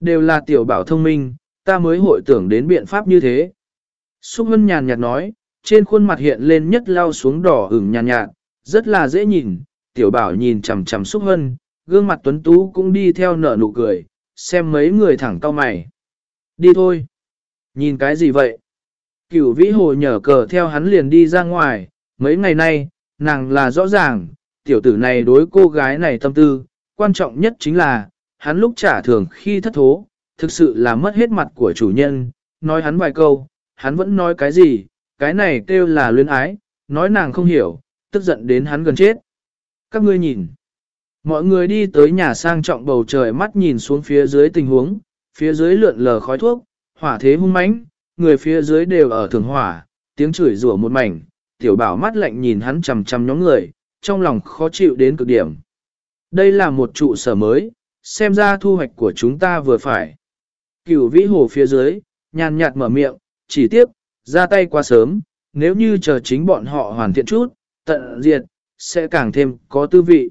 Đều là tiểu bảo thông minh, ta mới hội tưởng đến biện pháp như thế. Xúc Hân nhàn nhạt nói, trên khuôn mặt hiện lên nhất lao xuống đỏ ửng nhàn nhạt, rất là dễ nhìn, tiểu bảo nhìn chằm chằm Xúc Hân, gương mặt tuấn tú cũng đi theo nở nụ cười, xem mấy người thẳng cao mày. Đi thôi. Nhìn cái gì vậy? Cửu vĩ hồ nhở cờ theo hắn liền đi ra ngoài, mấy ngày nay, nàng là rõ ràng, tiểu tử này đối cô gái này tâm tư, quan trọng nhất chính là, hắn lúc trả thường khi thất thố, thực sự là mất hết mặt của chủ nhân, nói hắn vài câu, hắn vẫn nói cái gì, cái này kêu là luyến ái, nói nàng không hiểu, tức giận đến hắn gần chết. Các ngươi nhìn, mọi người đi tới nhà sang trọng bầu trời mắt nhìn xuống phía dưới tình huống, phía dưới lượn lờ khói thuốc, hỏa thế hung mãnh, người phía dưới đều ở thường hỏa, tiếng chửi rủa một mảnh, tiểu bảo mắt lạnh nhìn hắn chằm chằm nhóm người, trong lòng khó chịu đến cực điểm. Đây là một trụ sở mới, xem ra thu hoạch của chúng ta vừa phải. Cửu vĩ hồ phía dưới, nhàn nhạt mở miệng, chỉ tiếp, ra tay quá sớm, nếu như chờ chính bọn họ hoàn thiện chút, tận diệt, sẽ càng thêm có tư vị.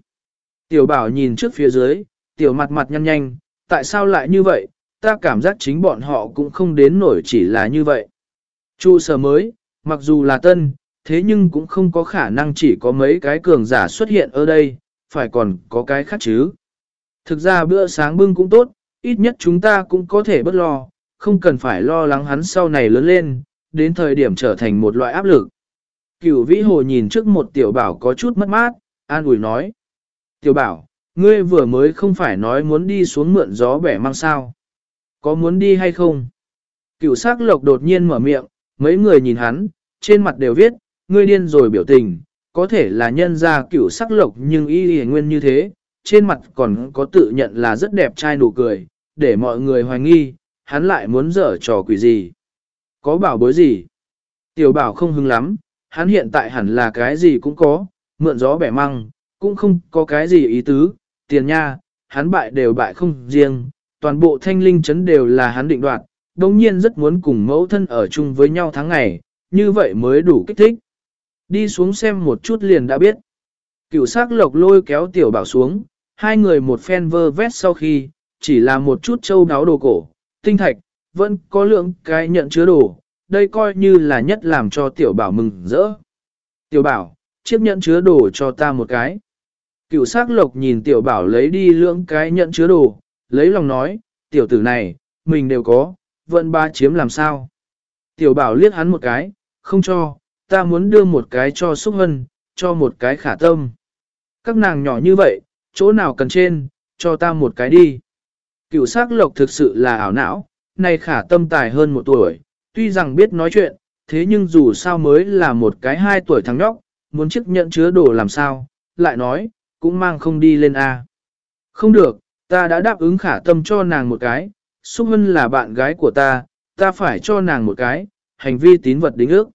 Tiểu bảo nhìn trước phía dưới, tiểu mặt mặt nhăn nhanh, tại sao lại như vậy, ta cảm giác chính bọn họ cũng không đến nổi chỉ là như vậy. Trụ sở mới, mặc dù là tân, thế nhưng cũng không có khả năng chỉ có mấy cái cường giả xuất hiện ở đây, phải còn có cái khác chứ. Thực ra bữa sáng bưng cũng tốt, ít nhất chúng ta cũng có thể bất lo, không cần phải lo lắng hắn sau này lớn lên, đến thời điểm trở thành một loại áp lực. Cửu vĩ hồ nhìn trước một tiểu bảo có chút mất mát, an ủi nói. Tiểu bảo, ngươi vừa mới không phải nói muốn đi xuống mượn gió bẻ mang sao. Có muốn đi hay không? Cửu sắc lộc đột nhiên mở miệng, mấy người nhìn hắn, trên mặt đều viết, ngươi điên rồi biểu tình, có thể là nhân ra cửu sắc lộc nhưng y y nguyên như thế, trên mặt còn có tự nhận là rất đẹp trai nụ cười, để mọi người hoài nghi, hắn lại muốn dở trò quỷ gì. Có bảo bối gì? Tiểu bảo không hứng lắm, hắn hiện tại hẳn là cái gì cũng có, mượn gió bẻ măng, cũng không có cái gì ý tứ, tiền nha, hắn bại đều bại không riêng, toàn bộ thanh linh chấn đều là hắn định đoạt, đồng nhiên rất muốn cùng mẫu thân ở chung với nhau tháng ngày, như vậy mới đủ kích thích. Đi xuống xem một chút liền đã biết. Cựu sắc lộc lôi kéo tiểu bảo xuống, hai người một phen vơ vét sau khi, chỉ là một chút châu đáo đồ cổ, tinh thạch, vẫn có lượng cái nhận chứa đồ, đây coi như là nhất làm cho tiểu bảo mừng rỡ. Tiểu bảo, chiếc nhận chứa đồ cho ta một cái. Cựu sắc lộc nhìn tiểu bảo lấy đi lượng cái nhận chứa đồ, lấy lòng nói, tiểu tử này, mình đều có, vẫn ba chiếm làm sao. Tiểu bảo liếc hắn một cái, không cho, ta muốn đưa một cái cho xúc hân, cho một cái khả tâm. Các nàng nhỏ như vậy, chỗ nào cần trên, cho ta một cái đi. Cựu sắc lộc thực sự là ảo não, này khả tâm tài hơn một tuổi, tuy rằng biết nói chuyện, thế nhưng dù sao mới là một cái hai tuổi thằng nhóc, muốn chiếc nhận chứa đồ làm sao, lại nói, cũng mang không đi lên A. Không được, ta đã đáp ứng khả tâm cho nàng một cái, Xúc Hân là bạn gái của ta, ta phải cho nàng một cái, hành vi tín vật đính ước.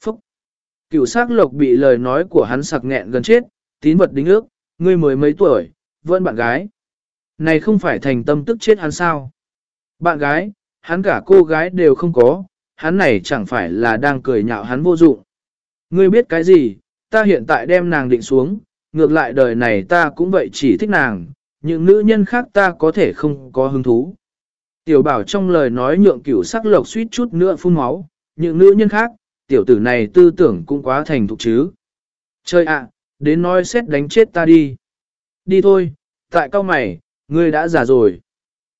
Phúc! Cựu sắc lộc bị lời nói của hắn sặc nghẹn gần chết, tín vật đính ước, ngươi mới mấy tuổi, vẫn bạn gái. Này không phải thành tâm tức chết hắn sao? Bạn gái, hắn cả cô gái đều không có, hắn này chẳng phải là đang cười nhạo hắn vô dụng. Ngươi biết cái gì, ta hiện tại đem nàng định xuống, ngược lại đời này ta cũng vậy chỉ thích nàng, những nữ nhân khác ta có thể không có hứng thú. Tiểu bảo trong lời nói nhượng cửu sắc lộc suýt chút nữa phun máu, những nữ nhân khác, tiểu tử này tư tưởng cũng quá thành thục chứ. Chơi ạ, đến nói xét đánh chết ta đi. Đi thôi, tại cao mày, ngươi đã già rồi.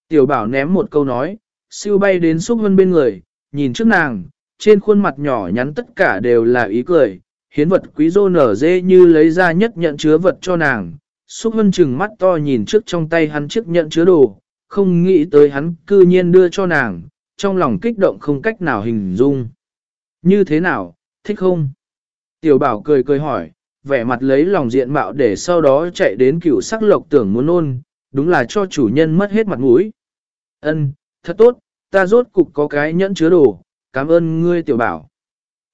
Tiểu bảo ném một câu nói, siêu bay đến xúc vân bên người, nhìn trước nàng, trên khuôn mặt nhỏ nhắn tất cả đều là ý cười, hiến vật quý dô nở dê như lấy ra nhất nhận chứa vật cho nàng. Xúc vân chừng mắt to nhìn trước trong tay hắn chiếc nhận chứa đồ, không nghĩ tới hắn cư nhiên đưa cho nàng, trong lòng kích động không cách nào hình dung. Như thế nào, thích không? Tiểu bảo cười cười hỏi, vẻ mặt lấy lòng diện mạo để sau đó chạy đến cửu sắc lộc tưởng muốn nôn, đúng là cho chủ nhân mất hết mặt mũi. Ân, thật tốt, ta rốt cục có cái nhẫn chứa đồ, cảm ơn ngươi tiểu bảo.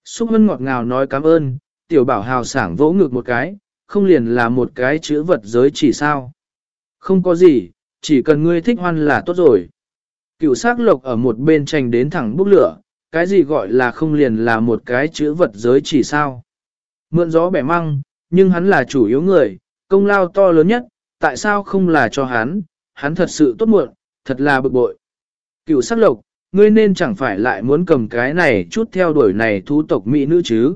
Xúc hân ngọt ngào nói cảm ơn, tiểu bảo hào sảng vỗ ngực một cái, không liền là một cái chữ vật giới chỉ sao. Không có gì, chỉ cần ngươi thích hoan là tốt rồi. Cựu sắc lộc ở một bên tranh đến thẳng bốc lửa, cái gì gọi là không liền là một cái chữ vật giới chỉ sao. Mượn gió bẻ măng, nhưng hắn là chủ yếu người, công lao to lớn nhất, tại sao không là cho hắn, hắn thật sự tốt muộn, thật là bực bội. Cựu sắc lộc, ngươi nên chẳng phải lại muốn cầm cái này chút theo đuổi này thú tộc mỹ nữ chứ.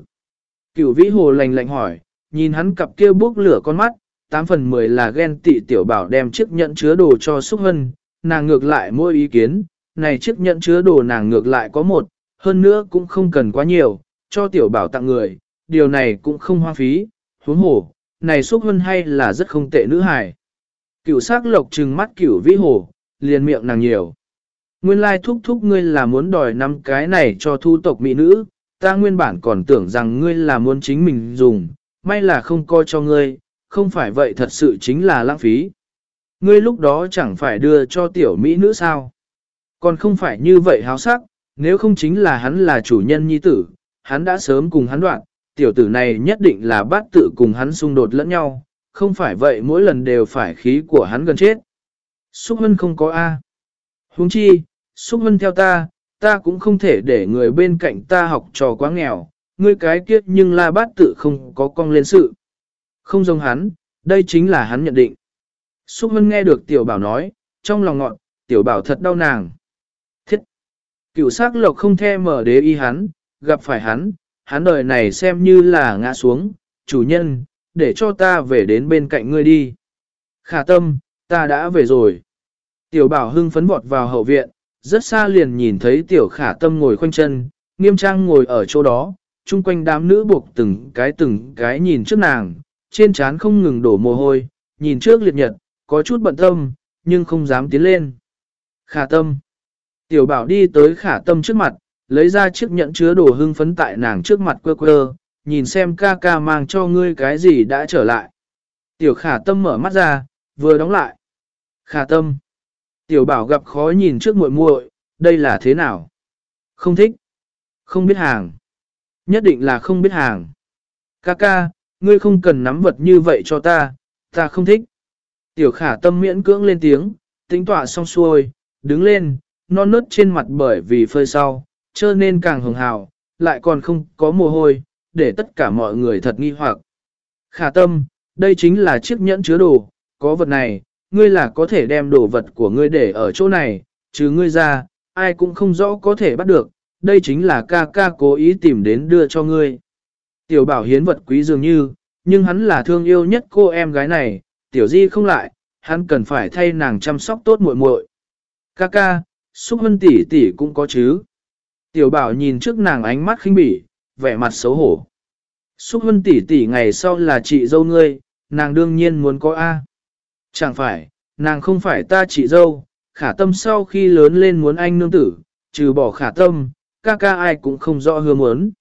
Cựu vĩ hồ lành lạnh hỏi, nhìn hắn cặp kia bốc lửa con mắt, 8 phần 10 là ghen tị tiểu bảo đem chiếc nhận chứa đồ cho xúc hân, nàng ngược lại mỗi ý kiến, này chiếc nhận chứa đồ nàng ngược lại có một, hơn nữa cũng không cần quá nhiều, cho tiểu bảo tặng người, điều này cũng không hoa phí, huống hồ, này xúc hân hay là rất không tệ nữ hài. Cựu sắc lộc trừng mắt cựu vĩ hồ, liền miệng nàng nhiều. Nguyên lai thúc thúc ngươi là muốn đòi năm cái này cho thu tộc mỹ nữ, ta nguyên bản còn tưởng rằng ngươi là muốn chính mình dùng, may là không coi cho ngươi, không phải vậy thật sự chính là lãng phí. Ngươi lúc đó chẳng phải đưa cho tiểu mỹ nữ sao? Còn không phải như vậy háo sắc, nếu không chính là hắn là chủ nhân nhi tử, hắn đã sớm cùng hắn đoạn, tiểu tử này nhất định là bát tự cùng hắn xung đột lẫn nhau, không phải vậy mỗi lần đều phải khí của hắn gần chết. Xúc Hân không có A. Huống chi, Xúc Hân theo ta, ta cũng không thể để người bên cạnh ta học trò quá nghèo, ngươi cái kiếp nhưng la bát tự không có cong lên sự. Không giống hắn, đây chính là hắn nhận định. Xúc Hân nghe được tiểu bảo nói, trong lòng ngọn, tiểu bảo thật đau nàng. Thiết! Cựu sắc lộc không the mở đế y hắn, gặp phải hắn, hắn đời này xem như là ngã xuống, chủ nhân, để cho ta về đến bên cạnh ngươi đi. Khả tâm, ta đã về rồi. Tiểu bảo hưng phấn vọt vào hậu viện, rất xa liền nhìn thấy tiểu khả tâm ngồi khoanh chân, nghiêm trang ngồi ở chỗ đó, chung quanh đám nữ buộc từng cái từng cái nhìn trước nàng, trên trán không ngừng đổ mồ hôi, nhìn trước liệt nhật, có chút bận tâm, nhưng không dám tiến lên. Khả tâm. Tiểu bảo đi tới khả tâm trước mặt, lấy ra chiếc nhẫn chứa đồ hưng phấn tại nàng trước mặt quơ quơ, nhìn xem ca ca mang cho ngươi cái gì đã trở lại. Tiểu khả tâm mở mắt ra, vừa đóng lại. Khả tâm. Tiểu bảo gặp khó nhìn trước muội muội, đây là thế nào? Không thích. Không biết hàng. Nhất định là không biết hàng. Ca ca, ngươi không cần nắm vật như vậy cho ta, ta không thích. Tiểu khả tâm miễn cưỡng lên tiếng, tính tỏa xong xuôi, đứng lên, non nớt trên mặt bởi vì phơi sau, cho nên càng hồng hào, lại còn không có mồ hôi, để tất cả mọi người thật nghi hoặc. Khả tâm, đây chính là chiếc nhẫn chứa đồ, có vật này, ngươi là có thể đem đồ vật của ngươi để ở chỗ này, chứ ngươi ra, ai cũng không rõ có thể bắt được, đây chính là ca ca cố ý tìm đến đưa cho ngươi. Tiểu bảo hiến vật quý dường như, nhưng hắn là thương yêu nhất cô em gái này, tiểu di không lại, hắn cần phải thay nàng chăm sóc tốt muội muội. Ca ca, xúc hân tỷ tỷ cũng có chứ. Tiểu bảo nhìn trước nàng ánh mắt khinh bỉ, vẻ mặt xấu hổ. Xúc hân tỷ tỷ ngày sau là chị dâu ngươi, nàng đương nhiên muốn có A. Chẳng phải, nàng không phải ta chị dâu, khả tâm sau khi lớn lên muốn anh nương tử, trừ bỏ khả tâm, ca ca ai cũng không rõ hứa muốn.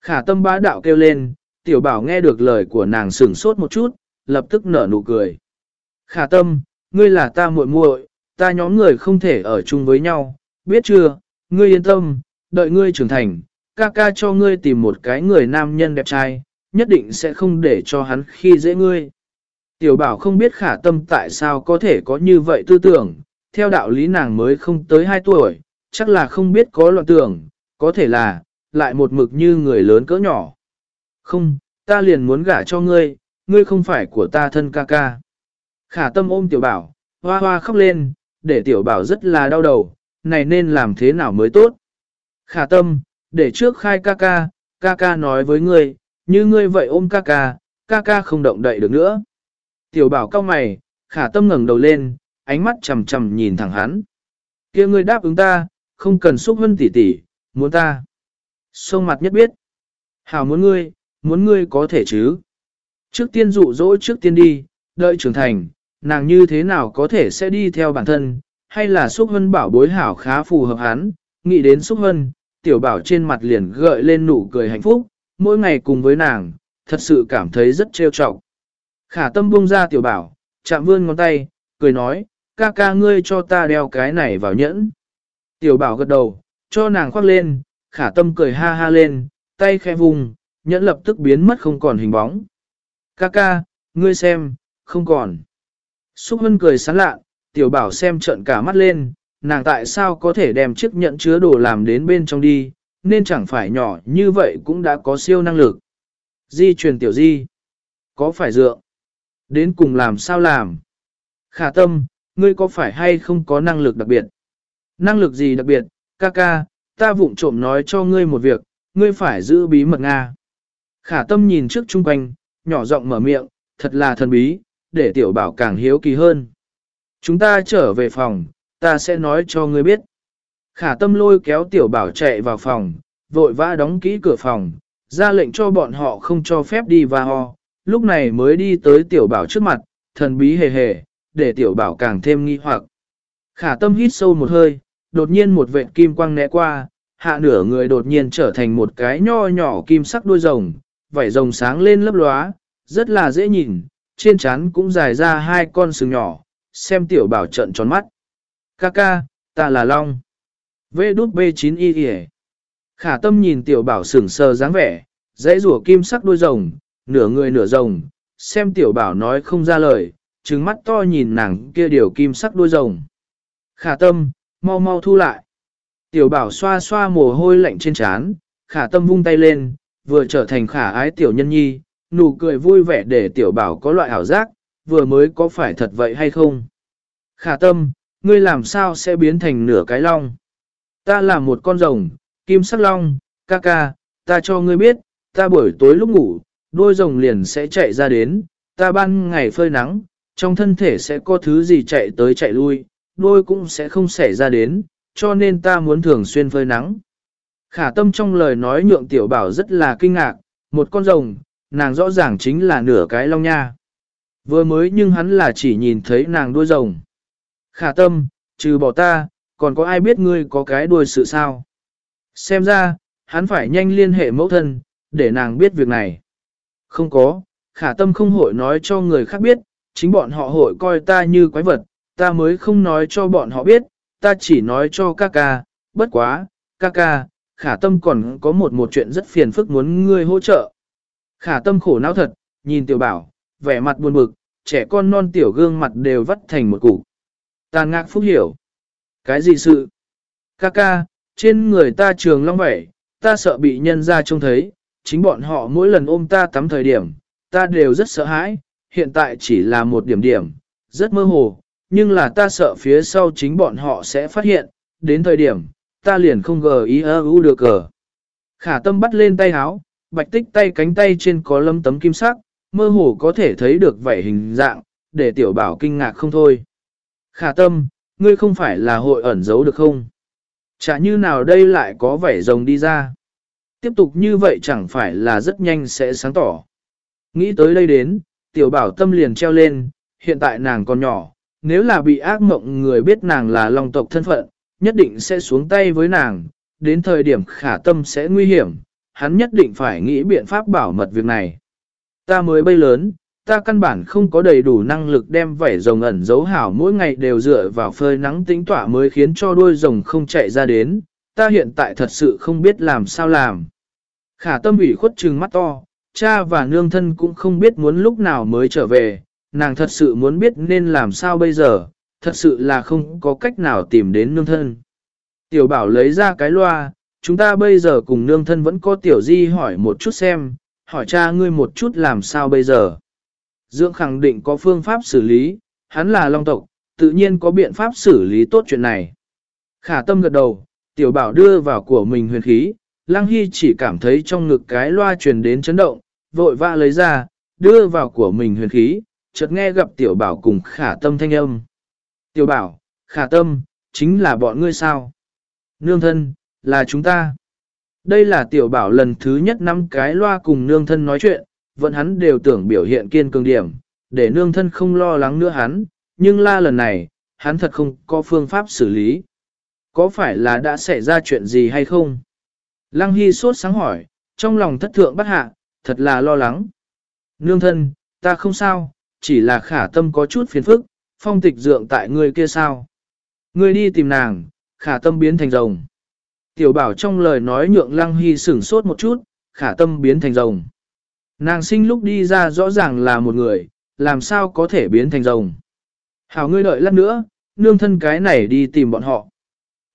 Khả tâm bá đạo kêu lên, tiểu bảo nghe được lời của nàng sửng sốt một chút, lập tức nở nụ cười. Khả tâm, ngươi là ta muội muội, ta nhóm người không thể ở chung với nhau, biết chưa, ngươi yên tâm, đợi ngươi trưởng thành, ca ca cho ngươi tìm một cái người nam nhân đẹp trai, nhất định sẽ không để cho hắn khi dễ ngươi. Tiểu bảo không biết khả tâm tại sao có thể có như vậy tư tưởng, theo đạo lý nàng mới không tới 2 tuổi, chắc là không biết có loạn tưởng, có thể là, lại một mực như người lớn cỡ nhỏ. Không, ta liền muốn gả cho ngươi, ngươi không phải của ta thân ca ca. Khả tâm ôm tiểu bảo, hoa hoa khóc lên, để tiểu bảo rất là đau đầu, này nên làm thế nào mới tốt. Khả tâm, để trước khai ca ca, ca ca nói với ngươi, như ngươi vậy ôm ca ca, ca ca không động đậy được nữa. Tiểu bảo cao mày, khả tâm ngẩng đầu lên, ánh mắt chầm chầm nhìn thẳng hắn. kia ngươi đáp ứng ta, không cần xúc hân tỉ tỉ, muốn ta. Sông mặt nhất biết. Hảo muốn ngươi, muốn ngươi có thể chứ. Trước tiên dụ dỗ trước tiên đi, đợi trưởng thành, nàng như thế nào có thể sẽ đi theo bản thân, hay là xúc hân bảo bối hảo khá phù hợp hắn, nghĩ đến xúc hân, tiểu bảo trên mặt liền gợi lên nụ cười hạnh phúc, mỗi ngày cùng với nàng, thật sự cảm thấy rất trêu trọng. Khả tâm buông ra tiểu bảo, chạm vươn ngón tay, cười nói, ca ca ngươi cho ta đeo cái này vào nhẫn. Tiểu bảo gật đầu, cho nàng khoác lên, khả tâm cười ha ha lên, tay khẽ vùng, nhẫn lập tức biến mất không còn hình bóng. Ca ca, ngươi xem, không còn. Xúc Hân cười sán lạ, tiểu bảo xem trợn cả mắt lên, nàng tại sao có thể đem chiếc nhẫn chứa đồ làm đến bên trong đi, nên chẳng phải nhỏ như vậy cũng đã có siêu năng lực. Di truyền tiểu di, có phải dựa? Đến cùng làm sao làm? Khả tâm, ngươi có phải hay không có năng lực đặc biệt? Năng lực gì đặc biệt, ca ca, ta vụng trộm nói cho ngươi một việc, ngươi phải giữ bí mật Nga. Khả tâm nhìn trước chung quanh, nhỏ giọng mở miệng, thật là thần bí, để tiểu bảo càng hiếu kỳ hơn. Chúng ta trở về phòng, ta sẽ nói cho ngươi biết. Khả tâm lôi kéo tiểu bảo chạy vào phòng, vội vã đóng kỹ cửa phòng, ra lệnh cho bọn họ không cho phép đi và ho, lúc này mới đi tới tiểu bảo trước mặt, thần bí hề hề, để tiểu bảo càng thêm nghi hoặc. Khả tâm hít sâu một hơi, đột nhiên một vệt kim quang né qua, hạ nửa người đột nhiên trở thành một cái nho nhỏ kim sắc đuôi rồng, vảy rồng sáng lên lấp lóa, rất là dễ nhìn, trên trán cũng dài ra hai con sừng nhỏ, xem tiểu bảo trận tròn mắt. Ca ca, ta là Long. Vê đút B9 y kìa. Khả tâm nhìn tiểu bảo sừng sờ dáng vẻ, dãy rủa kim sắc đuôi rồng, nửa người nửa rồng, xem tiểu bảo nói không ra lời, trừng mắt to nhìn nàng kia điều kim sắc đuôi rồng. Khả tâm, mau mau thu lại. Tiểu bảo xoa xoa mồ hôi lạnh trên trán, khả tâm vung tay lên, vừa trở thành khả ái tiểu nhân nhi, nụ cười vui vẻ để tiểu bảo có loại ảo giác, vừa mới có phải thật vậy hay không? Khả tâm, ngươi làm sao sẽ biến thành nửa cái long? Ta là một con rồng, kim sắc long, ca ca, ta cho ngươi biết, ta buổi tối lúc ngủ, đôi rồng liền sẽ chạy ra đến, ta ban ngày phơi nắng, trong thân thể sẽ có thứ gì chạy tới chạy lui, đôi cũng sẽ không xảy ra đến, cho nên ta muốn thường xuyên phơi nắng. Khả tâm trong lời nói nhượng tiểu bảo rất là kinh ngạc, một con rồng, nàng rõ ràng chính là nửa cái long nha. Vừa mới nhưng hắn là chỉ nhìn thấy nàng đuôi rồng. Khả tâm, trừ bỏ ta, còn có ai biết ngươi có cái đuôi sự sao? Xem ra, hắn phải nhanh liên hệ mẫu thân, để nàng biết việc này. Không có, khả tâm không hội nói cho người khác biết, chính bọn họ hội coi ta như quái vật, ta mới không nói cho bọn họ biết, ta chỉ nói cho ca ca, bất quá, ca ca, khả tâm còn có một một chuyện rất phiền phức muốn ngươi hỗ trợ. Khả tâm khổ não thật, nhìn tiểu bảo, vẻ mặt buồn bực, trẻ con non tiểu gương mặt đều vắt thành một củ. Tàn ngạc phúc hiểu. Cái gì sự? Ca ca, trên người ta trường long vẻ, ta sợ bị nhân ra trông thấy, chính bọn họ mỗi lần ôm ta tắm thời điểm, ta đều rất sợ hãi, hiện tại chỉ là một điểm điểm, rất mơ hồ, nhưng là ta sợ phía sau chính bọn họ sẽ phát hiện, đến thời điểm, ta liền không gờ ý ơ u được cờ. Khả tâm bắt lên tay háo, bạch tích tay cánh tay trên có lâm tấm kim sắc, mơ hồ có thể thấy được vảy hình dạng, để tiểu bảo kinh ngạc không thôi. Khả tâm, ngươi không phải là hội ẩn giấu được không? Chả như nào đây lại có vảy rồng đi ra. Tiếp tục như vậy chẳng phải là rất nhanh sẽ sáng tỏ. Nghĩ tới đây đến, tiểu bảo tâm liền treo lên, hiện tại nàng còn nhỏ, nếu là bị ác mộng người biết nàng là long tộc thân phận, nhất định sẽ xuống tay với nàng, đến thời điểm khả tâm sẽ nguy hiểm, hắn nhất định phải nghĩ biện pháp bảo mật việc này. Ta mới bay lớn, ta căn bản không có đầy đủ năng lực đem vảy rồng ẩn giấu hảo mỗi ngày đều dựa vào phơi nắng tính tỏa mới khiến cho đuôi rồng không chạy ra đến, ta hiện tại thật sự không biết làm sao làm. Khả tâm ủy khuất trừng mắt to, cha và nương thân cũng không biết muốn lúc nào mới trở về, nàng thật sự muốn biết nên làm sao bây giờ, thật sự là không có cách nào tìm đến nương thân. Tiểu bảo lấy ra cái loa, chúng ta bây giờ cùng nương thân vẫn có tiểu di hỏi một chút xem, hỏi cha ngươi một chút làm sao bây giờ. Dưỡng khẳng định có phương pháp xử lý, hắn là long tộc, tự nhiên có biện pháp xử lý tốt chuyện này. Khả tâm gật đầu, tiểu bảo đưa vào của mình huyền khí, Lăng Hy chỉ cảm thấy trong ngực cái loa truyền đến chấn động, vội vã lấy ra, đưa vào của mình huyền khí, chợt nghe gặp tiểu bảo cùng khả tâm thanh âm. Tiểu bảo, khả tâm, chính là bọn ngươi sao? Nương thân, là chúng ta. Đây là tiểu bảo lần thứ nhất năm cái loa cùng nương thân nói chuyện, vẫn hắn đều tưởng biểu hiện kiên cường điểm, để nương thân không lo lắng nữa hắn, nhưng la lần này, hắn thật không có phương pháp xử lý. Có phải là đã xảy ra chuyện gì hay không? Lăng Hy sốt sáng hỏi, trong lòng thất thượng bắt hạ, thật là lo lắng. Nương thân, ta không sao, chỉ là khả tâm có chút phiền phức, phong tịch dượng tại người kia sao. Người đi tìm nàng, khả tâm biến thành rồng. Tiểu bảo trong lời nói nhượng lăng hy sửng sốt một chút, khả tâm biến thành rồng. Nàng sinh lúc đi ra rõ ràng là một người, làm sao có thể biến thành rồng. Hảo ngươi đợi lát nữa, nương thân cái này đi tìm bọn họ.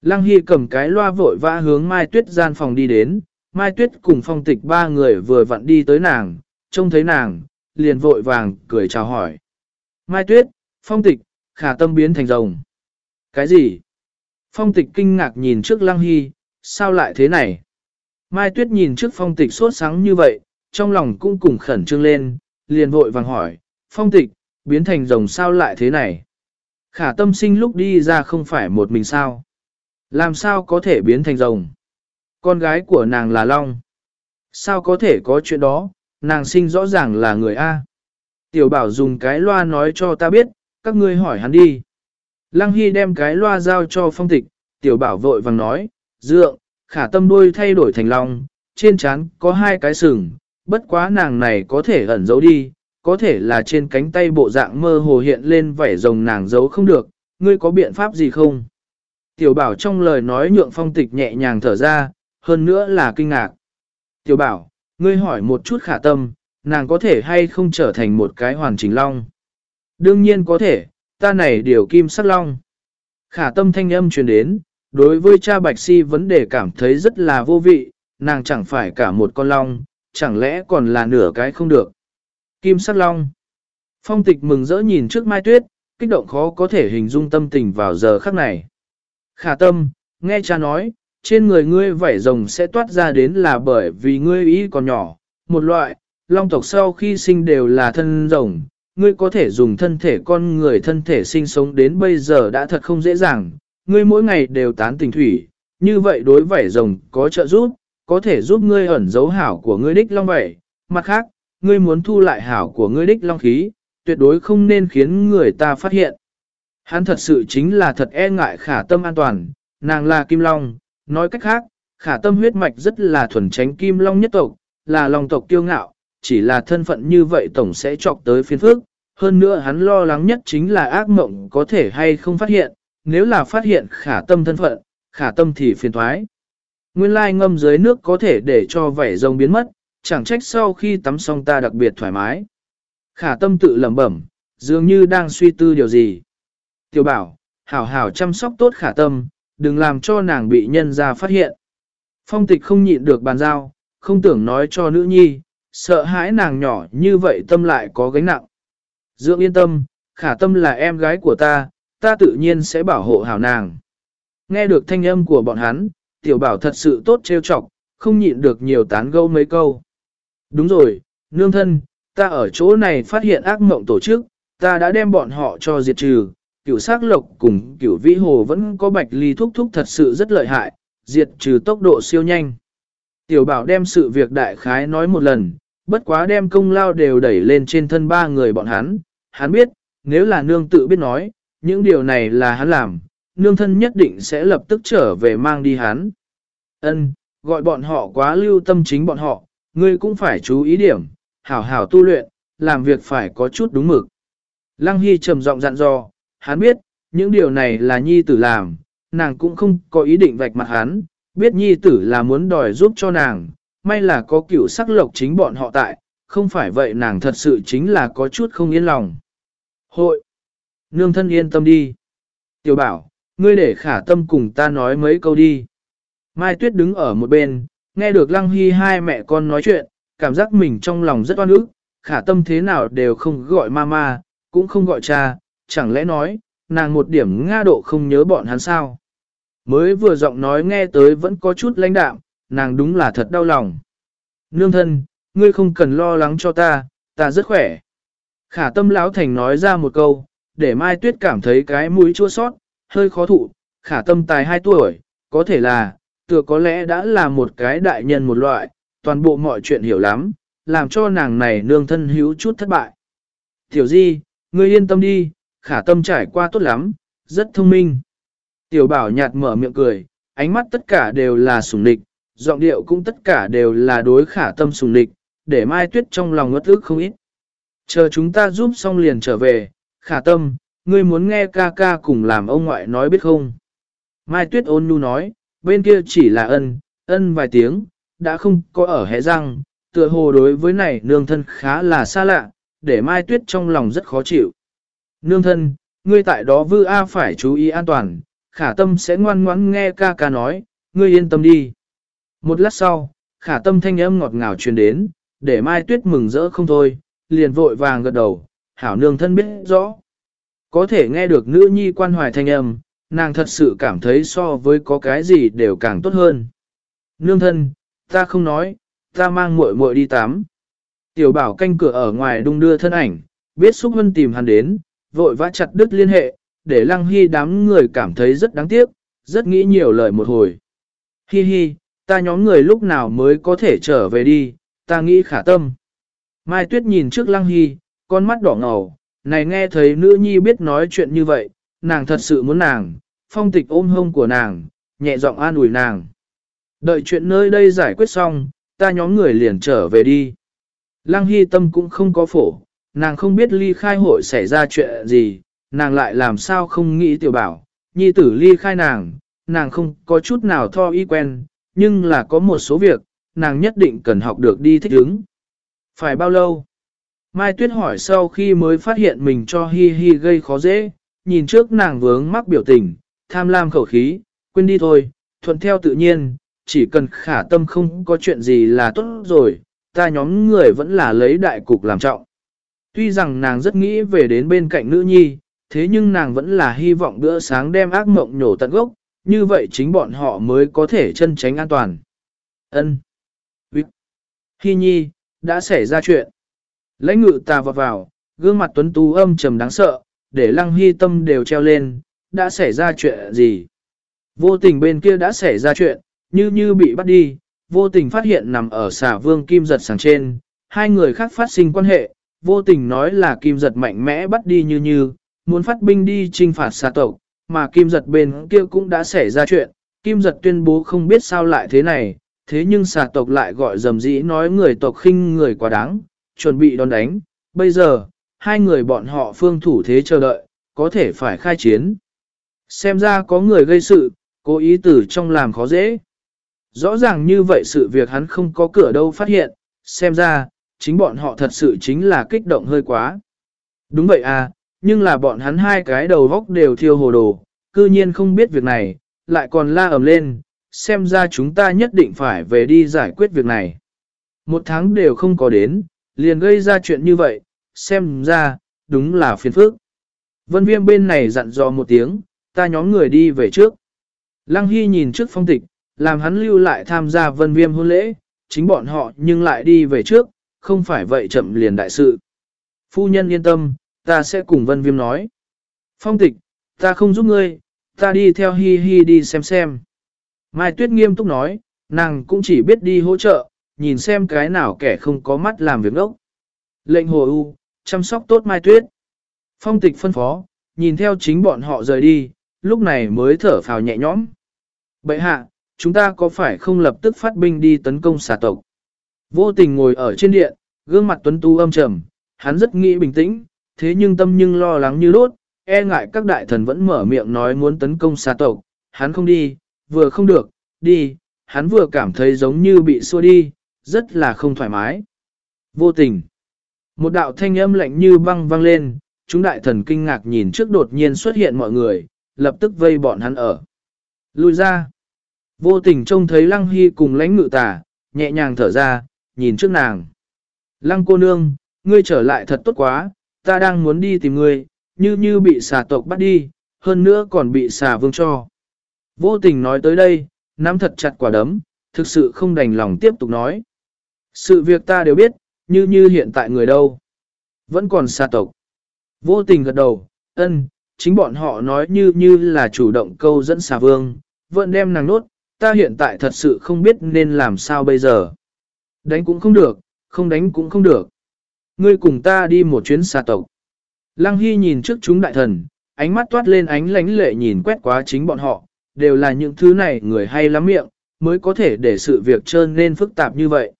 Lăng Hy cầm cái loa vội vã hướng Mai Tuyết gian phòng đi đến, Mai Tuyết cùng phong tịch ba người vừa vặn đi tới nàng, trông thấy nàng, liền vội vàng cười chào hỏi. Mai Tuyết, phong tịch, Khả tâm biến thành rồng. Cái gì? Phong tịch kinh ngạc nhìn trước lăng hy, sao lại thế này? Mai tuyết nhìn trước phong tịch sốt sáng như vậy, trong lòng cũng cùng khẩn trương lên, liền vội vàng hỏi, phong tịch, biến thành rồng sao lại thế này? Khả tâm sinh lúc đi ra không phải một mình sao? Làm sao có thể biến thành rồng? Con gái của nàng là Long. Sao có thể có chuyện đó, nàng sinh rõ ràng là người A. Tiểu bảo dùng cái loa nói cho ta biết, các ngươi hỏi hắn đi. Lăng Hy đem cái loa giao cho phong tịch, tiểu bảo vội vàng nói, dượng, khả tâm đuôi thay đổi thành long, trên trán có hai cái sừng, bất quá nàng này có thể ẩn giấu đi, có thể là trên cánh tay bộ dạng mơ hồ hiện lên vảy rồng nàng giấu không được, ngươi có biện pháp gì không? Tiểu bảo trong lời nói nhượng phong tịch nhẹ nhàng thở ra, hơn nữa là kinh ngạc. Tiểu bảo, ngươi hỏi một chút khả tâm, nàng có thể hay không trở thành một cái hoàn chỉnh long? Đương nhiên có thể, ta này điều kim sắc long. Khả tâm thanh âm truyền đến, đối với cha Bạch Si vấn đề cảm thấy rất là vô vị, nàng chẳng phải cả một con long, chẳng lẽ còn là nửa cái không được. Kim sắc long. Phong tịch mừng rỡ nhìn trước mai tuyết, kích động khó có thể hình dung tâm tình vào giờ khắc này. Khả tâm, nghe cha nói, trên người ngươi vảy rồng sẽ toát ra đến là bởi vì ngươi ý còn nhỏ, một loại, long tộc sau khi sinh đều là thân rồng, ngươi có thể dùng thân thể con người thân thể sinh sống đến bây giờ đã thật không dễ dàng, ngươi mỗi ngày đều tán tình thủy, như vậy đối vảy rồng có trợ giúp, có thể giúp ngươi ẩn dấu hảo của ngươi đích long vậy. mặt khác, ngươi muốn thu lại hảo của ngươi đích long khí, tuyệt đối không nên khiến người ta phát hiện. Hắn thật sự chính là thật e ngại khả tâm an toàn, nàng là kim long, nói cách khác, khả tâm huyết mạch rất là thuần tránh kim long nhất tộc, là long tộc kiêu ngạo, chỉ là thân phận như vậy tổng sẽ chọc tới phiên phước, hơn nữa hắn lo lắng nhất chính là ác mộng có thể hay không phát hiện, nếu là phát hiện khả tâm thân phận, khả tâm thì phiền thoái. Nguyên lai ngâm dưới nước có thể để cho vảy rồng biến mất, chẳng trách sau khi tắm xong ta đặc biệt thoải mái. Khả tâm tự lẩm bẩm, dường như đang suy tư điều gì. Tiểu bảo, hảo hảo chăm sóc tốt khả tâm, đừng làm cho nàng bị nhân ra phát hiện. Phong tịch không nhịn được bàn giao, không tưởng nói cho nữ nhi, sợ hãi nàng nhỏ như vậy tâm lại có gánh nặng. Dưỡng yên tâm, khả tâm là em gái của ta, ta tự nhiên sẽ bảo hộ hảo nàng. Nghe được thanh âm của bọn hắn, tiểu bảo thật sự tốt trêu chọc, không nhịn được nhiều tán gẫu mấy câu. Đúng rồi, nương thân, ta ở chỗ này phát hiện ác mộng tổ chức, ta đã đem bọn họ cho diệt trừ, cửu sắc lộc cùng cửu vĩ hồ vẫn có bạch ly thúc thúc thật sự rất lợi hại, diệt trừ tốc độ siêu nhanh. Tiểu bảo đem sự việc đại khái nói một lần, bất quá đem công lao đều đẩy lên trên thân ba người bọn hắn, hắn biết, nếu là nương tự biết nói, những điều này là hắn làm, nương thân nhất định sẽ lập tức trở về mang đi hắn. Ân, gọi bọn họ quá lưu tâm chính bọn họ, ngươi cũng phải chú ý điểm, hảo hảo tu luyện, làm việc phải có chút đúng mực. Lăng Hy trầm giọng dặn dò, hắn biết, những điều này là nhi tử làm, nàng cũng không có ý định vạch mặt hắn, biết nhi tử là muốn đòi giúp cho nàng, may là có cựu sắc lộc chính bọn họ tại, không phải vậy nàng thật sự chính là có chút không yên lòng. Hội! Nương thân yên tâm đi. Tiểu bảo, ngươi để khả tâm cùng ta nói mấy câu đi. Mai Tuyết đứng ở một bên, nghe được Lăng Hy hai mẹ con nói chuyện, cảm giác mình trong lòng rất oan ức, khả tâm thế nào đều không gọi mama, cũng không gọi cha, chẳng lẽ nói, nàng một điểm nga độ không nhớ bọn hắn sao. Mới vừa giọng nói nghe tới vẫn có chút lãnh đạm, nàng đúng là thật đau lòng. Nương thân, ngươi không cần lo lắng cho ta, ta rất khỏe. Khả tâm lão thành nói ra một câu, để Mai Tuyết cảm thấy cái mũi chua sót, hơi khó thụ, khả tâm tài 2 tuổi, có thể là, tựa có lẽ đã là một cái đại nhân một loại, toàn bộ mọi chuyện hiểu lắm, làm cho nàng này nương thân hữu chút thất bại. Tiểu Di, ngươi yên tâm đi, khả tâm trải qua tốt lắm, rất thông minh. Tiểu bảo nhạt mở miệng cười, ánh mắt tất cả đều là sùng địch, giọng điệu cũng tất cả đều là đối khả tâm sùng địch, để Mai Tuyết trong lòng ngất ức không ít. Chờ chúng ta giúp xong liền trở về, khả tâm, ngươi muốn nghe ca ca cùng làm ông ngoại nói biết không? Mai Tuyết ôn nhu nói, bên kia chỉ là ân, ân vài tiếng, đã không có ở hẹ răng, tựa hồ đối với này nương thân khá là xa lạ, để Mai Tuyết trong lòng rất khó chịu. Nương thân, ngươi tại đó vư A phải chú ý an toàn, khả tâm sẽ ngoan ngoãn nghe ca ca nói, ngươi yên tâm đi. Một lát sau, khả tâm thanh âm ngọt ngào truyền đến, để Mai Tuyết mừng rỡ không thôi, liền vội vàng gật đầu, hảo nương thân biết rõ. Có thể nghe được nữ nhi quan hoài thanh âm, nàng thật sự cảm thấy so với có cái gì đều càng tốt hơn. Nương thân, ta không nói, ta mang muội muội đi tắm. Tiểu bảo canh cửa ở ngoài đung đưa thân ảnh, biết xúc hân tìm hắn đến, vội vã chặt đứt liên hệ, để lăng hy đám người cảm thấy rất đáng tiếc, rất nghĩ nhiều lời một hồi. Hi hi, ta nhóm người lúc nào mới có thể trở về đi, ta nghĩ khả tâm. Mai Tuyết nhìn trước lăng hy, con mắt đỏ ngầu, này nghe thấy nữ nhi biết nói chuyện như vậy, nàng thật sự muốn nàng, phong tịch ôm hông của nàng, nhẹ giọng an ủi nàng. Đợi chuyện nơi đây giải quyết xong, ta nhóm người liền trở về đi. Lăng Hy tâm cũng không có phổ, nàng không biết ly khai hội xảy ra chuyện gì, nàng lại làm sao không nghĩ tiểu bảo, nhi tử ly khai nàng, nàng không có chút nào tho y quen, nhưng là có một số việc, nàng nhất định cần học được đi thích ứng. Phải bao lâu? Mai Tuyết hỏi sau khi mới phát hiện mình cho Hi Hi gây khó dễ, nhìn trước nàng vướng mắc biểu tình, tham lam khẩu khí, quên đi thôi, thuận theo tự nhiên, chỉ cần khả tâm không có chuyện gì là tốt rồi, ta nhóm người vẫn là lấy đại cục làm trọng. Tuy rằng nàng rất nghĩ về đến bên cạnh nữ nhi, thế nhưng nàng vẫn là hy vọng bữa sáng đem ác mộng nhổ tận gốc, như vậy chính bọn họ mới có thể chân tránh an toàn. Ân. Hi nhi, đã xảy ra chuyện. Lãnh ngự ta vọt vào, gương mặt tuấn tú âm trầm đáng sợ, để lăng hy tâm đều treo lên, đã xảy ra chuyện gì? Vô tình bên kia đã xảy ra chuyện, như như bị bắt đi, vô tình phát hiện nằm ở xà vương kim giật sàng trên, hai người khác phát sinh quan hệ, vô tình nói là kim giật mạnh mẽ bắt đi như như, muốn phát binh đi trinh phạt xà tộc, mà kim giật bên kia cũng đã xảy ra chuyện, kim giật tuyên bố không biết sao lại thế này, thế nhưng xà tộc lại gọi dầm dĩ nói người tộc khinh người quá đáng, chuẩn bị đón đánh, bây giờ, hai người bọn họ phương thủ thế chờ đợi, có thể phải khai chiến. Xem ra có người gây sự, cố ý tử trong làm khó dễ. Rõ ràng như vậy sự việc hắn không có cửa đâu phát hiện, xem ra, chính bọn họ thật sự chính là kích động hơi quá. Đúng vậy à, nhưng là bọn hắn hai cái đầu góc đều thiêu hồ đồ, cư nhiên không biết việc này, lại còn la ầm lên, xem ra chúng ta nhất định phải về đi giải quyết việc này. Một tháng đều không có đến, liền gây ra chuyện như vậy, xem ra, đúng là phiền phức. Vân viêm bên này dặn dò một tiếng, ta nhóm người đi về trước. Lăng Hy nhìn trước phong tịch, làm hắn lưu lại tham gia vân viêm hôn lễ, chính bọn họ nhưng lại đi về trước, không phải vậy chậm liền đại sự. Phu nhân yên tâm, ta sẽ cùng vân viêm nói. Phong tịch, ta không giúp ngươi, ta đi theo Hi Hi đi xem xem. Mai Tuyết nghiêm túc nói, nàng cũng chỉ biết đi hỗ trợ, nhìn xem cái nào kẻ không có mắt làm việc ốc. Lệnh hồ u, chăm sóc tốt Mai Tuyết. Phong tịch phân phó, nhìn theo chính bọn họ rời đi, lúc này mới thở phào nhẹ nhõm. Bậy hạ, chúng ta có phải không lập tức phát binh đi tấn công xà tộc? Vô tình ngồi ở trên điện, gương mặt tuấn tu âm trầm, hắn rất nghĩ bình tĩnh, thế nhưng tâm nhưng lo lắng như đốt, e ngại các đại thần vẫn mở miệng nói muốn tấn công xà tộc, hắn không đi, vừa không được, đi, hắn vừa cảm thấy giống như bị xua đi, rất là không thoải mái. Vô tình. Một đạo thanh âm lạnh như băng vang lên, chúng đại thần kinh ngạc nhìn trước đột nhiên xuất hiện mọi người, lập tức vây bọn hắn ở. lui ra. Vô tình trông thấy lăng hy cùng lãnh ngự tả, nhẹ nhàng thở ra, nhìn trước nàng. Lăng cô nương, ngươi trở lại thật tốt quá, ta đang muốn đi tìm ngươi, như như bị xà tộc bắt đi, hơn nữa còn bị xà vương cho. Vô tình nói tới đây, nắm thật chặt quả đấm, thực sự không đành lòng tiếp tục nói. Sự việc ta đều biết, như như hiện tại người đâu. Vẫn còn xa tộc. Vô tình gật đầu, ân, chính bọn họ nói như như là chủ động câu dẫn xà vương, vẫn đem nàng nốt, ta hiện tại thật sự không biết nên làm sao bây giờ. Đánh cũng không được, không đánh cũng không được. Ngươi cùng ta đi một chuyến xa tộc. Lăng Hy nhìn trước chúng đại thần, ánh mắt toát lên ánh lánh lệ nhìn quét quá chính bọn họ, đều là những thứ này người hay lắm miệng, mới có thể để sự việc trơn nên phức tạp như vậy.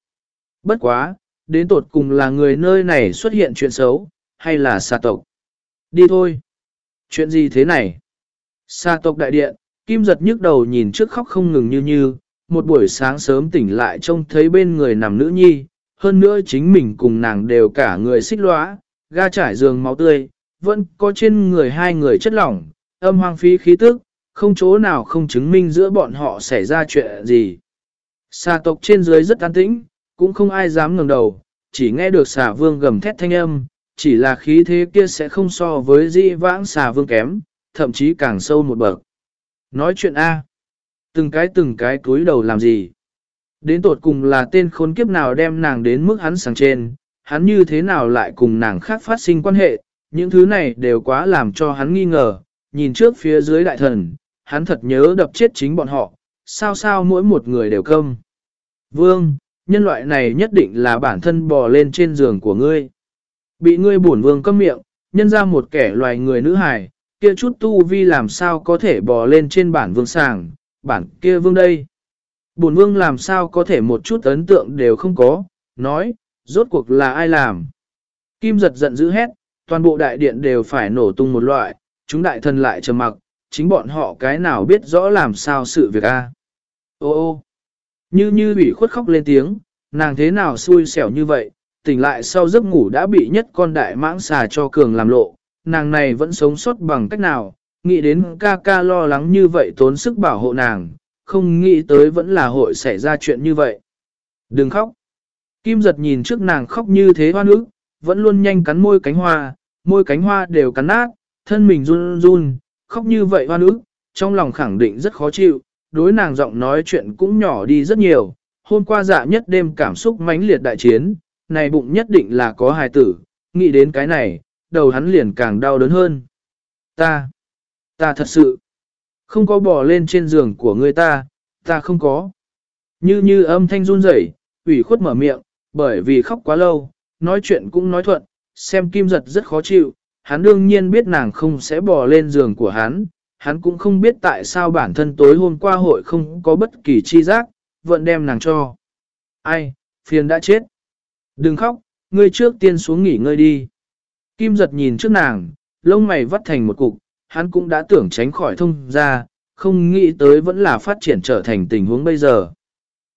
Bất quá, đến tột cùng là người nơi này xuất hiện chuyện xấu, hay là xa tộc. Đi thôi. Chuyện gì thế này? Xa tộc đại điện, Kim giật nhức đầu nhìn trước khóc không ngừng như như, một buổi sáng sớm tỉnh lại trông thấy bên người nằm nữ nhi, hơn nữa chính mình cùng nàng đều cả người xích lóa, ga trải giường máu tươi, vẫn có trên người hai người chất lỏng, âm hoang phí khí tức, không chỗ nào không chứng minh giữa bọn họ xảy ra chuyện gì. Xà tộc trên dưới rất an tĩnh, cũng không ai dám ngẩng đầu, chỉ nghe được xà vương gầm thét thanh âm, chỉ là khí thế kia sẽ không so với di vãng xà vương kém, thậm chí càng sâu một bậc. Nói chuyện A. Từng cái từng cái cúi đầu làm gì? Đến tột cùng là tên khốn kiếp nào đem nàng đến mức hắn sáng trên, hắn như thế nào lại cùng nàng khác phát sinh quan hệ, những thứ này đều quá làm cho hắn nghi ngờ, nhìn trước phía dưới đại thần, hắn thật nhớ đập chết chính bọn họ, sao sao mỗi một người đều câm. Vương, nhân loại này nhất định là bản thân bò lên trên giường của ngươi. Bị ngươi bổn vương câm miệng, nhân ra một kẻ loài người nữ hài, kia chút tu vi làm sao có thể bò lên trên bản vương sàng, bản kia vương đây. Bổn vương làm sao có thể một chút ấn tượng đều không có, nói, rốt cuộc là ai làm. Kim giật giận dữ hét, toàn bộ đại điện đều phải nổ tung một loại, chúng đại thần lại trầm mặc, chính bọn họ cái nào biết rõ làm sao sự việc a. Ô ô, như như bị khuất khóc lên tiếng, nàng thế nào xui xẻo như vậy, tỉnh lại sau giấc ngủ đã bị nhất con đại mãng xà cho cường làm lộ, nàng này vẫn sống sót bằng cách nào, nghĩ đến ca ca lo lắng như vậy tốn sức bảo hộ nàng, không nghĩ tới vẫn là hội xảy ra chuyện như vậy. Đừng khóc. Kim giật nhìn trước nàng khóc như thế hoa nước, vẫn luôn nhanh cắn môi cánh hoa, môi cánh hoa đều cắn nát, thân mình run run, khóc như vậy hoa nước, trong lòng khẳng định rất khó chịu, đối nàng giọng nói chuyện cũng nhỏ đi rất nhiều. Hôm qua dạ nhất đêm cảm xúc mãnh liệt đại chiến, này bụng nhất định là có hài tử, nghĩ đến cái này, đầu hắn liền càng đau đớn hơn. Ta, ta thật sự, không có bỏ lên trên giường của người ta, ta không có. Như như âm thanh run rẩy, ủy khuất mở miệng, bởi vì khóc quá lâu, nói chuyện cũng nói thuận, xem kim giật rất khó chịu, hắn đương nhiên biết nàng không sẽ bỏ lên giường của hắn, hắn cũng không biết tại sao bản thân tối hôm qua hội không có bất kỳ chi giác, vẫn đem nàng cho. Ai, phiền đã chết. Đừng khóc, ngươi trước tiên xuống nghỉ ngơi đi. Kim giật nhìn trước nàng, lông mày vắt thành một cục, hắn cũng đã tưởng tránh khỏi thông ra, không nghĩ tới vẫn là phát triển trở thành tình huống bây giờ.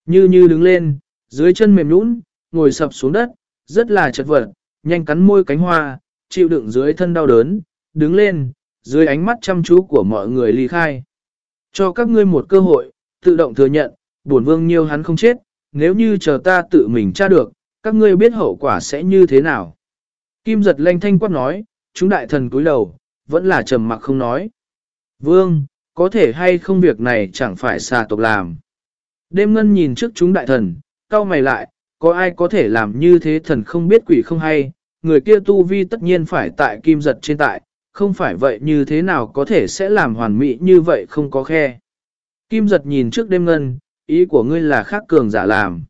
Như như đứng lên, dưới chân mềm nũng, ngồi sập xuống đất, rất là chật vật, nhanh cắn môi cánh hoa, chịu đựng dưới thân đau đớn, đứng lên, dưới ánh mắt chăm chú của mọi người ly khai. Cho các ngươi một cơ hội, tự động thừa nhận, buồn vương nhiêu hắn không chết, nếu như chờ ta tự mình tra được, các ngươi biết hậu quả sẽ như thế nào. Kim giật lanh thanh quát nói, chúng đại thần cúi đầu, vẫn là trầm mặc không nói. Vương, có thể hay không việc này chẳng phải xà tộc làm. Đêm ngân nhìn trước chúng đại thần, cau mày lại, có ai có thể làm như thế thần không biết quỷ không hay, người kia tu vi tất nhiên phải tại kim giật trên tại, không phải vậy như thế nào có thể sẽ làm hoàn mỹ như vậy không có khe. Kim giật nhìn trước đêm ngân, ý của ngươi là khác cường giả làm.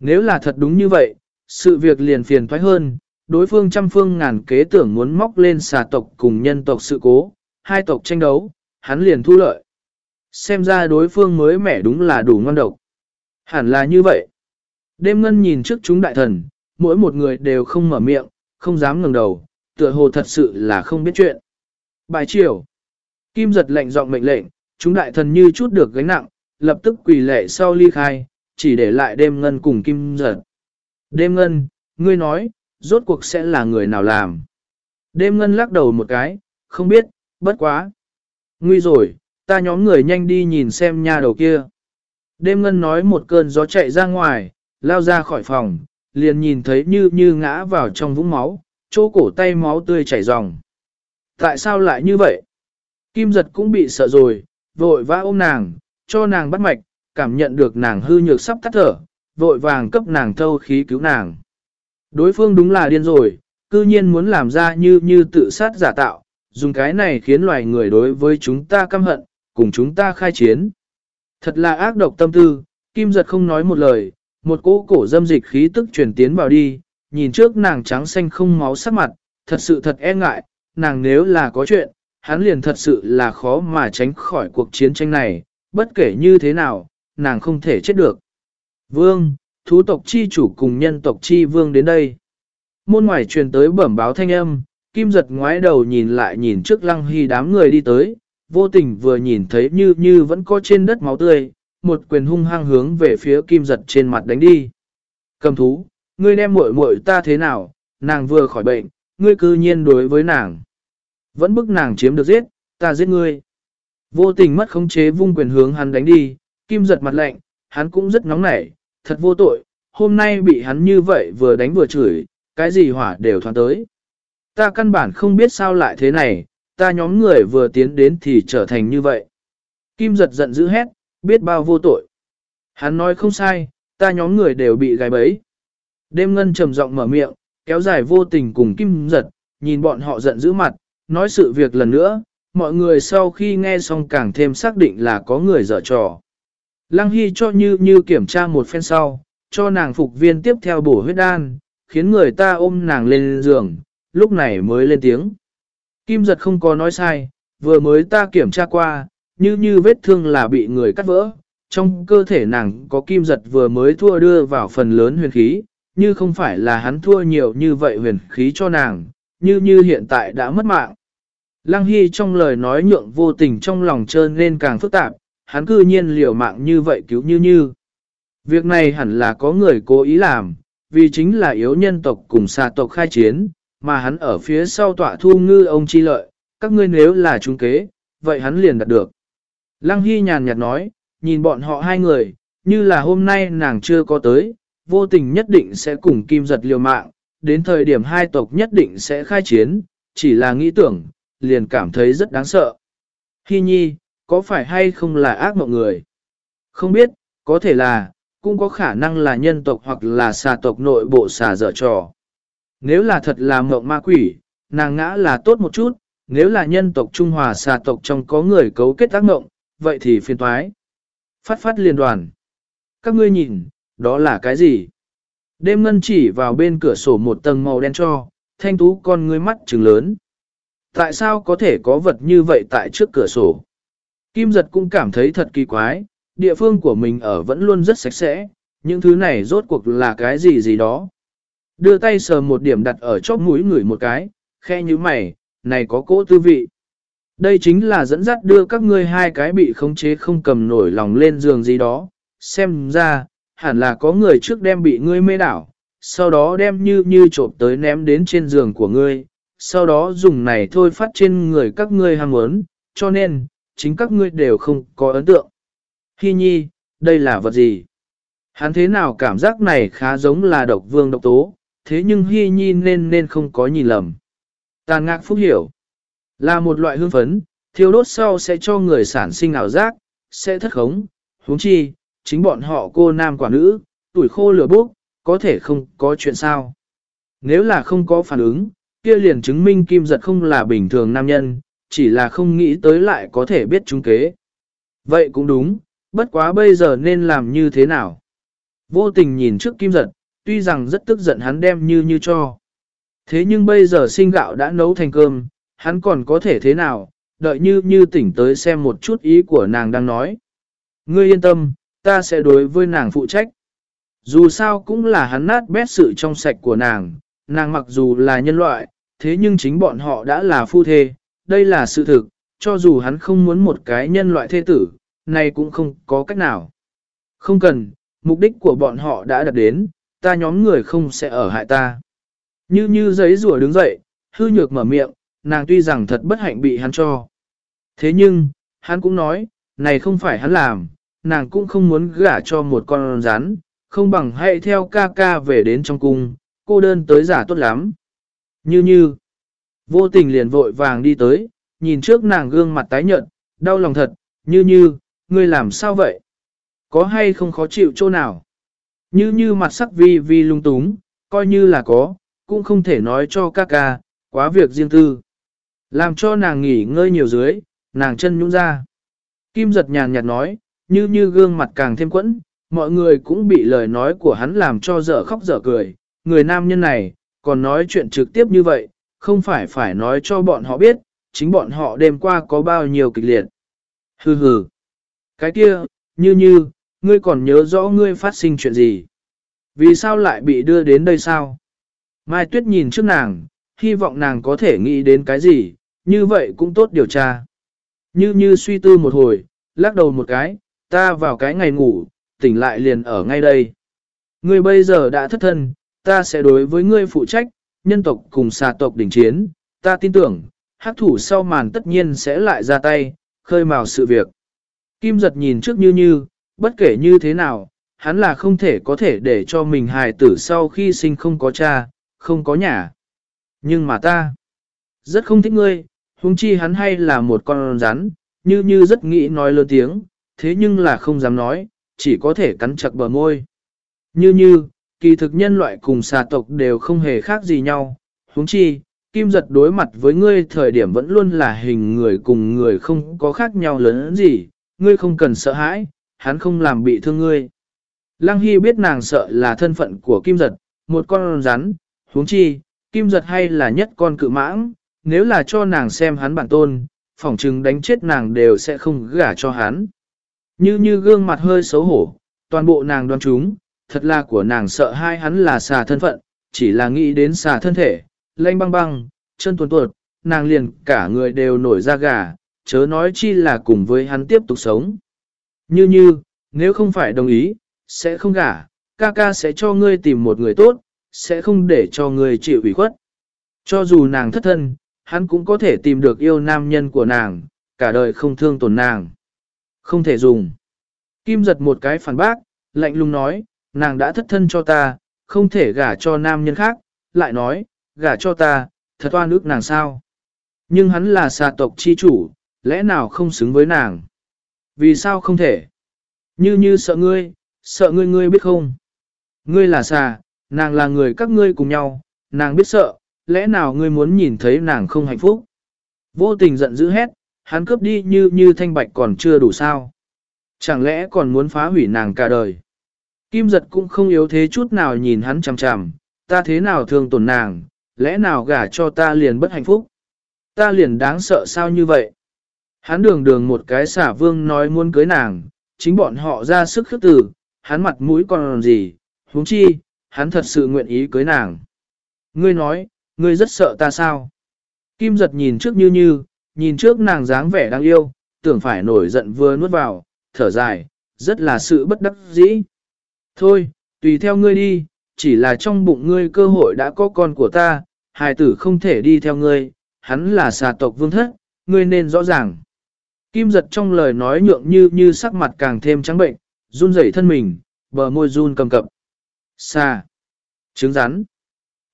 Nếu là thật đúng như vậy, sự việc liền phiền thoái hơn, đối phương trăm phương ngàn kế tưởng muốn móc lên xà tộc cùng nhân tộc sự cố, hai tộc tranh đấu, hắn liền thu lợi. Xem ra đối phương mới mẻ đúng là đủ ngon độc. Hẳn là như vậy. Đêm ngân nhìn trước chúng đại thần, mỗi một người đều không mở miệng, không dám ngẩng đầu, tựa hồ thật sự là không biết chuyện. Bài chiều. Kim giật lệnh giọng mệnh lệnh, chúng đại thần như chút được gánh nặng, lập tức quỳ lệ sau ly khai, chỉ để lại đêm ngân cùng kim giật. Đêm ngân, ngươi nói, rốt cuộc sẽ là người nào làm? Đêm ngân lắc đầu một cái, không biết, bất quá. Nguy rồi, ta nhóm người nhanh đi nhìn xem nha đầu kia. Đêm ngân nói một cơn gió chạy ra ngoài, lao ra khỏi phòng, liền nhìn thấy như như ngã vào trong vũng máu, chỗ cổ tay máu tươi chảy ròng. Tại sao lại như vậy? Kim giật cũng bị sợ rồi, vội vã ôm nàng, cho nàng bắt mạch, cảm nhận được nàng hư nhược sắp tắt thở, vội vàng cấp nàng thâu khí cứu nàng. Đối phương đúng là điên rồi, cư nhiên muốn làm ra như như tự sát giả tạo, dùng cái này khiến loài người đối với chúng ta căm hận, cùng chúng ta khai chiến. Thật là ác độc tâm tư, kim giật không nói một lời, một cỗ cổ dâm dịch khí tức truyền tiến vào đi, nhìn trước nàng trắng xanh không máu sắc mặt, thật sự thật e ngại, nàng nếu là có chuyện, hắn liền thật sự là khó mà tránh khỏi cuộc chiến tranh này, bất kể như thế nào, nàng không thể chết được. Vương, thú tộc chi chủ cùng nhân tộc chi vương đến đây. Môn ngoài truyền tới bẩm báo thanh âm, kim giật ngoái đầu nhìn lại nhìn trước lăng hy đám người đi tới, vô tình vừa nhìn thấy như như vẫn có trên đất máu tươi, một quyền hung hăng hướng về phía kim giật trên mặt đánh đi. Cầm thú, ngươi đem muội muội ta thế nào, nàng vừa khỏi bệnh, ngươi cư nhiên đối với nàng. Vẫn bức nàng chiếm được giết, ta giết ngươi. Vô tình mất khống chế vung quyền hướng hắn đánh đi, kim giật mặt lạnh, hắn cũng rất nóng nảy, thật vô tội, hôm nay bị hắn như vậy vừa đánh vừa chửi, cái gì hỏa đều thoáng tới. Ta căn bản không biết sao lại thế này, ta nhóm người vừa tiến đến thì trở thành như vậy. Kim giật giận dữ hét, biết bao vô tội. Hắn nói không sai, ta nhóm người đều bị gài bấy. Đêm ngân trầm giọng mở miệng, kéo dài vô tình cùng kim giật, nhìn bọn họ giận dữ mặt, nói sự việc lần nữa, mọi người sau khi nghe xong càng thêm xác định là có người dở trò. Lăng Hy cho như như kiểm tra một phen sau, cho nàng phục viên tiếp theo bổ huyết đan, khiến người ta ôm nàng lên giường, lúc này mới lên tiếng. Kim giật không có nói sai, vừa mới ta kiểm tra qua, như như vết thương là bị người cắt vỡ, trong cơ thể nàng có kim giật vừa mới thua đưa vào phần lớn huyền khí, như không phải là hắn thua nhiều như vậy huyền khí cho nàng, như như hiện tại đã mất mạng. Lăng Hy trong lời nói nhượng vô tình trong lòng trơn nên càng phức tạp, hắn cư nhiên liều mạng như vậy cứu như như. Việc này hẳn là có người cố ý làm, vì chính là yếu nhân tộc cùng xà tộc khai chiến, mà hắn ở phía sau tọa thu ngư ông chi lợi, các ngươi nếu là trung kế, vậy hắn liền đạt được. Lăng Hy nhàn nhạt nói, nhìn bọn họ hai người, như là hôm nay nàng chưa có tới, vô tình nhất định sẽ cùng kim giật liều mạng, đến thời điểm hai tộc nhất định sẽ khai chiến, chỉ là nghĩ tưởng, liền cảm thấy rất đáng sợ. Hy nhi, có phải hay không là ác mộng người? Không biết, có thể là, cũng có khả năng là nhân tộc hoặc là xà tộc nội bộ xà dở trò. Nếu là thật là mộng ma quỷ, nàng ngã là tốt một chút, nếu là nhân tộc Trung Hòa xà tộc trong có người cấu kết ác mộng, vậy thì phiền toái. Phát phát liên đoàn. Các ngươi nhìn, đó là cái gì? Đêm ngân chỉ vào bên cửa sổ một tầng màu đen cho, thanh tú con ngươi mắt trừng lớn. Tại sao có thể có vật như vậy tại trước cửa sổ? Kim giật cũng cảm thấy thật kỳ quái, địa phương của mình ở vẫn luôn rất sạch sẽ, những thứ này rốt cuộc là cái gì gì đó. Đưa tay sờ một điểm đặt ở chóp mũi người một cái, khe như mày, này có cỗ tư vị. Đây chính là dẫn dắt đưa các ngươi hai cái bị khống chế không cầm nổi lòng lên giường gì đó. Xem ra, hẳn là có người trước đem bị ngươi mê đảo, sau đó đem như như trộm tới ném đến trên giường của ngươi, sau đó dùng này thôi phát trên người các ngươi ham muốn, cho nên, chính các ngươi đều không có ấn tượng. Hi nhi, đây là vật gì? Hắn thế nào cảm giác này khá giống là độc vương độc tố, thế nhưng Hi nhi nên nên không có nhìn lầm. Tàn ngạc phúc hiểu, là một loại hương phấn, thiêu đốt sau sẽ cho người sản sinh ảo giác, sẽ thất khống, huống chi, chính bọn họ cô nam quả nữ, tuổi khô lửa bốc, có thể không có chuyện sao. Nếu là không có phản ứng, kia liền chứng minh kim giật không là bình thường nam nhân, chỉ là không nghĩ tới lại có thể biết chúng kế. Vậy cũng đúng, bất quá bây giờ nên làm như thế nào? Vô tình nhìn trước kim giật, tuy rằng rất tức giận hắn đem như như cho. Thế nhưng bây giờ sinh gạo đã nấu thành cơm, hắn còn có thể thế nào, đợi như như tỉnh tới xem một chút ý của nàng đang nói. Ngươi yên tâm, ta sẽ đối với nàng phụ trách. Dù sao cũng là hắn nát bét sự trong sạch của nàng, nàng mặc dù là nhân loại, thế nhưng chính bọn họ đã là phu thê, đây là sự thực, cho dù hắn không muốn một cái nhân loại thê tử, này cũng không có cách nào. Không cần, mục đích của bọn họ đã đạt đến, ta nhóm người không sẽ ở hại ta. Như như giấy rùa đứng dậy, hư nhược mở miệng, nàng tuy rằng thật bất hạnh bị hắn cho. Thế nhưng, hắn cũng nói, này không phải hắn làm, nàng cũng không muốn gả cho một con rắn, không bằng hãy theo ca ca về đến trong cung, cô đơn tới giả tốt lắm. Như như, vô tình liền vội vàng đi tới, nhìn trước nàng gương mặt tái nhợt, đau lòng thật, như như, ngươi làm sao vậy? Có hay không khó chịu chỗ nào? Như như mặt sắc vi vi lung túng, coi như là có, cũng không thể nói cho ca ca, quá việc riêng tư. Làm cho nàng nghỉ ngơi nhiều dưới, nàng chân nhũng ra. Kim giật nhàn nhạt nói, như như gương mặt càng thêm quẫn, mọi người cũng bị lời nói của hắn làm cho dở khóc dở cười. Người nam nhân này, còn nói chuyện trực tiếp như vậy, không phải phải nói cho bọn họ biết, chính bọn họ đêm qua có bao nhiêu kịch liệt. Hừ hừ. Cái kia, như như, ngươi còn nhớ rõ ngươi phát sinh chuyện gì? Vì sao lại bị đưa đến đây sao? Mai Tuyết nhìn trước nàng, hy vọng nàng có thể nghĩ đến cái gì, như vậy cũng tốt điều tra. Như như suy tư một hồi, lắc đầu một cái, ta vào cái ngày ngủ, tỉnh lại liền ở ngay đây. Ngươi bây giờ đã thất thân, ta sẽ đối với ngươi phụ trách, nhân tộc cùng xà tộc đỉnh chiến, ta tin tưởng, hắc thủ sau màn tất nhiên sẽ lại ra tay, khơi mào sự việc. Kim giật nhìn trước như như, bất kể như thế nào, hắn là không thể có thể để cho mình hài tử sau khi sinh không có cha, không có nhà. Nhưng mà ta, Rất không thích ngươi, huống chi hắn hay là một con rắn, như như rất nghĩ nói lớn tiếng, thế nhưng là không dám nói, chỉ có thể cắn chặt bờ môi. Như như, kỳ thực nhân loại cùng xà tộc đều không hề khác gì nhau, huống chi, kim giật đối mặt với ngươi thời điểm vẫn luôn là hình người cùng người không có khác nhau lớn gì, ngươi không cần sợ hãi, hắn không làm bị thương ngươi. Lăng Hy biết nàng sợ là thân phận của kim giật, một con rắn, huống chi, kim giật hay là nhất con cự mãng, nếu là cho nàng xem hắn bản tôn, phỏng chừng đánh chết nàng đều sẽ không gả cho hắn. Như như gương mặt hơi xấu hổ, toàn bộ nàng đoán chúng, thật là của nàng sợ hai hắn là xà thân phận, chỉ là nghĩ đến xà thân thể, lanh băng băng, chân tuột tuột, nàng liền cả người đều nổi da gà, chớ nói chi là cùng với hắn tiếp tục sống. Như như, nếu không phải đồng ý, sẽ không gả, ca ca sẽ cho ngươi tìm một người tốt, sẽ không để cho ngươi chịu ủy khuất. Cho dù nàng thất thân, hắn cũng có thể tìm được yêu nam nhân của nàng, cả đời không thương tổn nàng. Không thể dùng. Kim giật một cái phản bác, lạnh lùng nói, nàng đã thất thân cho ta, không thể gả cho nam nhân khác, lại nói, gả cho ta, thật oan ước nàng sao. Nhưng hắn là xà tộc chi chủ, lẽ nào không xứng với nàng? Vì sao không thể? Như như sợ ngươi, sợ ngươi ngươi biết không? Ngươi là xà, nàng là người các ngươi cùng nhau, nàng biết sợ, lẽ nào ngươi muốn nhìn thấy nàng không hạnh phúc? Vô tình giận dữ hét, hắn cướp đi như như thanh bạch còn chưa đủ sao? Chẳng lẽ còn muốn phá hủy nàng cả đời? Kim giật cũng không yếu thế chút nào nhìn hắn chằm chằm, ta thế nào thương tổn nàng, lẽ nào gả cho ta liền bất hạnh phúc? Ta liền đáng sợ sao như vậy? Hắn đường đường một cái xả vương nói muốn cưới nàng, chính bọn họ ra sức khước từ. hắn mặt mũi còn làm gì, huống chi, hắn thật sự nguyện ý cưới nàng. Ngươi nói, ngươi rất sợ ta sao? Kim giật nhìn trước như như, nhìn trước nàng dáng vẻ đáng yêu, tưởng phải nổi giận vừa nuốt vào, thở dài, rất là sự bất đắc dĩ. Thôi, tùy theo ngươi đi, chỉ là trong bụng ngươi cơ hội đã có con của ta, hài tử không thể đi theo ngươi, hắn là xà tộc vương thất, ngươi nên rõ ràng. Kim giật trong lời nói nhượng như như sắc mặt càng thêm trắng bệnh, run rẩy thân mình, bờ môi run cầm cập. Xà. Trứng rắn.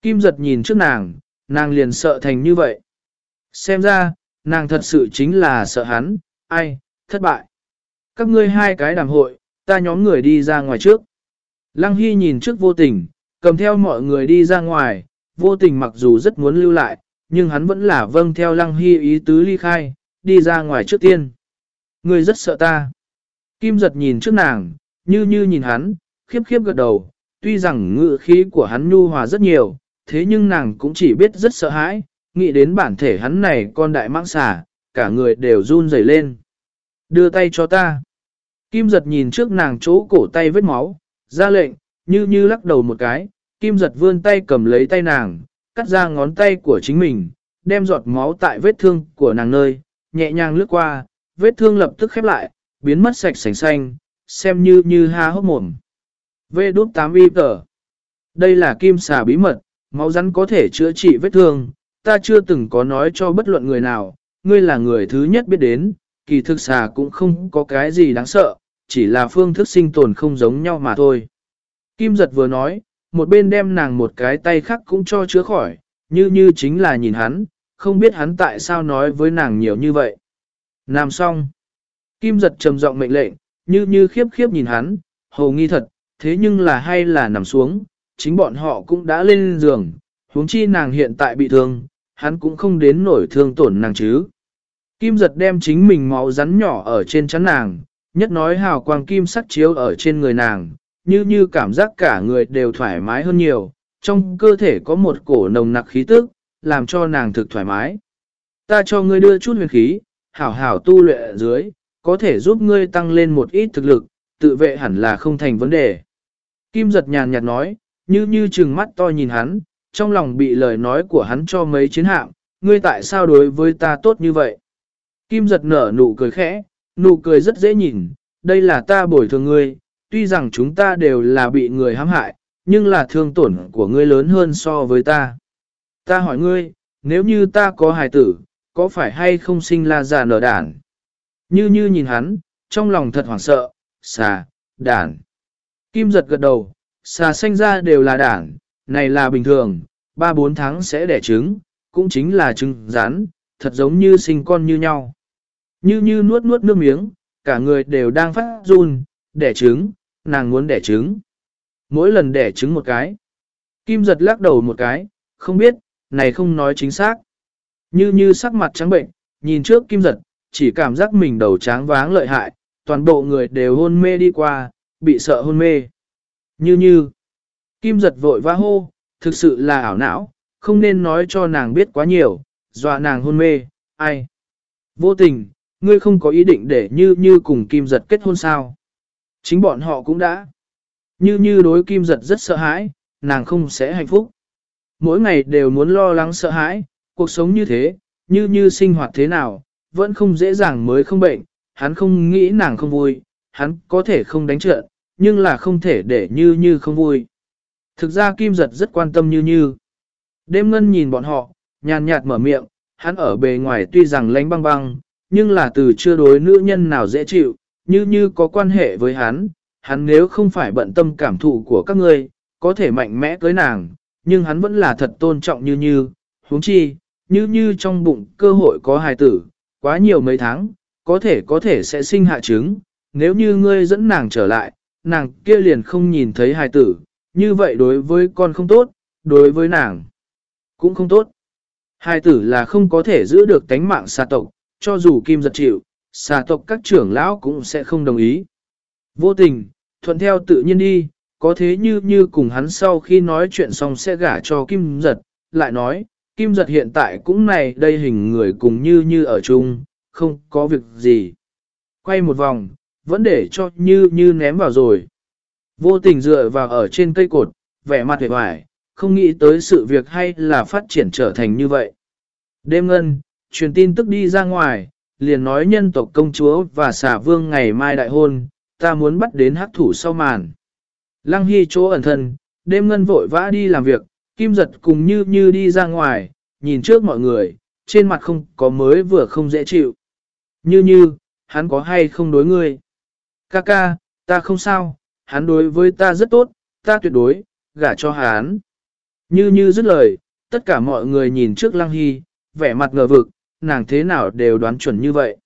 Kim giật nhìn trước nàng, nàng liền sợ thành như vậy. Xem ra, nàng thật sự chính là sợ hắn, ai, thất bại. Các ngươi hai cái đàm hội, ta nhóm người đi ra ngoài trước. Lăng Hy nhìn trước vô tình, cầm theo mọi người đi ra ngoài, vô tình mặc dù rất muốn lưu lại, nhưng hắn vẫn là vâng theo Lăng Hy ý tứ ly khai, đi ra ngoài trước tiên. Người rất sợ ta. Kim giật nhìn trước nàng, như như nhìn hắn, khiếp khiếp gật đầu, tuy rằng ngự khí của hắn nhu hòa rất nhiều, thế nhưng nàng cũng chỉ biết rất sợ hãi, nghĩ đến bản thể hắn này con đại mãng xà, cả người đều run rẩy lên. Đưa tay cho ta. Kim giật nhìn trước nàng chỗ cổ tay vết máu, ra lệnh, như như lắc đầu một cái, kim giật vươn tay cầm lấy tay nàng, cắt ra ngón tay của chính mình, đem giọt máu tại vết thương của nàng nơi, nhẹ nhàng lướt qua, vết thương lập tức khép lại, biến mất sạch sành xanh, xem như như ha hốc mồm. Vê đút 8 y tờ. Đây là kim xà bí mật, máu rắn có thể chữa trị vết thương, ta chưa từng có nói cho bất luận người nào, ngươi là người thứ nhất biết đến, kỳ thực xà cũng không có cái gì đáng sợ, chỉ là phương thức sinh tồn không giống nhau mà thôi. Kim giật vừa nói, một bên đem nàng một cái tay khác cũng cho chứa khỏi, như như chính là nhìn hắn, không biết hắn tại sao nói với nàng nhiều như vậy. Nam xong. Kim giật trầm giọng mệnh lệnh, như như khiếp khiếp nhìn hắn, hầu nghi thật, thế nhưng là hay là nằm xuống, chính bọn họ cũng đã lên giường, huống chi nàng hiện tại bị thương, hắn cũng không đến nổi thương tổn nàng chứ. Kim giật đem chính mình máu rắn nhỏ ở trên chắn nàng, nhất nói hào quang kim sắc chiếu ở trên người nàng, như như cảm giác cả người đều thoải mái hơn nhiều, trong cơ thể có một cổ nồng nặc khí tức, làm cho nàng thực thoải mái. Ta cho ngươi đưa chút huyền khí, hảo hảo tu luyện ở dưới, có thể giúp ngươi tăng lên một ít thực lực, tự vệ hẳn là không thành vấn đề. Kim giật nhàn nhạt nói, như như trừng mắt to nhìn hắn, trong lòng bị lời nói của hắn cho mấy chiến hạm, ngươi tại sao đối với ta tốt như vậy? Kim giật nở nụ cười khẽ, nụ cười rất dễ nhìn, đây là ta bồi thường ngươi, tuy rằng chúng ta đều là bị người hãm hại, nhưng là thương tổn của ngươi lớn hơn so với ta. Ta hỏi ngươi, nếu như ta có hài tử, có phải hay không sinh la già nở đản? Như như nhìn hắn, trong lòng thật hoảng sợ, xà, đản. Kim giật gật đầu, xà sinh ra đều là đản, này là bình thường, 3-4 tháng sẽ đẻ trứng, cũng chính là trứng rán, thật giống như sinh con như nhau. Như như nuốt nuốt nước miếng, cả người đều đang phát run, đẻ trứng, nàng muốn đẻ trứng. Mỗi lần đẻ trứng một cái. Kim giật lắc đầu một cái, không biết, này không nói chính xác. Như như sắc mặt trắng bệnh, nhìn trước kim giật, chỉ cảm giác mình đầu tráng váng lợi hại, toàn bộ người đều hôn mê đi qua, bị sợ hôn mê. Như như, kim giật vội vã hô, thực sự là ảo não, không nên nói cho nàng biết quá nhiều, dọa nàng hôn mê, ai. Vô tình, ngươi không có ý định để như như cùng kim giật kết hôn sao. Chính bọn họ cũng đã. Như như đối kim giật rất sợ hãi, nàng không sẽ hạnh phúc. Mỗi ngày đều muốn lo lắng sợ hãi, cuộc sống như thế, như như sinh hoạt thế nào, vẫn không dễ dàng mới không bệnh, hắn không nghĩ nàng không vui, hắn có thể không đánh trận, nhưng là không thể để như như không vui. Thực ra Kim Giật rất quan tâm như như. Đêm ngân nhìn bọn họ, nhàn nhạt mở miệng, hắn ở bề ngoài tuy rằng lánh băng băng, nhưng là từ chưa đối nữ nhân nào dễ chịu, như như có quan hệ với hắn, hắn nếu không phải bận tâm cảm thụ của các ngươi, có thể mạnh mẽ cưới nàng, nhưng hắn vẫn là thật tôn trọng như như, huống chi, như như trong bụng cơ hội có hài tử, quá nhiều mấy tháng, có thể có thể sẽ sinh hạ trứng, nếu như ngươi dẫn nàng trở lại, nàng kia liền không nhìn thấy hài tử, như vậy đối với con không tốt, đối với nàng cũng không tốt. Hai tử là không có thể giữ được tánh mạng xà tộc, cho dù kim giật chịu, xà tộc các trưởng lão cũng sẽ không đồng ý. Vô tình, thuận theo tự nhiên đi, có thế như như cùng hắn sau khi nói chuyện xong sẽ gả cho kim giật, lại nói, kim giật hiện tại cũng này đây hình người cùng như như ở chung, không có việc gì. Quay một vòng, vẫn để cho như như ném vào rồi. Vô tình dựa vào ở trên cây cột, vẻ mặt hề hoài, không nghĩ tới sự việc hay là phát triển trở thành như vậy. Đêm ngân, truyền tin tức đi ra ngoài, liền nói nhân tộc công chúa và xả vương ngày mai đại hôn, ta muốn bắt đến hắc thủ sau màn. Lăng Hy chỗ ẩn thân, đêm ngân vội vã đi làm việc, kim giật cùng như như đi ra ngoài, nhìn trước mọi người, trên mặt không có mới vừa không dễ chịu. Như như, hắn có hay không đối ngươi? Ca ca, ta không sao, hắn đối với ta rất tốt, ta tuyệt đối, gả cho hắn. Như như dứt lời, tất cả mọi người nhìn trước Lăng Hy, vẻ mặt ngờ vực, nàng thế nào đều đoán chuẩn như vậy.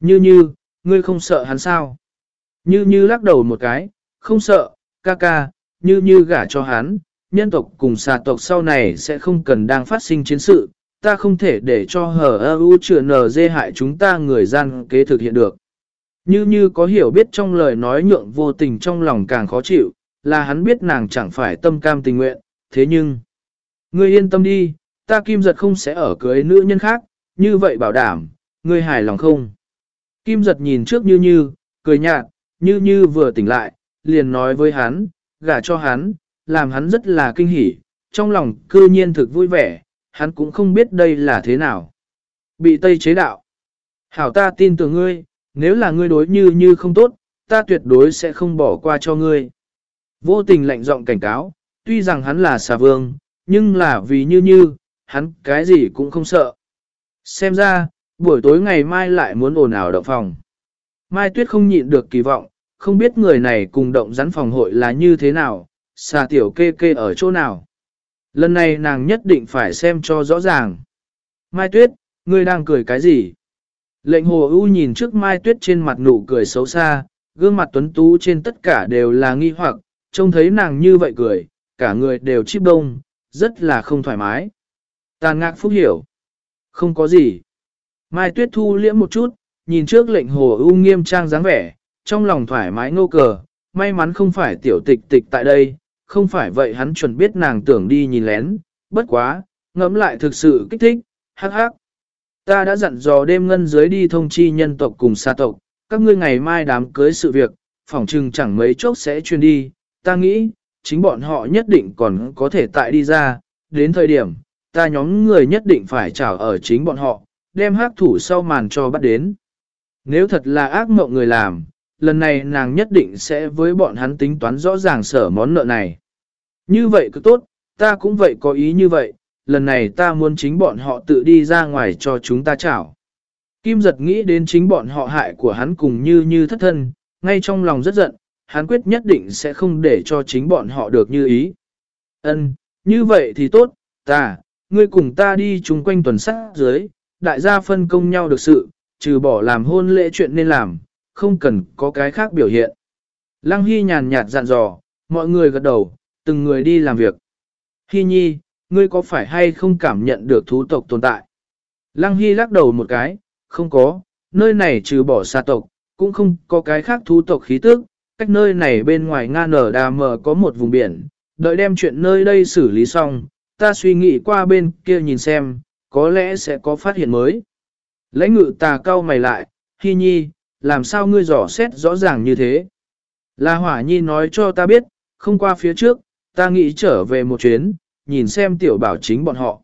Như như, ngươi không sợ hắn sao? Như như lắc đầu một cái, không sợ, ca ca, như như gả cho hắn, nhân tộc cùng xà tộc sau này sẽ không cần đang phát sinh chiến sự, ta không thể để cho hờ ơ u chữa nờ dê hại chúng ta người gian kế thực hiện được. Như như có hiểu biết trong lời nói nhượng vô tình trong lòng càng khó chịu, là hắn biết nàng chẳng phải tâm cam tình nguyện, thế nhưng... Ngươi yên tâm đi, ta kim giật không sẽ ở cưới nữ nhân khác, như vậy bảo đảm, ngươi hài lòng không? Kim giật nhìn trước như như, cười nhạt, như như vừa tỉnh lại, liền nói với hắn, gả cho hắn, làm hắn rất là kinh hỉ, trong lòng cư nhiên thực vui vẻ, hắn cũng không biết đây là thế nào. Bị Tây chế đạo. Hảo ta tin tưởng ngươi, nếu là ngươi đối như như không tốt, ta tuyệt đối sẽ không bỏ qua cho ngươi. Vô tình lạnh giọng cảnh cáo, tuy rằng hắn là xà vương, nhưng là vì như như, hắn cái gì cũng không sợ. Xem ra, buổi tối ngày mai lại muốn ồn ào động phòng. Mai Tuyết không nhịn được kỳ vọng, không biết người này cùng động rắn phòng hội là như thế nào, xà tiểu kê kê ở chỗ nào. Lần này nàng nhất định phải xem cho rõ ràng. Mai Tuyết, ngươi đang cười cái gì? Lệnh hồ ưu nhìn trước Mai Tuyết trên mặt nụ cười xấu xa, gương mặt tuấn tú trên tất cả đều là nghi hoặc, trông thấy nàng như vậy cười, cả người đều chip đông, rất là không thoải mái. Tàn ngạc phúc hiểu. Không có gì. Mai Tuyết thu liễm một chút, nhìn trước lệnh hồ ưu nghiêm trang dáng vẻ, trong lòng thoải mái ngô cờ, may mắn không phải tiểu tịch tịch tại đây, không phải vậy hắn chuẩn biết nàng tưởng đi nhìn lén, bất quá, ngẫm lại thực sự kích thích, hắc hắc. Ta đã dặn dò đêm ngân dưới đi thông chi nhân tộc cùng xa tộc, các ngươi ngày mai đám cưới sự việc, phỏng chừng chẳng mấy chốc sẽ truyền đi, ta nghĩ, chính bọn họ nhất định còn có thể tại đi ra, đến thời điểm, ta nhóm người nhất định phải trảo ở chính bọn họ, đem hắc thủ sau màn cho bắt đến. Nếu thật là ác mộng người làm, lần này nàng nhất định sẽ với bọn hắn tính toán rõ ràng sở món nợ này. Như vậy cứ tốt, ta cũng vậy có ý như vậy, lần này ta muốn chính bọn họ tự đi ra ngoài cho chúng ta chảo. Kim giật nghĩ đến chính bọn họ hại của hắn cùng như như thất thân, ngay trong lòng rất giận, hắn quyết nhất định sẽ không để cho chính bọn họ được như ý. Ân, như vậy thì tốt, ta, ngươi cùng ta đi chung quanh tuần sát dưới, đại gia phân công nhau được sự, trừ bỏ làm hôn lễ chuyện nên làm, không cần có cái khác biểu hiện. Lăng Hy nhàn nhạt dặn dò, mọi người gật đầu, từng người đi làm việc. Hy nhi, ngươi có phải hay không cảm nhận được thú tộc tồn tại? Lăng Hy lắc đầu một cái, không có, nơi này trừ bỏ xa tộc, cũng không có cái khác thú tộc khí tức, cách nơi này bên ngoài Nga nở đà mờ có một vùng biển, đợi đem chuyện nơi đây xử lý xong, ta suy nghĩ qua bên kia nhìn xem, có lẽ sẽ có phát hiện mới. Lãnh ngự tà cao mày lại, Hy nhi, làm sao ngươi dò xét rõ ràng như thế? La Hỏa Nhi nói cho ta biết, không qua phía trước, ta nghĩ trở về một chuyến, nhìn xem tiểu bảo chính bọn họ.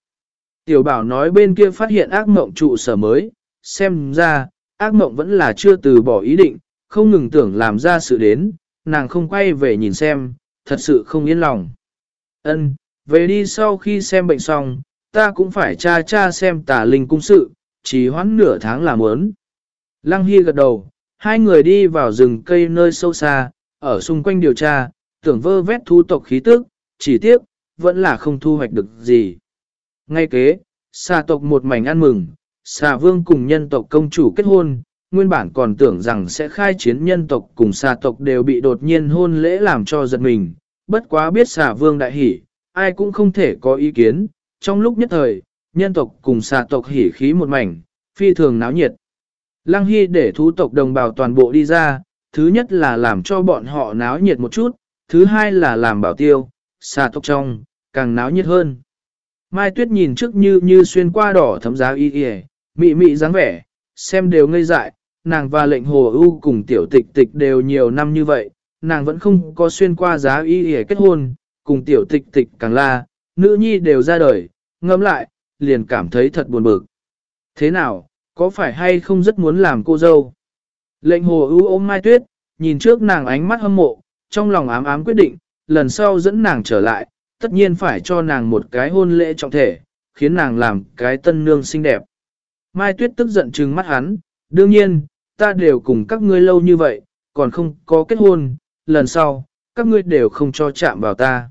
Tiểu bảo nói bên kia phát hiện ác mộng trụ sở mới, xem ra, ác mộng vẫn là chưa từ bỏ ý định, không ngừng tưởng làm ra sự đến, nàng không quay về nhìn xem, thật sự không yên lòng. Ân, về đi sau khi xem bệnh xong, ta cũng phải tra tra xem tà linh cung sự, chỉ hoãn nửa tháng là muốn. Lăng Hy gật đầu, hai người đi vào rừng cây nơi sâu xa, ở xung quanh điều tra, tưởng vơ vét thu tộc khí tức, chỉ tiếc, vẫn là không thu hoạch được gì. Ngay kế, xà tộc một mảnh ăn mừng, xà vương cùng nhân tộc công chủ kết hôn, nguyên bản còn tưởng rằng sẽ khai chiến nhân tộc cùng xà tộc đều bị đột nhiên hôn lễ làm cho giật mình, bất quá biết xà vương đại hỷ, ai cũng không thể có ý kiến, trong lúc nhất thời, nhân tộc cùng xà tộc hỉ khí một mảnh, phi thường náo nhiệt. Lăng Hy để thú tộc đồng bào toàn bộ đi ra, thứ nhất là làm cho bọn họ náo nhiệt một chút, thứ hai là làm bảo tiêu, xà tộc trong, càng náo nhiệt hơn. Mai Tuyết nhìn trước như như xuyên qua đỏ thấm giá y y, mị mị dáng vẻ, xem đều ngây dại, nàng và lệnh hồ ưu cùng tiểu tịch tịch đều nhiều năm như vậy, nàng vẫn không có xuyên qua giá y y kết hôn, cùng tiểu tịch tịch càng la, nữ nhi đều ra đời, ngẫm lại, liền cảm thấy thật buồn bực. Thế nào, có phải hay không rất muốn làm cô dâu? Lệnh hồ ưu ôm Mai Tuyết, nhìn trước nàng ánh mắt hâm mộ, trong lòng ám ám quyết định, lần sau dẫn nàng trở lại, tất nhiên phải cho nàng một cái hôn lễ trọng thể, khiến nàng làm cái tân nương xinh đẹp. Mai Tuyết tức giận trừng mắt hắn, đương nhiên, ta đều cùng các ngươi lâu như vậy, còn không có kết hôn, lần sau, các ngươi đều không cho chạm vào ta.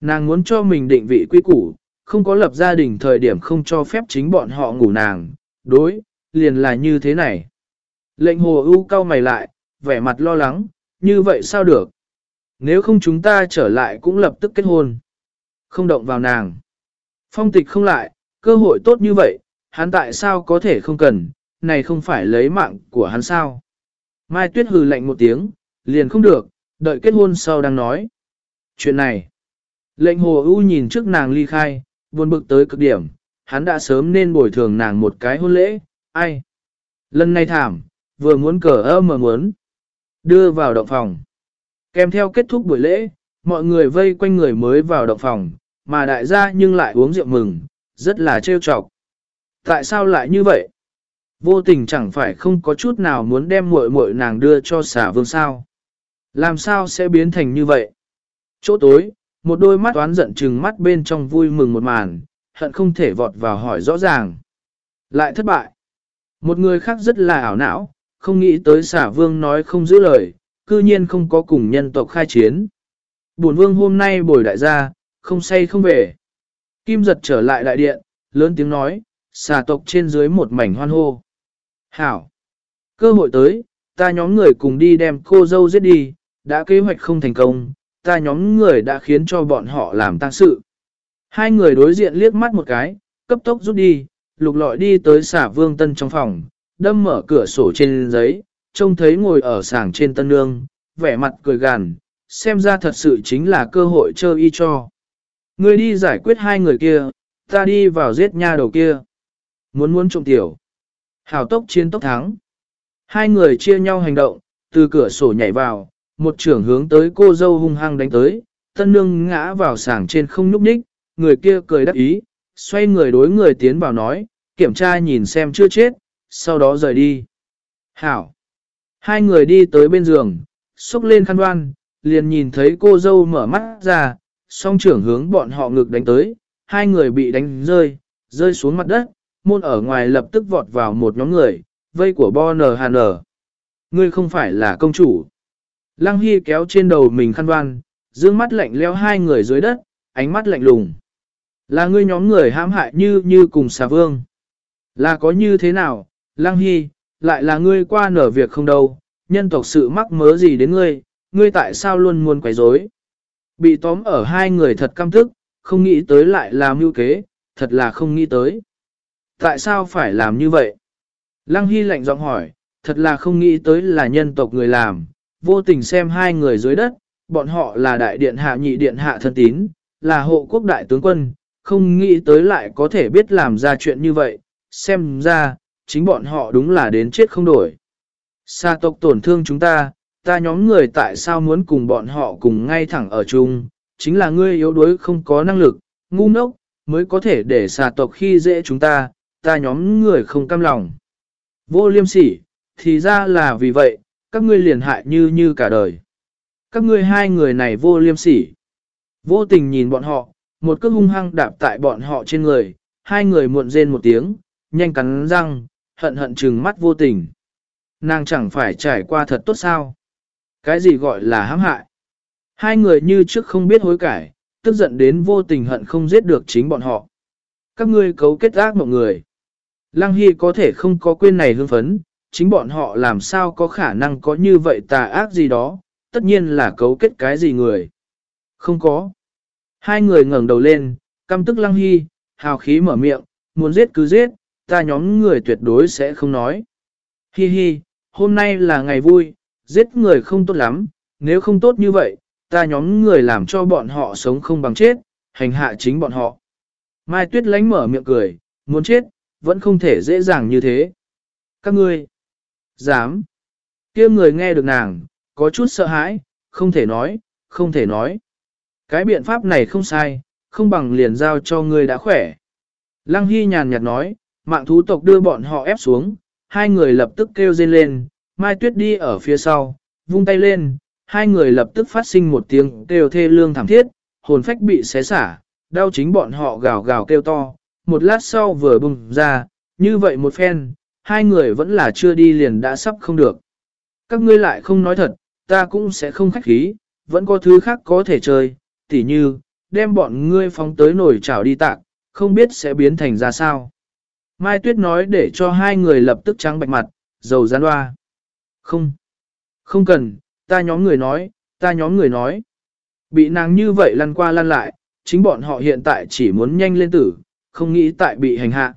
Nàng muốn cho mình định vị quy củ, không có lập gia đình thời điểm không cho phép chính bọn họ ngủ nàng, đối, liền là như thế này. Lệnh hồ ưu cau mày lại, vẻ mặt lo lắng, như vậy sao được? Nếu không chúng ta trở lại cũng lập tức kết hôn. Không động vào nàng. Phong tịch không lại, cơ hội tốt như vậy, hắn tại sao có thể không cần, này không phải lấy mạng của hắn sao? Mai Tuyết hừ lạnh một tiếng, liền không được, đợi kết hôn sau đang nói. Chuyện này, lệnh hồ ưu nhìn trước nàng ly khai, buồn bực tới cực điểm, hắn đã sớm nên bồi thường nàng một cái hôn lễ, ai? Lần này thảm, vừa muốn cờ ơ mà muốn. Đưa vào động phòng. Kèm theo kết thúc buổi lễ, mọi người vây quanh người mới vào động phòng, mà đại gia nhưng lại uống rượu mừng, rất là trêu chọc. Tại sao lại như vậy? Vô tình chẳng phải không có chút nào muốn đem muội muội nàng đưa cho xả vương sao. Làm sao sẽ biến thành như vậy? Chỗ tối, một đôi mắt toán giận chừng mắt bên trong vui mừng một màn, hận không thể vọt vào hỏi rõ ràng. Lại thất bại. Một người khác rất là ảo não, không nghĩ tới xả vương nói không giữ lời, cư nhiên không có cùng nhân tộc khai chiến. Bổn vương hôm nay bồi đại gia, không say không về. Kim giật trở lại đại điện, lớn tiếng nói, xà tộc trên dưới một mảnh hoan hô. Hảo! Cơ hội tới, ta nhóm người cùng đi đem cô dâu giết đi, đã kế hoạch không thành công, ta nhóm người đã khiến cho bọn họ làm tăng sự. Hai người đối diện liếc mắt một cái, cấp tốc rút đi, lục lọi đi tới xả vương tân trong phòng, đâm mở cửa sổ trên giấy, trông thấy ngồi ở sàng trên tân nương, vẻ mặt cười gàn, xem ra thật sự chính là cơ hội chơi y cho. Ngươi đi giải quyết hai người kia, ta đi vào giết nha đầu kia. Muốn muốn trộm tiểu. Hảo tốc chiến tốc thắng. Hai người chia nhau hành động, từ cửa sổ nhảy vào, một trưởng hướng tới cô dâu hung hăng đánh tới, tân nương ngã vào sảng trên không nhúc nhích, người kia cười đắc ý, xoay người đối người tiến vào nói, kiểm tra nhìn xem chưa chết, sau đó rời đi. Hảo! Hai người đi tới bên giường, xúc lên khăn đoan, liền nhìn thấy cô dâu mở mắt ra, song trưởng hướng bọn họ ngực đánh tới, hai người bị đánh rơi, rơi xuống mặt đất, môn ở ngoài lập tức vọt vào một nhóm người, vây của Bo Nờ Hà Nờ. Ngươi không phải là công chủ. Lăng Hy kéo trên đầu mình khăn đoan, dương mắt lạnh leo hai người dưới đất, ánh mắt lạnh lùng. Là ngươi nhóm người hãm hại như như cùng xà vương. Là có như thế nào, Lăng Hy, lại là ngươi qua nở việc không đâu, nhân tộc sự mắc mớ gì đến ngươi, ngươi tại sao luôn muốn quấy rối? Bị tóm ở hai người thật căm thức, không nghĩ tới lại làm mưu kế, thật là không nghĩ tới. Tại sao phải làm như vậy? Lăng Hy lạnh giọng hỏi, thật là không nghĩ tới là nhân tộc người làm, vô tình xem hai người dưới đất, bọn họ là đại điện hạ nhị điện hạ thân tín, là hộ quốc đại tướng quân, không nghĩ tới lại có thể biết làm ra chuyện như vậy, xem ra, chính bọn họ đúng là đến chết không đổi. Sa tộc tổn thương chúng ta, ta nhóm người tại sao muốn cùng bọn họ cùng ngay thẳng ở chung, chính là ngươi yếu đuối không có năng lực, ngu ngốc, mới có thể để xà tộc khi dễ chúng ta, ta nhóm người không cam lòng. Vô liêm sỉ, thì ra là vì vậy, các ngươi liền hại như như cả đời. Các ngươi hai người này vô liêm sỉ. Vô tình nhìn bọn họ, một cước hung hăng đạp tại bọn họ trên người, hai người muộn rên một tiếng, nhanh cắn răng, hận hận trừng mắt vô tình. Nàng chẳng phải trải qua thật tốt sao? Cái gì gọi là hãm hại? Hai người như trước không biết hối cải, tức giận đến vô tình hận không giết được chính bọn họ. Các ngươi cấu kết ác mọi người. Lăng Hy có thể không có quên này hương phấn, chính bọn họ làm sao có khả năng có như vậy tà ác gì đó, tất nhiên là cấu kết cái gì người. Không có. Hai người ngẩng đầu lên, căm tức Lăng Hy, hào khí mở miệng, muốn giết cứ giết, ta nhóm người tuyệt đối sẽ không nói. Hi hi, hôm nay là ngày vui, giết người không tốt lắm, nếu không tốt như vậy, ta nhóm người làm cho bọn họ sống không bằng chết, hành hạ chính bọn họ. Mai Tuyết lánh mở miệng cười, muốn chết, vẫn không thể dễ dàng như thế. Các ngươi, dám, kia người nghe được nàng, có chút sợ hãi, không thể nói, không thể nói. Cái biện pháp này không sai, không bằng liền giao cho ngươi đã khỏe. Lăng Hy nhàn nhạt nói, mạng thú tộc đưa bọn họ ép xuống, hai người lập tức kêu rên lên, Mai Tuyết đi ở phía sau, vung tay lên, hai người lập tức phát sinh một tiếng kêu thê lương thảm thiết, hồn phách bị xé xả, đau chính bọn họ gào gào kêu to, một lát sau vừa bùng ra, như vậy một phen, hai người vẫn là chưa đi liền đã sắp không được. Các ngươi lại không nói thật, ta cũng sẽ không khách khí, vẫn có thứ khác có thể chơi, tỉ như, đem bọn ngươi phóng tới nổi chảo đi tạc, không biết sẽ biến thành ra sao. Mai Tuyết nói để cho hai người lập tức trắng bạch mặt, dầu gián hoa. Không, không cần, ta nhóm người nói, ta nhóm người nói. Bị nàng như vậy lăn qua lăn lại, chính bọn họ hiện tại chỉ muốn nhanh lên tử, không nghĩ tại bị hành hạ.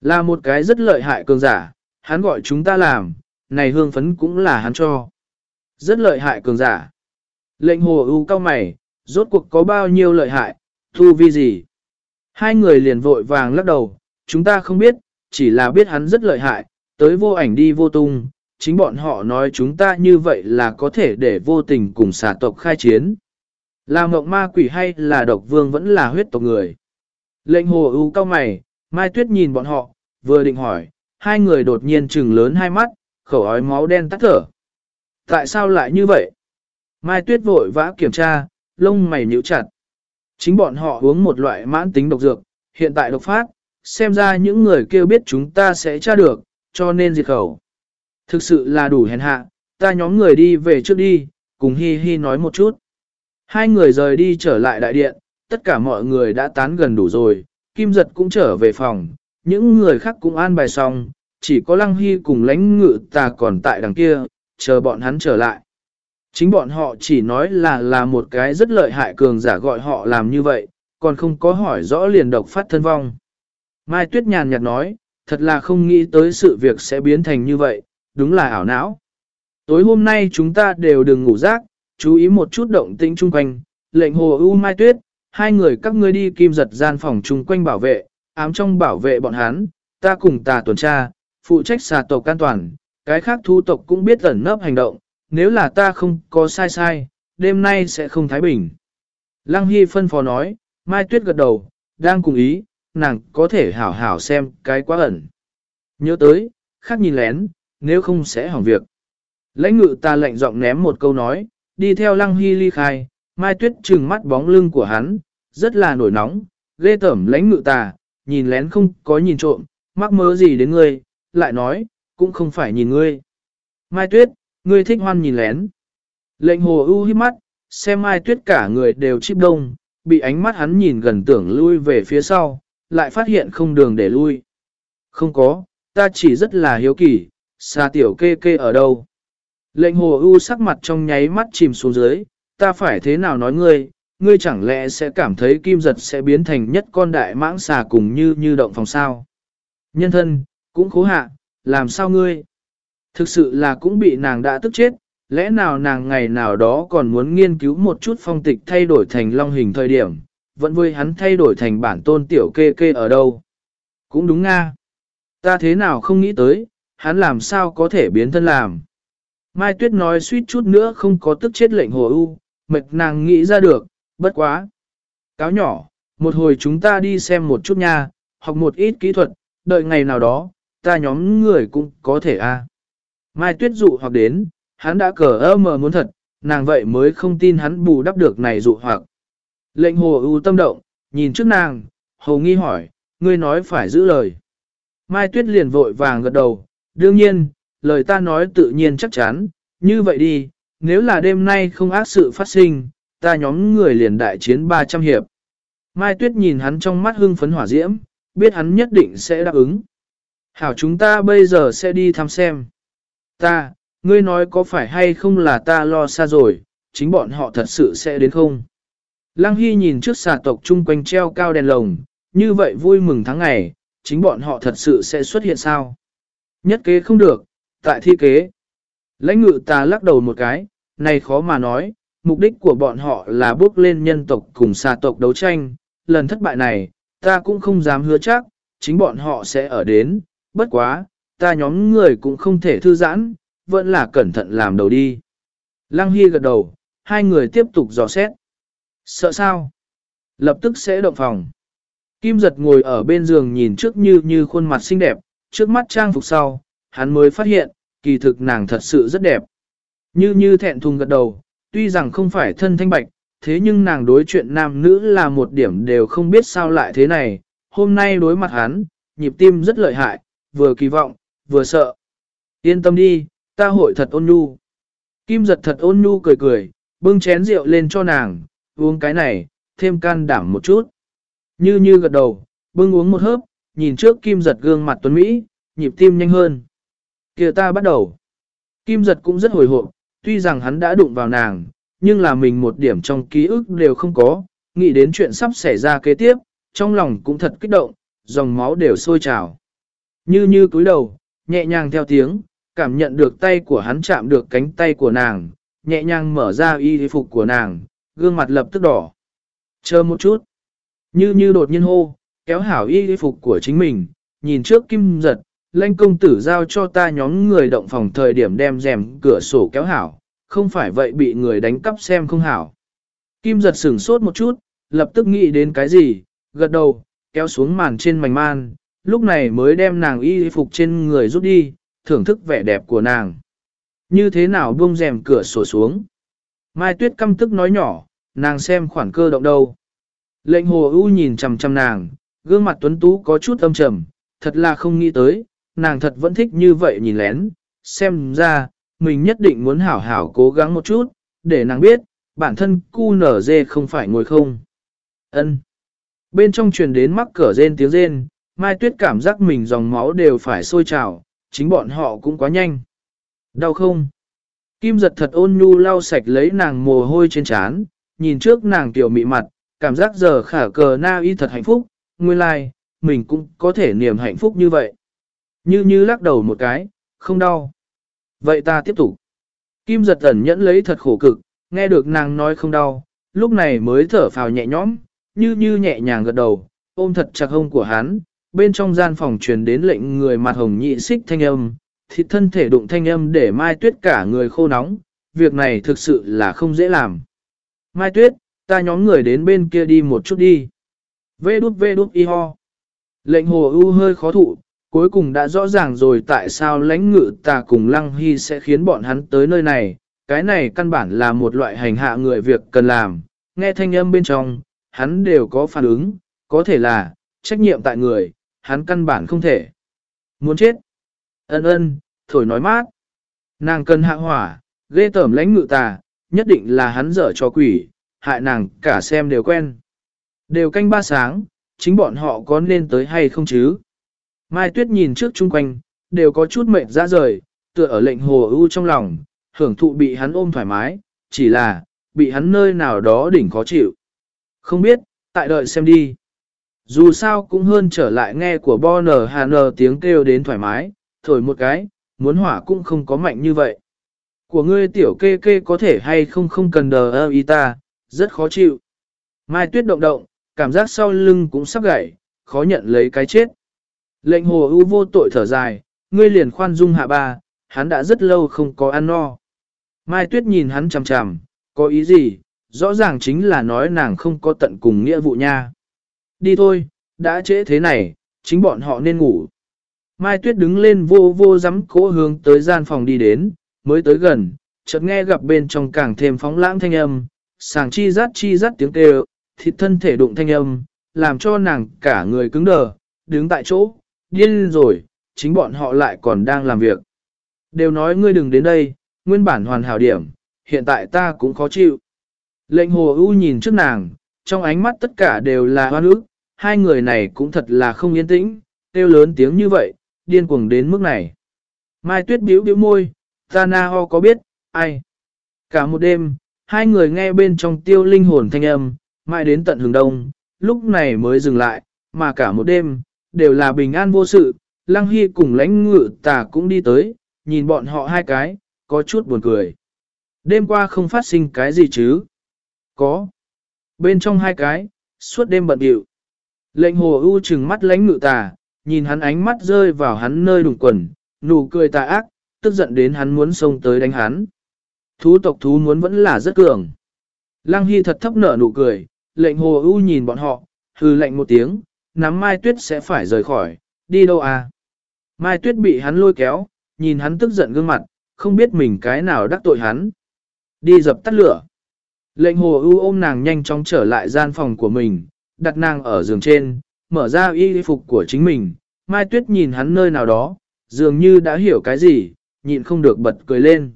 Là một cái rất lợi hại cường giả, hắn gọi chúng ta làm, này hương phấn cũng là hắn cho. Rất lợi hại cường giả. Lệnh hồ ưu cao mày, rốt cuộc có bao nhiêu lợi hại, thu vi gì. Hai người liền vội vàng lắc đầu, chúng ta không biết, chỉ là biết hắn rất lợi hại, tới vô ảnh đi vô tung, chính bọn họ nói chúng ta như vậy là có thể để vô tình cùng xà tộc khai chiến. Là mộng ma quỷ hay là độc vương vẫn là huyết tộc người. Lệnh hồ ưu cao mày, Mai Tuyết nhìn bọn họ, vừa định hỏi, hai người đột nhiên trừng lớn hai mắt, khẩu ói máu đen tắt thở. Tại sao lại như vậy? Mai Tuyết vội vã kiểm tra, lông mày nhíu chặt. Chính bọn họ uống một loại mãn tính độc dược, hiện tại độc phát, xem ra những người kêu biết chúng ta sẽ tra được, cho nên diệt khẩu. Thực sự là đủ hèn hạ, ta nhóm người đi về trước đi, cùng Hi Hi nói một chút. Hai người rời đi trở lại đại điện, tất cả mọi người đã tán gần đủ rồi, Kim Giật cũng trở về phòng, những người khác cũng an bài xong, chỉ có Lăng Hy cùng lãnh ngự ta còn tại đằng kia, chờ bọn hắn trở lại. Chính bọn họ chỉ nói là là một cái rất lợi hại cường giả gọi họ làm như vậy, còn không có hỏi rõ liền độc phát thân vong. Mai Tuyết nhàn nhạt nói, thật là không nghĩ tới sự việc sẽ biến thành như vậy, đúng là ảo não. Tối hôm nay chúng ta đều đừng ngủ rác, chú ý một chút động tĩnh chung quanh, lệnh hồ ưu Mai Tuyết, hai người các ngươi đi kim giật gian phòng chung quanh bảo vệ, ám trong bảo vệ bọn hắn, ta cùng tà tuần tra, phụ trách xà tộc an toàn, cái khác thu tộc cũng biết ẩn nấp hành động, nếu là ta không có sai sai, đêm nay sẽ không thái bình. Lăng Hy phân phó nói, Mai Tuyết gật đầu, đang cùng ý, nàng có thể hảo hảo xem cái quá ẩn. Nhớ tới, khác nhìn lén, nếu không sẽ hỏng việc. Lãnh ngự ta lệnh giọng ném một câu nói, đi theo Lăng Hy ly khai, Mai Tuyết trừng mắt bóng lưng của hắn, rất là nổi nóng, ghê tẩm lãnh ngự ta, nhìn lén không có nhìn trộm, mắc mớ gì đến ngươi, lại nói, cũng không phải nhìn ngươi. Mai Tuyết, ngươi thích hoan nhìn lén. Lệnh hồ ưu hít mắt, xem Mai Tuyết cả người đều chip đông, bị ánh mắt hắn nhìn gần tưởng lui về phía sau, lại phát hiện không đường để lui. Không có, ta chỉ rất là hiếu kỳ, xa tiểu kê kê ở đâu. Lệnh hồ ưu sắc mặt trong nháy mắt chìm xuống dưới, ta phải thế nào nói ngươi, ngươi chẳng lẽ sẽ cảm thấy kim giật sẽ biến thành nhất con đại mãng xà cùng như như động phòng sao. Nhân thân, cũng khố hạ, làm sao ngươi? Thực sự là cũng bị nàng đã tức chết, lẽ nào nàng ngày nào đó còn muốn nghiên cứu một chút phong tịch thay đổi thành long hình thời điểm, vẫn vui hắn thay đổi thành bản tôn tiểu kê kê ở đâu. Cũng đúng nga. Ta thế nào không nghĩ tới, hắn làm sao có thể biến thân làm. Mai Tuyết nói suýt chút nữa không có tức chết lệnh hồ ưu, mệt nàng nghĩ ra được, bất quá. Cáo nhỏ, một hồi chúng ta đi xem một chút nha, học một ít kỹ thuật, đợi ngày nào đó, ta nhóm người cũng có thể a. Mai Tuyết dụ hoặc đến, hắn đã cờ ơ mờ muốn thật, nàng vậy mới không tin hắn bù đắp được này dụ hoặc. Lệnh hồ ưu tâm động, nhìn trước nàng, hồ nghi hỏi, ngươi nói phải giữ lời. Mai Tuyết liền vội vàng gật đầu, đương nhiên, lời ta nói tự nhiên chắc chắn, như vậy đi, nếu là đêm nay không ác sự phát sinh, ta nhóm người liền đại chiến 300 hiệp. Mai Tuyết nhìn hắn trong mắt hưng phấn hỏa diễm, biết hắn nhất định sẽ đáp ứng. Hảo chúng ta bây giờ sẽ đi thăm xem. Ta, ngươi nói có phải hay không là ta lo xa rồi, chính bọn họ thật sự sẽ đến không? Lăng Hy nhìn trước xà tộc chung quanh treo cao đèn lồng, như vậy vui mừng tháng ngày, chính bọn họ thật sự sẽ xuất hiện sao? Nhất kế không được, tại thi kế. Lãnh ngự ta lắc đầu một cái, này khó mà nói, mục đích của bọn họ là bước lên nhân tộc cùng xa tộc đấu tranh, lần thất bại này, ta cũng không dám hứa chắc, chính bọn họ sẽ ở đến, bất quá, ta nhóm người cũng không thể thư giãn, vẫn là cẩn thận làm đầu đi. Lăng Hy gật đầu, hai người tiếp tục dò xét. Sợ sao? Lập tức sẽ động phòng. Kim giật ngồi ở bên giường nhìn trước như như khuôn mặt xinh đẹp, trước mắt trang phục sau, hắn mới phát hiện, kỳ thực nàng thật sự rất đẹp. Như như thẹn thùng gật đầu, tuy rằng không phải thân thanh bạch, thế nhưng nàng đối chuyện nam nữ là một điểm đều không biết sao lại thế này. Hôm nay đối mặt hắn, nhịp tim rất lợi hại, vừa kỳ vọng, vừa sợ. Yên tâm đi, ta hội thật ôn nhu. Kim giật thật ôn nhu cười cười, bưng chén rượu lên cho nàng, uống cái này, thêm can đảm một chút. Như như gật đầu, bưng uống một hớp, nhìn trước kim giật gương mặt tuấn Mỹ, nhịp tim nhanh hơn. kìa ta bắt đầu. Kim giật cũng rất hồi hộp, tuy rằng hắn đã đụng vào nàng, nhưng là mình một điểm trong ký ức đều không có, nghĩ đến chuyện sắp xảy ra kế tiếp, trong lòng cũng thật kích động, dòng máu đều sôi trào. Như như cúi đầu, nhẹ nhàng theo tiếng, cảm nhận được tay của hắn chạm được cánh tay của nàng, nhẹ nhàng mở ra y phục của nàng, gương mặt lập tức đỏ. Chờ một chút. Như như đột nhiên hô, kéo hảo y phục của chính mình, nhìn trước kim giật, lãnh công tử giao cho ta nhóm người động phòng thời điểm đem rèm cửa sổ kéo hảo, không phải vậy bị người đánh cắp xem không hảo. Kim giật sửng sốt một chút, lập tức nghĩ đến cái gì, gật đầu, kéo xuống màn trên mảnh man, lúc này mới đem nàng y phục trên người rút đi, thưởng thức vẻ đẹp của nàng. Như thế nào buông rèm cửa sổ xuống. Mai Tuyết căm tức nói nhỏ, nàng xem khoản cơ động đâu. Lệnh hồ ưu nhìn chằm chằm nàng, gương mặt tuấn tú có chút âm trầm, thật là không nghĩ tới, nàng thật vẫn thích như vậy nhìn lén, xem ra, mình nhất định muốn hảo hảo cố gắng một chút, để nàng biết, bản thân cu nở dê không phải ngồi không. ân Bên trong truyền đến mắc cỡ rên tiếng rên, Mai Tuyết cảm giác mình dòng máu đều phải sôi trào, chính bọn họ cũng quá nhanh. Đau không? Kim giật thật ôn nhu lau sạch lấy nàng mồ hôi trên trán, nhìn trước nàng tiểu mị mặt, cảm giác giờ khả cờ na y thật hạnh phúc, nguyên lai, like, mình cũng có thể niềm hạnh phúc như vậy. Như như lắc đầu một cái, không đau. Vậy ta tiếp tục. Kim giật ẩn nhẫn lấy thật khổ cực, nghe được nàng nói không đau, lúc này mới thở phào nhẹ nhõm, như như nhẹ nhàng gật đầu, ôm thật chặt hông của hắn, bên trong gian phòng truyền đến lệnh người mặt hồng nhị xích thanh âm, thịt thân thể đụng thanh âm để Mai Tuyết cả người khô nóng, việc này thực sự là không dễ làm. Mai Tuyết, ta nhóm người đến bên kia đi một chút đi. Vê đút vê đút y ho. Lệnh hồ ưu hơi khó thụ, cuối cùng đã rõ ràng rồi tại sao lãnh ngự ta cùng lăng hy sẽ khiến bọn hắn tới nơi này. Cái này căn bản là một loại hành hạ người việc cần làm, nghe thanh âm bên trong, hắn đều có phản ứng, có thể là, trách nhiệm tại người, hắn căn bản không thể. Muốn chết. Ân ân, thổi nói mát. Nàng cần hạ hỏa, ghê tởm lãnh ngự tà, nhất định là hắn dở cho quỷ, hại nàng cả xem đều quen. Đều canh ba sáng, chính bọn họ có nên tới hay không chứ? Mai Tuyết nhìn trước chung quanh, đều có chút mệt ra rời, tựa ở lệnh hồ ưu trong lòng, hưởng thụ bị hắn ôm thoải mái, chỉ là, bị hắn nơi nào đó đỉnh khó chịu. Không biết, tại đợi xem đi. Dù sao cũng hơn trở lại nghe của bo nở hà Nờ tiếng kêu đến thoải mái, thổi một cái, muốn hỏa cũng không có mạnh như vậy. Của ngươi tiểu kê kê có thể hay không không cần đờ ơ y ta, rất khó chịu. Mai tuyết động động, cảm giác sau lưng cũng sắp gãy, khó nhận lấy cái chết. Lệnh hồ ưu vô tội thở dài, ngươi liền khoan dung hạ ba, hắn đã rất lâu không có ăn no. Mai tuyết nhìn hắn chằm chằm, có ý gì, rõ ràng chính là nói nàng không có tận cùng nghĩa vụ nha. Đi thôi, đã trễ thế này, chính bọn họ nên ngủ. Mai tuyết đứng lên vô vô dám cố hướng tới gian phòng đi đến, mới tới gần, chợt nghe gặp bên trong càng thêm phóng lãng thanh âm, sàng chi rát chi rát tiếng kêu, thịt thân thể đụng thanh âm, làm cho nàng cả người cứng đờ, đứng tại chỗ, điên rồi, chính bọn họ lại còn đang làm việc. Đều nói ngươi đừng đến đây, nguyên bản hoàn hảo điểm, hiện tại ta cũng khó chịu. Lệnh hồ ưu nhìn trước nàng, trong ánh mắt tất cả đều là hoan ức, hai người này cũng thật là không yên tĩnh, kêu lớn tiếng như vậy, điên cuồng đến mức này. Mai tuyết biểu biểu môi, ta na ho có biết, ai. Cả một đêm, hai người nghe bên trong tiêu linh hồn thanh âm, mai đến tận hướng đông, lúc này mới dừng lại, mà cả một đêm, đều là bình an vô sự, Lăng Hy cùng lãnh ngự tà cũng đi tới, nhìn bọn họ hai cái, có chút buồn cười. Đêm qua không phát sinh cái gì chứ? Có. Bên trong hai cái, suốt đêm bận điệu. Lệnh hồ ưu chừng mắt lãnh ngự tà, nhìn hắn ánh mắt rơi vào hắn nơi đùng quần, nụ cười tà ác, tức giận đến hắn muốn xông tới đánh hắn. Thú tộc thú muốn vẫn là rất cường. Lăng Hy thật thấp nở nụ cười, lệnh hồ ưu nhìn bọn họ, hư lệnh một tiếng, nắm mai tuyết sẽ phải rời khỏi, đi đâu à? Mai tuyết bị hắn lôi kéo, nhìn hắn tức giận gương mặt, không biết mình cái nào đắc tội hắn. Đi dập tắt lửa. Lệnh hồ ưu ôm nàng nhanh chóng trở lại gian phòng của mình, đặt nàng ở giường trên, mở ra y phục của chính mình. Mai tuyết nhìn hắn nơi nào đó, dường như đã hiểu cái gì, nhịn không được bật cười lên.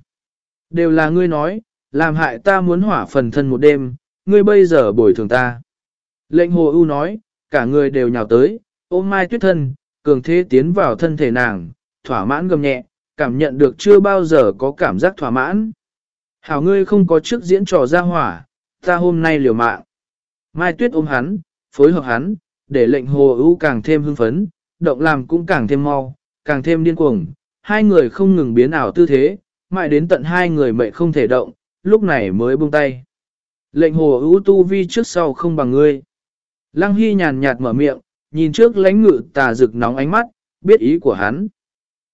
Đều là ngươi nói, làm hại ta muốn hỏa phần thân một đêm, ngươi bây giờ bồi thường ta. Lệnh hồ ưu nói, cả người đều nhào tới, ôm mai tuyết thân, cường thế tiến vào thân thể nàng, thỏa mãn gầm nhẹ, cảm nhận được chưa bao giờ có cảm giác thỏa mãn. Hảo ngươi không có trước diễn trò ra hỏa, ta hôm nay liều mạng. Mai tuyết ôm hắn, phối hợp hắn, để lệnh hồ ưu càng thêm hưng phấn, động làm cũng càng thêm mau, càng thêm điên cuồng. Hai người không ngừng biến ảo tư thế, mãi đến tận hai người mệnh không thể động, lúc này mới buông tay. Lệnh hồ ưu tu vi trước sau không bằng ngươi. Lăng Hy nhàn nhạt mở miệng, nhìn trước lãnh ngự tà rực nóng ánh mắt, biết ý của hắn.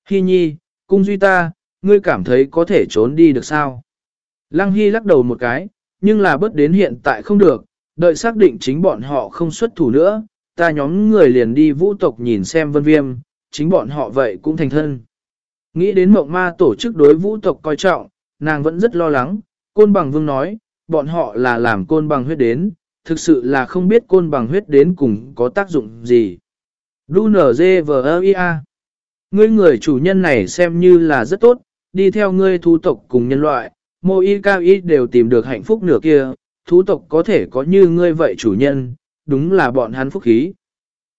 Hy nhi, cung duy ta, ngươi cảm thấy có thể trốn đi được sao? Lăng Hy lắc đầu một cái, nhưng là bất đến hiện tại không được, đợi xác định chính bọn họ không xuất thủ nữa, ta nhóm người liền đi vũ tộc nhìn xem vân viêm, chính bọn họ vậy cũng thành thân. Nghĩ đến mộng ma tổ chức đối vũ tộc coi trọng, nàng vẫn rất lo lắng, côn bằng vương nói, bọn họ là làm côn bằng huyết đến, thực sự là không biết côn bằng huyết đến cùng có tác dụng gì. Đu nở dê vờ Ngươi người chủ nhân này xem như là rất tốt, đi theo ngươi thú tộc cùng nhân loại, mô y cao y đều tìm được hạnh phúc nửa kia, thú tộc có thể có như ngươi vậy chủ nhân, đúng là bọn hắn phúc khí.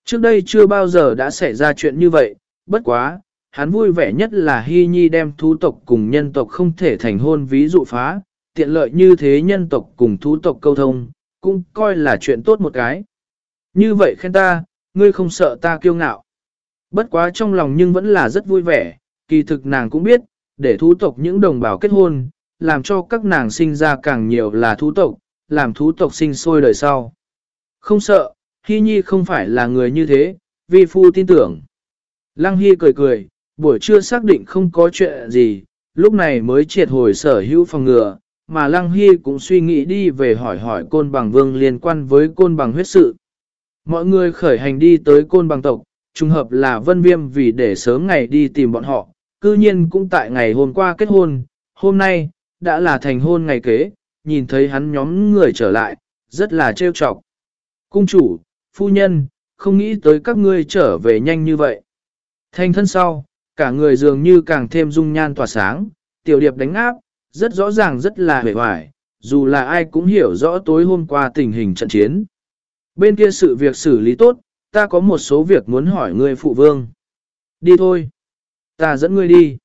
Trước đây chưa bao giờ đã xảy ra chuyện như vậy, bất quá, hắn vui vẻ nhất là Hy Nhi đem thú tộc cùng nhân tộc không thể thành hôn ví dụ phá, tiện lợi như thế nhân tộc cùng thú tộc câu thông, cũng coi là chuyện tốt một cái. Như vậy khen ta, ngươi không sợ ta kiêu ngạo. Bất quá trong lòng nhưng vẫn là rất vui vẻ, kỳ thực nàng cũng biết, để thú tộc những đồng bào kết hôn, làm cho các nàng sinh ra càng nhiều là thú tộc, làm thú tộc sinh sôi đời sau. Không sợ, Hy Nhi không phải là người như thế, vi phu tin tưởng. Lăng Hy cười cười, buổi trưa xác định không có chuyện gì, lúc này mới triệt hồi sở hữu phòng ngừa, mà Lăng Hy cũng suy nghĩ đi về hỏi hỏi côn bằng vương liên quan với côn bằng huyết sự. Mọi người khởi hành đi tới côn bằng tộc, trùng hợp là vân viêm vì để sớm ngày đi tìm bọn họ, cư nhiên cũng tại ngày hôm qua kết hôn, hôm nay, đã là thành hôn ngày kế, nhìn thấy hắn nhóm người trở lại, rất là trêu chọc. Cung chủ, phu nhân, không nghĩ tới các ngươi trở về nhanh như vậy. Thanh thân sau, cả người dường như càng thêm dung nhan tỏa sáng, tiểu điệp đánh áp, rất rõ ràng rất là hề hoài, dù là ai cũng hiểu rõ tối hôm qua tình hình trận chiến. Bên kia sự việc xử lý tốt, ta có một số việc muốn hỏi ngươi phụ vương. Đi thôi. Ta dẫn ngươi đi.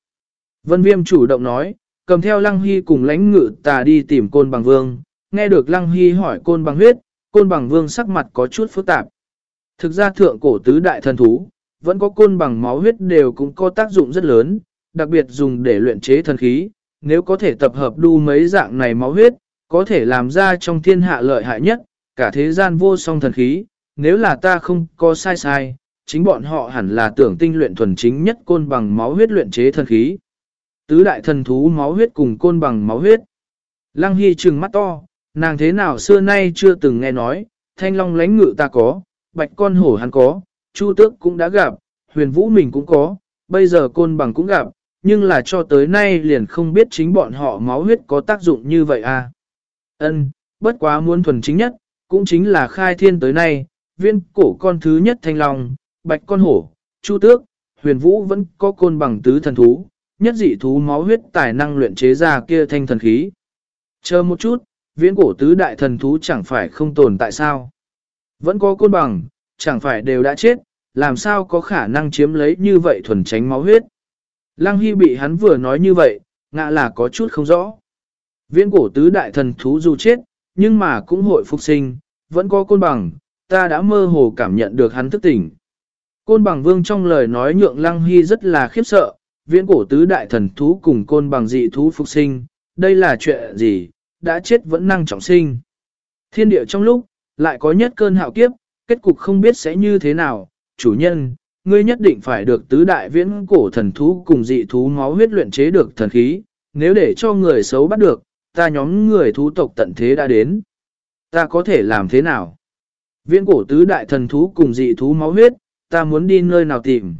Vân Viêm chủ động nói, cầm theo Lăng Hy cùng lãnh ngự ta đi tìm côn bằng vương. Nghe được Lăng Hy hỏi côn bằng huyết, côn bằng vương sắc mặt có chút phức tạp. Thực ra thượng cổ tứ đại thần thú, vẫn có côn bằng máu huyết đều cũng có tác dụng rất lớn, đặc biệt dùng để luyện chế thần khí. Nếu có thể tập hợp đu mấy dạng này máu huyết, có thể làm ra trong thiên hạ lợi hại nhất, cả thế gian vô song thần khí. Nếu là ta không có sai sai, chính bọn họ hẳn là tưởng tinh luyện thuần chính nhất côn bằng máu huyết luyện chế thần khí. Tứ đại thần thú máu huyết cùng côn bằng máu huyết. Lăng Hy trừng mắt to, nàng thế nào xưa nay chưa từng nghe nói, thanh long lánh ngự ta có, bạch con hổ hắn có, chu tước cũng đã gặp, huyền vũ mình cũng có, bây giờ côn bằng cũng gặp, nhưng là cho tới nay liền không biết chính bọn họ máu huyết có tác dụng như vậy à. Ân, bất quá muốn thuần chính nhất, cũng chính là khai thiên tới nay, viên cổ con thứ nhất thanh long, bạch con hổ, chu tước, huyền vũ vẫn có côn bằng tứ thần thú, nhất dị thú máu huyết tài năng luyện chế ra kia thanh thần khí. Chờ một chút, viễn cổ tứ đại thần thú chẳng phải không tồn tại sao? Vẫn có côn bằng, chẳng phải đều đã chết, làm sao có khả năng chiếm lấy như vậy thuần tránh máu huyết? Lăng Hy bị hắn vừa nói như vậy, ngạ là có chút không rõ. Viễn cổ tứ đại thần thú dù chết, nhưng mà cũng hội phục sinh, vẫn có côn bằng, ta đã mơ hồ cảm nhận được hắn thức tỉnh. Côn bằng vương trong lời nói nhượng Lăng Hy rất là khiếp sợ, viễn cổ tứ đại thần thú cùng côn bằng dị thú phục sinh, đây là chuyện gì, đã chết vẫn năng trọng sinh. Thiên địa trong lúc, lại có nhất cơn hạo kiếp, kết cục không biết sẽ như thế nào, chủ nhân, ngươi nhất định phải được tứ đại viễn cổ thần thú cùng dị thú máu huyết luyện chế được thần khí, nếu để cho người xấu bắt được, ta nhóm người thú tộc tận thế đã đến. Ta có thể làm thế nào? Viễn cổ tứ đại thần thú cùng dị thú máu huyết, ta muốn đi nơi nào tìm?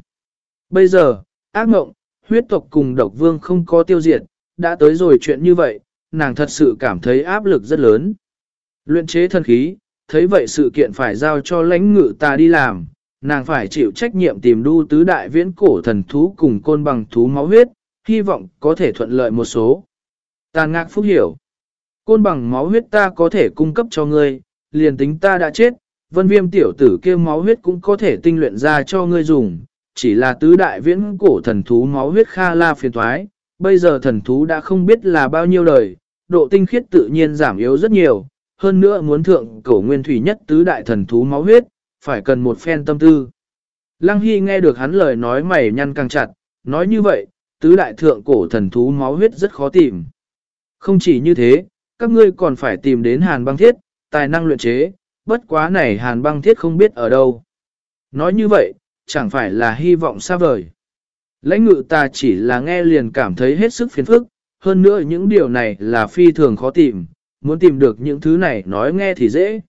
Bây giờ, ác mộng, huyết tộc cùng độc vương không có tiêu diệt, đã tới rồi chuyện như vậy, nàng thật sự cảm thấy áp lực rất lớn. Luyện chế thần khí, thấy vậy sự kiện phải giao cho lãnh ngự ta đi làm, nàng phải chịu trách nhiệm tìm đu tứ đại viễn cổ thần thú cùng côn bằng thú máu huyết, hy vọng có thể thuận lợi một số. Tàn ngạc phúc hiểu. Côn bằng máu huyết ta có thể cung cấp cho ngươi, liền tính ta đã chết, vân viêm tiểu tử kia máu huyết cũng có thể tinh luyện ra cho ngươi dùng, chỉ là tứ đại viễn cổ thần thú máu huyết kha la phiền thoái, bây giờ thần thú đã không biết là bao nhiêu đời, độ tinh khiết tự nhiên giảm yếu rất nhiều, hơn nữa muốn thượng cổ nguyên thủy nhất tứ đại thần thú máu huyết, phải cần một phen tâm tư. Lăng Hy nghe được hắn lời nói mày nhăn càng chặt, nói như vậy, tứ đại thượng cổ thần thú máu huyết rất khó tìm. Không chỉ như thế, các ngươi còn phải tìm đến hàn băng thiết, tài năng luyện chế, bất quá này hàn băng thiết không biết ở đâu. Nói như vậy, chẳng phải là hy vọng xa vời. Lãnh ngự ta chỉ là nghe liền cảm thấy hết sức phiền phức, hơn nữa những điều này là phi thường khó tìm, muốn tìm được những thứ này nói nghe thì dễ.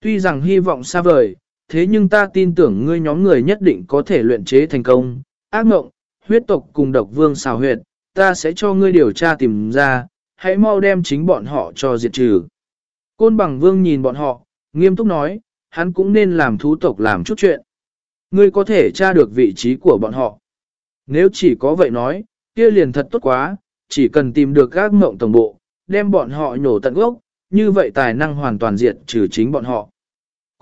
Tuy rằng hy vọng xa vời, thế nhưng ta tin tưởng ngươi nhóm người nhất định có thể luyện chế thành công. Ác mộng, huyết tộc cùng độc vương xào huyệt, ta sẽ cho ngươi điều tra tìm ra, hãy mau đem chính bọn họ cho diệt trừ. Côn bằng vương nhìn bọn họ, nghiêm túc nói, hắn cũng nên làm thú tộc làm chút chuyện. Ngươi có thể tra được vị trí của bọn họ. Nếu chỉ có vậy nói, kia liền thật tốt quá, chỉ cần tìm được các mộng tổng bộ, đem bọn họ nhổ tận gốc, như vậy tài năng hoàn toàn diệt trừ chính bọn họ.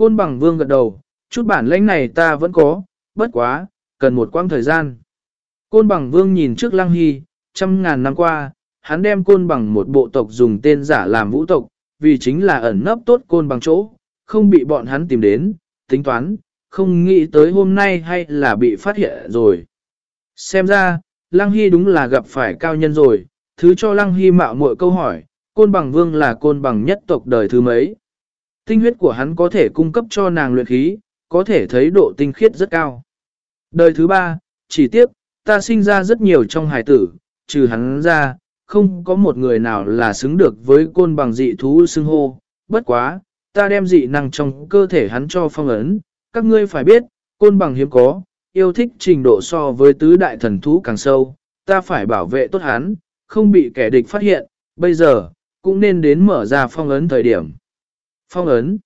Côn bằng vương gật đầu, chút bản lãnh này ta vẫn có, bất quá, cần một quãng thời gian. Côn bằng vương nhìn trước lăng hy, trăm ngàn năm qua, hắn đem côn bằng một bộ tộc dùng tên giả làm vũ tộc, vì chính là ẩn nấp tốt côn bằng chỗ, không bị bọn hắn tìm đến, tính toán, không nghĩ tới hôm nay hay là bị phát hiện rồi. Xem ra, Lăng Hy đúng là gặp phải cao nhân rồi, thứ cho Lăng Hy mạo muội câu hỏi, côn bằng vương là côn bằng nhất tộc đời thứ mấy. Tinh huyết của hắn có thể cung cấp cho nàng luyện khí, có thể thấy độ tinh khiết rất cao. Đời thứ ba, chỉ tiếp, ta sinh ra rất nhiều trong hài tử, trừ hắn ra, không có một người nào là xứng được với côn bằng dị thú xưng hô. Bất quá, ta đem dị năng trong cơ thể hắn cho phong ấn, các ngươi phải biết, côn bằng hiếm có, yêu thích trình độ so với tứ đại thần thú càng sâu, ta phải bảo vệ tốt hắn, không bị kẻ địch phát hiện, bây giờ, cũng nên đến mở ra phong ấn thời điểm. Phong ấn?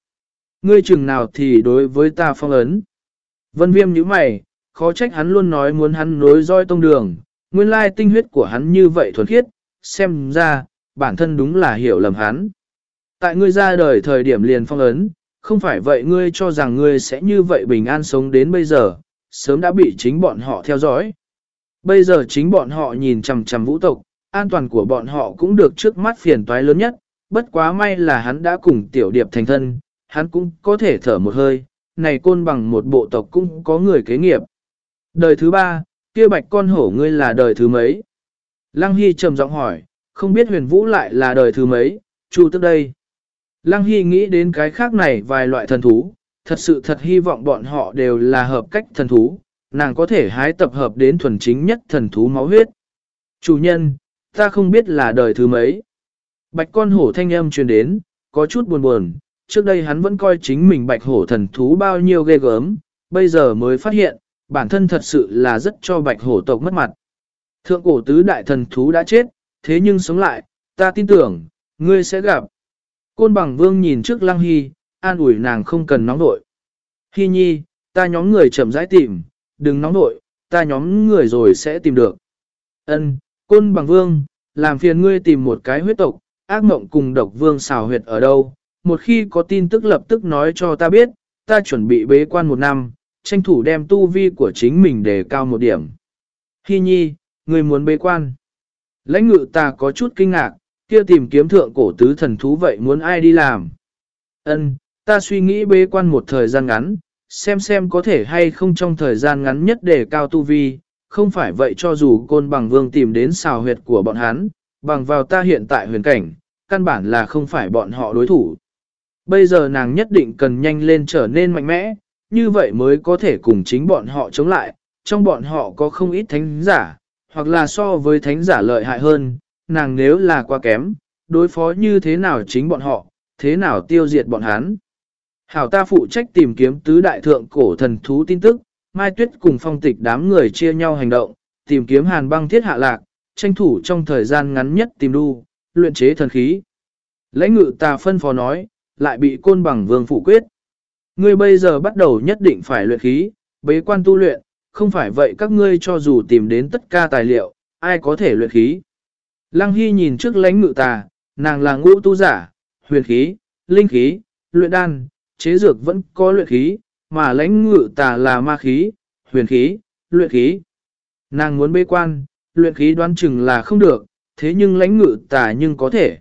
Ngươi chừng nào thì đối với ta phong ấn? Vân viêm như mày, khó trách hắn luôn nói muốn hắn nối roi tông đường, nguyên lai tinh huyết của hắn như vậy thuần khiết, xem ra, bản thân đúng là hiểu lầm hắn. Tại ngươi ra đời thời điểm liền phong ấn, không phải vậy ngươi cho rằng ngươi sẽ như vậy bình an sống đến bây giờ, sớm đã bị chính bọn họ theo dõi. Bây giờ chính bọn họ nhìn chằm chằm vũ tộc, an toàn của bọn họ cũng được trước mắt phiền toái lớn nhất, bất quá may là hắn đã cùng tiểu điệp thành thân, hắn cũng có thể thở một hơi, này côn bằng một bộ tộc cũng có người kế nghiệp. Đời thứ ba, kia bạch con hổ ngươi là đời thứ mấy? Lăng Hy trầm giọng hỏi, không biết huyền vũ lại là đời thứ mấy, chu tức đây. Lăng Hy nghĩ đến cái khác này vài loại thần thú, thật sự thật hy vọng bọn họ đều là hợp cách thần thú, nàng có thể hái tập hợp đến thuần chính nhất thần thú máu huyết. Chủ nhân, ta không biết là đời thứ mấy. Bạch con hổ thanh âm truyền đến, có chút buồn buồn, trước đây hắn vẫn coi chính mình bạch hổ thần thú bao nhiêu ghê gớm, bây giờ mới phát hiện, bản thân thật sự là rất cho bạch hổ tộc mất mặt. Thượng cổ tứ đại thần thú đã chết, thế nhưng sống lại, ta tin tưởng, ngươi sẽ gặp. Côn bằng vương nhìn trước lăng hy, an ủi nàng không cần nóng nội. Hy nhi, ta nhóm người chậm rãi tìm, đừng nóng nội, ta nhóm người rồi sẽ tìm được. Ân, côn bằng vương, làm phiền ngươi tìm một cái huyết tộc, ác mộng cùng độc vương xào huyệt ở đâu. Một khi có tin tức lập tức nói cho ta biết, ta chuẩn bị bế quan một năm, tranh thủ đem tu vi của chính mình để cao một điểm. Hy nhi, người muốn bế quan. Lãnh ngự ta có chút kinh ngạc, kia tìm kiếm thượng cổ tứ thần thú vậy muốn ai đi làm. Ân, ta suy nghĩ bế quan một thời gian ngắn, xem xem có thể hay không trong thời gian ngắn nhất để cao tu vi, không phải vậy cho dù côn bằng vương tìm đến xào huyệt của bọn hắn, bằng vào ta hiện tại huyền cảnh, căn bản là không phải bọn họ đối thủ. Bây giờ nàng nhất định cần nhanh lên trở nên mạnh mẽ, như vậy mới có thể cùng chính bọn họ chống lại, trong bọn họ có không ít thánh giả, hoặc là so với thánh giả lợi hại hơn, nàng nếu là quá kém, đối phó như thế nào chính bọn họ, thế nào tiêu diệt bọn hắn. Hảo ta phụ trách tìm kiếm tứ đại thượng cổ thần thú tin tức, Mai Tuyết cùng phong tịch đám người chia nhau hành động, tìm kiếm hàn băng thiết hạ lạc, tranh thủ trong thời gian ngắn nhất tìm đu, luyện chế thần khí. Lãnh ngự ta phân phó nói, lại bị côn bằng vương phụ quyết. Ngươi bây giờ bắt đầu nhất định phải luyện khí, bế quan tu luyện, không phải vậy các ngươi cho dù tìm đến tất cả tài liệu, ai có thể luyện khí. Lăng Hy nhìn trước lãnh ngự tà, nàng là ngũ tu giả, huyền khí, linh khí, luyện đan, chế dược vẫn có luyện khí, mà lãnh ngự tà là ma khí, huyền khí, luyện khí. Nàng muốn bế quan, luyện khí đoán chừng là không được, thế nhưng lãnh ngự tà nhưng có thể.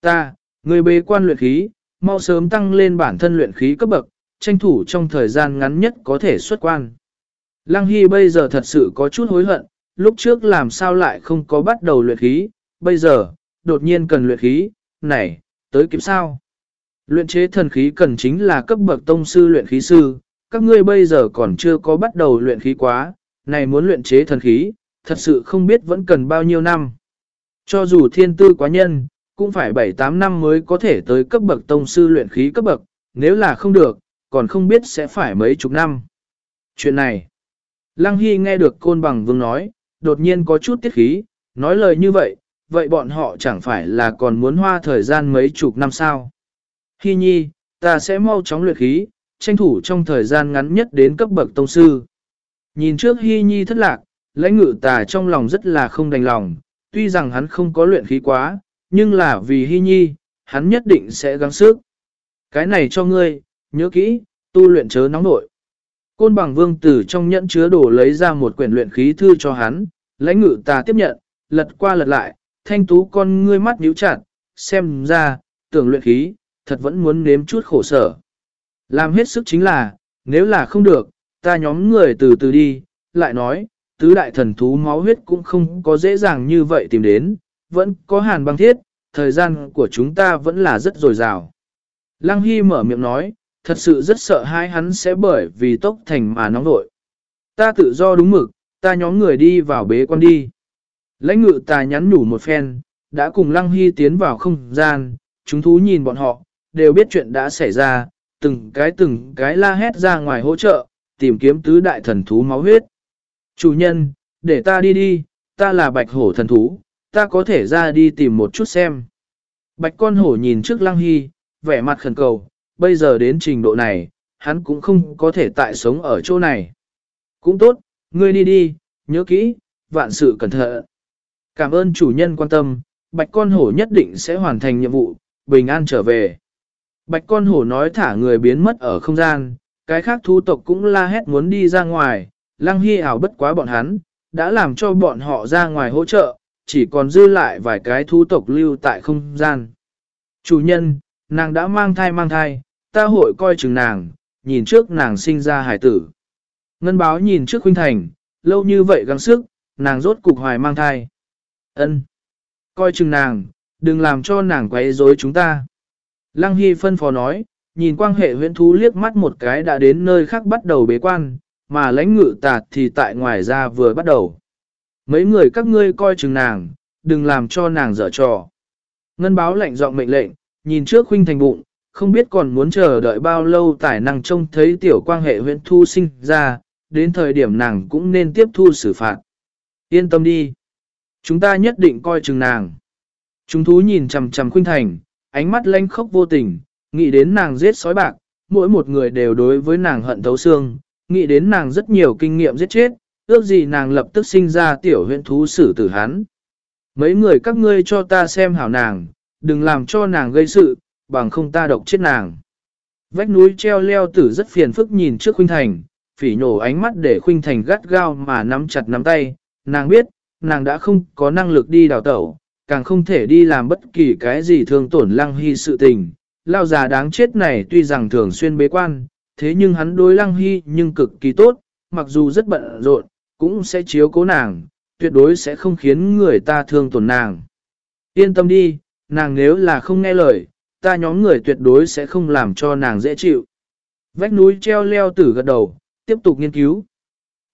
Ta, người bế quan luyện khí, mau sớm tăng lên bản thân luyện khí cấp bậc, tranh thủ trong thời gian ngắn nhất có thể xuất quan. Lăng Hy bây giờ thật sự có chút hối hận, lúc trước làm sao lại không có bắt đầu luyện khí, bây giờ, đột nhiên cần luyện khí, này, tới kịp sao? Luyện chế thần khí cần chính là cấp bậc tông sư luyện khí sư, các ngươi bây giờ còn chưa có bắt đầu luyện khí quá, này muốn luyện chế thần khí, thật sự không biết vẫn cần bao nhiêu năm. Cho dù thiên tư quá nhân, cũng phải 7-8 năm mới có thể tới cấp bậc tông sư luyện khí cấp bậc, nếu là không được, còn không biết sẽ phải mấy chục năm. Chuyện này, Lăng Hy nghe được côn bằng vương nói, đột nhiên có chút tiết khí, nói lời như vậy, vậy bọn họ chẳng phải là còn muốn hoa thời gian mấy chục năm sao. Hy nhi, ta sẽ mau chóng luyện khí, tranh thủ trong thời gian ngắn nhất đến cấp bậc tông sư. Nhìn trước Hy nhi thất lạc, lãnh ngự tà trong lòng rất là không đành lòng, tuy rằng hắn không có luyện khí quá, nhưng là vì Hy nhi, hắn nhất định sẽ gắng sức. Cái này cho ngươi, nhớ kỹ, tu luyện chớ nóng nội. Côn bằng vương tử trong nhẫn chứa đổ lấy ra một quyển luyện khí thư cho hắn, lãnh ngự ta tiếp nhận, lật qua lật lại, thanh tú con ngươi mắt nhíu chặt, xem ra, tưởng luyện khí, thật vẫn muốn nếm chút khổ sở. Làm hết sức chính là, nếu là không được, ta nhóm người từ từ đi, lại nói, tứ đại thần thú máu huyết cũng không có dễ dàng như vậy tìm đến, vẫn có hàn băng thiết, thời gian của chúng ta vẫn là rất dồi dào. Lăng Hy mở miệng nói, thật sự rất sợ hai hắn sẽ bởi vì tốc thành mà nóng nội. Ta tự do đúng mực, ta nhóm người đi vào bế quan đi. Lãnh ngự ta nhắn nhủ một phen, đã cùng Lăng Hy tiến vào không gian, chúng thú nhìn bọn họ, đều biết chuyện đã xảy ra, từng cái từng cái la hét ra ngoài hỗ trợ, tìm kiếm tứ đại thần thú máu huyết. Chủ nhân, để ta đi đi, ta là bạch hổ thần thú, ta có thể ra đi tìm một chút xem. Bạch con hổ nhìn trước Lăng Hy, vẻ mặt khẩn cầu, bây giờ đến trình độ này, hắn cũng không có thể tại sống ở chỗ này. Cũng tốt, ngươi đi đi, nhớ kỹ, vạn sự cẩn thận. Cảm ơn chủ nhân quan tâm, bạch con hổ nhất định sẽ hoàn thành nhiệm vụ, bình an trở về. Bạch con hổ nói thả người biến mất ở không gian, cái khác thu tộc cũng la hét muốn đi ra ngoài, lăng hy ảo bất quá bọn hắn, đã làm cho bọn họ ra ngoài hỗ trợ, chỉ còn dư lại vài cái thú tộc lưu tại không gian. Chủ nhân, nàng đã mang thai mang thai, ta hội coi chừng nàng, nhìn trước nàng sinh ra hải tử. Ngân báo nhìn trước huynh thành, lâu như vậy gắng sức, nàng rốt cục hoài mang thai. ân Coi chừng nàng, đừng làm cho nàng quấy rối chúng ta. Lăng Hy phân phó nói, nhìn quan hệ huyễn thú liếc mắt một cái đã đến nơi khác bắt đầu bế quan, mà lãnh ngự tạt thì tại ngoài ra vừa bắt đầu. Mấy người các ngươi coi chừng nàng, đừng làm cho nàng dở trò. Ngân báo lệnh giọng mệnh lệnh, nhìn trước huynh thành bụng, không biết còn muốn chờ đợi bao lâu tài năng trông thấy tiểu quan hệ huyện thu sinh ra, đến thời điểm nàng cũng nên tiếp thu xử phạt. Yên tâm đi. Chúng ta nhất định coi chừng nàng. Chúng thú nhìn chằm chằm khuynh thành, ánh mắt lanh khốc vô tình, nghĩ đến nàng giết sói bạc, mỗi một người đều đối với nàng hận thấu xương, nghĩ đến nàng rất nhiều kinh nghiệm giết chết, ước gì nàng lập tức sinh ra tiểu huyện thú xử tử hắn. Mấy người các ngươi cho ta xem hảo nàng, đừng làm cho nàng gây sự, bằng không ta độc chết nàng. Vách núi treo leo tử rất phiền phức nhìn trước Khuynh Thành, phỉ nhổ ánh mắt để Khuynh Thành gắt gao mà nắm chặt nắm tay, nàng biết, nàng đã không có năng lực đi đào tẩu, càng không thể đi làm bất kỳ cái gì thương tổn lăng hy sự tình. Lao già đáng chết này tuy rằng thường xuyên bế quan, thế nhưng hắn đối lăng hy nhưng cực kỳ tốt, mặc dù rất bận rộn, cũng sẽ chiếu cố nàng, tuyệt đối sẽ không khiến người ta thương tổn nàng. Yên tâm đi, nàng nếu là không nghe lời, ta nhóm người tuyệt đối sẽ không làm cho nàng dễ chịu. Vách núi treo leo tử gật đầu, tiếp tục nghiên cứu.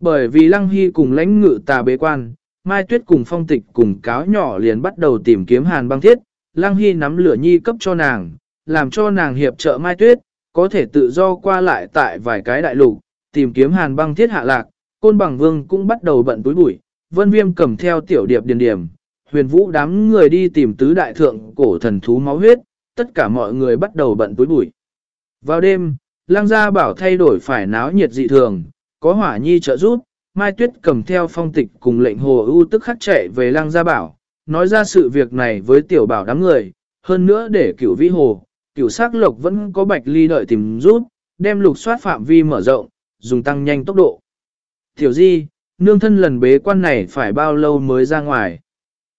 Bởi vì Lăng Hy cùng lãnh ngự tà bế quan, Mai Tuyết cùng phong tịch cùng cáo nhỏ liền bắt đầu tìm kiếm hàn băng thiết, Lăng Hy nắm lửa nhi cấp cho nàng, làm cho nàng hiệp trợ Mai Tuyết, có thể tự do qua lại tại vài cái đại lục, tìm kiếm hàn băng thiết hạ lạc, côn bằng vương cũng bắt đầu bận túi bụi, vân viêm cầm theo tiểu điệp điền điểm, huyền vũ đám người đi tìm tứ đại thượng cổ thần thú máu huyết, tất cả mọi người bắt đầu bận túi bụi. Vào đêm, lang gia bảo thay đổi phải náo nhiệt dị thường, có hỏa nhi trợ giúp, Mai Tuyết cầm theo phong tịch cùng lệnh hồ ưu tức khắc chạy về lang gia bảo, nói ra sự việc này với tiểu bảo đám người, hơn nữa để cửu vĩ hồ, cửu sắc lộc vẫn có bạch ly đợi tìm rút, đem lục soát phạm vi mở rộng, dùng tăng nhanh tốc độ. Tiểu di, nương thân lần bế quan này phải bao lâu mới ra ngoài?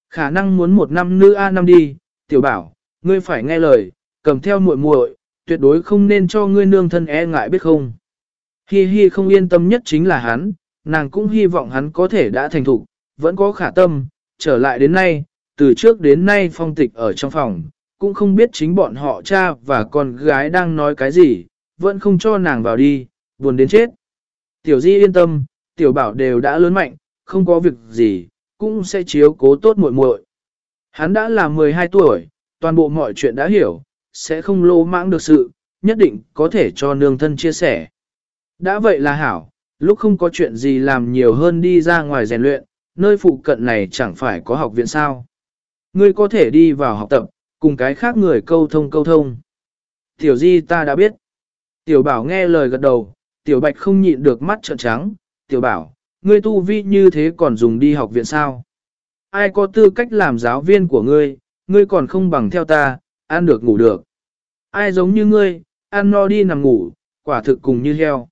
Khả năng muốn một năm nữ A năm đi, tiểu bảo, ngươi phải nghe lời, cầm theo muội muội, tuyệt đối không nên cho ngươi nương thân e ngại biết không. Hi hi không yên tâm nhất chính là hắn, nàng cũng hy vọng hắn có thể đã thành thục, vẫn có khả tâm, trở lại đến nay, từ trước đến nay phong tịch ở trong phòng, cũng không biết chính bọn họ cha và con gái đang nói cái gì, vẫn không cho nàng vào đi, buồn đến chết. Tiểu Di yên tâm, tiểu bảo đều đã lớn mạnh, không có việc gì, cũng sẽ chiếu cố tốt muội muội. Hắn đã là 12 tuổi, toàn bộ mọi chuyện đã hiểu, sẽ không lô mãng được sự, nhất định có thể cho nương thân chia sẻ. Đã vậy là hảo, lúc không có chuyện gì làm nhiều hơn đi ra ngoài rèn luyện, nơi phụ cận này chẳng phải có học viện sao. Ngươi có thể đi vào học tập, cùng cái khác người câu thông câu thông. Tiểu di ta đã biết. Tiểu bảo nghe lời gật đầu, tiểu bạch không nhịn được mắt trợn trắng. Tiểu bảo, ngươi tu vi như thế còn dùng đi học viện sao? Ai có tư cách làm giáo viên của ngươi, ngươi còn không bằng theo ta, ăn được ngủ được. Ai giống như ngươi, ăn no đi nằm ngủ, quả thực cùng như heo.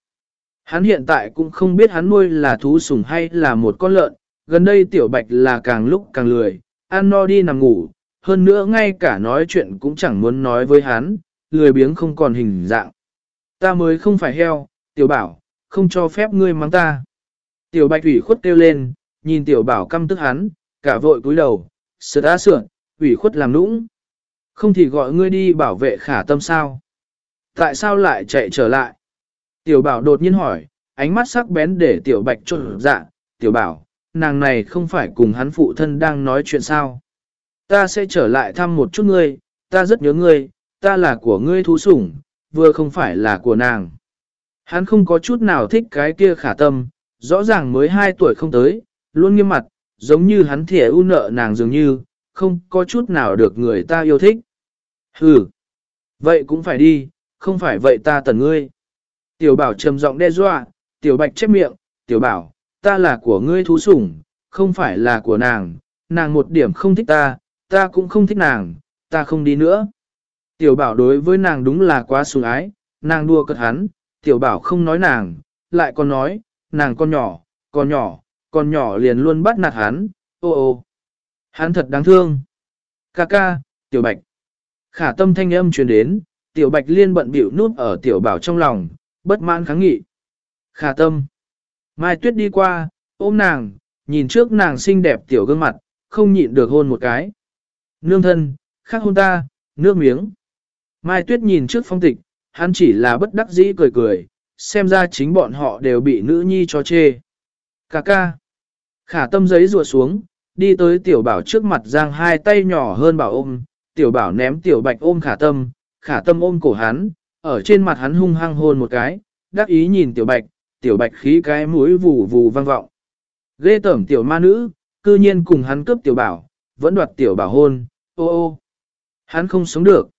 Hắn hiện tại cũng không biết hắn nuôi là thú sủng hay là một con lợn, gần đây tiểu bạch là càng lúc càng lười, ăn no đi nằm ngủ, hơn nữa ngay cả nói chuyện cũng chẳng muốn nói với hắn, lười biếng không còn hình dạng. Ta mới không phải heo, tiểu bảo, không cho phép ngươi mắng ta. Tiểu bạch ủy khuất kêu lên, nhìn tiểu bảo căm tức hắn, cả vội cúi đầu, sửa đã sượn, ủy khuất làm nũng. Không thì gọi ngươi đi bảo vệ khả tâm sao? Tại sao lại chạy trở lại? Tiểu bảo đột nhiên hỏi, ánh mắt sắc bén để tiểu bạch trộn dạ, tiểu bảo, nàng này không phải cùng hắn phụ thân đang nói chuyện sao? Ta sẽ trở lại thăm một chút ngươi, ta rất nhớ ngươi, ta là của ngươi thú sủng, vừa không phải là của nàng. Hắn không có chút nào thích cái kia khả tâm, rõ ràng mới 2 tuổi không tới, luôn nghiêm mặt, giống như hắn thẻ u nợ nàng dường như, không có chút nào được người ta yêu thích. Hừ, vậy cũng phải đi, không phải vậy ta tần ngươi. Tiểu bảo trầm giọng đe dọa, tiểu bạch chép miệng, tiểu bảo, ta là của ngươi thú sủng, không phải là của nàng, nàng một điểm không thích ta, ta cũng không thích nàng, ta không đi nữa. Tiểu bảo đối với nàng đúng là quá sủng ái, nàng đua cất hắn, tiểu bảo không nói nàng, lại còn nói, nàng con nhỏ, con nhỏ, con nhỏ liền luôn bắt nạt hắn, ô ô. Hắn thật đáng thương. Ca ca, tiểu bạch. Khả tâm thanh âm truyền đến, tiểu bạch liên bận bịu nút ở tiểu bảo trong lòng, bất mãn kháng nghị. Khả tâm. Mai tuyết đi qua, ôm nàng, nhìn trước nàng xinh đẹp tiểu gương mặt, không nhịn được hôn một cái. Nương thân, khác hôn ta, nước miếng. Mai tuyết nhìn trước phong tịch, hắn chỉ là bất đắc dĩ cười cười, xem ra chính bọn họ đều bị nữ nhi cho chê. Cà ca. Khả tâm giấy rùa xuống, đi tới tiểu bảo trước mặt giang hai tay nhỏ hơn bảo ôm, tiểu bảo ném tiểu bạch ôm khả tâm, khả tâm ôm cổ hắn, ở trên mặt hắn hung hăng hôn một cái, đắc ý nhìn tiểu bạch, tiểu bạch khí cái mũi vù vù vang vọng. Ghê tởm tiểu ma nữ, cư nhiên cùng hắn cướp tiểu bảo, vẫn đoạt tiểu bảo hôn, ô ô. Hắn không sống được.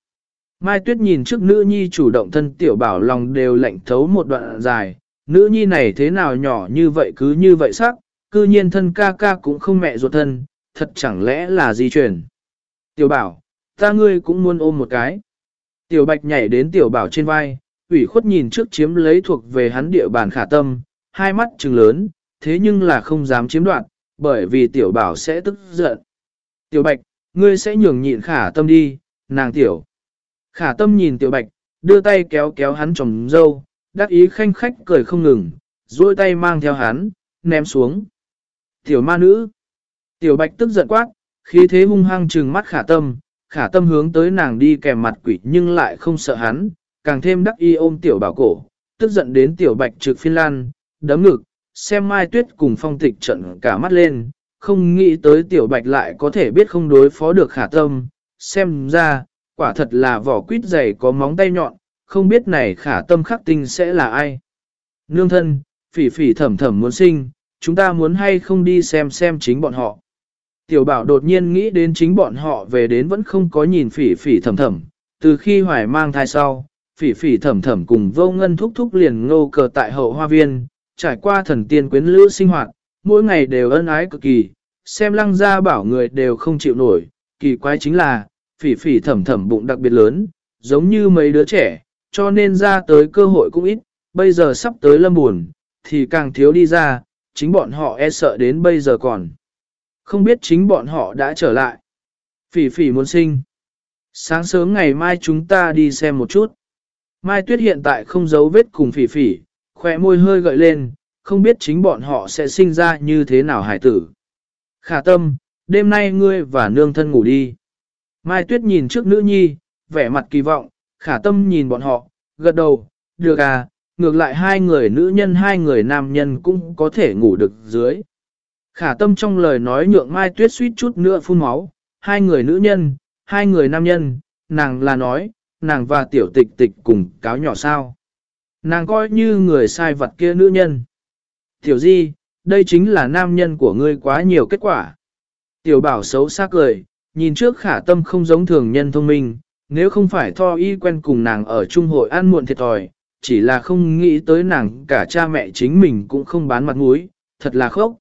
Mai Tuyết nhìn trước nữ nhi chủ động thân tiểu bảo lòng đều lạnh thấu một đoạn dài, nữ nhi này thế nào nhỏ như vậy cứ như vậy sắc, cư nhiên thân ca ca cũng không mẹ ruột thân, thật chẳng lẽ là di chuyển. Tiểu bảo, ta ngươi cũng muốn ôm một cái. Tiểu bạch nhảy đến tiểu bảo trên vai, ủy khuất nhìn trước chiếm lấy thuộc về hắn địa bàn khả tâm, hai mắt trừng lớn, thế nhưng là không dám chiếm đoạt, bởi vì tiểu bảo sẽ tức giận. Tiểu bạch, ngươi sẽ nhường nhịn khả tâm đi, nàng tiểu. Khả tâm nhìn tiểu bạch, đưa tay kéo kéo hắn trồng dâu, đắc ý khanh khách cười không ngừng, duỗi tay mang theo hắn, ném xuống. Tiểu ma nữ. Tiểu bạch tức giận quát, khí thế hung hăng trừng mắt khả tâm, khả tâm hướng tới nàng đi kèm mặt quỷ nhưng lại không sợ hắn, càng thêm đắc ý ôm tiểu bảo cổ, tức giận đến tiểu bạch trực phiên lan, đấm ngực, xem mai tuyết cùng phong tịch trận cả mắt lên, không nghĩ tới tiểu bạch lại có thể biết không đối phó được khả tâm, xem ra, quả thật là vỏ quýt dày có móng tay nhọn, không biết này khả tâm khắc tinh sẽ là ai. Nương thân, phỉ phỉ thẩm thẩm muốn sinh, chúng ta muốn hay không đi xem xem chính bọn họ. Tiểu bảo đột nhiên nghĩ đến chính bọn họ về đến vẫn không có nhìn phỉ phỉ thẩm thẩm, từ khi hoài mang thai sau, phỉ phỉ thẩm thẩm cùng vô ngân thúc thúc liền ngô cờ tại hậu hoa viên, trải qua thần tiên quyến lữ sinh hoạt, mỗi ngày đều ân ái cực kỳ, xem lăng ra bảo người đều không chịu nổi, kỳ quái chính là, phỉ phỉ thẩm thẩm bụng đặc biệt lớn, giống như mấy đứa trẻ, cho nên ra tới cơ hội cũng ít, bây giờ sắp tới lâm buồn, thì càng thiếu đi ra, chính bọn họ e sợ đến bây giờ còn. Không biết chính bọn họ đã trở lại. Phỉ phỉ muốn sinh. Sáng sớm ngày mai chúng ta đi xem một chút. Mai Tuyết hiện tại không giấu vết cùng phỉ phỉ, khỏe môi hơi gợi lên, không biết chính bọn họ sẽ sinh ra như thế nào hải tử. Khả tâm, đêm nay ngươi và nương thân ngủ đi. Mai Tuyết nhìn trước nữ nhi, vẻ mặt kỳ vọng, khả tâm nhìn bọn họ, gật đầu, được à, ngược lại hai người nữ nhân hai người nam nhân cũng có thể ngủ được dưới. Khả tâm trong lời nói nhượng Mai Tuyết suýt chút nữa phun máu, hai người nữ nhân, hai người nam nhân, nàng là nói, nàng và tiểu tịch tịch cùng cáo nhỏ sao. Nàng coi như người sai vật kia nữ nhân. Tiểu di, đây chính là nam nhân của ngươi quá nhiều kết quả. Tiểu bảo xấu xa cười, nhìn trước khả tâm không giống thường nhân thông minh, nếu không phải tho y quen cùng nàng ở trung hội ăn muộn thiệt thòi, chỉ là không nghĩ tới nàng cả cha mẹ chính mình cũng không bán mặt mũi, thật là khốc.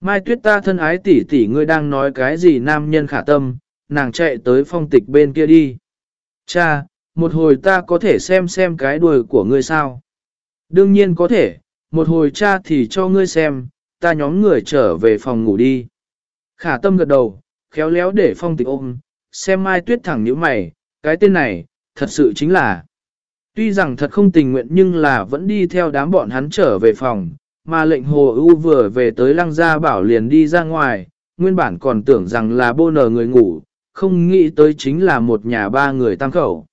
Mai tuyết ta thân ái tỷ tỷ ngươi đang nói cái gì nam nhân khả tâm, nàng chạy tới phong tịch bên kia đi. Cha, một hồi ta có thể xem xem cái đuôi của ngươi sao? Đương nhiên có thể, một hồi cha thì cho ngươi xem, ta nhóm người trở về phòng ngủ đi. Khả tâm gật đầu, khéo léo để phong tịch ôm, xem mai tuyết thẳng như mày, cái tên này, thật sự chính là. Tuy rằng thật không tình nguyện nhưng là vẫn đi theo đám bọn hắn trở về phòng, mà lệnh hồ ưu vừa về tới lăng gia bảo liền đi ra ngoài, nguyên bản còn tưởng rằng là bô nở người ngủ, không nghĩ tới chính là một nhà ba người tam khẩu.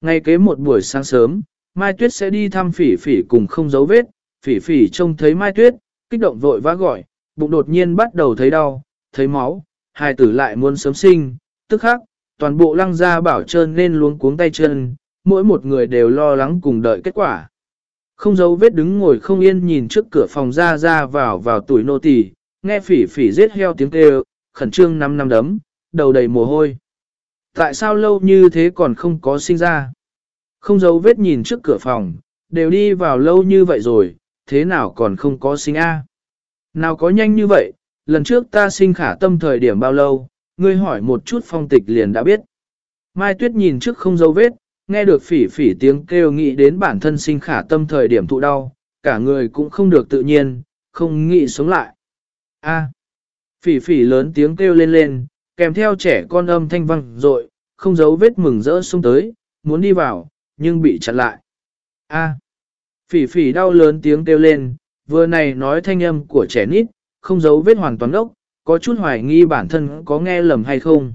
Ngay kế một buổi sáng sớm, Mai Tuyết sẽ đi thăm phỉ phỉ cùng không dấu vết, phỉ phỉ trông thấy Mai Tuyết, kích động vội vã gọi, bụng đột nhiên bắt đầu thấy đau, thấy máu, hai tử lại muốn sớm sinh, tức khắc, toàn bộ lăng gia bảo trơn nên luống cuống tay chân, mỗi một người đều lo lắng cùng đợi kết quả. Không giấu vết đứng ngồi không yên nhìn trước cửa phòng ra ra vào vào tuổi nô tỳ, nghe phỉ phỉ giết heo tiếng kêu, khẩn trương năm năm đấm, đầu đầy mồ hôi. Tại sao lâu như thế còn không có sinh ra? Không giấu vết nhìn trước cửa phòng, đều đi vào lâu như vậy rồi, thế nào còn không có sinh A? Nào có nhanh như vậy, lần trước ta sinh khả tâm thời điểm bao lâu, ngươi hỏi một chút phong tịch liền đã biết. Mai Tuyết nhìn trước không dấu vết, nghe được phỉ phỉ tiếng kêu nghĩ đến bản thân sinh khả tâm thời điểm thụ đau, cả người cũng không được tự nhiên, không nghĩ sống lại. A. phỉ phỉ lớn tiếng kêu lên lên, kèm theo trẻ con âm thanh vang rội, không giấu vết mừng rỡ xuống tới, muốn đi vào, nhưng bị chặn lại. A phỉ phỉ đau lớn tiếng kêu lên, vừa này nói thanh âm của trẻ nít, không giấu vết hoàn toàn ốc, có chút hoài nghi bản thân có nghe lầm hay không.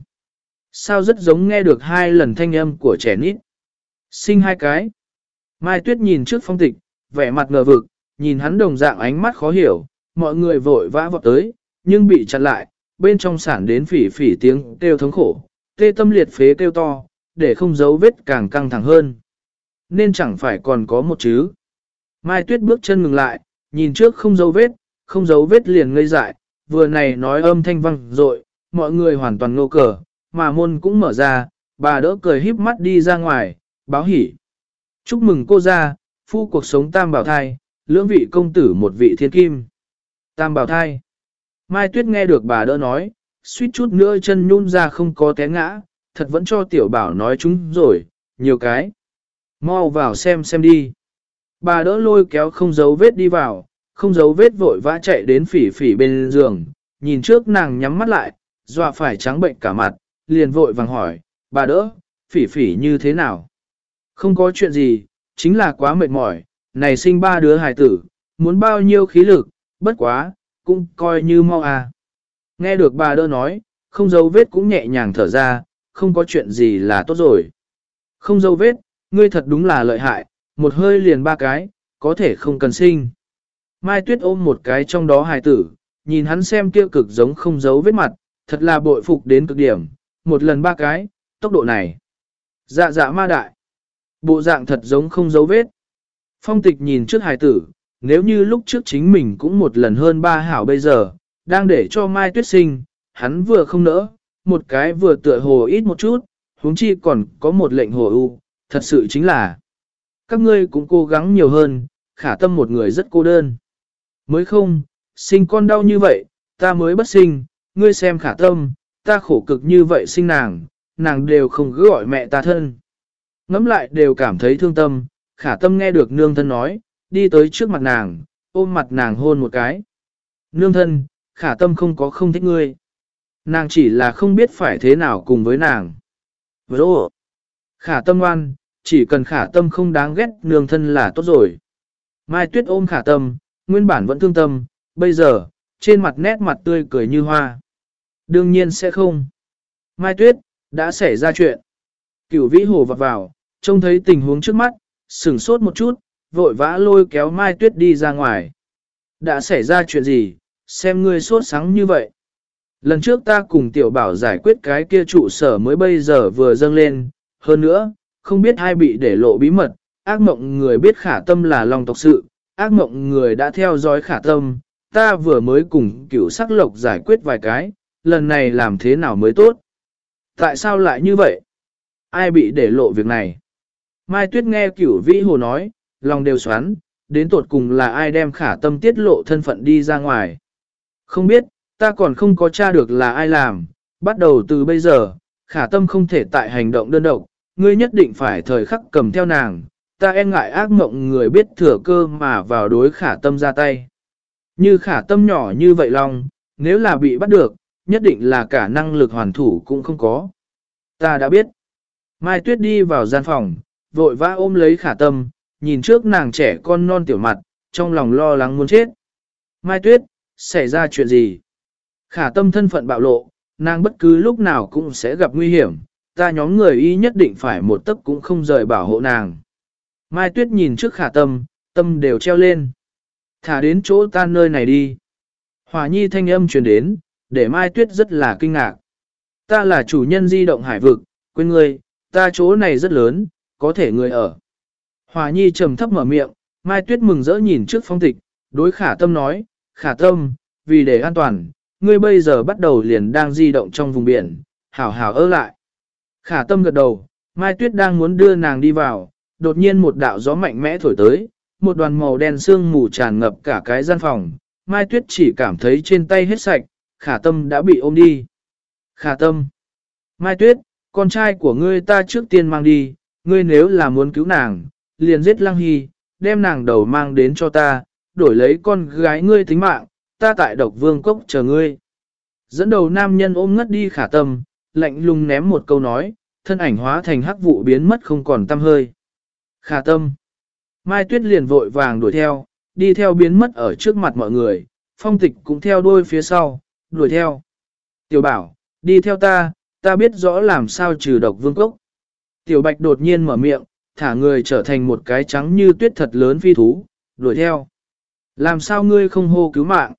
Sao rất giống nghe được hai lần thanh âm của trẻ nít. Sinh hai cái. Mai Tuyết nhìn trước phong tịch, vẻ mặt ngờ vực, nhìn hắn đồng dạng ánh mắt khó hiểu, mọi người vội vã vọt tới, nhưng bị chặn lại, bên trong sản đến phỉ phỉ tiếng kêu thống khổ, tê tâm liệt phế kêu to, để không giấu vết càng căng thẳng hơn. Nên chẳng phải còn có một chứ. Mai Tuyết bước chân ngừng lại, nhìn trước không dấu vết, không dấu vết liền ngây dại, vừa này nói âm thanh vang rội, mọi người hoàn toàn ngô cờ, mà môn cũng mở ra, bà đỡ cười híp mắt đi ra ngoài, báo hỉ. Chúc mừng cô ra, phu cuộc sống tam bảo thai, lưỡng vị công tử một vị thiên kim. Tam bảo thai. Mai Tuyết nghe được bà đỡ nói, suýt chút nữa chân nhún ra không có té ngã, thật vẫn cho tiểu bảo nói chúng rồi, nhiều cái. Mau vào xem xem đi. Bà đỡ lôi kéo không giấu vết đi vào, không giấu vết vội vã chạy đến phỉ phỉ bên giường, nhìn trước nàng nhắm mắt lại, dọa phải trắng bệnh cả mặt, liền vội vàng hỏi, bà đỡ, phỉ phỉ như thế nào? Không có chuyện gì, chính là quá mệt mỏi, này sinh ba đứa hài tử, muốn bao nhiêu khí lực, bất quá, cũng coi như mau à. Nghe được bà đỡ nói, không dấu vết cũng nhẹ nhàng thở ra, không có chuyện gì là tốt rồi. Không dấu vết, ngươi thật đúng là lợi hại, một hơi liền ba cái, có thể không cần sinh. Mai Tuyết ôm một cái trong đó hài tử, nhìn hắn xem kia cực giống không giấu vết mặt, thật là bội phục đến cực điểm, một lần ba cái, tốc độ này. Dạ dạ ma đại. Bộ dạng thật giống không giấu vết. Phong tịch nhìn trước hài tử, nếu như lúc trước chính mình cũng một lần hơn ba hảo bây giờ, đang để cho Mai Tuyết sinh, hắn vừa không nỡ, một cái vừa tựa hồ ít một chút, huống chi còn có một lệnh hồ ưu, thật sự chính là các ngươi cũng cố gắng nhiều hơn, khả tâm một người rất cô đơn. Mới không, sinh con đau như vậy, ta mới bất sinh, ngươi xem khả tâm, ta khổ cực như vậy sinh nàng, nàng đều không cứ gọi mẹ ta thân. Ngắm lại đều cảm thấy thương tâm, khả tâm nghe được nương thân nói, đi tới trước mặt nàng, ôm mặt nàng hôn một cái. Nương thân, khả tâm không có không thích ngươi. Nàng chỉ là không biết phải thế nào cùng với nàng. Với khả tâm ngoan, chỉ cần khả tâm không đáng ghét nương thân là tốt rồi. Mai tuyết ôm khả tâm, nguyên bản vẫn thương tâm, bây giờ, trên mặt nét mặt tươi cười như hoa. Đương nhiên sẽ không. Mai tuyết, đã xảy ra chuyện. Cửu vĩ hồ vọt vào, trông thấy tình huống trước mắt, sửng sốt một chút, vội vã lôi kéo Mai tuyết đi ra ngoài. Đã xảy ra chuyện gì, xem ngươi sốt sáng như vậy. Lần trước ta cùng tiểu bảo giải quyết cái kia trụ sở mới bây giờ vừa dâng lên, hơn nữa, không biết ai bị để lộ bí mật, ác mộng người biết khả tâm là lòng tộc sự, ác mộng người đã theo dõi khả tâm, ta vừa mới cùng cửu sắc lộc giải quyết vài cái, lần này làm thế nào mới tốt? Tại sao lại như vậy? Ai bị để lộ việc này? Mai Tuyết nghe cửu vĩ hồ nói, lòng đều xoắn, đến tột cùng là ai đem khả tâm tiết lộ thân phận đi ra ngoài. Không biết, ta còn không có tra được là ai làm, bắt đầu từ bây giờ, khả tâm không thể tại hành động đơn độc, ngươi nhất định phải thời khắc cầm theo nàng, ta e ngại ác mộng người biết thừa cơ mà vào đối khả tâm ra tay. Như khả tâm nhỏ như vậy lòng, nếu là bị bắt được, nhất định là cả năng lực hoàn thủ cũng không có. Ta đã biết. Mai Tuyết đi vào gian phòng, vội vã ôm lấy khả tâm, nhìn trước nàng trẻ con non tiểu mặt, trong lòng lo lắng muốn chết. Mai Tuyết, xảy ra chuyện gì? Khả tâm thân phận bạo lộ, nàng bất cứ lúc nào cũng sẽ gặp nguy hiểm, ta nhóm người y nhất định phải một tấc cũng không rời bảo hộ nàng. Mai Tuyết nhìn trước khả tâm, tâm đều treo lên. Thả đến chỗ ta nơi này đi. Hòa nhi thanh âm truyền đến, để Mai Tuyết rất là kinh ngạc. Ta là chủ nhân di động hải vực, quên ngươi, ta chỗ này rất lớn, có thể người ở. Hòa nhi trầm thấp mở miệng, Mai Tuyết mừng rỡ nhìn trước phong tịch, đối khả tâm nói, khả tâm, vì để an toàn, ngươi bây giờ bắt đầu liền đang di động trong vùng biển, hảo hảo ơ lại. Khả tâm gật đầu, Mai Tuyết đang muốn đưa nàng đi vào, đột nhiên một đạo gió mạnh mẽ thổi tới, một đoàn màu đen sương mù tràn ngập cả cái gian phòng. Mai Tuyết chỉ cảm thấy trên tay hết sạch, khả tâm đã bị ôm đi. Khả tâm. Mai Tuyết, con trai của ngươi ta trước tiên mang đi, ngươi nếu là muốn cứu nàng, liền giết Lăng Hy, đem nàng đầu mang đến cho ta, đổi lấy con gái ngươi tính mạng, ta tại độc vương cốc chờ ngươi. Dẫn đầu nam nhân ôm ngất đi khả tâm, lạnh lùng ném một câu nói, thân ảnh hóa thành hắc vụ biến mất không còn tăm hơi. Khả tâm. Mai Tuyết liền vội vàng đuổi theo, đi theo biến mất ở trước mặt mọi người, phong tịch cũng theo đuôi phía sau, đuổi theo. Tiểu bảo, đi theo ta, ta biết rõ làm sao trừ độc vương cốc. Tiểu bạch đột nhiên mở miệng, thả người trở thành một cái trắng như tuyết thật lớn phi thú, đuổi theo. Làm sao ngươi không hô cứu mạng?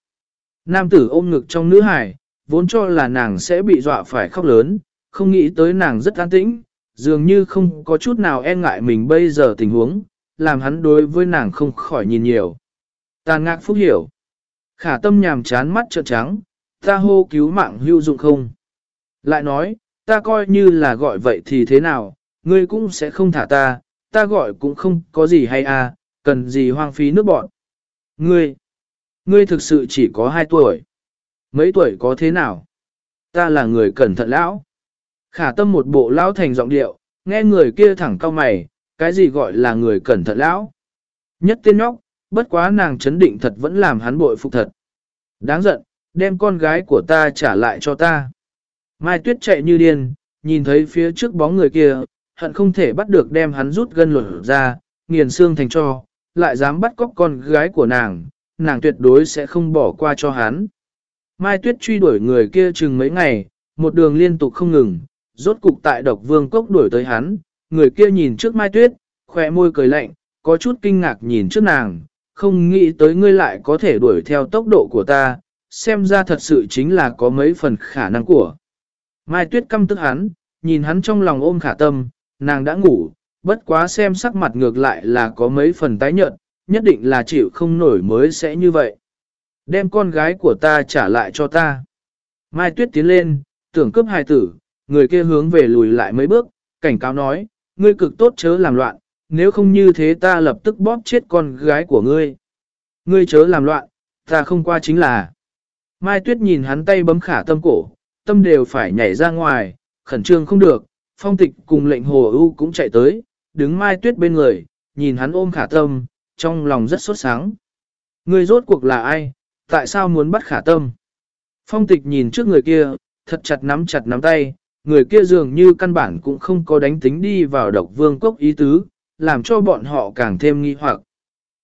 Nam tử ôm ngực trong nữ hải, vốn cho là nàng sẽ bị dọa phải khóc lớn, không nghĩ tới nàng rất an tĩnh, dường như không có chút nào e ngại mình bây giờ tình huống, làm hắn đối với nàng không khỏi nhìn nhiều. Tàn ngạc phúc hiểu. Khả tâm nhàm chán mắt trợn trắng, ta hô cứu mạng hữu dụng không? Lại nói, ta coi như là gọi vậy thì thế nào, ngươi cũng sẽ không thả ta, ta gọi cũng không có gì hay à, cần gì hoang phí nước bọn. Ngươi, ngươi thực sự chỉ có hai tuổi. Mấy tuổi có thế nào? Ta là người cẩn thận lão. Khả tâm một bộ lão thành giọng điệu, nghe người kia thẳng cao mày, cái gì gọi là người cẩn thận lão? Nhất tên nhóc, bất quá nàng chấn định thật vẫn làm hắn bội phục thật. Đáng giận, đem con gái của ta trả lại cho ta. Mai Tuyết chạy như điên, nhìn thấy phía trước bóng người kia, hận không thể bắt được đem hắn rút gân lột ra, nghiền xương thành cho, lại dám bắt cóc con gái của nàng, nàng tuyệt đối sẽ không bỏ qua cho hắn. Mai Tuyết truy đuổi người kia chừng mấy ngày, một đường liên tục không ngừng, rốt cục tại độc vương cốc đuổi tới hắn, người kia nhìn trước Mai Tuyết, khỏe môi cười lạnh, có chút kinh ngạc nhìn trước nàng, không nghĩ tới ngươi lại có thể đuổi theo tốc độ của ta, xem ra thật sự chính là có mấy phần khả năng của. Mai Tuyết căm tức hắn, nhìn hắn trong lòng ôm khả tâm, nàng đã ngủ, bất quá xem sắc mặt ngược lại là có mấy phần tái nhợt, nhất định là chịu không nổi mới sẽ như vậy. Đem con gái của ta trả lại cho ta. Mai Tuyết tiến lên, tưởng cướp hài tử, người kia hướng về lùi lại mấy bước, cảnh cáo nói, ngươi cực tốt chớ làm loạn, nếu không như thế ta lập tức bóp chết con gái của ngươi. Ngươi chớ làm loạn, ta không qua chính là. Mai Tuyết nhìn hắn tay bấm khả tâm cổ, tâm đều phải nhảy ra ngoài, khẩn trương không được, phong tịch cùng lệnh hồ ưu cũng chạy tới, đứng Mai Tuyết bên người, nhìn hắn ôm khả tâm, trong lòng rất sốt sáng. Ngươi rốt cuộc là ai, tại sao muốn bắt khả tâm? Phong tịch nhìn trước người kia, thật chặt nắm chặt nắm tay, người kia dường như căn bản cũng không có đánh tính đi vào độc vương cốc ý tứ, làm cho bọn họ càng thêm nghi hoặc.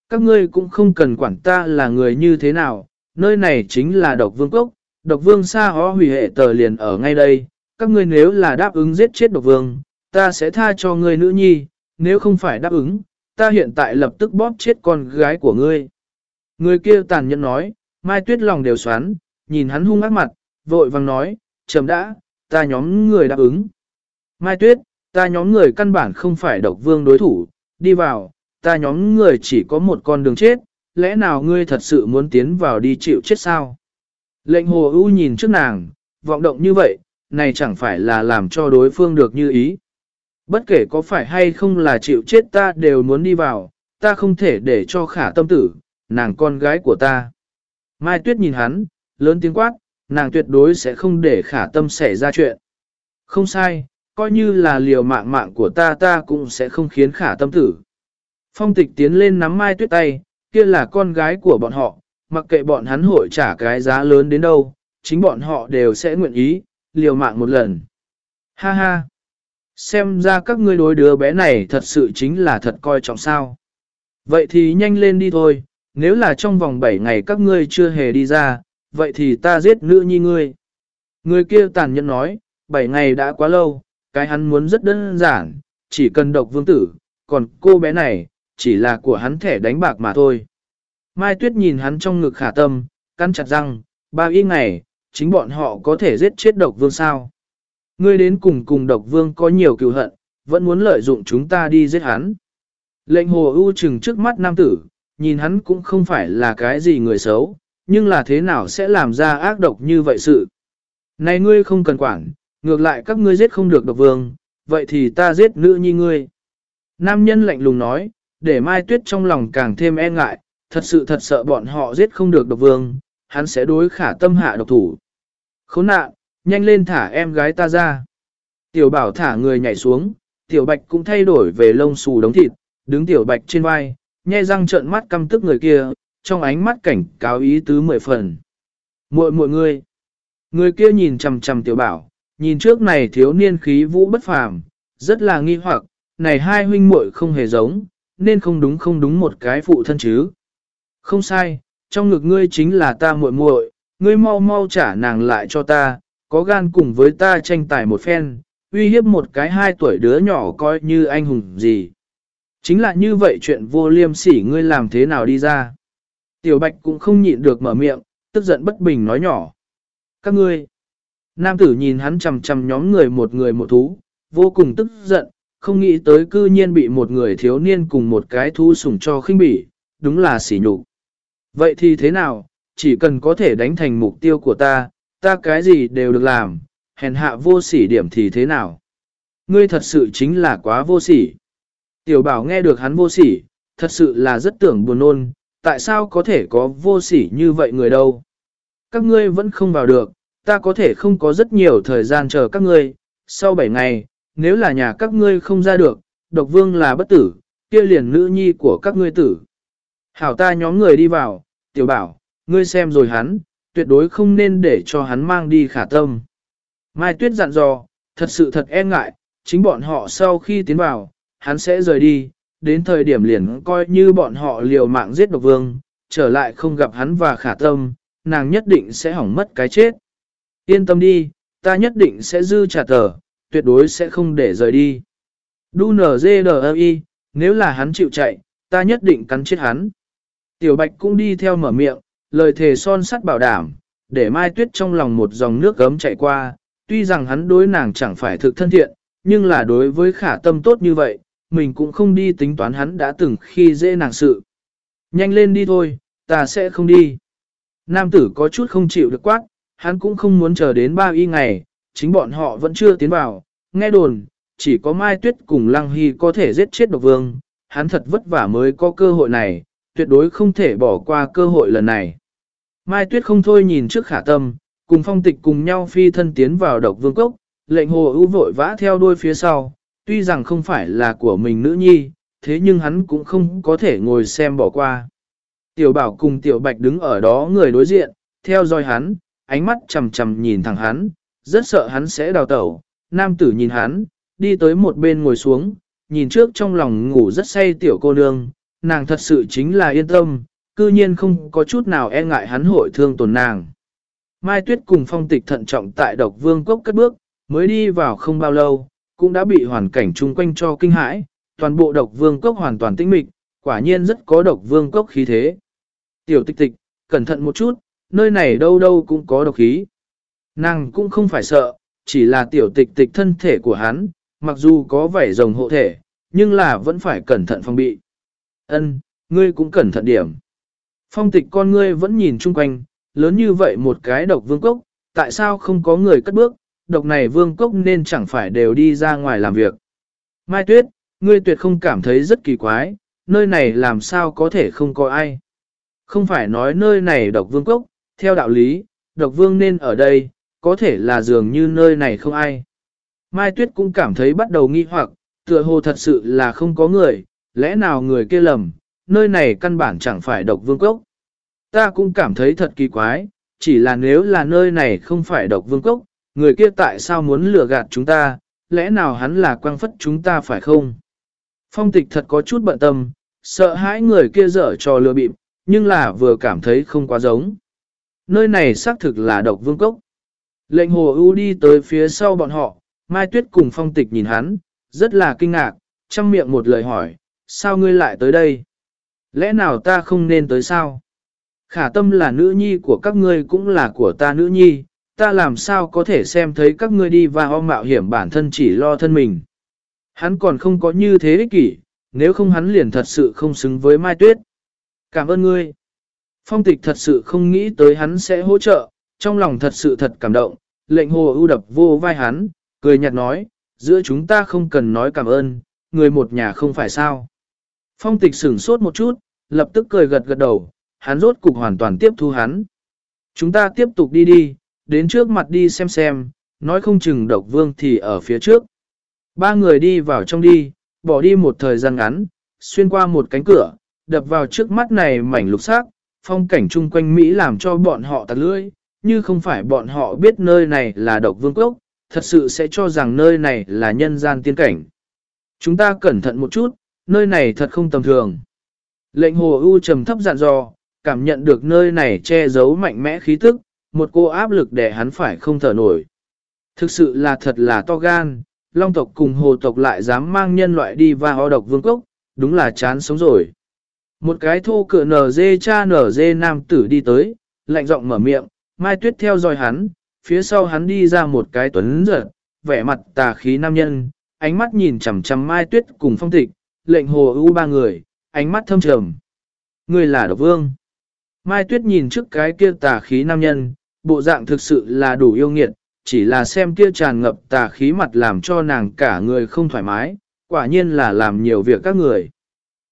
Các ngươi cũng không cần quản ta là người như thế nào, nơi này chính là độc vương cốc, độc vương xa hó hủy hệ tờ liền ở ngay đây, các ngươi nếu là đáp ứng giết chết độc vương, ta sẽ tha cho ngươi nữ nhi, nếu không phải đáp ứng, ta hiện tại lập tức bóp chết con gái của ngươi. Người kia tàn nhẫn nói, Mai Tuyết lòng đều xoắn, nhìn hắn hung ác mặt, vội vàng nói, chậm đã, ta nhóm người đáp ứng. Mai Tuyết, ta nhóm người căn bản không phải độc vương đối thủ, đi vào, ta nhóm người chỉ có một con đường chết, lẽ nào ngươi thật sự muốn tiến vào đi chịu chết sao? Lệnh hồ ưu nhìn trước nàng, vọng động như vậy, này chẳng phải là làm cho đối phương được như ý. Bất kể có phải hay không là chịu chết ta đều muốn đi vào, ta không thể để cho khả tâm tử, nàng con gái của ta. Mai Tuyết nhìn hắn, lớn tiếng quát, nàng tuyệt đối sẽ không để khả tâm xảy ra chuyện. Không sai, coi như là liều mạng mạng của ta ta cũng sẽ không khiến khả tâm tử. Phong tịch tiến lên nắm Mai Tuyết tay, kia là con gái của bọn họ, mặc kệ bọn hắn hội trả cái giá lớn đến đâu, chính bọn họ đều sẽ nguyện ý, liều mạng một lần. Ha ha! Xem ra các ngươi đối đứa bé này thật sự chính là thật coi trọng sao. Vậy thì nhanh lên đi thôi, nếu là trong vòng 7 ngày các ngươi chưa hề đi ra, vậy thì ta giết nữ nhi ngươi. Người kia tàn nhẫn nói, 7 ngày đã quá lâu, cái hắn muốn rất đơn giản, chỉ cần độc vương tử, còn cô bé này, chỉ là của hắn thẻ đánh bạc mà thôi. Mai Tuyết nhìn hắn trong ngực khả tâm, cắn chặt răng, bao y ngày, chính bọn họ có thể giết chết độc vương sao. Ngươi đến cùng cùng độc vương có nhiều cựu hận, vẫn muốn lợi dụng chúng ta đi giết hắn. Lệnh hồ ưu chừng trước mắt nam tử, nhìn hắn cũng không phải là cái gì người xấu, nhưng là thế nào sẽ làm ra ác độc như vậy sự. Này ngươi không cần quản, ngược lại các ngươi giết không được độc vương, vậy thì ta giết nữ nhi ngươi. Nam nhân lạnh lùng nói, để Mai Tuyết trong lòng càng thêm e ngại, thật sự thật sợ bọn họ giết không được độc vương, hắn sẽ đối khả tâm hạ độc thủ. Khốn nạn, nhanh lên thả em gái ta ra. Tiểu bảo thả người nhảy xuống, tiểu bạch cũng thay đổi về lông xù đống thịt, đứng tiểu bạch trên vai, nhe răng trợn mắt căm tức người kia, trong ánh mắt cảnh cáo ý tứ mười phần. Muội muội người. Người kia nhìn chằm chằm tiểu bảo, nhìn trước này thiếu niên khí vũ bất phàm, rất là nghi hoặc, này hai huynh muội không hề giống, nên không đúng không đúng một cái phụ thân chứ. Không sai, trong ngực ngươi chính là ta muội muội, ngươi mau mau trả nàng lại cho ta, có gan cùng với ta tranh tài một phen, uy hiếp một cái hai tuổi đứa nhỏ coi như anh hùng gì. Chính là như vậy chuyện vô liêm sỉ ngươi làm thế nào đi ra. Tiểu Bạch cũng không nhịn được mở miệng, tức giận bất bình nói nhỏ. Các ngươi, nam tử nhìn hắn chầm chầm nhóm người một người một thú, vô cùng tức giận, không nghĩ tới cư nhiên bị một người thiếu niên cùng một cái thú sủng cho khinh bỉ, đúng là sỉ nhục. Vậy thì thế nào, chỉ cần có thể đánh thành mục tiêu của ta, ta cái gì đều được làm, hèn hạ vô sỉ điểm thì thế nào. Ngươi thật sự chính là quá vô sỉ. Tiểu bảo nghe được hắn vô sỉ, thật sự là rất tưởng buồn nôn, tại sao có thể có vô sỉ như vậy người đâu. Các ngươi vẫn không vào được, ta có thể không có rất nhiều thời gian chờ các ngươi, sau 7 ngày, nếu là nhà các ngươi không ra được, độc vương là bất tử, kia liền nữ nhi của các ngươi tử. Hảo ta nhóm người đi vào, tiểu bảo, ngươi xem rồi hắn, tuyệt đối không nên để cho hắn mang đi khả tâm. Mai Tuyết dặn dò, thật sự thật e ngại, chính bọn họ sau khi tiến vào, hắn sẽ rời đi, đến thời điểm liền coi như bọn họ liều mạng giết độc vương, trở lại không gặp hắn và khả tâm, nàng nhất định sẽ hỏng mất cái chết. Yên tâm đi, ta nhất định sẽ dư trả tờ, tuyệt đối sẽ không để rời đi. Đu nở dê nếu là hắn chịu chạy, ta nhất định cắn chết hắn. Tiểu Bạch cũng đi theo mở miệng, lời thề son sắt bảo đảm, để Mai Tuyết trong lòng một dòng nước gấm chạy qua, tuy rằng hắn đối nàng chẳng phải thực thân thiện, nhưng là đối với khả tâm tốt như vậy, mình cũng không đi tính toán hắn đã từng khi dễ nàng sự. Nhanh lên đi thôi, ta sẽ không đi. Nam tử có chút không chịu được quát, hắn cũng không muốn chờ đến ba y ngày, chính bọn họ vẫn chưa tiến vào, nghe đồn, chỉ có Mai Tuyết cùng Lăng Hy có thể giết chết độc vương, hắn thật vất vả mới có cơ hội này, tuyệt đối không thể bỏ qua cơ hội lần này. Mai Tuyết không thôi nhìn trước khả tâm, cùng phong tịch cùng nhau phi thân tiến vào độc vương cốc, lệnh hồ ưu vội vã theo đuôi phía sau, tuy rằng không phải là của mình nữ nhi, thế nhưng hắn cũng không có thể ngồi xem bỏ qua. Tiểu bảo cùng tiểu bạch đứng ở đó người đối diện, theo dõi hắn, ánh mắt chầm chầm nhìn thẳng hắn, rất sợ hắn sẽ đào tẩu. Nam tử nhìn hắn, đi tới một bên ngồi xuống, nhìn trước trong lòng ngủ rất say tiểu cô nương, nàng thật sự chính là yên tâm, cư nhiên không có chút nào e ngại hắn hội thương tổn nàng. Mai Tuyết cùng phong tịch thận trọng tại độc vương cốc cất bước, mới đi vào không bao lâu, cũng đã bị hoàn cảnh chung quanh cho kinh hãi, toàn bộ độc vương cốc hoàn toàn tĩnh mịch, quả nhiên rất có độc vương cốc khí thế. Tiểu tịch tịch, cẩn thận một chút, nơi này đâu đâu cũng có độc khí. Nàng cũng không phải sợ, chỉ là tiểu tịch tịch thân thể của hắn, mặc dù có vẻ rồng hộ thể, nhưng là vẫn phải cẩn thận phòng bị. Ân, ngươi cũng cẩn thận điểm. Phong tịch con ngươi vẫn nhìn chung quanh, lớn như vậy một cái độc vương cốc, tại sao không có người cất bước, độc này vương cốc nên chẳng phải đều đi ra ngoài làm việc. Mai Tuyết, ngươi tuyệt không cảm thấy rất kỳ quái, nơi này làm sao có thể không có ai. Không phải nói nơi này độc vương cốc, theo đạo lý, độc vương nên ở đây, có thể là dường như nơi này không ai. Mai Tuyết cũng cảm thấy bắt đầu nghi hoặc, tựa hồ thật sự là không có người, lẽ nào người kia lầm, nơi này căn bản chẳng phải độc vương cốc. Ta cũng cảm thấy thật kỳ quái, chỉ là nếu là nơi này không phải độc vương cốc, người kia tại sao muốn lừa gạt chúng ta, lẽ nào hắn là quang phất chúng ta phải không? Phong tịch thật có chút bận tâm, sợ hãi người kia dở trò lừa bịp, nhưng là vừa cảm thấy không quá giống. Nơi này xác thực là độc vương cốc. Lệnh hồ ưu đi tới phía sau bọn họ, Mai Tuyết cùng phong tịch nhìn hắn, rất là kinh ngạc, chăm miệng một lời hỏi, sao ngươi lại tới đây? Lẽ nào ta không nên tới sao? Khả tâm là nữ nhi của các ngươi cũng là của ta nữ nhi, ta làm sao có thể xem thấy các ngươi đi và om mạo hiểm bản thân chỉ lo thân mình. Hắn còn không có như thế ích kỷ, nếu không hắn liền thật sự không xứng với Mai Tuyết. Cảm ơn ngươi. Phong tịch thật sự không nghĩ tới hắn sẽ hỗ trợ, trong lòng thật sự thật cảm động, lệnh hồ ưu đập vô vai hắn, cười nhạt nói, giữa chúng ta không cần nói cảm ơn, người một nhà không phải sao. Phong tịch sửng sốt một chút, lập tức cười gật gật đầu, hắn rốt cục hoàn toàn tiếp thu hắn. Chúng ta tiếp tục đi đi, đến trước mặt đi xem xem, nói không chừng độc vương thì ở phía trước. Ba người đi vào trong đi, bỏ đi một thời gian ngắn, xuyên qua một cánh cửa, đập vào trước mắt này mảnh lục sắc, phong cảnh chung quanh Mỹ làm cho bọn họ tạt lưỡi, như không phải bọn họ biết nơi này là độc vương quốc, thật sự sẽ cho rằng nơi này là nhân gian tiên cảnh. Chúng ta cẩn thận một chút, nơi này thật không tầm thường. Lệnh hồ ưu trầm thấp dặn dò, cảm nhận được nơi này che giấu mạnh mẽ khí tức, một cô áp lực để hắn phải không thở nổi. Thực sự là thật là to gan, long tộc cùng hồ tộc lại dám mang nhân loại đi và ho độc vương quốc, đúng là chán sống rồi. Một cái thô cửa nở dê cha nở dê nam tử đi tới, lạnh giọng mở miệng, mai tuyết theo dõi hắn, phía sau hắn đi ra một cái tuấn giật, vẻ mặt tà khí nam nhân, ánh mắt nhìn chằm chằm mai tuyết cùng phong tịch, lệnh hồ ưu ba người, ánh mắt thâm trầm. Người là độc vương. Mai tuyết nhìn trước cái kia tà khí nam nhân, bộ dạng thực sự là đủ yêu nghiệt, chỉ là xem kia tràn ngập tà khí mặt làm cho nàng cả người không thoải mái, quả nhiên là làm nhiều việc các người.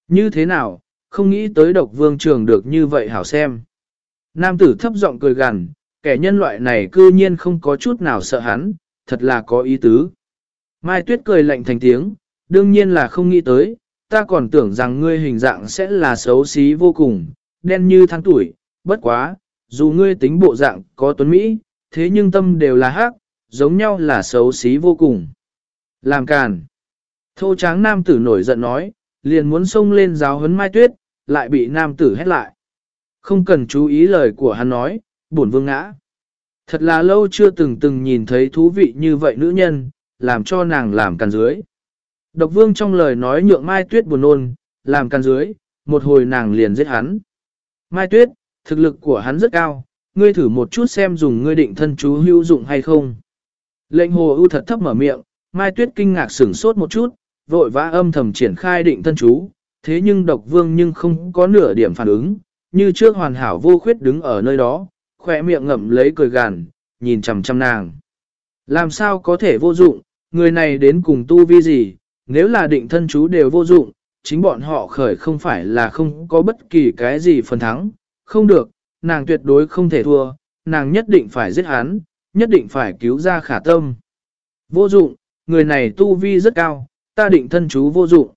Như thế nào, không nghĩ tới độc vương trường được như vậy hảo xem. Nam tử thấp giọng cười gằn, kẻ nhân loại này cư nhiên không có chút nào sợ hắn, thật là có ý tứ. Mai Tuyết cười lạnh thành tiếng, đương nhiên là không nghĩ tới, ta còn tưởng rằng ngươi hình dạng sẽ là xấu xí vô cùng, đen như tháng tuổi, bất quá, dù ngươi tính bộ dạng có tuấn Mỹ, thế nhưng tâm đều là hắc, giống nhau là xấu xí vô cùng. Làm càn. Thô tráng nam tử nổi giận nói, liền muốn xông lên giáo huấn Mai Tuyết, lại bị nam tử hét lại. Không cần chú ý lời của hắn nói, buồn vương ngã. Thật là lâu chưa từng từng nhìn thấy thú vị như vậy nữ nhân, làm cho nàng làm càn dưới. Độc vương trong lời nói nhượng Mai Tuyết buồn nôn, làm càn dưới, một hồi nàng liền giết hắn. Mai Tuyết, thực lực của hắn rất cao, ngươi thử một chút xem dùng ngươi định thân chú hữu dụng hay không. Lệnh hồ ưu thật thấp mở miệng, Mai Tuyết kinh ngạc sửng sốt một chút, vội vã âm thầm triển khai định thân chú, thế nhưng độc vương nhưng không có nửa điểm phản ứng, như trước hoàn hảo vô khuyết đứng ở nơi đó, khỏe miệng ngậm lấy cười gàn, nhìn chằm chằm nàng. Làm sao có thể vô dụng, người này đến cùng tu vi gì, nếu là định thân chú đều vô dụng, chính bọn họ khởi không phải là không có bất kỳ cái gì phần thắng, không được, nàng tuyệt đối không thể thua, nàng nhất định phải giết hắn, nhất định phải cứu ra khả tâm. Vô dụng, người này tu vi rất cao, ta định thân chú vô dụng.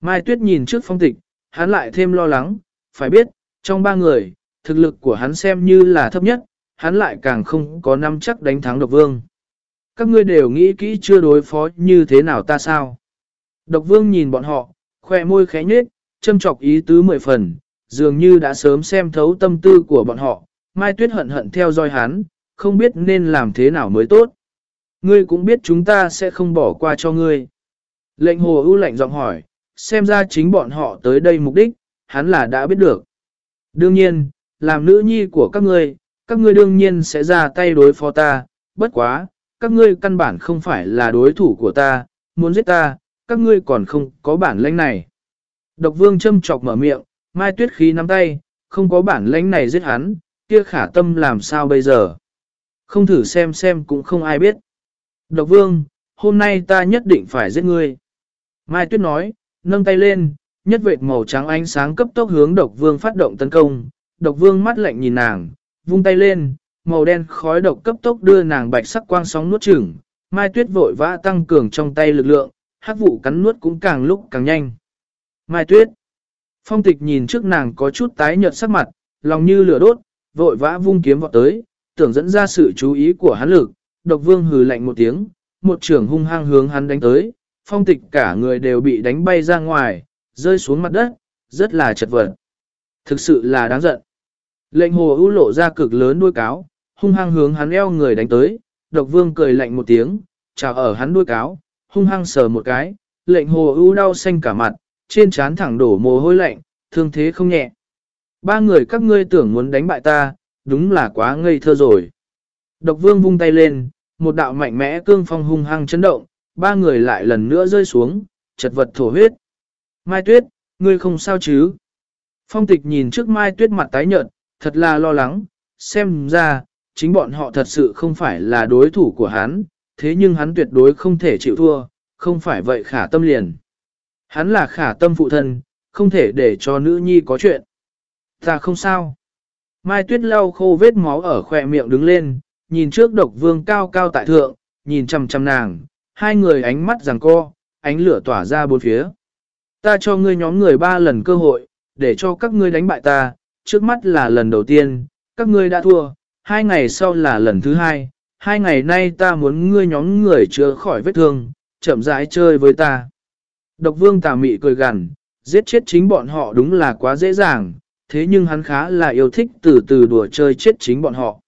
Mai Tuyết nhìn trước phong tịch, hắn lại thêm lo lắng, phải biết, trong ba người, thực lực của hắn xem như là thấp nhất, hắn lại càng không có năm chắc đánh thắng độc vương. Các ngươi đều nghĩ kỹ chưa đối phó như thế nào ta sao? Độc vương nhìn bọn họ, khoe môi khẽ nhếch, châm chọc ý tứ mười phần, dường như đã sớm xem thấu tâm tư của bọn họ. Mai Tuyết hận hận theo dõi hắn, không biết nên làm thế nào mới tốt. Ngươi cũng biết chúng ta sẽ không bỏ qua cho ngươi. Lệnh hồ ưu lạnh giọng hỏi, xem ra chính bọn họ tới đây mục đích, hắn là đã biết được. Đương nhiên, làm nữ nhi của các ngươi, các ngươi đương nhiên sẽ ra tay đối phó ta, bất quá, các ngươi căn bản không phải là đối thủ của ta, muốn giết ta, các ngươi còn không có bản lĩnh này. Độc vương châm chọc mở miệng, mai tuyết khí nắm tay, không có bản lãnh này giết hắn, kia khả tâm làm sao bây giờ. Không thử xem xem cũng không ai biết. Độc vương, hôm nay ta nhất định phải giết ngươi. Mai tuyết nói, nâng tay lên, nhất vệt màu trắng ánh sáng cấp tốc hướng độc vương phát động tấn công, độc vương mắt lạnh nhìn nàng, vung tay lên, màu đen khói độc cấp tốc đưa nàng bạch sắc quang sóng nuốt chửng, mai tuyết vội vã tăng cường trong tay lực lượng, hắc vụ cắn nuốt cũng càng lúc càng nhanh. Mai tuyết, phong tịch nhìn trước nàng có chút tái nhợt sắc mặt, lòng như lửa đốt, vội vã vung kiếm vọt tới, tưởng dẫn ra sự chú ý của hắn lực, độc vương hừ lạnh một tiếng, một trường hung hăng hướng hắn đánh tới, phong tịch cả người đều bị đánh bay ra ngoài, rơi xuống mặt đất, rất là chật vật. Thực sự là đáng giận. Lệnh hồ ưu lộ ra cực lớn đuôi cáo, hung hăng hướng hắn eo người đánh tới, độc vương cười lạnh một tiếng, chào ở hắn đuôi cáo, hung hăng sờ một cái, lệnh hồ ưu đau xanh cả mặt, trên trán thẳng đổ mồ hôi lạnh, thương thế không nhẹ. Ba người các ngươi tưởng muốn đánh bại ta, đúng là quá ngây thơ rồi. Độc vương vung tay lên, một đạo mạnh mẽ cương phong hung hăng chấn động, ba người lại lần nữa rơi xuống, chật vật thổ huyết. Mai Tuyết, ngươi không sao chứ? Phong tịch nhìn trước Mai Tuyết mặt tái nhợt, thật là lo lắng, xem ra, chính bọn họ thật sự không phải là đối thủ của hắn, thế nhưng hắn tuyệt đối không thể chịu thua, không phải vậy khả tâm liền. Hắn là khả tâm phụ thân, không thể để cho nữ nhi có chuyện. Ta không sao. Mai Tuyết lau khô vết máu ở khỏe miệng đứng lên, nhìn trước độc vương cao cao tại thượng, nhìn chăm chăm nàng, hai người ánh mắt rằng co, ánh lửa tỏa ra bốn phía. Ta cho ngươi nhóm người ba lần cơ hội, để cho các ngươi đánh bại ta, trước mắt là lần đầu tiên, các ngươi đã thua, hai ngày sau là lần thứ hai, hai ngày nay ta muốn ngươi nhóm người chữa khỏi vết thương, chậm rãi chơi với ta. Độc vương tà mị cười gằn, giết chết chính bọn họ đúng là quá dễ dàng, thế nhưng hắn khá là yêu thích từ từ đùa chơi chết chính bọn họ.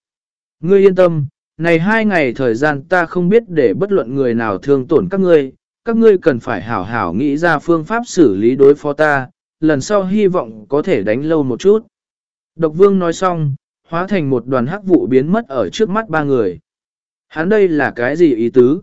Ngươi yên tâm, này hai ngày thời gian ta không biết để bất luận người nào thương tổn các ngươi, các ngươi cần phải hảo hảo nghĩ ra phương pháp xử lý đối phó ta, lần sau hy vọng có thể đánh lâu một chút. Độc vương nói xong, hóa thành một đoàn hắc vụ biến mất ở trước mắt ba người. Hắn đây là cái gì ý tứ?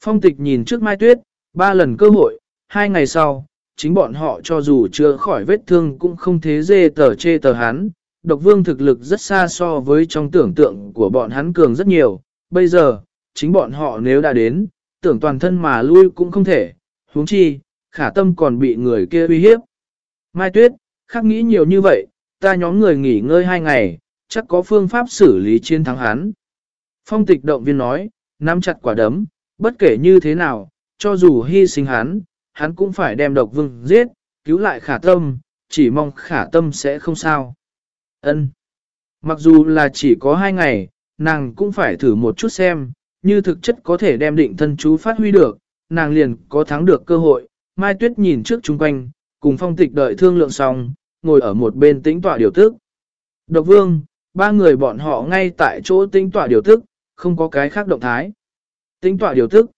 Phong tịch nhìn trước mai tuyết, ba lần cơ hội, hai ngày sau, chính bọn họ cho dù chưa khỏi vết thương cũng không thế dê tờ chê tờ hắn. Độc vương thực lực rất xa so với trong tưởng tượng của bọn hắn cường rất nhiều. Bây giờ, chính bọn họ nếu đã đến, tưởng toàn thân mà lui cũng không thể. huống chi, khả tâm còn bị người kia uy hiếp. Mai tuyết, khắc nghĩ nhiều như vậy, ta nhóm người nghỉ ngơi hai ngày, chắc có phương pháp xử lý chiến thắng hắn. Phong tịch động viên nói, nắm chặt quả đấm, bất kể như thế nào, cho dù hy sinh hắn, hắn cũng phải đem độc vương giết, cứu lại khả tâm, chỉ mong khả tâm sẽ không sao. Ân. Mặc dù là chỉ có hai ngày, nàng cũng phải thử một chút xem, như thực chất có thể đem định thân chú phát huy được, nàng liền có thắng được cơ hội. Mai Tuyết nhìn trước chung quanh, cùng phong tịch đợi thương lượng xong, ngồi ở một bên tĩnh tọa điều tức. Độc vương, ba người bọn họ ngay tại chỗ tĩnh tọa điều tức, không có cái khác động thái. Tĩnh tọa điều tức.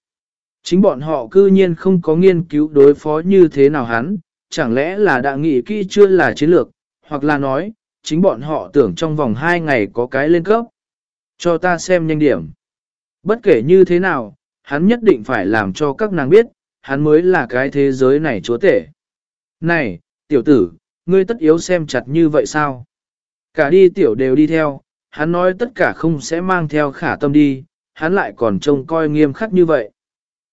Chính bọn họ cư nhiên không có nghiên cứu đối phó như thế nào hắn, chẳng lẽ là đã nghĩ kỹ chưa là chiến lược, hoặc là nói, chính bọn họ tưởng trong vòng 2 ngày có cái lên cấp. Cho ta xem nhanh điểm. Bất kể như thế nào, hắn nhất định phải làm cho các nàng biết, hắn mới là cái thế giới này chúa tể. Này, tiểu tử, ngươi tất yếu xem chặt như vậy sao? Cả đi tiểu đều đi theo, hắn nói tất cả không sẽ mang theo khả tâm đi, hắn lại còn trông coi nghiêm khắc như vậy.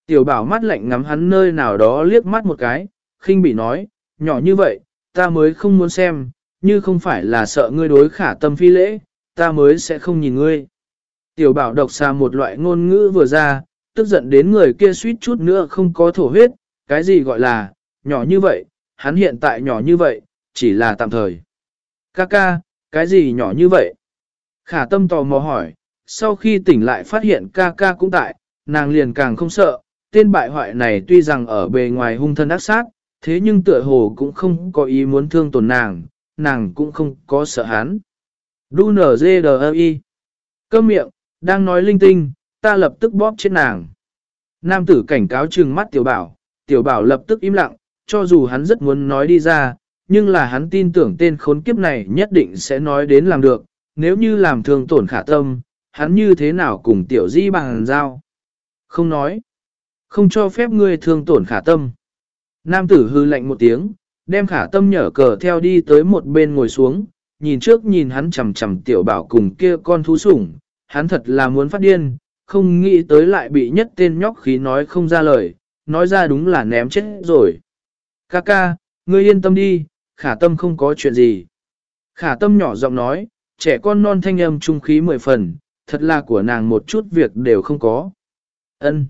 Tiểu bảo mắt lạnh ngắm hắn nơi nào đó liếc mắt một cái, khinh bị nói, nhỏ như vậy, ta mới không muốn xem, như không phải là sợ ngươi đối khả tâm phi lễ, ta mới sẽ không nhìn ngươi. Tiểu bảo độc xa một loại ngôn ngữ vừa ra, tức giận đến người kia suýt chút nữa không có thổ huyết, cái gì gọi là, nhỏ như vậy, hắn hiện tại nhỏ như vậy, chỉ là tạm thời. Ca ca, cái gì nhỏ như vậy? Khả tâm tò mò hỏi, sau khi tỉnh lại phát hiện ca ca cũng tại, nàng liền càng không sợ, tên bại hoại này tuy rằng ở bề ngoài hung thân ác sát, thế nhưng tựa hồ cũng không có ý muốn thương tổn nàng, nàng cũng không có sợ hắn. Đu nở dê đờ y. Câm miệng, đang nói linh tinh, ta lập tức bóp chết nàng. Nam tử cảnh cáo trừng mắt tiểu bảo, tiểu bảo lập tức im lặng, cho dù hắn rất muốn nói đi ra, nhưng là hắn tin tưởng tên khốn kiếp này nhất định sẽ nói đến làm được, nếu như làm thương tổn khả tâm, hắn như thế nào cùng tiểu di bằng giao. Không nói. Không cho phép ngươi thương tổn khả tâm. Nam tử hư lạnh một tiếng, đem khả tâm nhở cờ theo đi tới một bên ngồi xuống, nhìn trước nhìn hắn chầm chầm tiểu bảo cùng kia con thú sủng, hắn thật là muốn phát điên, không nghĩ tới lại bị nhất tên nhóc khí nói không ra lời, nói ra đúng là ném chết rồi. Ca ca, ngươi yên tâm đi, khả tâm không có chuyện gì. Khả tâm nhỏ giọng nói, trẻ con non thanh âm trung khí mười phần, thật là của nàng một chút việc đều không có. Ân.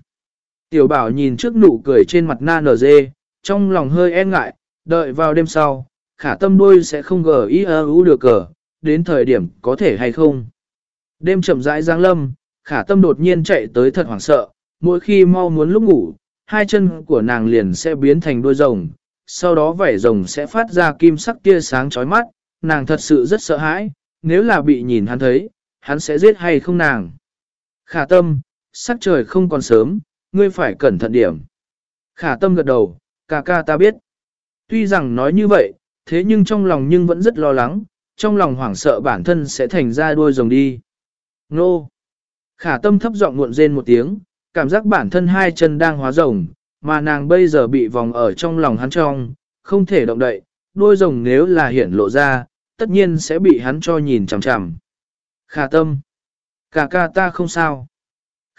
Tiểu bảo nhìn trước nụ cười trên mặt na nở dê, trong lòng hơi e ngại, đợi vào đêm sau, khả tâm đôi sẽ không gờ ý ơ ú được cờ, đến thời điểm có thể hay không. Đêm chậm rãi giáng lâm, khả tâm đột nhiên chạy tới thật hoảng sợ, mỗi khi mau muốn lúc ngủ, hai chân của nàng liền sẽ biến thành đuôi rồng, sau đó vảy rồng sẽ phát ra kim sắc tia sáng chói mắt, nàng thật sự rất sợ hãi, nếu là bị nhìn hắn thấy, hắn sẽ giết hay không nàng. Khả tâm, sắc trời không còn sớm, ngươi phải cẩn thận điểm. Khả tâm gật đầu, ca ca ta biết. Tuy rằng nói như vậy, thế nhưng trong lòng nhưng vẫn rất lo lắng, trong lòng hoảng sợ bản thân sẽ thành ra đuôi rồng đi. Nô! Khả tâm thấp giọng muộn rên một tiếng, cảm giác bản thân hai chân đang hóa rồng, mà nàng bây giờ bị vòng ở trong lòng hắn trong, không thể động đậy, đuôi rồng nếu là hiển lộ ra, tất nhiên sẽ bị hắn cho nhìn chằm chằm. Khả tâm! Cả ca ta không sao.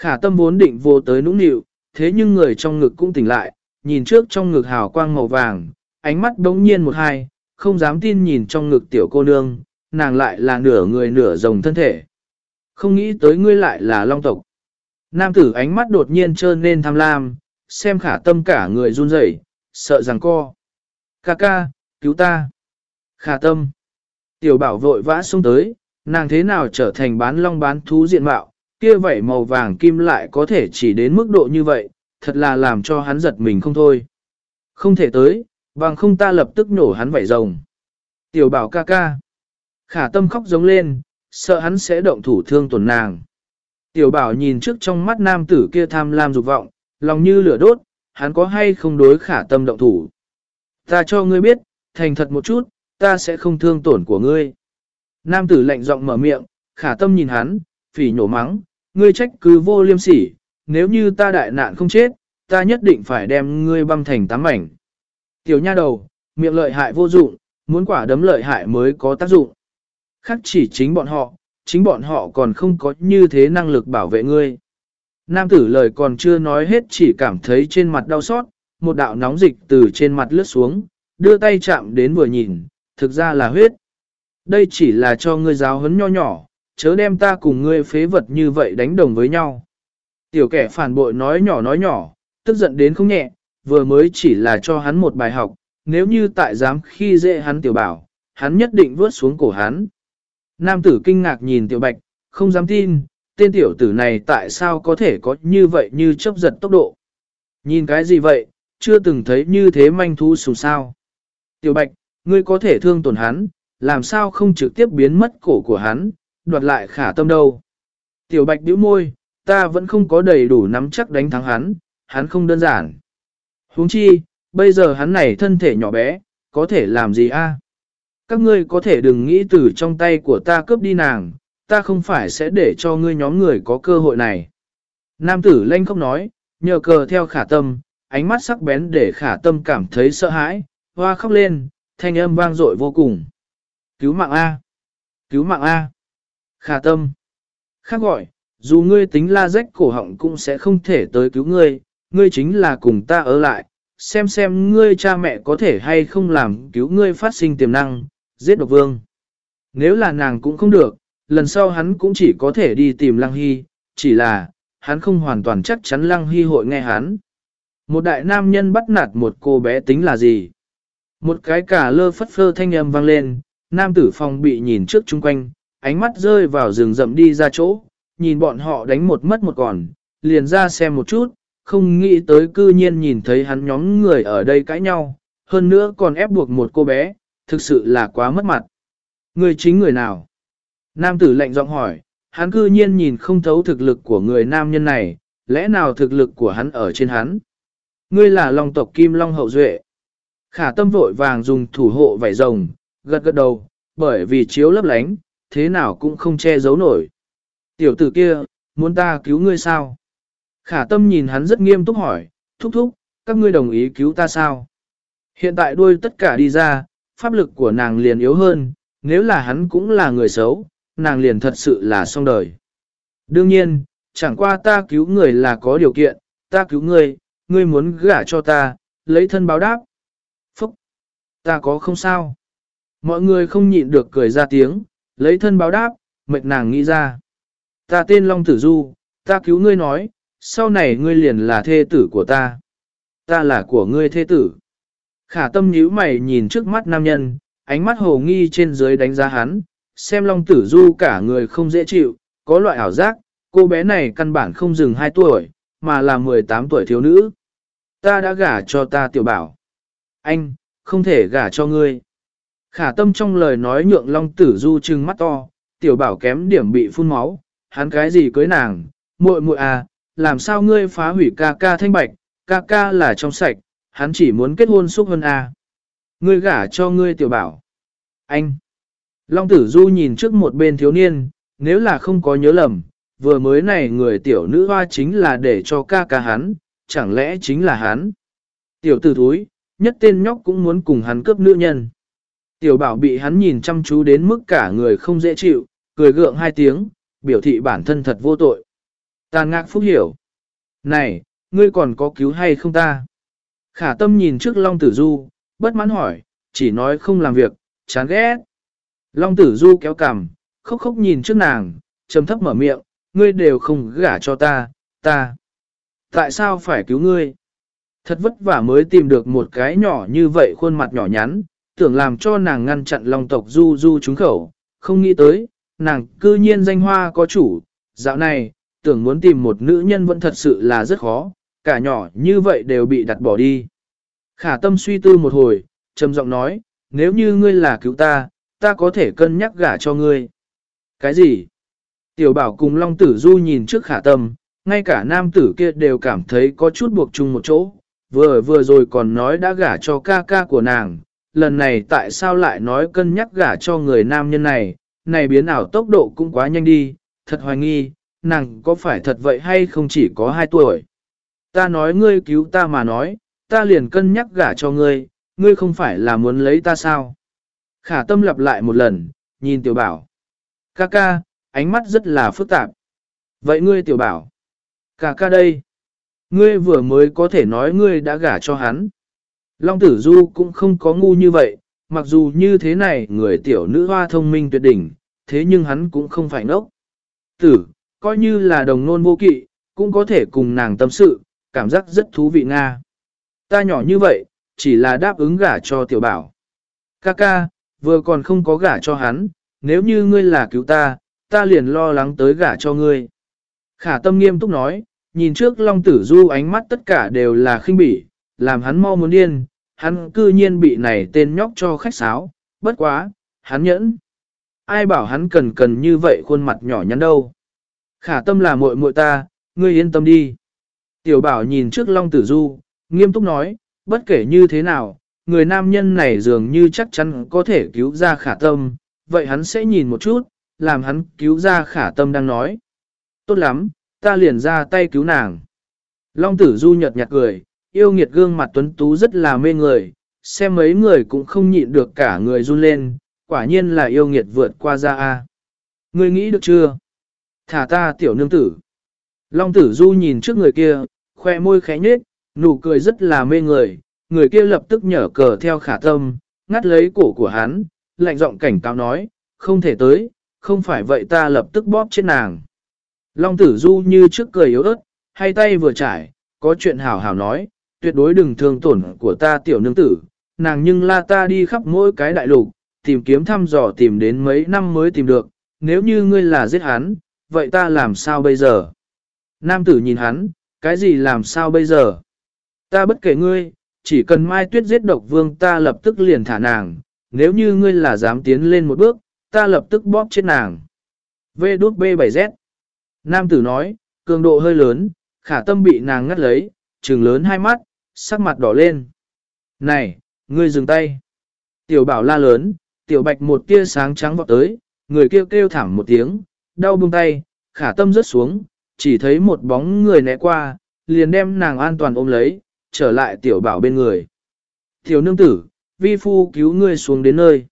Khả tâm vốn định vô tới nũng nịu, thế nhưng người trong ngực cũng tỉnh lại, nhìn trước trong ngực hào quang màu vàng, ánh mắt đống nhiên một hai, không dám tin nhìn trong ngực tiểu cô nương, nàng lại là nửa người nửa rồng thân thể. Không nghĩ tới ngươi lại là long tộc. Nam tử ánh mắt đột nhiên trơn nên tham lam, xem khả tâm cả người run rẩy, sợ rằng co. Ca ca, cứu ta. Khả tâm. Tiểu bảo vội vã xông tới, nàng thế nào trở thành bán long bán thú diện mạo, kia vậy màu vàng kim lại có thể chỉ đến mức độ như vậy, thật là làm cho hắn giật mình không thôi. Không thể tới, bằng không ta lập tức nổ hắn vảy rồng. Tiểu bảo ca ca. Khả tâm khóc giống lên, sợ hắn sẽ động thủ thương tổn nàng. Tiểu bảo nhìn trước trong mắt nam tử kia tham lam dục vọng, lòng như lửa đốt, hắn có hay không đối khả tâm động thủ. Ta cho ngươi biết, thành thật một chút, ta sẽ không thương tổn của ngươi. Nam tử lạnh giọng mở miệng, khả tâm nhìn hắn, phỉ nhổ mắng, ngươi trách cứ vô liêm sỉ, nếu như ta đại nạn không chết, ta nhất định phải đem ngươi băm thành tám mảnh. Tiểu nha đầu, miệng lợi hại vô dụng, muốn quả đấm lợi hại mới có tác dụng. Khác chỉ chính bọn họ, chính bọn họ còn không có như thế năng lực bảo vệ ngươi. Nam tử lời còn chưa nói hết chỉ cảm thấy trên mặt đau xót, một đạo nóng dịch từ trên mặt lướt xuống, đưa tay chạm đến vừa nhìn, thực ra là huyết. Đây chỉ là cho ngươi giáo huấn nho nhỏ, chớ đem ta cùng ngươi phế vật như vậy đánh đồng với nhau. Tiểu kẻ phản bội nói nhỏ nói nhỏ, tức giận đến không nhẹ, vừa mới chỉ là cho hắn một bài học, nếu như tại dám khi dễ hắn tiểu bảo, hắn nhất định vớt xuống cổ hắn. Nam tử kinh ngạc nhìn tiểu bạch, không dám tin, tên tiểu tử này tại sao có thể có như vậy như chấp giật tốc độ. Nhìn cái gì vậy, chưa từng thấy như thế manh thú sùng sao. Tiểu bạch, ngươi có thể thương tổn hắn, làm sao không trực tiếp biến mất cổ của hắn, đoạt lại khả tâm đâu. Tiểu bạch điếu môi, ta vẫn không có đầy đủ nắm chắc đánh thắng hắn, hắn không đơn giản. huống chi, bây giờ hắn này thân thể nhỏ bé, có thể làm gì a? Các ngươi có thể đừng nghĩ từ trong tay của ta cướp đi nàng, ta không phải sẽ để cho ngươi nhóm người có cơ hội này. Nam tử lanh không nói, nhờ cờ theo khả tâm, ánh mắt sắc bén để khả tâm cảm thấy sợ hãi, hoa khóc lên, thanh âm vang dội vô cùng. Cứu mạng A! Cứu mạng A! Khả tâm! Khác gọi, dù ngươi tính la rách cổ họng cũng sẽ không thể tới cứu ngươi, ngươi chính là cùng ta ở lại, xem xem ngươi cha mẹ có thể hay không làm cứu ngươi phát sinh tiềm năng, giết độc vương. Nếu là nàng cũng không được, lần sau hắn cũng chỉ có thể đi tìm Lăng Hy, chỉ là, hắn không hoàn toàn chắc chắn Lăng Hy hội nghe hắn. Một đại nam nhân bắt nạt một cô bé tính là gì? Một cái cả lơ phất phơ thanh âm vang lên, nam tử phòng bị nhìn trước chung quanh, ánh mắt rơi vào rừng rậm đi ra chỗ, nhìn bọn họ đánh một mất một còn, liền ra xem một chút, không nghĩ tới cư nhiên nhìn thấy hắn nhóm người ở đây cãi nhau, hơn nữa còn ép buộc một cô bé, thực sự là quá mất mặt. Người chính người nào? Nam tử lạnh giọng hỏi, hắn cư nhiên nhìn không thấu thực lực của người nam nhân này, lẽ nào thực lực của hắn ở trên hắn? Ngươi là long tộc Kim Long Hậu Duệ. Khả tâm vội vàng dùng thủ hộ vảy rồng, gật gật đầu, bởi vì chiếu lấp lánh, thế nào cũng không che giấu nổi. Tiểu tử kia, muốn ta cứu ngươi sao? Khả tâm nhìn hắn rất nghiêm túc hỏi, thúc thúc, các ngươi đồng ý cứu ta sao? Hiện tại đuôi tất cả đi ra, pháp lực của nàng liền yếu hơn, nếu là hắn cũng là người xấu, nàng liền thật sự là xong đời. Đương nhiên, chẳng qua ta cứu người là có điều kiện, ta cứu ngươi, ngươi muốn gả cho ta, lấy thân báo đáp. Phúc! Ta có không sao? Mọi người không nhịn được cười ra tiếng, lấy thân báo đáp, mệt nàng nghĩ ra. Ta tên Long Tử Du, ta cứu ngươi nói, sau này ngươi liền là thê tử của ta. Ta là của ngươi thê tử. Khả tâm nhíu mày nhìn trước mắt nam nhân, ánh mắt hồ nghi trên dưới đánh giá hắn, xem Long Tử Du cả người không dễ chịu, có loại ảo giác, cô bé này căn bản không dừng 2 tuổi, mà là 18 tuổi thiếu nữ. Ta đã gả cho ta tiểu bảo. Anh, không thể gả cho ngươi. Khả tâm trong lời nói nhượng Long Tử Du trừng mắt to, tiểu bảo kém điểm bị phun máu, hắn cái gì cưới nàng, muội muội à, làm sao ngươi phá hủy ca ca thanh bạch, ca ca là trong sạch, hắn chỉ muốn kết hôn xúc hơn à. Ngươi gả cho ngươi tiểu bảo. Anh. Long tử du nhìn trước một bên thiếu niên, nếu là không có nhớ lầm, vừa mới này người tiểu nữ hoa chính là để cho ca ca hắn, chẳng lẽ chính là hắn. Tiểu tử thúi, nhất tên nhóc cũng muốn cùng hắn cướp nữ nhân. Tiểu bảo bị hắn nhìn chăm chú đến mức cả người không dễ chịu, cười gượng hai tiếng, biểu thị bản thân thật vô tội. Tàn ngạc phúc hiểu. Này, ngươi còn có cứu hay không ta? Khả tâm nhìn trước Long Tử Du, bất mãn hỏi, chỉ nói không làm việc, chán ghét. Long Tử Du kéo cằm, khóc khóc nhìn trước nàng, trầm thấp mở miệng, ngươi đều không gả cho ta, ta. Tại sao phải cứu ngươi? Thật vất vả mới tìm được một cái nhỏ như vậy khuôn mặt nhỏ nhắn, tưởng làm cho nàng ngăn chặn long tộc du du trúng khẩu, không nghĩ tới, nàng cư nhiên danh hoa có chủ, dạo này, tưởng muốn tìm một nữ nhân vẫn thật sự là rất khó, cả nhỏ như vậy đều bị đặt bỏ đi. Khả tâm suy tư một hồi, trầm giọng nói, nếu như ngươi là cứu ta, ta có thể cân nhắc gả cho ngươi. Cái gì? Tiểu bảo cùng Long Tử Du nhìn trước khả tâm, ngay cả nam tử kia đều cảm thấy có chút buộc chung một chỗ, vừa vừa rồi còn nói đã gả cho ca ca của nàng, lần này tại sao lại nói cân nhắc gả cho người nam nhân này, này biến ảo tốc độ cũng quá nhanh đi, thật hoài nghi, nàng có phải thật vậy hay không chỉ có 2 tuổi. Ta nói ngươi cứu ta mà nói, ta liền cân nhắc gả cho ngươi, ngươi không phải là muốn lấy ta sao? Khả tâm lặp lại một lần, nhìn tiểu bảo. Ca ca, ánh mắt rất là phức tạp. Vậy ngươi tiểu bảo. Ca ca đây. Ngươi vừa mới có thể nói ngươi đã gả cho hắn. Long tử du cũng không có ngu như vậy, mặc dù như thế này người tiểu nữ hoa thông minh tuyệt đỉnh, thế nhưng hắn cũng không phải ngốc. Tử, coi như là đồng nôn vô kỵ, cũng có thể cùng nàng tâm sự, cảm giác rất thú vị Nga. Ta nhỏ như vậy, chỉ là đáp ứng gả cho tiểu bảo. Ca ca, vừa còn không có gả cho hắn, nếu như ngươi là cứu ta, ta liền lo lắng tới gả cho ngươi. Khả tâm nghiêm túc nói, nhìn trước Long Tử Du ánh mắt tất cả đều là khinh bỉ, làm hắn mau muốn điên, hắn cư nhiên bị này tên nhóc cho khách sáo, bất quá, hắn nhẫn. Ai bảo hắn cần cần như vậy khuôn mặt nhỏ nhắn đâu. Khả tâm là muội muội ta, ngươi yên tâm đi. Tiểu bảo nhìn trước Long Tử Du, nghiêm túc nói, bất kể như thế nào, người nam nhân này dường như chắc chắn có thể cứu ra khả tâm, vậy hắn sẽ nhìn một chút, làm hắn cứu ra khả tâm đang nói. Tốt lắm, ta liền ra tay cứu nàng. Long tử du nhật nhạt cười, yêu nghiệt gương mặt tuấn tú rất là mê người, xem mấy người cũng không nhịn được cả người run lên, quả nhiên là yêu nghiệt vượt qua ra a. Ngươi nghĩ được chưa? Thả ta tiểu nương tử. Long tử du nhìn trước người kia, khoe môi khẽ nhếch, nụ cười rất là mê người, người kia lập tức nhở cờ theo khả tâm, ngắt lấy cổ của hắn, lạnh giọng cảnh cáo nói, không thể tới, không phải vậy ta lập tức bóp chết nàng. Long tử du như trước cười yếu ớt, hai tay vừa trải, có chuyện hảo hảo nói, tuyệt đối đừng thương tổn của ta tiểu nương tử, nàng nhưng la ta đi khắp mỗi cái đại lục, tìm kiếm thăm dò tìm đến mấy năm mới tìm được, nếu như ngươi là giết hắn, vậy ta làm sao bây giờ? Nam tử nhìn hắn, cái gì làm sao bây giờ? Ta bất kể ngươi, chỉ cần Mai Tuyết giết độc vương ta lập tức liền thả nàng, nếu như ngươi là dám tiến lên một bước, ta lập tức bóp chết nàng. V đút B7Z Nam tử nói, cường độ hơi lớn, khả tâm bị nàng ngắt lấy, trừng lớn hai mắt, sắc mặt đỏ lên. Này, ngươi dừng tay. Tiểu bảo la lớn, tiểu bạch một tia sáng trắng vọt tới, người kêu kêu thảm một tiếng, đau buông tay, khả tâm rớt xuống, chỉ thấy một bóng người né qua, liền đem nàng an toàn ôm lấy, trở lại tiểu bảo bên người. Tiểu nương tử, vi phu cứu ngươi xuống đến nơi.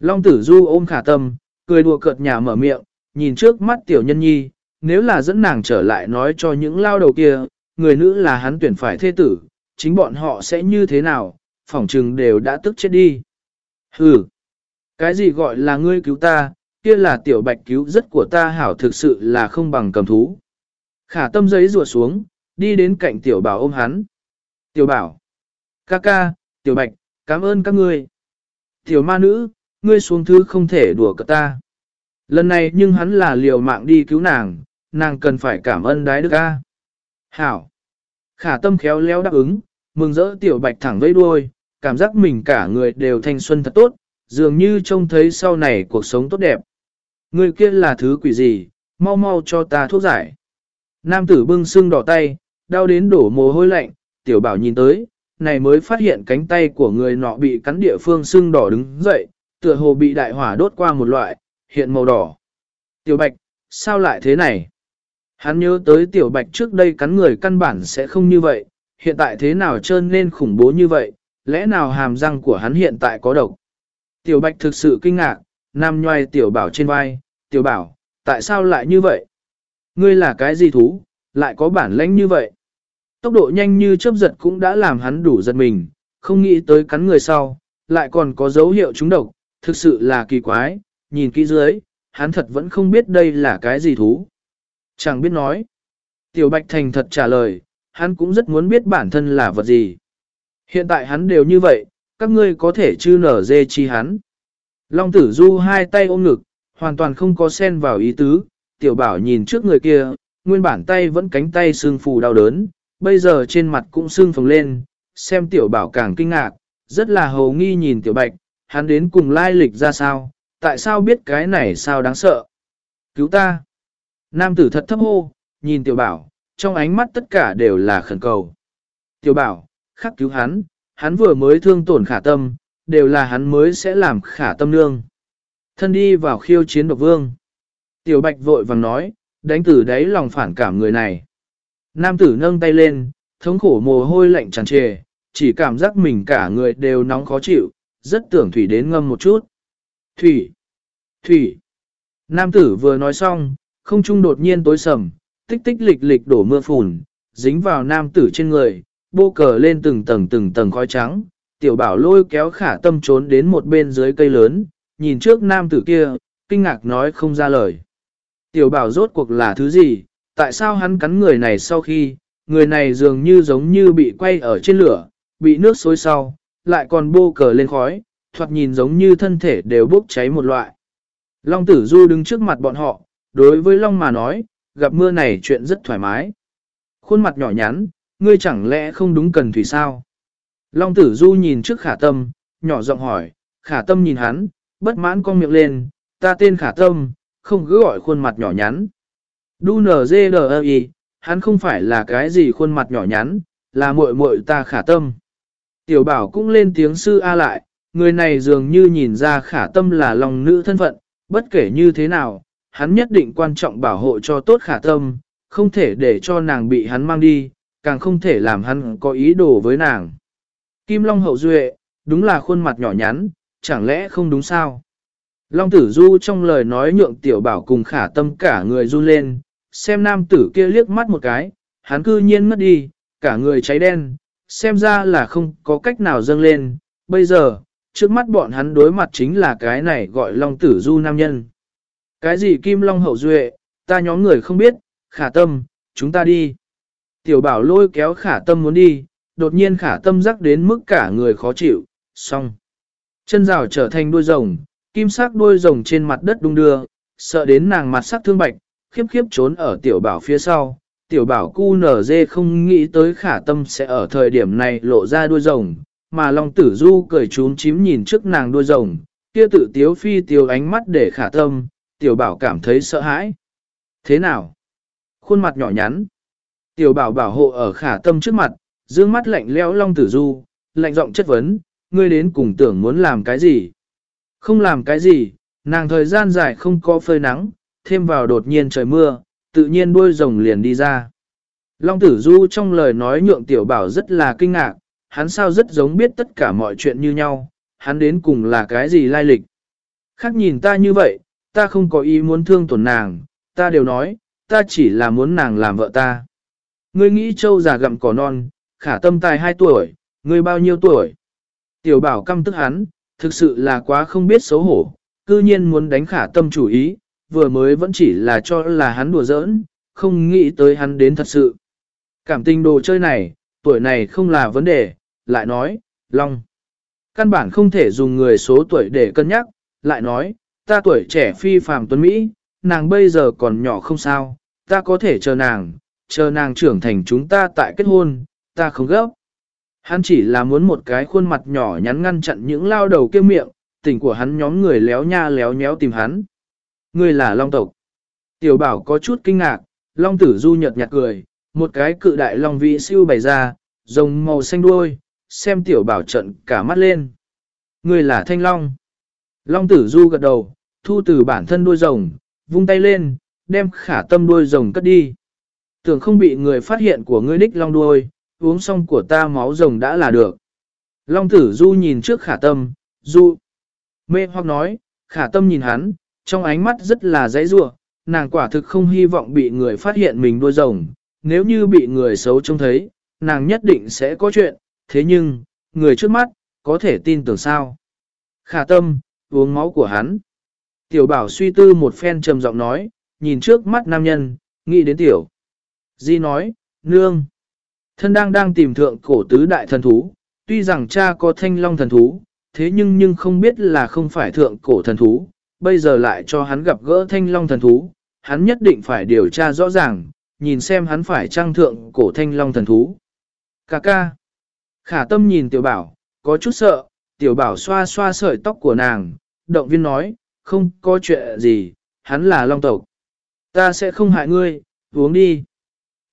Long tử du ôm khả tâm, cười đùa cợt nhà mở miệng, nhìn trước mắt tiểu nhân nhi, nếu là dẫn nàng trở lại nói cho những lao đầu kia, người nữ là hắn tuyển phải thê tử, chính bọn họ sẽ như thế nào, phỏng trừng đều đã tức chết đi. Hừ, cái gì gọi là ngươi cứu ta, kia là tiểu bạch cứu rất của ta hảo thực sự là không bằng cầm thú. Khả tâm giấy rùa xuống, đi đến cạnh tiểu bảo ôm hắn. Tiểu bảo, ca ca, tiểu bạch, cảm ơn các ngươi. Tiểu ma nữ, ngươi xuống thứ không thể đùa cả ta. Lần này nhưng hắn là liều mạng đi cứu nàng, nàng cần phải cảm ơn đái đức ca. Hảo. Khả tâm khéo léo đáp ứng, mừng rỡ tiểu bạch thẳng vây đuôi, cảm giác mình cả người đều thanh xuân thật tốt, dường như trông thấy sau này cuộc sống tốt đẹp. Người kia là thứ quỷ gì, mau mau cho ta thuốc giải. Nam tử bưng xương đỏ tay, đau đến đổ mồ hôi lạnh, tiểu bảo nhìn tới, này mới phát hiện cánh tay của người nọ bị cắn địa phương xương đỏ đứng dậy, tựa hồ bị đại hỏa đốt qua một loại, hiện màu đỏ. Tiểu bạch, sao lại thế này? Hắn nhớ tới tiểu bạch trước đây cắn người căn bản sẽ không như vậy, hiện tại thế nào trơn nên khủng bố như vậy, lẽ nào hàm răng của hắn hiện tại có độc? Tiểu bạch thực sự kinh ngạc, nam nhoai tiểu bảo trên vai, tiểu bảo, tại sao lại như vậy? Ngươi là cái gì thú, lại có bản lãnh như vậy? Tốc độ nhanh như chớp giật cũng đã làm hắn đủ giật mình, không nghĩ tới cắn người sau, lại còn có dấu hiệu trúng độc, thực sự là kỳ quái, nhìn kỹ dưới, hắn thật vẫn không biết đây là cái gì thú. Chẳng biết nói. Tiểu Bạch thành thật trả lời, hắn cũng rất muốn biết bản thân là vật gì. Hiện tại hắn đều như vậy, các ngươi có thể chư nở dê chi hắn. Long tử du hai tay ôm ngực, hoàn toàn không có sen vào ý tứ, tiểu bảo nhìn trước người kia, nguyên bản tay vẫn cánh tay xương phù đau đớn, bây giờ trên mặt cũng xương phồng lên, xem tiểu bảo càng kinh ngạc, rất là hầu nghi nhìn tiểu bạch, hắn đến cùng lai lịch ra sao, tại sao biết cái này sao đáng sợ. Cứu ta! Nam tử thật thấp hô, nhìn tiểu bảo, trong ánh mắt tất cả đều là khẩn cầu. Tiểu bảo, khắc cứu hắn, hắn vừa mới thương tổn khả tâm, đều là hắn mới sẽ làm khả tâm nương. Thân đi vào khiêu chiến độc vương. Tiểu bạch vội vàng nói, đánh tử đáy lòng phản cảm người này. Nam tử nâng tay lên, thống khổ mồ hôi lạnh tràn trề, chỉ cảm giác mình cả người đều nóng khó chịu, rất tưởng thủy đến ngâm một chút. Thủy! Thủy! Nam tử vừa nói xong, không trung đột nhiên tối sầm, tích tích lịch lịch đổ mưa phùn, dính vào nam tử trên người, bô cờ lên từng tầng từng tầng khói trắng, tiểu bảo lôi kéo khả tâm trốn đến một bên dưới cây lớn, nhìn trước nam tử kia, kinh ngạc nói không ra lời. Tiểu bảo rốt cuộc là thứ gì, tại sao hắn cắn người này sau khi, người này dường như giống như bị quay ở trên lửa, bị nước sôi sau, lại còn bô cờ lên khói, thoạt nhìn giống như thân thể đều bốc cháy một loại. Long tử du đứng trước mặt bọn họ, đối với Long mà nói, gặp mưa này chuyện rất thoải mái. Khuôn mặt nhỏ nhắn, ngươi chẳng lẽ không đúng cần thủy sao? Long tử du nhìn trước khả tâm, nhỏ giọng hỏi, khả tâm nhìn hắn, bất mãn con miệng lên, ta tên khả tâm, không cứ gọi khuôn mặt nhỏ nhắn. Đu nờ dê đờ y, hắn không phải là cái gì khuôn mặt nhỏ nhắn, là muội muội ta khả tâm. Tiểu bảo cũng lên tiếng sư A lại, người này dường như nhìn ra khả tâm là lòng nữ thân phận, bất kể như thế nào, hắn nhất định quan trọng bảo hộ cho tốt khả tâm, không thể để cho nàng bị hắn mang đi, càng không thể làm hắn có ý đồ với nàng. Kim Long hậu duệ, đúng là khuôn mặt nhỏ nhắn, chẳng lẽ không đúng sao? Long tử du trong lời nói nhượng tiểu bảo cùng khả tâm cả người run lên, xem nam tử kia liếc mắt một cái, hắn cư nhiên mất đi, cả người cháy đen, xem ra là không có cách nào dâng lên, bây giờ, trước mắt bọn hắn đối mặt chính là cái này gọi long tử du nam nhân. Cái gì kim long hậu duệ, ta nhóm người không biết, khả tâm, chúng ta đi. Tiểu bảo lôi kéo khả tâm muốn đi, đột nhiên khả tâm rắc đến mức cả người khó chịu, xong. Chân rào trở thành đuôi rồng, kim sắc đuôi rồng trên mặt đất đung đưa, sợ đến nàng mặt sắc thương bạch, khiếp khiếp trốn ở tiểu bảo phía sau. Tiểu bảo cu nở dê không nghĩ tới khả tâm sẽ ở thời điểm này lộ ra đuôi rồng, mà Long Tử Du cười trốn chím nhìn trước nàng đuôi rồng, kia tự tiếu phi tiếu ánh mắt để khả tâm, tiểu bảo cảm thấy sợ hãi. Thế nào? Khuôn mặt nhỏ nhắn. Tiểu bảo bảo hộ ở khả tâm trước mặt, dương mắt lạnh lẽo Long Tử Du, lạnh giọng chất vấn, ngươi đến cùng tưởng muốn làm cái gì? Không làm cái gì, nàng thời gian dài không có phơi nắng, thêm vào đột nhiên trời mưa, tự nhiên đuôi rồng liền đi ra. Long tử du trong lời nói nhượng tiểu bảo rất là kinh ngạc, hắn sao rất giống biết tất cả mọi chuyện như nhau, hắn đến cùng là cái gì lai lịch. Khác nhìn ta như vậy, ta không có ý muốn thương tổn nàng, ta đều nói, ta chỉ là muốn nàng làm vợ ta. Ngươi nghĩ châu già gặm cỏ non, khả tâm tài 2 tuổi, ngươi bao nhiêu tuổi? Tiểu bảo căm tức hắn, thực sự là quá không biết xấu hổ, cư nhiên muốn đánh khả tâm chủ ý, vừa mới vẫn chỉ là cho là hắn đùa giỡn, không nghĩ tới hắn đến thật sự. Cảm tình đồ chơi này, tuổi này không là vấn đề, lại nói, Long. Căn bản không thể dùng người số tuổi để cân nhắc, lại nói, ta tuổi trẻ phi phàm tuấn Mỹ, nàng bây giờ còn nhỏ không sao, ta có thể chờ nàng, chờ nàng trưởng thành chúng ta tại kết hôn, ta không gấp. Hắn chỉ là muốn một cái khuôn mặt nhỏ nhắn ngăn chặn những lao đầu kia miệng, tình của hắn nhóm người léo nha léo nhéo tìm hắn. Người là Long tộc. Tiểu bảo có chút kinh ngạc, Long tử du nhợt nhạt cười, một cái cự đại Long vị siêu bày ra, rồng màu xanh đuôi, xem tiểu bảo trận cả mắt lên. Người là Thanh Long. Long tử du gật đầu, thu từ bản thân đuôi rồng, vung tay lên, đem khả tâm đuôi rồng cất đi. Tưởng không bị người phát hiện của ngươi đích long đuôi, uống xong của ta máu rồng đã là được. Long tử du nhìn trước khả tâm, du. Mê hoặc nói, khả tâm nhìn hắn, trong ánh mắt rất là dãy rua, nàng quả thực không hy vọng bị người phát hiện mình đuôi rồng, nếu như bị người xấu trông thấy, nàng nhất định sẽ có chuyện, thế nhưng, người trước mắt, có thể tin tưởng sao. Khả tâm, uống máu của hắn. Tiểu bảo suy tư một phen trầm giọng nói, nhìn trước mắt nam nhân, nghĩ đến tiểu. Di nói, nương. Thân đang đang tìm thượng cổ tứ đại thần thú, tuy rằng cha có thanh long thần thú, thế nhưng nhưng không biết là không phải thượng cổ thần thú, bây giờ lại cho hắn gặp gỡ thanh long thần thú, hắn nhất định phải điều tra rõ ràng, nhìn xem hắn phải trang thượng cổ thanh long thần thú. Cà ca. Khả tâm nhìn tiểu bảo, có chút sợ, tiểu bảo xoa xoa sợi tóc của nàng, động viên nói, không có chuyện gì, hắn là long tộc. Ta sẽ không hại ngươi, uống đi.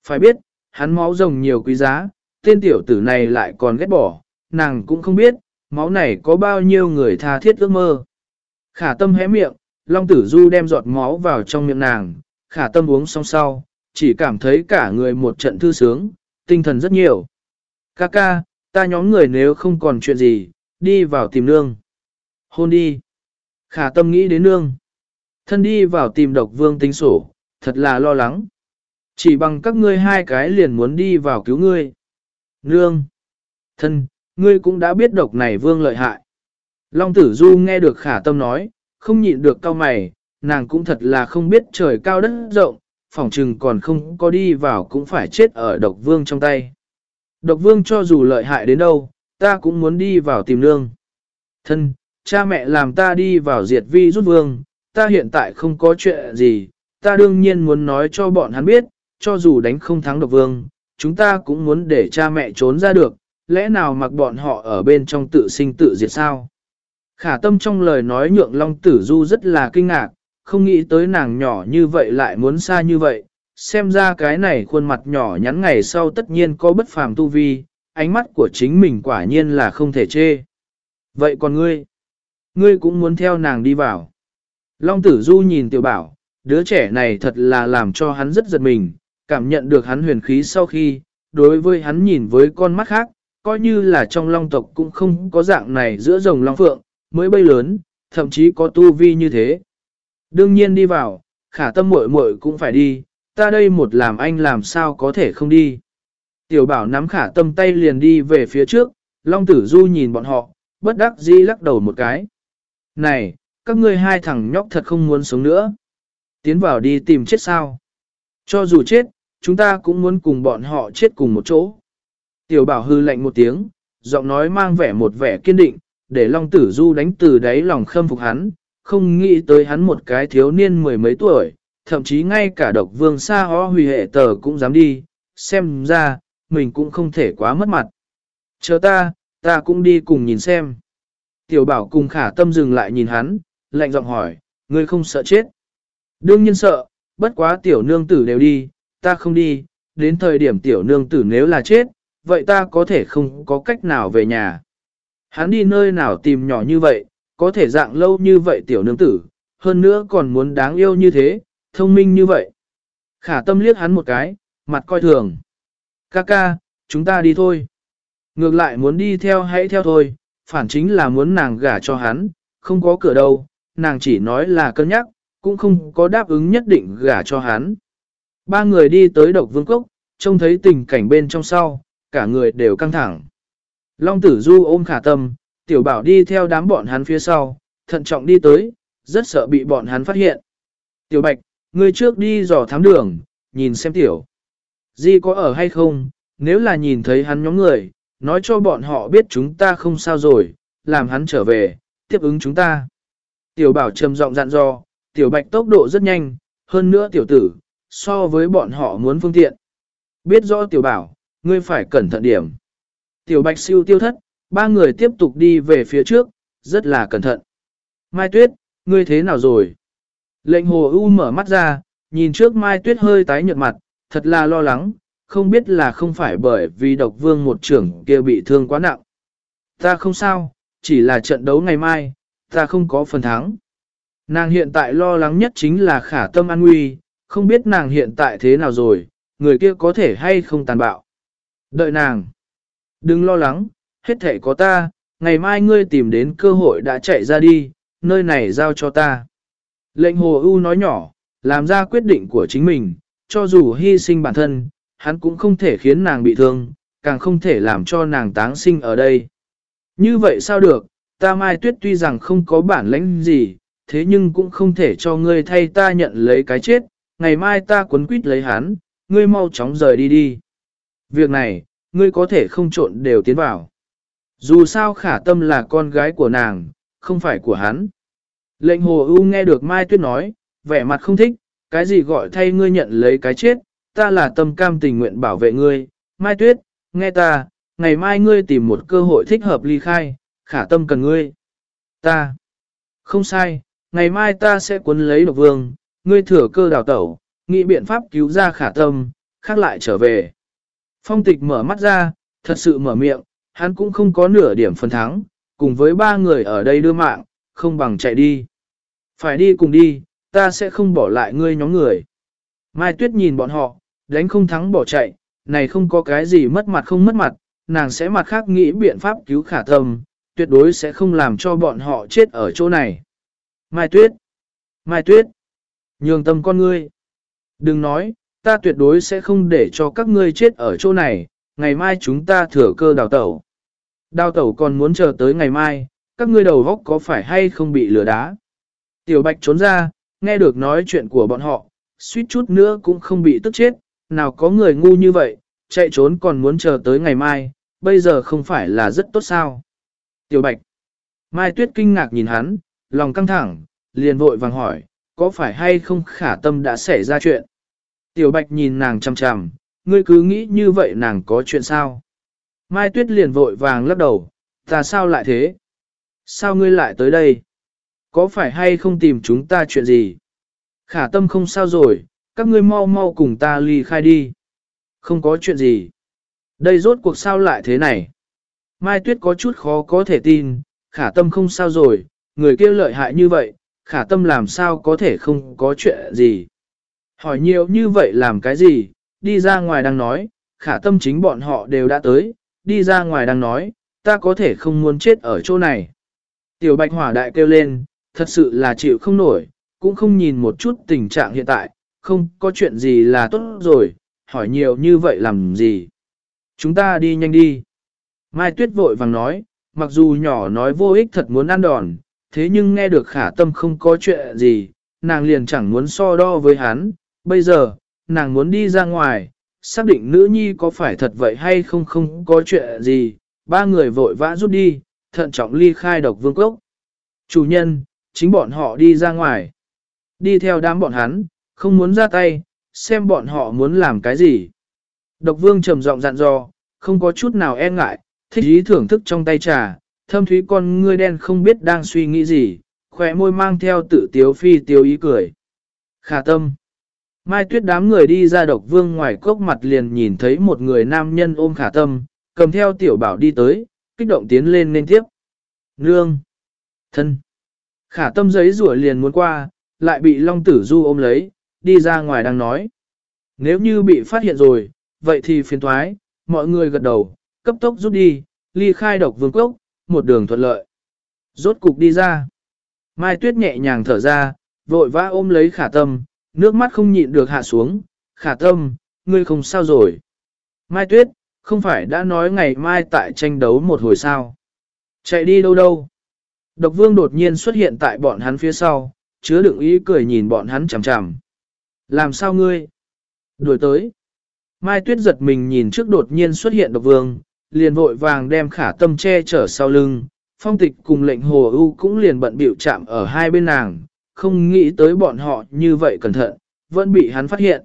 Phải biết, hắn máu rồng nhiều quý giá, tên tiểu tử này lại còn ghét bỏ, nàng cũng không biết, máu này có bao nhiêu người tha thiết ước mơ. Khả tâm hé miệng, long tử du đem giọt máu vào trong miệng nàng, khả tâm uống xong sau, chỉ cảm thấy cả người một trận thư sướng, tinh thần rất nhiều. Ca ca, ta nhóm người nếu không còn chuyện gì, đi vào tìm nương. Hôn đi. Khả tâm nghĩ đến nương. Thân đi vào tìm độc vương tính sổ, thật là lo lắng. Chỉ bằng các ngươi hai cái liền muốn đi vào cứu ngươi. Nương. Thân, ngươi cũng đã biết độc này vương lợi hại. Long tử du nghe được khả tâm nói, không nhịn được cao mày, nàng cũng thật là không biết trời cao đất rộng, phỏng trừng còn không có đi vào cũng phải chết ở độc vương trong tay. Độc vương cho dù lợi hại đến đâu, ta cũng muốn đi vào tìm nương. Thân, cha mẹ làm ta đi vào diệt vi rút vương, ta hiện tại không có chuyện gì, ta đương nhiên muốn nói cho bọn hắn biết, cho dù đánh không thắng độc vương, chúng ta cũng muốn để cha mẹ trốn ra được, lẽ nào mặc bọn họ ở bên trong tự sinh tự diệt sao? Khả tâm trong lời nói nhượng Long Tử Du rất là kinh ngạc, không nghĩ tới nàng nhỏ như vậy lại muốn xa như vậy, xem ra cái này khuôn mặt nhỏ nhắn ngày sau tất nhiên có bất phàm tu vi, ánh mắt của chính mình quả nhiên là không thể chê. Vậy còn ngươi? Ngươi cũng muốn theo nàng đi vào. Long tử du nhìn tiểu bảo, đứa trẻ này thật là làm cho hắn rất giật mình, cảm nhận được hắn huyền khí sau khi, đối với hắn nhìn với con mắt khác, coi như là trong long tộc cũng không có dạng này giữa rồng long phượng, mới bay lớn, thậm chí có tu vi như thế. Đương nhiên đi vào, khả tâm muội muội cũng phải đi, ta đây một làm anh làm sao có thể không đi. Tiểu bảo nắm khả tâm tay liền đi về phía trước, Long Tử Du nhìn bọn họ, bất đắc dĩ lắc đầu một cái. Này, các ngươi hai thằng nhóc thật không muốn sống nữa. Tiến vào đi tìm chết sao. Cho dù chết, chúng ta cũng muốn cùng bọn họ chết cùng một chỗ. Tiểu bảo hư lạnh một tiếng, giọng nói mang vẻ một vẻ kiên định, để Long Tử Du đánh từ đáy lòng khâm phục hắn, không nghĩ tới hắn một cái thiếu niên mười mấy tuổi, thậm chí ngay cả độc vương xa ho hủy hệ tờ cũng dám đi, xem ra, mình cũng không thể quá mất mặt. Chờ ta, ta cũng đi cùng nhìn xem. Tiểu bảo cùng khả tâm dừng lại nhìn hắn, lạnh giọng hỏi, ngươi không sợ chết. Đương nhiên sợ, bất quá tiểu nương tử đều đi, ta không đi, đến thời điểm tiểu nương tử nếu là chết, vậy ta có thể không có cách nào về nhà. Hắn đi nơi nào tìm nhỏ như vậy, có thể dạng lâu như vậy tiểu nương tử, hơn nữa còn muốn đáng yêu như thế, thông minh như vậy. Khả tâm liếc hắn một cái, mặt coi thường. Ca ca, chúng ta đi thôi. Ngược lại muốn đi theo hãy theo thôi, phản chính là muốn nàng gả cho hắn, không có cửa đâu, nàng chỉ nói là cân nhắc, cũng không có đáp ứng nhất định gả cho hắn. Ba người đi tới độc vương cốc, trông thấy tình cảnh bên trong sau, cả người đều căng thẳng. Long tử du ôm khả tâm, tiểu bảo đi theo đám bọn hắn phía sau, thận trọng đi tới, rất sợ bị bọn hắn phát hiện. Tiểu bạch, ngươi trước đi dò thám đường, nhìn xem tiểu. Di có ở hay không, nếu là nhìn thấy hắn nhóm người, nói cho bọn họ biết chúng ta không sao rồi, làm hắn trở về, tiếp ứng chúng ta. Tiểu bảo trầm giọng dặn dò, tiểu bạch tốc độ rất nhanh, hơn nữa tiểu tử, so với bọn họ muốn phương tiện. Biết rõ tiểu bảo, ngươi phải cẩn thận điểm. Tiểu bạch siêu tiêu thất, ba người tiếp tục đi về phía trước, rất là cẩn thận. Mai Tuyết, ngươi thế nào rồi? Lệnh hồ u mở mắt ra, nhìn trước Mai Tuyết hơi tái nhợt mặt, thật là lo lắng, không biết là không phải bởi vì độc vương một trưởng kia bị thương quá nặng. Ta không sao, chỉ là trận đấu ngày mai, ta không có phần thắng. Nàng hiện tại lo lắng nhất chính là khả tâm an nguy, không biết nàng hiện tại thế nào rồi, người kia có thể hay không tàn bạo. Đợi nàng. Đừng lo lắng, hết thể có ta, ngày mai ngươi tìm đến cơ hội đã chạy ra đi, nơi này giao cho ta. Lệnh hồ ưu nói nhỏ, làm ra quyết định của chính mình, cho dù hy sinh bản thân, hắn cũng không thể khiến nàng bị thương, càng không thể làm cho nàng táng sinh ở đây. Như vậy sao được, ta mai tuyết tuy rằng không có bản lãnh gì, thế nhưng cũng không thể cho ngươi thay ta nhận lấy cái chết, ngày mai ta quấn quýt lấy hắn, ngươi mau chóng rời đi đi. Việc này, ngươi có thể không trộn đều tiến vào. Dù sao khả tâm là con gái của nàng, không phải của hắn. Lệnh hồ ưu nghe được Mai Tuyết nói, vẻ mặt không thích, cái gì gọi thay ngươi nhận lấy cái chết, ta là tâm cam tình nguyện bảo vệ ngươi. Mai Tuyết, nghe ta, ngày mai ngươi tìm một cơ hội thích hợp ly khai, khả tâm cần ngươi. Ta. Không sai, ngày mai ta sẽ cuốn lấy độc vương, ngươi thừa cơ đào tẩu, nghĩ biện pháp cứu ra khả tâm, khác lại trở về. Phong tịch mở mắt ra, thật sự mở miệng, hắn cũng không có nửa điểm phần thắng, cùng với ba người ở đây đưa mạng, không bằng chạy đi. Phải đi cùng đi, ta sẽ không bỏ lại ngươi nhóm người. Mai Tuyết nhìn bọn họ, đánh không thắng bỏ chạy, này không có cái gì mất mặt không mất mặt, nàng sẽ mặt khác nghĩ biện pháp cứu khả tâm, tuyệt đối sẽ không làm cho bọn họ chết ở chỗ này. Mai Tuyết, Mai Tuyết, nhường tâm con ngươi. Đừng nói, ta tuyệt đối sẽ không để cho các ngươi chết ở chỗ này, ngày mai chúng ta thừa cơ đào tẩu. Đào tẩu còn muốn chờ tới ngày mai, các ngươi đầu góc có phải hay không bị lửa đá. Tiểu Bạch trốn ra, nghe được nói chuyện của bọn họ, suýt chút nữa cũng không bị tức chết, nào có người ngu như vậy, chạy trốn còn muốn chờ tới ngày mai, bây giờ không phải là rất tốt sao. Tiểu Bạch, Mai Tuyết kinh ngạc nhìn hắn, lòng căng thẳng, liền vội vàng hỏi, có phải hay không khả tâm đã xảy ra chuyện? Tiểu Bạch nhìn nàng chằm chằm, ngươi cứ nghĩ như vậy nàng có chuyện sao? Mai Tuyết liền vội vàng lắc đầu, ta sao lại thế? Sao ngươi lại tới đây? Có phải hay không tìm chúng ta chuyện gì? Khả tâm không sao rồi, các ngươi mau mau cùng ta ly khai đi. Không có chuyện gì. Đây rốt cuộc sao lại thế này? Mai Tuyết có chút khó có thể tin, khả tâm không sao rồi, người kia lợi hại như vậy, khả tâm làm sao có thể không có chuyện gì. Hỏi nhiều như vậy làm cái gì, đi ra ngoài đang nói, khả tâm chính bọn họ đều đã tới, đi ra ngoài đang nói, ta có thể không muốn chết ở chỗ này. Tiểu bạch hỏa đại kêu lên, thật sự là chịu không nổi, cũng không nhìn một chút tình trạng hiện tại, không có chuyện gì là tốt rồi, hỏi nhiều như vậy làm gì. Chúng ta đi nhanh đi. Mai Tuyết vội vàng nói, mặc dù nhỏ nói vô ích thật muốn ăn đòn, thế nhưng nghe được khả tâm không có chuyện gì, nàng liền chẳng muốn so đo với hắn, bây giờ, nàng muốn đi ra ngoài, xác định nữ nhi có phải thật vậy hay không không có chuyện gì, ba người vội vã rút đi, thận trọng ly khai độc vương cốc. Chủ nhân, chính bọn họ đi ra ngoài, đi theo đám bọn hắn, không muốn ra tay, xem bọn họ muốn làm cái gì. Độc vương trầm giọng dặn dò, không có chút nào e ngại, thích ý thưởng thức trong tay trà, thâm thúy con ngươi đen không biết đang suy nghĩ gì, khỏe môi mang theo tự tiếu phi tiếu ý cười. Khả tâm. Mai tuyết đám người đi ra độc vương ngoài cốc mặt liền nhìn thấy một người nam nhân ôm khả tâm, cầm theo tiểu bảo đi tới, kích động tiến lên nên tiếp. Nương. Thân. Khả tâm giấy rủa liền muốn qua, lại bị Long Tử Du ôm lấy, đi ra ngoài đang nói. Nếu như bị phát hiện rồi, vậy thì phiền thoái, mọi người gật đầu, cấp tốc rút đi, ly khai độc vương cốc, một đường thuận lợi. Rốt cục đi ra. Mai Tuyết nhẹ nhàng thở ra, vội vã ôm lấy khả tâm, nước mắt không nhịn được hạ xuống. Khả tâm, ngươi không sao rồi. Mai Tuyết, không phải đã nói ngày mai tại tranh đấu một hồi sao. Chạy đi đâu đâu. Độc vương đột nhiên xuất hiện tại bọn hắn phía sau, chứa đựng ý cười nhìn bọn hắn chằm chằm. Làm sao ngươi? Đuổi tới. Mai Tuyết giật mình nhìn trước đột nhiên xuất hiện độc vương, liền vội vàng đem khả tâm che chở sau lưng. Phong tịch cùng lệnh hồ ưu cũng liền bận biểu chạm ở hai bên nàng, không nghĩ tới bọn họ như vậy cẩn thận, vẫn bị hắn phát hiện.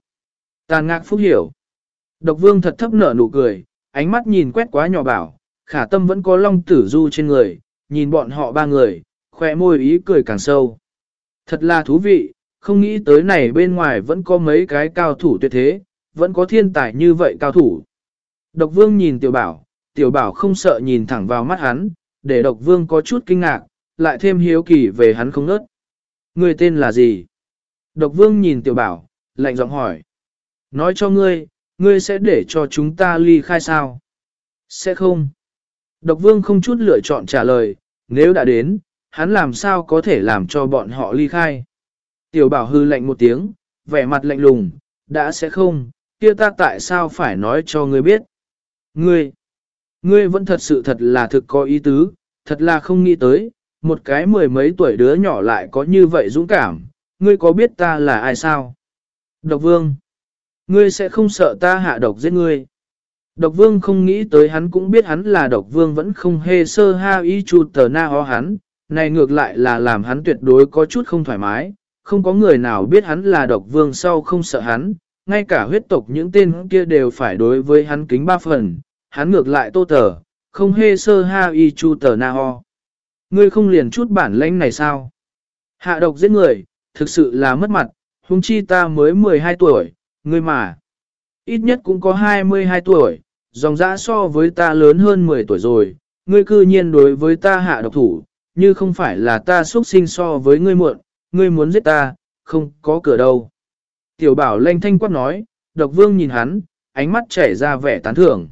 Tàn ngạc phúc hiểu. Độc vương thật thấp nở nụ cười, ánh mắt nhìn quét quá nhỏ bảo, khả tâm vẫn có long tử du trên người, nhìn bọn họ ba người, khỏe môi ý cười càng sâu. Thật là thú vị, không nghĩ tới này bên ngoài vẫn có mấy cái cao thủ tuyệt thế, vẫn có thiên tài như vậy cao thủ. Độc vương nhìn tiểu bảo, tiểu bảo không sợ nhìn thẳng vào mắt hắn, để độc vương có chút kinh ngạc, lại thêm hiếu kỳ về hắn không ngớt. Người tên là gì? Độc vương nhìn tiểu bảo, lạnh giọng hỏi. Nói cho ngươi, ngươi sẽ để cho chúng ta ly khai sao? Sẽ không. Độc vương không chút lựa chọn trả lời, nếu đã đến, hắn làm sao có thể làm cho bọn họ ly khai. Tiểu bảo hư lạnh một tiếng, vẻ mặt lạnh lùng, đã sẽ không, kia ta tại sao phải nói cho ngươi biết. Ngươi, ngươi vẫn thật sự thật là thực có ý tứ, thật là không nghĩ tới, một cái mười mấy tuổi đứa nhỏ lại có như vậy dũng cảm, ngươi có biết ta là ai sao? Độc vương, Ngươi sẽ không sợ ta hạ độc giết ngươi. Độc vương không nghĩ tới hắn cũng biết hắn là độc vương vẫn không hề sơ ha ý chu tờ na ho hắn, này ngược lại là làm hắn tuyệt đối có chút không thoải mái, không có người nào biết hắn là độc vương sau không sợ hắn, ngay cả huyết tộc những tên kia đều phải đối với hắn kính ba phần, hắn ngược lại tô tờ, không hê sơ ha y chu tờ na ho. Ngươi không liền chút bản lãnh này sao? Hạ độc giết người, thực sự là mất mặt, huống chi ta mới 12 tuổi, ngươi mà. Ít nhất cũng có 22 tuổi, dòng dã so với ta lớn hơn 10 tuổi rồi, ngươi cư nhiên đối với ta hạ độc thủ, như không phải là ta xuất sinh so với ngươi muộn, ngươi muốn giết ta, không có cửa đâu. Tiểu bảo lanh thanh quát nói, độc vương nhìn hắn, ánh mắt chảy ra vẻ tán thưởng.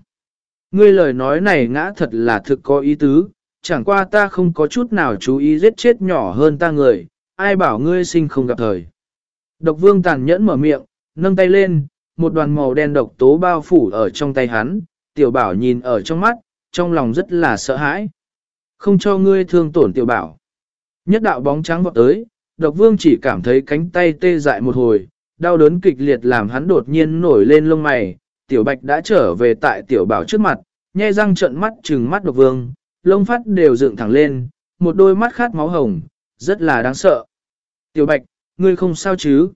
Ngươi lời nói này ngã thật là thực có ý tứ, chẳng qua ta không có chút nào chú ý giết chết nhỏ hơn ta người, ai bảo ngươi sinh không gặp thời. Độc vương tàn nhẫn mở miệng, nâng tay lên, một đoàn màu đen độc tố bao phủ ở trong tay hắn, tiểu bảo nhìn ở trong mắt, trong lòng rất là sợ hãi. Không cho ngươi thương tổn tiểu bảo. Nhất đạo bóng trắng vọt tới, độc vương chỉ cảm thấy cánh tay tê dại một hồi, đau đớn kịch liệt làm hắn đột nhiên nổi lên lông mày. Tiểu bạch đã trở về tại tiểu bảo trước mặt, nhe răng trận mắt trừng mắt độc vương, lông phát đều dựng thẳng lên, một đôi mắt khát máu hồng, rất là đáng sợ. Tiểu bạch, ngươi không sao chứ?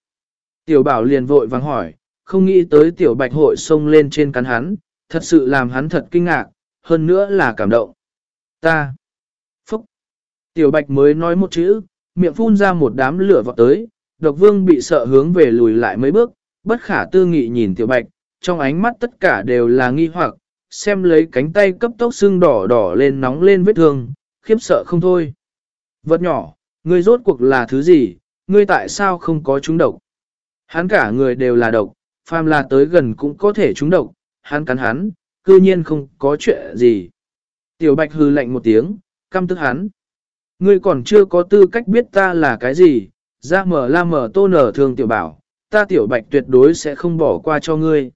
Tiểu bảo liền vội vàng hỏi, không nghĩ tới tiểu bạch hội xông lên trên cắn hắn, thật sự làm hắn thật kinh ngạc, hơn nữa là cảm động. Ta. Phúc. Tiểu bạch mới nói một chữ, miệng phun ra một đám lửa vọt tới, độc vương bị sợ hướng về lùi lại mấy bước, bất khả tư nghị nhìn tiểu bạch, trong ánh mắt tất cả đều là nghi hoặc, xem lấy cánh tay cấp tốc xương đỏ đỏ lên nóng lên vết thương, khiếp sợ không thôi. Vật nhỏ, ngươi rốt cuộc là thứ gì, ngươi tại sao không có trúng độc? Hắn cả người đều là độc, phàm là tới gần cũng có thể trúng độc, hắn cắn hắn, cư nhiên không có chuyện gì. Tiểu bạch hư lạnh một tiếng, căm tức hắn. Ngươi còn chưa có tư cách biết ta là cái gì, ra mở la mở tô nở thường tiểu bảo, ta tiểu bạch tuyệt đối sẽ không bỏ qua cho ngươi.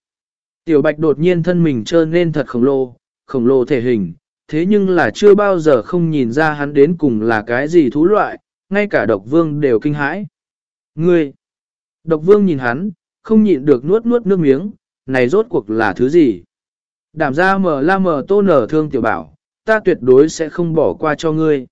Tiểu bạch đột nhiên thân mình trơ nên thật khổng lồ, khổng lồ thể hình, thế nhưng là chưa bao giờ không nhìn ra hắn đến cùng là cái gì thú loại, ngay cả độc vương đều kinh hãi. Ngươi! Độc vương nhìn hắn, không nhịn được nuốt nuốt nước miếng, này rốt cuộc là thứ gì? Đảm ra mở la mở tô nở thương tiểu bảo, ta tuyệt đối sẽ không bỏ qua cho ngươi.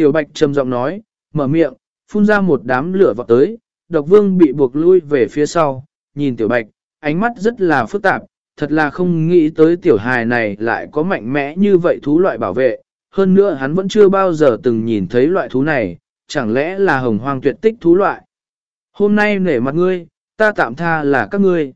Tiểu bạch trầm giọng nói, mở miệng, phun ra một đám lửa vào tới, độc vương bị buộc lui về phía sau, nhìn tiểu bạch, ánh mắt rất là phức tạp, thật là không nghĩ tới tiểu hài này lại có mạnh mẽ như vậy thú loại bảo vệ, hơn nữa hắn vẫn chưa bao giờ từng nhìn thấy loại thú này, chẳng lẽ là hồng hoang tuyệt tích thú loại. Hôm nay nể mặt ngươi, ta tạm tha là các ngươi.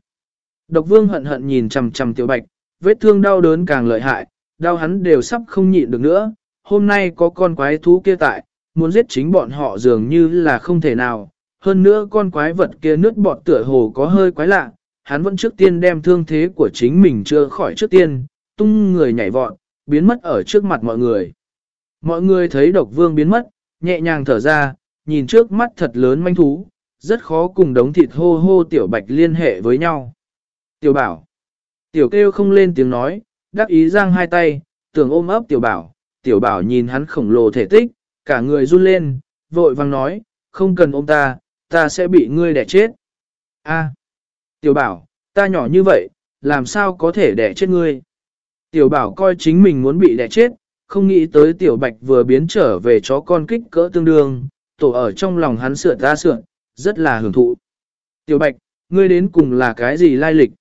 Độc vương hận hận nhìn chằm chằm tiểu bạch, vết thương đau đớn càng lợi hại, đau hắn đều sắp không nhịn được nữa. Hôm nay có con quái thú kia tại, muốn giết chính bọn họ dường như là không thể nào. Hơn nữa con quái vật kia nước bọt tựa hồ có hơi quái lạ, hắn vẫn trước tiên đem thương thế của chính mình chưa khỏi trước tiên, tung người nhảy vọt, biến mất ở trước mặt mọi người. Mọi người thấy độc vương biến mất, nhẹ nhàng thở ra, nhìn trước mắt thật lớn manh thú, rất khó cùng đống thịt hô hô tiểu bạch liên hệ với nhau. Tiểu bảo, tiểu kêu không lên tiếng nói, đắc ý giang hai tay, tưởng ôm ấp tiểu bảo, tiểu bảo nhìn hắn khổng lồ thể tích, cả người run lên, vội vang nói, không cần ôm ta, ta sẽ bị ngươi đẻ chết. A, tiểu bảo, ta nhỏ như vậy, làm sao có thể đẻ chết ngươi? Tiểu bảo coi chính mình muốn bị đẻ chết, không nghĩ tới tiểu bạch vừa biến trở về chó con kích cỡ tương đương, tổ ở trong lòng hắn sượn ra sượn, rất là hưởng thụ. Tiểu bạch, ngươi đến cùng là cái gì lai lịch?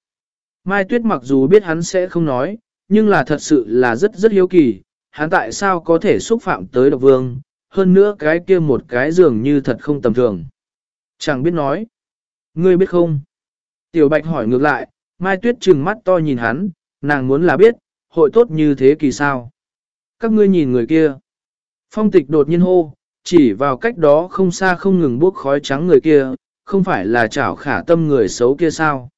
Mai Tuyết mặc dù biết hắn sẽ không nói, nhưng là thật sự là rất rất hiếu kỳ, hắn tại sao có thể xúc phạm tới độc vương, hơn nữa cái kia một cái dường như thật không tầm thường. Chẳng biết nói. Ngươi biết không? Tiểu Bạch hỏi ngược lại, Mai Tuyết trừng mắt to nhìn hắn, nàng muốn là biết, hội tốt như thế kỳ sao? Các ngươi nhìn người kia. Phong tịch đột nhiên hô, chỉ vào cách đó không xa không ngừng bốc khói trắng người kia, không phải là chảo khả tâm người xấu kia sao?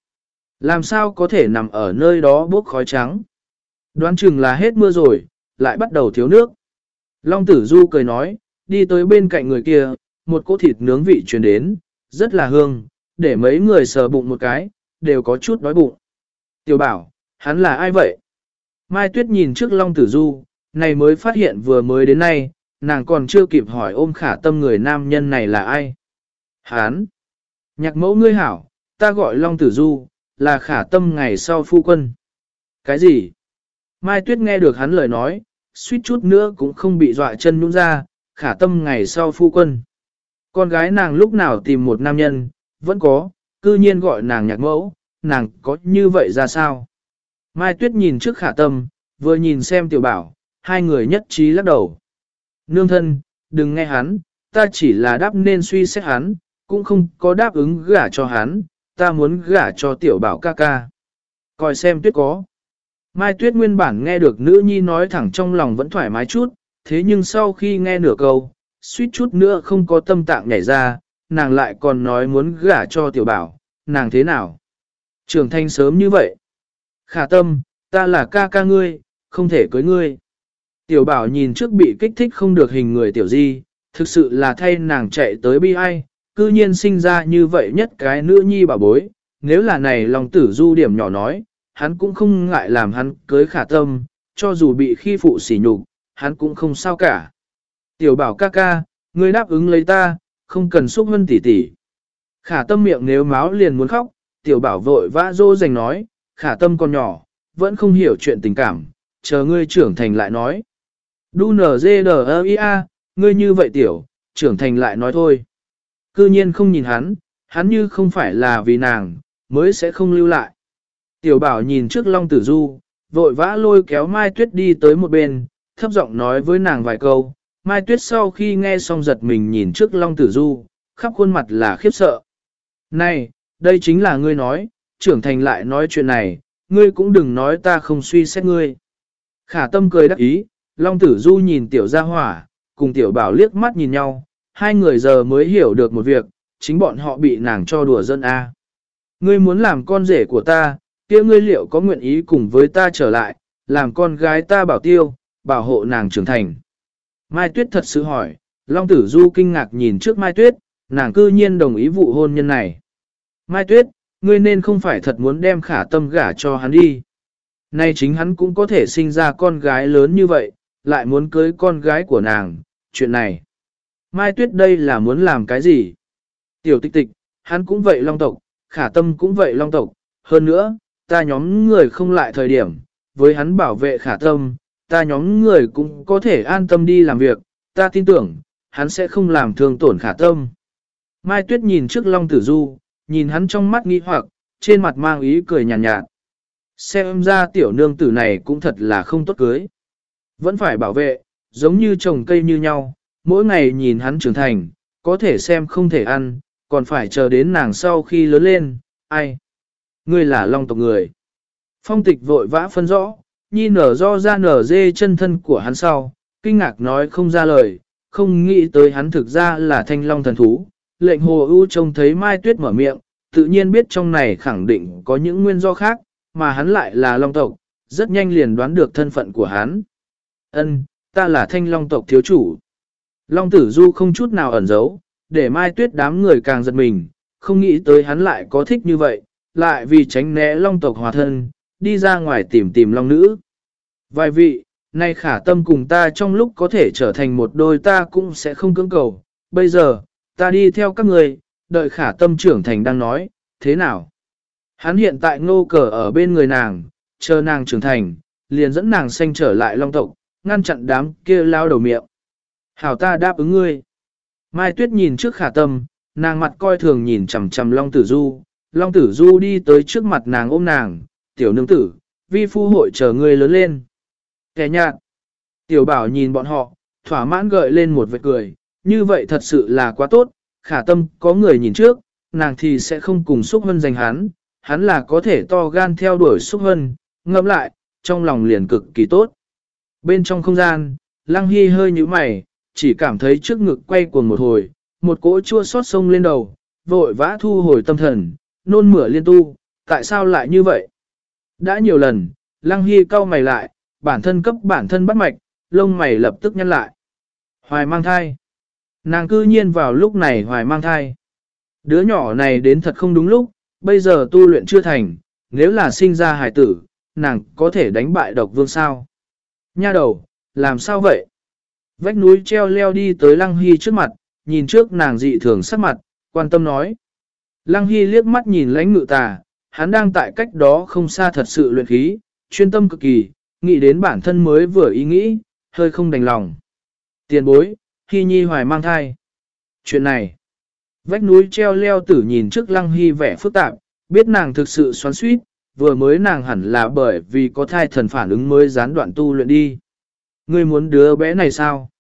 Làm sao có thể nằm ở nơi đó bốc khói trắng? Đoán chừng là hết mưa rồi, lại bắt đầu thiếu nước. Long tử du cười nói, đi tới bên cạnh người kia, một cỗ thịt nướng vị truyền đến, rất là hương, để mấy người sờ bụng một cái, đều có chút đói bụng. Tiểu bảo, hắn là ai vậy? Mai Tuyết nhìn trước Long Tử Du, này mới phát hiện vừa mới đến nay, nàng còn chưa kịp hỏi ôm khả tâm người nam nhân này là ai. Hán! Nhạc mẫu ngươi hảo, ta gọi Long Tử Du, là khả tâm ngày sau phu quân. Cái gì? Mai Tuyết nghe được hắn lời nói, suýt chút nữa cũng không bị dọa chân nhũng ra, khả tâm ngày sau phu quân. Con gái nàng lúc nào tìm một nam nhân, vẫn có, cư nhiên gọi nàng nhạc mẫu, nàng có như vậy ra sao? Mai Tuyết nhìn trước khả tâm, vừa nhìn xem tiểu bảo, hai người nhất trí lắc đầu. Nương thân, đừng nghe hắn, ta chỉ là đáp nên suy xét hắn, cũng không có đáp ứng gả cho hắn, ta muốn gả cho tiểu bảo ca ca. Coi xem tuyết có. Mai tuyết nguyên bản nghe được nữ nhi nói thẳng trong lòng vẫn thoải mái chút, thế nhưng sau khi nghe nửa câu, suýt chút nữa không có tâm tạng nhảy ra, nàng lại còn nói muốn gả cho tiểu bảo, nàng thế nào? Trưởng thành sớm như vậy. Khả tâm, ta là ca ca ngươi, không thể cưới ngươi. Tiểu bảo nhìn trước bị kích thích không được hình người tiểu di, thực sự là thay nàng chạy tới bi ai, cư nhiên sinh ra như vậy nhất cái nữ nhi bảo bối, nếu là này lòng tử du điểm nhỏ nói, hắn cũng không ngại làm hắn cưới khả tâm, cho dù bị khi phụ sỉ nhục, hắn cũng không sao cả. Tiểu bảo ca ca, ngươi đáp ứng lấy ta, không cần xúc hân tỉ tỉ. Khả tâm miệng nếu máu liền muốn khóc, tiểu bảo vội vã dô dành nói, khả tâm còn nhỏ, vẫn không hiểu chuyện tình cảm, chờ ngươi trưởng thành lại nói. Đu nở dê đờ a, ngươi như vậy tiểu, trưởng thành lại nói thôi. Cư nhiên không nhìn hắn, hắn như không phải là vì nàng, mới sẽ không lưu lại. Tiểu bảo nhìn trước Long Tử Du, vội vã lôi kéo Mai Tuyết đi tới một bên, thấp giọng nói với nàng vài câu. Mai Tuyết sau khi nghe xong giật mình nhìn trước Long Tử Du, khắp khuôn mặt là khiếp sợ. Này, đây chính là ngươi nói, trưởng thành lại nói chuyện này, ngươi cũng đừng nói ta không suy xét ngươi. Khả tâm cười đắc ý, Long Tử Du nhìn tiểu gia hỏa, cùng tiểu bảo liếc mắt nhìn nhau, hai người giờ mới hiểu được một việc, chính bọn họ bị nàng cho đùa dân A. Ngươi muốn làm con rể của ta, kia ngươi liệu có nguyện ý cùng với ta trở lại, làm con gái ta bảo tiêu, bảo hộ nàng trưởng thành. Mai Tuyết thật sự hỏi, Long Tử Du kinh ngạc nhìn trước Mai Tuyết, nàng cư nhiên đồng ý vụ hôn nhân này. Mai Tuyết, ngươi nên không phải thật muốn đem khả tâm gả cho hắn đi. Nay chính hắn cũng có thể sinh ra con gái lớn như vậy, lại muốn cưới con gái của nàng, chuyện này. Mai Tuyết đây là muốn làm cái gì? Tiểu tịch tịch, hắn cũng vậy long tộc, khả tâm cũng vậy long tộc. Hơn nữa, ta nhóm người không lại thời điểm, với hắn bảo vệ khả tâm, ta nhóm người cũng có thể an tâm đi làm việc, ta tin tưởng, hắn sẽ không làm thương tổn khả tâm. Mai Tuyết nhìn trước Long Tử Du, nhìn hắn trong mắt nghi hoặc, trên mặt mang ý cười nhàn nhạt, nhạt. Xem ra tiểu nương tử này cũng thật là không tốt cưới. Vẫn phải bảo vệ, giống như trồng cây như nhau, mỗi ngày nhìn hắn trưởng thành, có thể xem không thể ăn, còn phải chờ đến nàng sau khi lớn lên, ai? Ngươi là long tộc người. Phong tịch vội vã phân rõ, nhi nở do ra nở dê chân thân của hắn sau, kinh ngạc nói không ra lời, không nghĩ tới hắn thực ra là thanh long thần thú. Lệnh hồ ưu trông thấy Mai Tuyết mở miệng, tự nhiên biết trong này khẳng định có những nguyên do khác, mà hắn lại là long tộc, rất nhanh liền đoán được thân phận của hắn. Ân, ta là thanh long tộc thiếu chủ. Long tử du không chút nào ẩn giấu, để mai tuyết đám người càng giật mình, không nghĩ tới hắn lại có thích như vậy, lại vì tránh né long tộc hòa thân, đi ra ngoài tìm tìm long nữ. Vài vị, nay khả tâm cùng ta trong lúc có thể trở thành một đôi ta cũng sẽ không cưỡng cầu, bây giờ, ta đi theo các người, đợi khả tâm trưởng thành đang nói, thế nào? Hắn hiện tại ngô cờ ở bên người nàng, chờ nàng trưởng thành, liền dẫn nàng xanh trở lại long tộc, ngăn chặn đám kia lao đầu miệng. Hảo ta đáp ứng ngươi. Mai Tuyết nhìn trước khả tâm, nàng mặt coi thường nhìn chằm chằm Long Tử Du. Long Tử Du đi tới trước mặt nàng ôm nàng, tiểu nương tử, vi phu hội chờ ngươi lớn lên. Kẻ nhạt. Tiểu bảo nhìn bọn họ, thỏa mãn gợi lên một vệt cười, như vậy thật sự là quá tốt, khả tâm có người nhìn trước, nàng thì sẽ không cùng xúc hân giành hắn, hắn là có thể to gan theo đuổi xúc hân, ngẫm lại, trong lòng liền cực kỳ tốt. Bên trong không gian, Lăng Hy hơi như mày, chỉ cảm thấy trước ngực quay cuồng một hồi, một cỗ chua xót sông lên đầu, vội vã thu hồi tâm thần, nôn mửa liên tu, tại sao lại như vậy? Đã nhiều lần, Lăng Hy cau mày lại, bản thân cấp bản thân bắt mạch, lông mày lập tức nhăn lại. Hoài mang thai. Nàng cư nhiên vào lúc này hoài mang thai. Đứa nhỏ này đến thật không đúng lúc, bây giờ tu luyện chưa thành, nếu là sinh ra hải tử, nàng có thể đánh bại độc vương sao. Nha đầu, làm sao vậy? Vách núi treo leo đi tới Lăng Hy trước mặt, nhìn trước nàng dị thường sắc mặt, quan tâm nói. Lăng Hy liếc mắt nhìn lãnh ngự tà, hắn đang tại cách đó không xa thật sự luyện khí, chuyên tâm cực kỳ, nghĩ đến bản thân mới vừa ý nghĩ, hơi không đành lòng. Tiền bối, Hy Nhi hoài mang thai. Chuyện này, vách núi treo leo tử nhìn trước Lăng Hy vẻ phức tạp, biết nàng thực sự xoắn suýt, vừa mới nàng hẳn là bởi vì có thai thần phản ứng mới gián đoạn tu luyện đi. Ngươi muốn đứa bé này sao?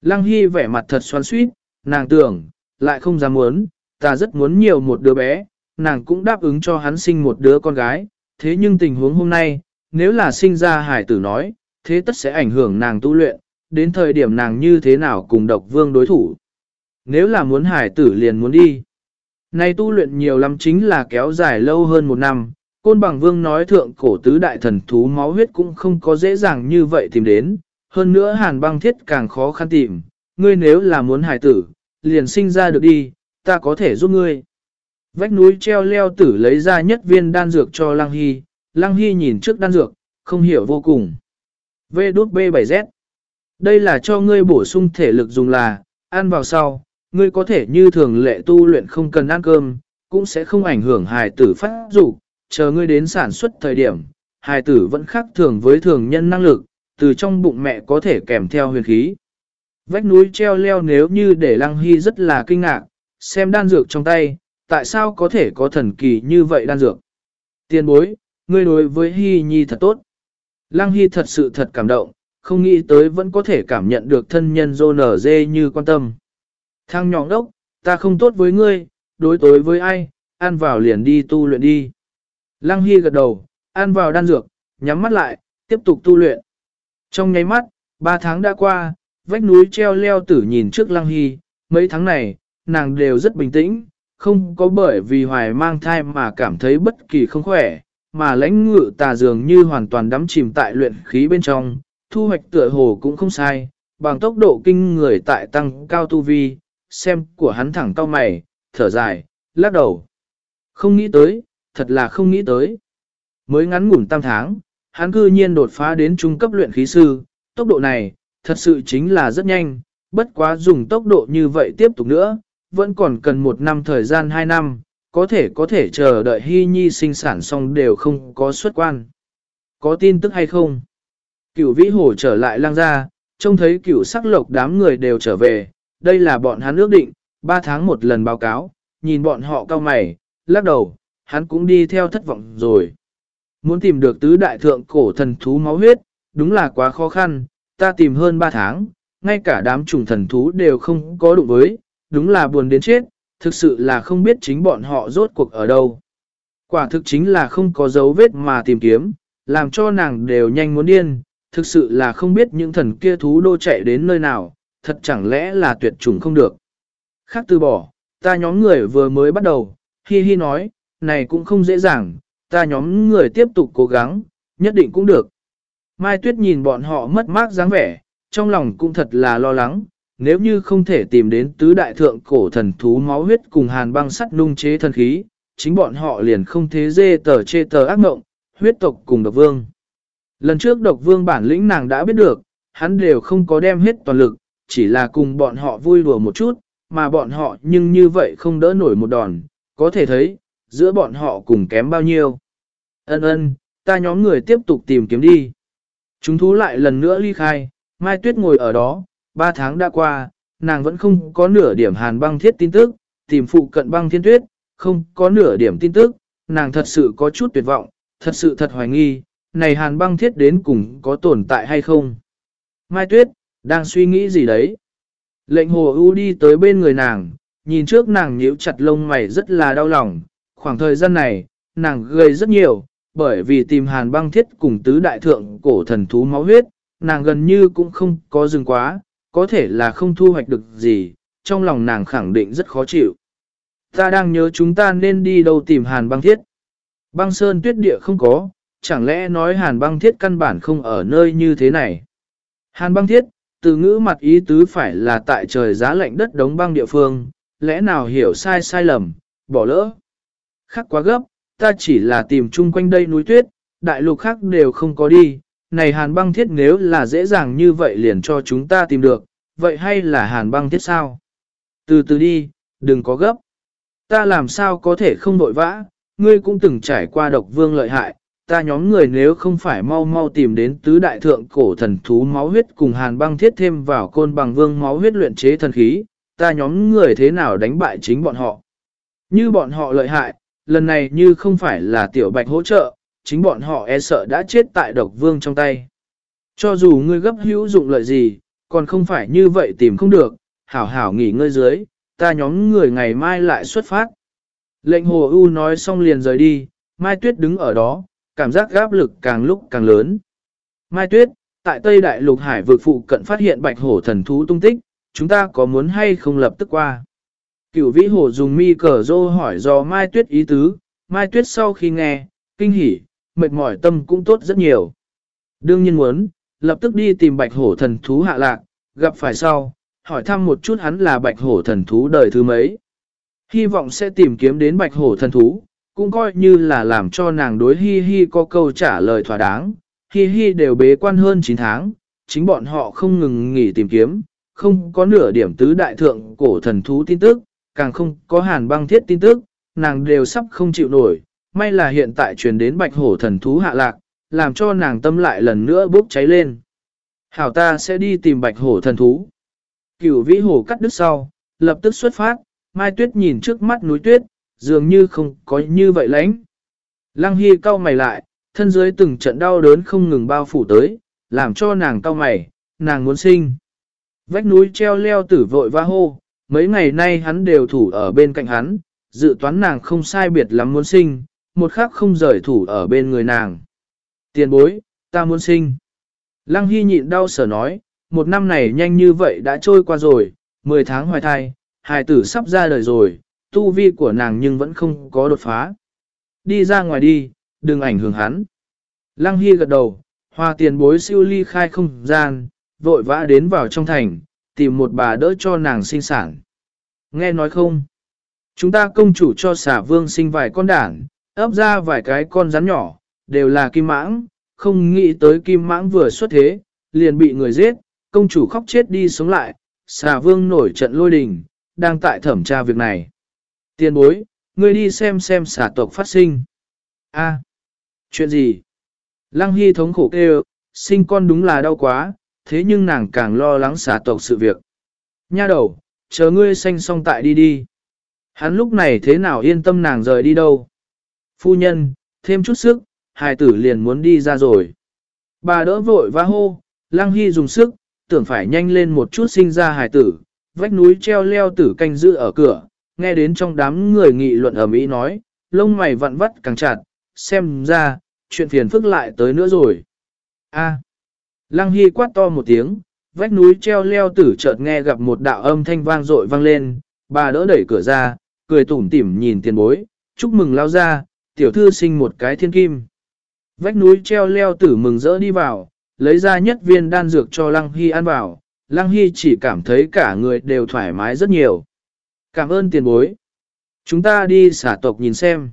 Lăng Hy vẻ mặt thật xoắn suýt, nàng tưởng, lại không dám muốn, ta rất muốn nhiều một đứa bé, nàng cũng đáp ứng cho hắn sinh một đứa con gái, thế nhưng tình huống hôm nay, nếu là sinh ra hải tử nói, thế tất sẽ ảnh hưởng nàng tu luyện, đến thời điểm nàng như thế nào cùng độc vương đối thủ. Nếu là muốn hải tử liền muốn đi. Này tu luyện nhiều lắm chính là kéo dài lâu hơn một năm, côn bằng vương nói thượng cổ tứ đại thần thú máu huyết cũng không có dễ dàng như vậy tìm đến, hơn nữa hàn băng thiết càng khó khăn tìm, ngươi nếu là muốn hải tử, liền sinh ra được đi, ta có thể giúp ngươi. Vách núi treo leo tử lấy ra nhất viên đan dược cho Lăng Hy, Lăng Hy nhìn trước đan dược, không hiểu vô cùng. V đút B7Z Đây là cho ngươi bổ sung thể lực dùng là, ăn vào sau, ngươi có thể như thường lệ tu luyện không cần ăn cơm, cũng sẽ không ảnh hưởng hài tử phát dục chờ ngươi đến sản xuất thời điểm, hài tử vẫn khác thường với thường nhân năng lực, từ trong bụng mẹ có thể kèm theo huyền khí. Vách núi treo leo nếu như để Lăng Hy rất là kinh ngạc, xem đan dược trong tay, tại sao có thể có thần kỳ như vậy đan dược. Tiên bối, ngươi đối với Hy Nhi thật tốt. Lăng Hy thật sự thật cảm động, không nghĩ tới vẫn có thể cảm nhận được thân nhân dô nở dê như quan tâm. Thang nhọn đốc, ta không tốt với ngươi, đối tối với ai, ăn vào liền đi tu luyện đi. Lăng Hy gật đầu, ăn vào đan dược, nhắm mắt lại, tiếp tục tu luyện. Trong nháy mắt, ba tháng đã qua, vách núi treo leo tử nhìn trước Lăng Hy, mấy tháng này, nàng đều rất bình tĩnh, không có bởi vì hoài mang thai mà cảm thấy bất kỳ không khỏe, mà lãnh ngự tà dường như hoàn toàn đắm chìm tại luyện khí bên trong, thu hoạch tựa hồ cũng không sai, bằng tốc độ kinh người tại tăng cao tu vi, xem của hắn thẳng cao mày, thở dài, lắc đầu. Không nghĩ tới, thật là không nghĩ tới. Mới ngắn ngủn tam tháng, hắn cư nhiên đột phá đến trung cấp luyện khí sư, tốc độ này, thật sự chính là rất nhanh, bất quá dùng tốc độ như vậy tiếp tục nữa, vẫn còn cần một năm thời gian hai năm, có thể có thể chờ đợi Hy Nhi sinh sản xong đều không có xuất quan. Có tin tức hay không? Cửu vĩ hổ trở lại lang gia, trông thấy cửu sắc lộc đám người đều trở về, đây là bọn hắn ước định, ba tháng một lần báo cáo, nhìn bọn họ cao mày, lắc đầu, hắn cũng đi theo thất vọng rồi. Muốn tìm được tứ đại thượng cổ thần thú máu huyết, đúng là quá khó khăn, ta tìm hơn ba tháng, ngay cả đám trùng thần thú đều không có đụng với, đúng là buồn đến chết, thực sự là không biết chính bọn họ rốt cuộc ở đâu. Quả thực chính là không có dấu vết mà tìm kiếm, làm cho nàng đều nhanh muốn điên, thực sự là không biết những thần kia thú đô chạy đến nơi nào, thật chẳng lẽ là tuyệt chủng không được. Khác từ bỏ, ta nhóm người vừa mới bắt đầu, hi hi nói, này cũng không dễ dàng, ta nhóm người tiếp tục cố gắng, nhất định cũng được. Mai Tuyết nhìn bọn họ mất mát dáng vẻ, trong lòng cũng thật là lo lắng, nếu như không thể tìm đến tứ đại thượng cổ thần thú máu huyết cùng hàn băng sắt nung chế thần khí, chính bọn họ liền không thế dê tờ chê tờ ác mộng, huyết tộc cùng độc vương. Lần trước độc vương bản lĩnh nàng đã biết được, hắn đều không có đem hết toàn lực, chỉ là cùng bọn họ vui đùa một chút, mà bọn họ nhưng như vậy không đỡ nổi một đòn, có thể thấy, giữa bọn họ cùng kém bao nhiêu. Ân ân, ta nhóm người tiếp tục tìm kiếm đi. Chúng thú lại lần nữa ly khai, Mai Tuyết ngồi ở đó, ba tháng đã qua, nàng vẫn không có nửa điểm hàn băng thiết tin tức, tìm phụ cận băng thiên tuyết, không có nửa điểm tin tức, nàng thật sự có chút tuyệt vọng, thật sự thật hoài nghi, này hàn băng thiết đến cùng có tồn tại hay không. Mai Tuyết, đang suy nghĩ gì đấy? Lệnh hồ ưu đi tới bên người nàng, nhìn trước nàng nhíu chặt lông mày rất là đau lòng, khoảng thời gian này, nàng gây rất nhiều, bởi vì tìm hàn băng thiết cùng tứ đại thượng cổ thần thú máu huyết, nàng gần như cũng không có dừng quá, có thể là không thu hoạch được gì, trong lòng nàng khẳng định rất khó chịu. Ta đang nhớ chúng ta nên đi đâu tìm hàn băng thiết. Băng sơn tuyết địa không có, chẳng lẽ nói hàn băng thiết căn bản không ở nơi như thế này. Hàn băng thiết, từ ngữ mặt ý tứ phải là tại trời giá lạnh đất đống băng địa phương, lẽ nào hiểu sai sai lầm, bỏ lỡ. Khắc quá gấp, ta chỉ là tìm chung quanh đây núi tuyết, đại lục khác đều không có đi, này hàn băng thiết nếu là dễ dàng như vậy liền cho chúng ta tìm được, vậy hay là hàn băng thiết sao? Từ từ đi, đừng có gấp. Ta làm sao có thể không nội vã, ngươi cũng từng trải qua độc vương lợi hại, ta nhóm người nếu không phải mau mau tìm đến tứ đại thượng cổ thần thú máu huyết cùng hàn băng thiết thêm vào côn bằng vương máu huyết luyện chế thần khí, ta nhóm người thế nào đánh bại chính bọn họ. Như bọn họ lợi hại, lần này như không phải là tiểu bạch hỗ trợ, chính bọn họ e sợ đã chết tại độc vương trong tay. Cho dù ngươi gấp hữu dụng lợi gì, còn không phải như vậy tìm không được, hảo hảo nghỉ ngơi dưới, ta nhóm người ngày mai lại xuất phát. Lệnh hồ ưu nói xong liền rời đi, Mai Tuyết đứng ở đó, cảm giác gáp lực càng lúc càng lớn. Mai Tuyết, tại Tây Đại Lục Hải vực phụ cận phát hiện bạch hổ thần thú tung tích, chúng ta có muốn hay không lập tức qua. Cửu vĩ hổ dùng mi cờ rô hỏi do Mai Tuyết ý tứ, Mai Tuyết sau khi nghe, kinh hỉ, mệt mỏi tâm cũng tốt rất nhiều. Đương nhiên muốn, lập tức đi tìm bạch hổ thần thú hạ lạc, gặp phải sau, hỏi thăm một chút hắn là bạch hổ thần thú đời thứ mấy. Hy vọng sẽ tìm kiếm đến bạch hổ thần thú, cũng coi như là làm cho nàng đối hi hi có câu trả lời thỏa đáng. Hi hi đều bế quan hơn 9 tháng, chính bọn họ không ngừng nghỉ tìm kiếm, không có nửa điểm tứ đại thượng cổ thần thú tin tức, càng không có hàn băng thiết tin tức, nàng đều sắp không chịu nổi. May là hiện tại truyền đến bạch hổ thần thú hạ lạc, làm cho nàng tâm lại lần nữa bốc cháy lên. Hảo ta sẽ đi tìm bạch hổ thần thú. Cửu vĩ hổ cắt đứt sau, lập tức xuất phát, Mai Tuyết nhìn trước mắt núi tuyết, dường như không có như vậy lãnh. Lăng Hy cau mày lại, thân dưới từng trận đau đớn không ngừng bao phủ tới, làm cho nàng cau mày, nàng muốn sinh. Vách núi treo leo tử vội va hô, mấy ngày nay hắn đều thủ ở bên cạnh hắn, dự toán nàng không sai biệt lắm muốn sinh, một khắc không rời thủ ở bên người nàng. Tiền bối, ta muốn sinh. Lăng Hy nhịn đau sở nói, một năm này nhanh như vậy đã trôi qua rồi, 10 tháng hoài thai, hài tử sắp ra đời rồi, tu vi của nàng nhưng vẫn không có đột phá. Đi ra ngoài đi, đừng ảnh hưởng hắn. Lăng Hy gật đầu, hoa tiền bối siêu ly khai không gian, vội vã đến vào trong thành, tìm một bà đỡ cho nàng sinh sản. Nghe nói không? Chúng ta công chủ cho xả vương sinh vài con đản, ấp ra vài cái con rắn nhỏ, đều là kim mãng, không nghĩ tới kim mãng vừa xuất thế, liền bị người giết, công chủ khóc chết đi sống lại, xà vương nổi trận lôi đình, đang tại thẩm tra việc này. Tiên bối, ngươi đi xem xem xà tộc phát sinh. A, chuyện gì? Lăng Hy thống khổ kêu, sinh con đúng là đau quá, thế nhưng nàng càng lo lắng xà tộc sự việc. Nha đầu, chờ ngươi sanh xong tại đi đi. Hắn lúc này thế nào yên tâm nàng rời đi đâu? Phu nhân, thêm chút sức, hài tử liền muốn đi ra rồi. Bà đỡ vội và hô, Lăng Hy dùng sức, tưởng phải nhanh lên một chút sinh ra hài tử, vách núi treo leo tử canh giữ ở cửa, nghe đến trong đám người nghị luận ở Mỹ nói, lông mày vặn vắt càng chặt, xem ra, chuyện phiền phức lại tới nữa rồi. A. Lăng Hy quát to một tiếng, vách núi treo leo tử chợt nghe gặp một đạo âm thanh vang dội vang lên, bà đỡ đẩy cửa ra, cười tủm tỉm nhìn tiền bối, chúc mừng lao ra, tiểu thư sinh một cái thiên kim. Vách núi treo leo tử mừng rỡ đi vào, lấy ra nhất viên đan dược cho Lăng Hy ăn vào, Lăng Hy chỉ cảm thấy cả người đều thoải mái rất nhiều. Cảm ơn tiền bối. Chúng ta đi xả tộc nhìn xem.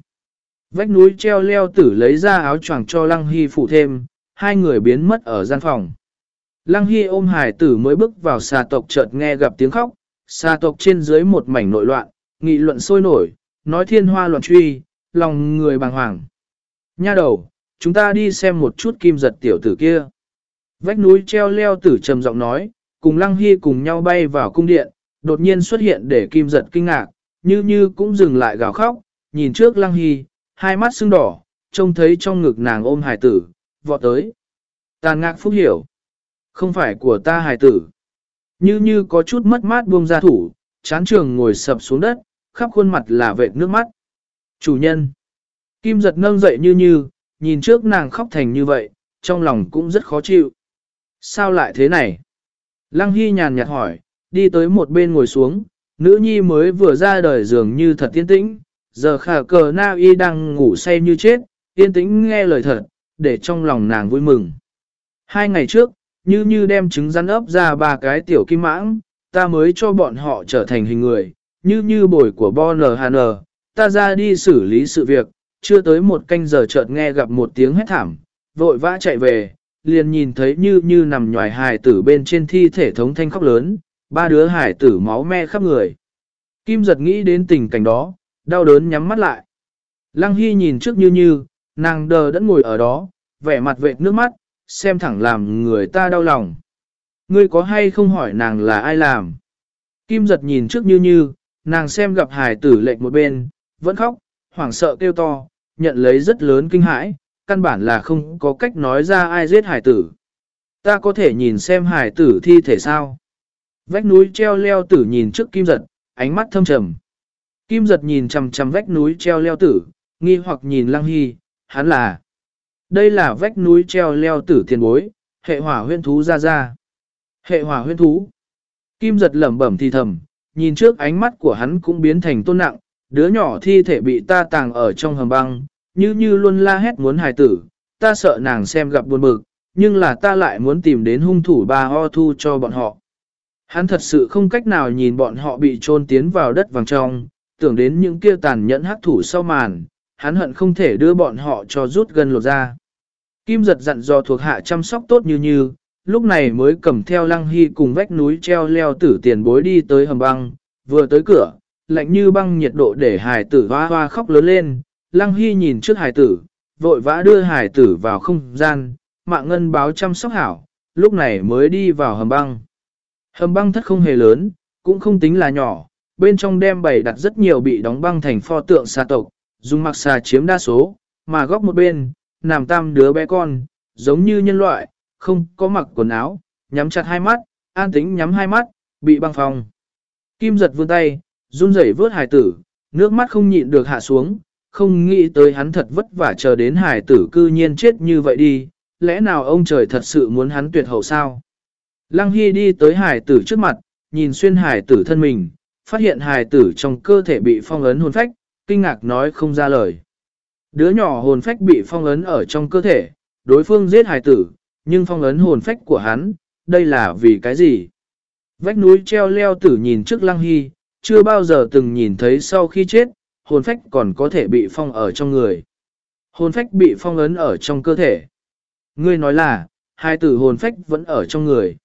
Vách núi treo leo tử lấy ra áo choàng cho Lăng Hy phụ thêm, hai người biến mất ở gian phòng. Lăng Hy ôm hải tử mới bước vào xà tộc chợt nghe gặp tiếng khóc, xà tộc trên dưới một mảnh nội loạn, nghị luận sôi nổi, nói thiên hoa loạn truy, lòng người bàng hoàng. Nha đầu, chúng ta đi xem một chút kim giật tiểu tử kia. Vách núi treo leo tử trầm giọng nói, cùng Lăng Hy cùng nhau bay vào cung điện, đột nhiên xuất hiện để kim giật kinh ngạc, như như cũng dừng lại gào khóc, nhìn trước Lăng Hy, hai mắt sưng đỏ, trông thấy trong ngực nàng ôm Hải tử, vọt tới. Tàn ngạc phúc hiểu, không phải của ta Hải tử. Như như có chút mất mát buông ra thủ, chán trường ngồi sập xuống đất, khắp khuôn mặt là vệt nước mắt. Chủ nhân. Kim giật nâng dậy như như, nhìn trước nàng khóc thành như vậy, trong lòng cũng rất khó chịu. Sao lại thế này? Lăng Hy nhàn nhạt hỏi, đi tới một bên ngồi xuống, nữ nhi mới vừa ra đời dường như thật tiên tĩnh, giờ khả cờ na y đang ngủ say như chết, yên tĩnh nghe lời thật, để trong lòng nàng vui mừng. Hai ngày trước, như như đem trứng rắn ấp ra ba cái tiểu kim mãng, ta mới cho bọn họ trở thành hình người, như như bồi của Bon Hanner, ta ra đi xử lý sự việc, chưa tới một canh giờ chợt nghe gặp một tiếng hét thảm, vội vã chạy về, liền nhìn thấy như như nằm nhòi hài tử bên trên thi thể thống thanh khóc lớn, ba đứa hài tử máu me khắp người. Kim giật nghĩ đến tình cảnh đó, đau đớn nhắm mắt lại. Lăng Hy nhìn trước như như, nàng đờ đẫn ngồi ở đó, vẻ mặt vệt nước mắt, xem thẳng làm người ta đau lòng. Ngươi có hay không hỏi nàng là ai làm? Kim giật nhìn trước như như, nàng xem gặp hải tử lệnh một bên, vẫn khóc, hoảng sợ kêu to, nhận lấy rất lớn kinh hãi, căn bản là không có cách nói ra ai giết hải tử. Ta có thể nhìn xem hải tử thi thể sao? Vách núi treo leo tử nhìn trước kim giật, ánh mắt thâm trầm. Kim giật nhìn chằm chằm vách núi treo leo tử, nghi hoặc nhìn lăng hy, hắn là. Đây là vách núi treo leo tử tiền bối, hệ hỏa huyên thú ra ra. Hệ hỏa huyên thú. Kim giật lẩm bẩm thì thầm, nhìn trước ánh mắt của hắn cũng biến thành tôn nặng, đứa nhỏ thi thể bị ta tàng ở trong hầm băng, như như luôn la hét muốn hài tử, ta sợ nàng xem gặp buồn bực, nhưng là ta lại muốn tìm đến hung thủ ba ho thu cho bọn họ. Hắn thật sự không cách nào nhìn bọn họ bị trôn tiến vào đất vàng trong, tưởng đến những kia tàn nhẫn hắc thủ sau màn, hắn hận không thể đưa bọn họ cho rút gần lột ra. Kim giật dặn dò thuộc hạ chăm sóc tốt như như, lúc này mới cầm theo lăng hy cùng vách núi treo leo tử tiền bối đi tới hầm băng, vừa tới cửa, lạnh như băng nhiệt độ để hải tử hoa hoa khóc lớn lên, lăng hy nhìn trước hải tử, vội vã đưa hải tử vào không gian, mạng ngân báo chăm sóc hảo, lúc này mới đi vào hầm băng. Hầm băng thất không hề lớn, cũng không tính là nhỏ, bên trong đem bày đặt rất nhiều bị đóng băng thành pho tượng xà tộc, dùng mặc xà chiếm đa số, mà góc một bên, nằm tam đứa bé con, giống như nhân loại, không có mặc quần áo, nhắm chặt hai mắt, an tính nhắm hai mắt, bị băng phong. Kim giật vươn tay, run rẩy vớt hải tử, nước mắt không nhịn được hạ xuống, không nghĩ tới hắn thật vất vả chờ đến hải tử cư nhiên chết như vậy đi, lẽ nào ông trời thật sự muốn hắn tuyệt hậu sao? Lăng Hy đi tới hải tử trước mặt, nhìn xuyên hải tử thân mình, phát hiện hải tử trong cơ thể bị phong ấn hồn phách, kinh ngạc nói không ra lời. Đứa nhỏ hồn phách bị phong ấn ở trong cơ thể, đối phương giết hải tử, nhưng phong ấn hồn phách của hắn, đây là vì cái gì? Vách núi treo leo tử nhìn trước Lăng Hy, chưa bao giờ từng nhìn thấy sau khi chết, hồn phách còn có thể bị phong ở trong người. Hồn phách bị phong ấn ở trong cơ thể. Ngươi nói là, hai tử hồn phách vẫn ở trong người.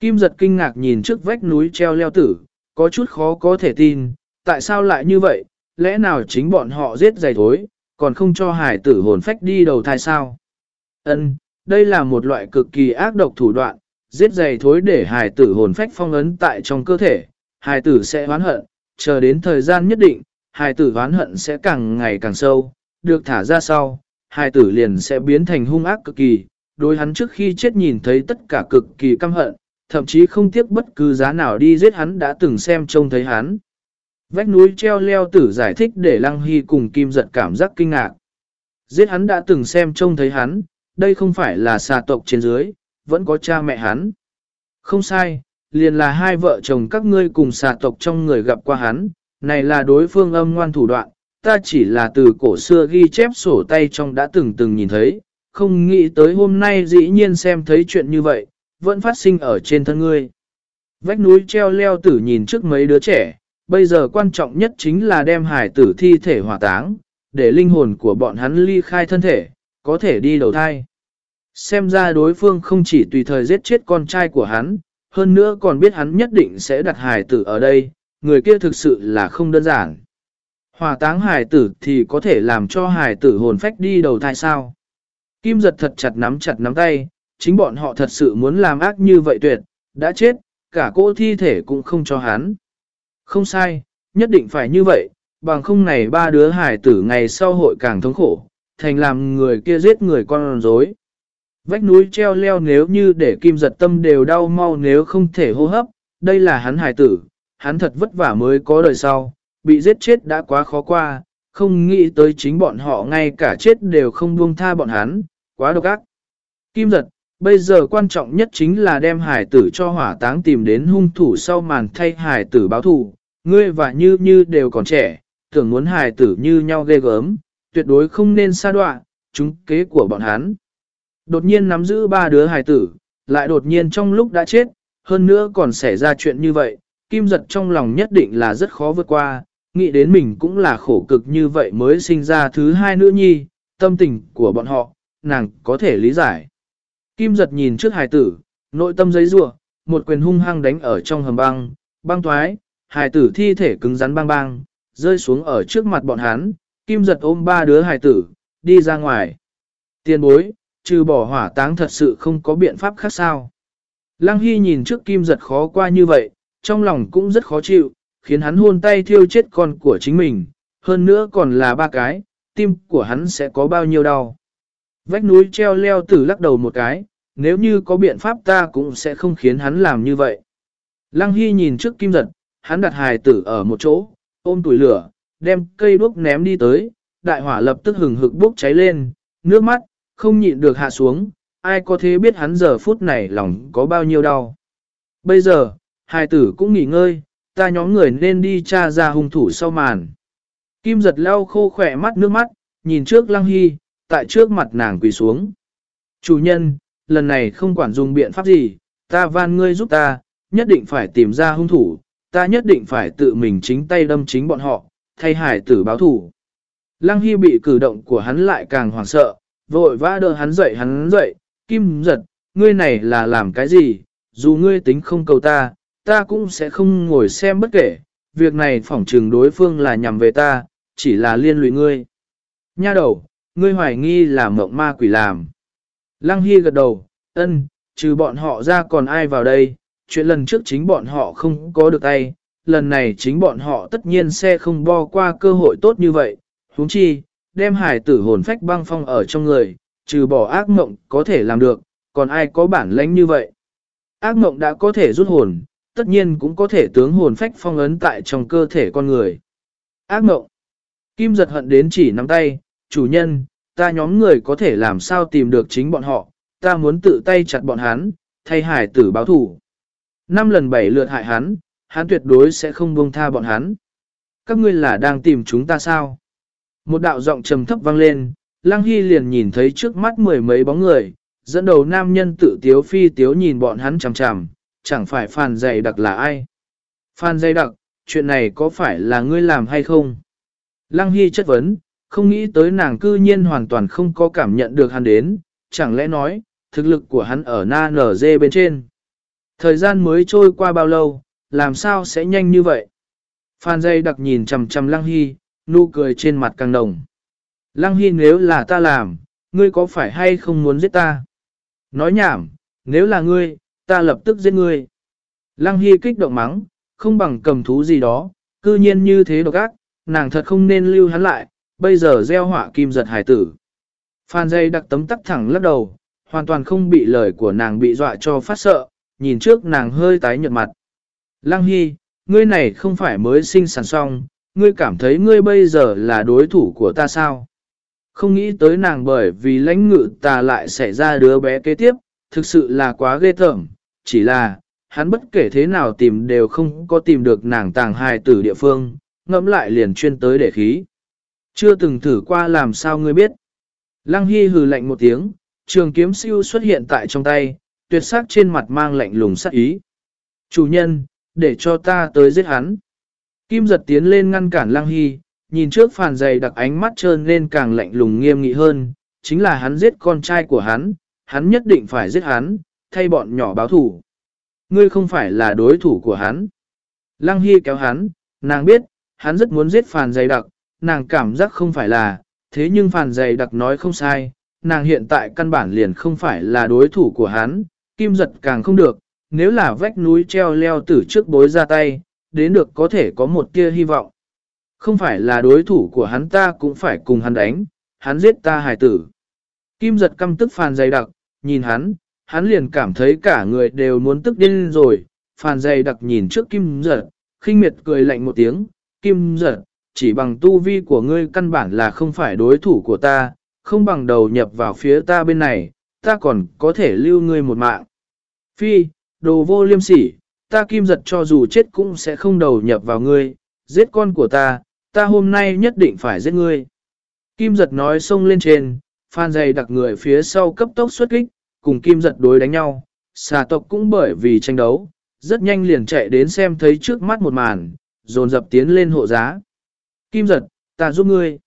Kim giật kinh ngạc nhìn trước vách núi treo leo tử, có chút khó có thể tin, tại sao lại như vậy, lẽ nào chính bọn họ giết giày thối, còn không cho hải tử hồn phách đi đầu thai sao? Ân, đây là một loại cực kỳ ác độc thủ đoạn, giết giày thối để hải tử hồn phách phong ấn tại trong cơ thể, hải tử sẽ hoán hận, chờ đến thời gian nhất định, hải tử hoán hận sẽ càng ngày càng sâu, được thả ra sau, hải tử liền sẽ biến thành hung ác cực kỳ, đối hắn trước khi chết nhìn thấy tất cả cực kỳ căm hận, thậm chí không tiếc bất cứ giá nào đi giết hắn đã từng xem trông thấy hắn. Vách núi treo leo tử giải thích để Lăng Hy cùng Kim giật cảm giác kinh ngạc. Giết hắn đã từng xem trông thấy hắn, đây không phải là xà tộc trên dưới, vẫn có cha mẹ hắn. Không sai, liền là hai vợ chồng các ngươi cùng xà tộc trong người gặp qua hắn, này là đối phương âm ngoan thủ đoạn, ta chỉ là từ cổ xưa ghi chép sổ tay trong đã từng từng nhìn thấy, không nghĩ tới hôm nay dĩ nhiên xem thấy chuyện như vậy, vẫn phát sinh ở trên thân ngươi. Vách núi treo leo tử nhìn trước mấy đứa trẻ, bây giờ quan trọng nhất chính là đem hải tử thi thể hỏa táng, để linh hồn của bọn hắn ly khai thân thể, có thể đi đầu thai. Xem ra đối phương không chỉ tùy thời giết chết con trai của hắn, hơn nữa còn biết hắn nhất định sẽ đặt hải tử ở đây, người kia thực sự là không đơn giản. hòa táng hải tử thì có thể làm cho hải tử hồn phách đi đầu thai sao. Kim giật thật chặt nắm chặt nắm tay, chính bọn họ thật sự muốn làm ác như vậy tuyệt, đã chết, cả cô thi thể cũng không cho hắn. Không sai, nhất định phải như vậy, bằng không này ba đứa hải tử ngày sau hội càng thống khổ, thành làm người kia giết người con rối. Vách núi treo leo nếu như để kim giật tâm đều đau mau nếu không thể hô hấp, đây là hắn hải tử, hắn thật vất vả mới có đời sau, bị giết chết đã quá khó qua, không nghĩ tới chính bọn họ ngay cả chết đều không buông tha bọn hắn, quá độc ác. Kim giật, bây giờ quan trọng nhất chính là đem hải tử cho hỏa táng tìm đến hung thủ sau màn thay hải tử báo thù, ngươi và như như đều còn trẻ, tưởng muốn hải tử như nhau ghê gớm, tuyệt đối không nên xa đoạn, chúng kế của bọn hắn. Đột nhiên nắm giữ ba đứa hài tử, lại đột nhiên trong lúc đã chết, hơn nữa còn xảy ra chuyện như vậy, kim giật trong lòng nhất định là rất khó vượt qua, nghĩ đến mình cũng là khổ cực như vậy mới sinh ra thứ hai nữ nhi, tâm tình của bọn họ, nàng có thể lý giải. Kim giật nhìn trước hài tử, nội tâm giấy rua, một quyền hung hăng đánh ở trong hầm băng, băng thoái, hài tử thi thể cứng rắn băng băng, rơi xuống ở trước mặt bọn hắn, Kim giật ôm ba đứa hài tử, đi ra ngoài. Tiền bối, trừ bỏ hỏa táng thật sự không có biện pháp khác sao. Lăng Hy nhìn trước kim giật khó qua như vậy, trong lòng cũng rất khó chịu, khiến hắn hôn tay thiêu chết con của chính mình, hơn nữa còn là ba cái, tim của hắn sẽ có bao nhiêu đau. Vách núi treo leo tử lắc đầu một cái, nếu như có biện pháp ta cũng sẽ không khiến hắn làm như vậy. Lăng Hy nhìn trước kim giật, hắn đặt hài tử ở một chỗ, ôm tuổi lửa, đem cây đuốc ném đi tới, đại hỏa lập tức hừng hực bốc cháy lên, nước mắt, không nhịn được hạ xuống, ai có thể biết hắn giờ phút này lòng có bao nhiêu đau. Bây giờ, hai tử cũng nghỉ ngơi, ta nhóm người nên đi tra ra hung thủ sau màn. Kim giật lau khô khỏe mắt nước mắt, nhìn trước lăng hy, tại trước mặt nàng quỳ xuống. Chủ nhân, lần này không quản dùng biện pháp gì, ta van ngươi giúp ta, nhất định phải tìm ra hung thủ, ta nhất định phải tự mình chính tay đâm chính bọn họ, thay hải tử báo thủ. Lăng Hy bị cử động của hắn lại càng hoảng sợ, vội vã đỡ hắn dậy hắn dậy, kim giật, ngươi này là làm cái gì, dù ngươi tính không cầu ta, ta cũng sẽ không ngồi xem bất kể, việc này phỏng trừng đối phương là nhằm về ta, chỉ là liên lụy ngươi. Nha đầu, ngươi hoài nghi là mộng ma quỷ làm. Lăng Hy gật đầu, ân, trừ bọn họ ra còn ai vào đây, chuyện lần trước chính bọn họ không có được tay, lần này chính bọn họ tất nhiên sẽ không bo qua cơ hội tốt như vậy, huống chi, đem hải tử hồn phách băng phong ở trong người, trừ bỏ ác mộng có thể làm được, còn ai có bản lãnh như vậy. Ác mộng đã có thể rút hồn, tất nhiên cũng có thể tướng hồn phách phong ấn tại trong cơ thể con người. Ác mộng. Kim giật hận đến chỉ nắm tay, chủ nhân, ta nhóm người có thể làm sao tìm được chính bọn họ, ta muốn tự tay chặt bọn hắn, thay hải tử báo thủ. Năm lần bảy lượt hại hắn, hắn tuyệt đối sẽ không buông tha bọn hắn. Các ngươi là đang tìm chúng ta sao? Một đạo giọng trầm thấp vang lên, Lăng Hy liền nhìn thấy trước mắt mười mấy bóng người, dẫn đầu nam nhân tự tiếu phi tiếu nhìn bọn hắn chằm chằm, chẳng phải Phan Dày Đặc là ai. Phan Dày Đặc, chuyện này có phải là ngươi làm hay không? Lăng Hy chất vấn, không nghĩ tới nàng cư nhiên hoàn toàn không có cảm nhận được hắn đến, chẳng lẽ nói, thực lực của hắn ở na nở dê bên trên. Thời gian mới trôi qua bao lâu, làm sao sẽ nhanh như vậy? Phan dây đặc nhìn chằm chằm Lăng Hy, nụ cười trên mặt càng đồng. Lăng Hy nếu là ta làm, ngươi có phải hay không muốn giết ta? Nói nhảm, nếu là ngươi, ta lập tức giết ngươi. Lăng Hy kích động mắng, không bằng cầm thú gì đó, cư nhiên như thế độc ác, nàng thật không nên lưu hắn lại, bây giờ gieo họa kim giật hải tử. Phan dây đặc tấm tắc thẳng lắc đầu, hoàn toàn không bị lời của nàng bị dọa cho phát sợ, nhìn trước nàng hơi tái nhợt mặt. Lăng Hy, ngươi này không phải mới sinh sản xong, ngươi cảm thấy ngươi bây giờ là đối thủ của ta sao? Không nghĩ tới nàng bởi vì lãnh ngự ta lại xảy ra đứa bé kế tiếp, thực sự là quá ghê tởm, chỉ là, hắn bất kể thế nào tìm đều không có tìm được nàng tàng hài tử địa phương, ngẫm lại liền chuyên tới để khí. Chưa từng thử qua làm sao ngươi biết. Lăng Hy hừ lạnh một tiếng, trường kiếm siêu xuất hiện tại trong tay, tuyệt sắc trên mặt mang lạnh lùng sắc ý. Chủ nhân, để cho ta tới giết hắn. Kim giật tiến lên ngăn cản Lăng Hy, nhìn trước phản dày đặc ánh mắt trơn lên càng lạnh lùng nghiêm nghị hơn, chính là hắn giết con trai của hắn, hắn nhất định phải giết hắn, thay bọn nhỏ báo thủ. Ngươi không phải là đối thủ của hắn. Lăng Hy kéo hắn, nàng biết, hắn rất muốn giết phản dày đặc, nàng cảm giác không phải là, thế nhưng phản dày đặc nói không sai, nàng hiện tại căn bản liền không phải là đối thủ của hắn, kim giật càng không được, nếu là vách núi treo leo từ trước bối ra tay, đến được có thể có một tia hy vọng. Không phải là đối thủ của hắn ta cũng phải cùng hắn đánh, hắn giết ta hài tử. Kim giật căm tức phàn dày đặc, nhìn hắn, hắn liền cảm thấy cả người đều muốn tức điên rồi, phàn dày đặc nhìn trước kim giật, khinh miệt cười lạnh một tiếng, kim giật, chỉ bằng tu vi của ngươi căn bản là không phải đối thủ của ta, không bằng đầu nhập vào phía ta bên này, ta còn có thể lưu ngươi một mạng. Phi, đồ vô liêm sỉ, ta kim giật cho dù chết cũng sẽ không đầu nhập vào ngươi, giết con của ta, ta hôm nay nhất định phải giết ngươi. Kim giật nói xông lên trên, phan dày đặc người phía sau cấp tốc xuất kích, cùng kim giật đối đánh nhau, xà tộc cũng bởi vì tranh đấu, rất nhanh liền chạy đến xem thấy trước mắt một màn, dồn dập tiến lên hộ giá. Kim giật, ta giúp ngươi.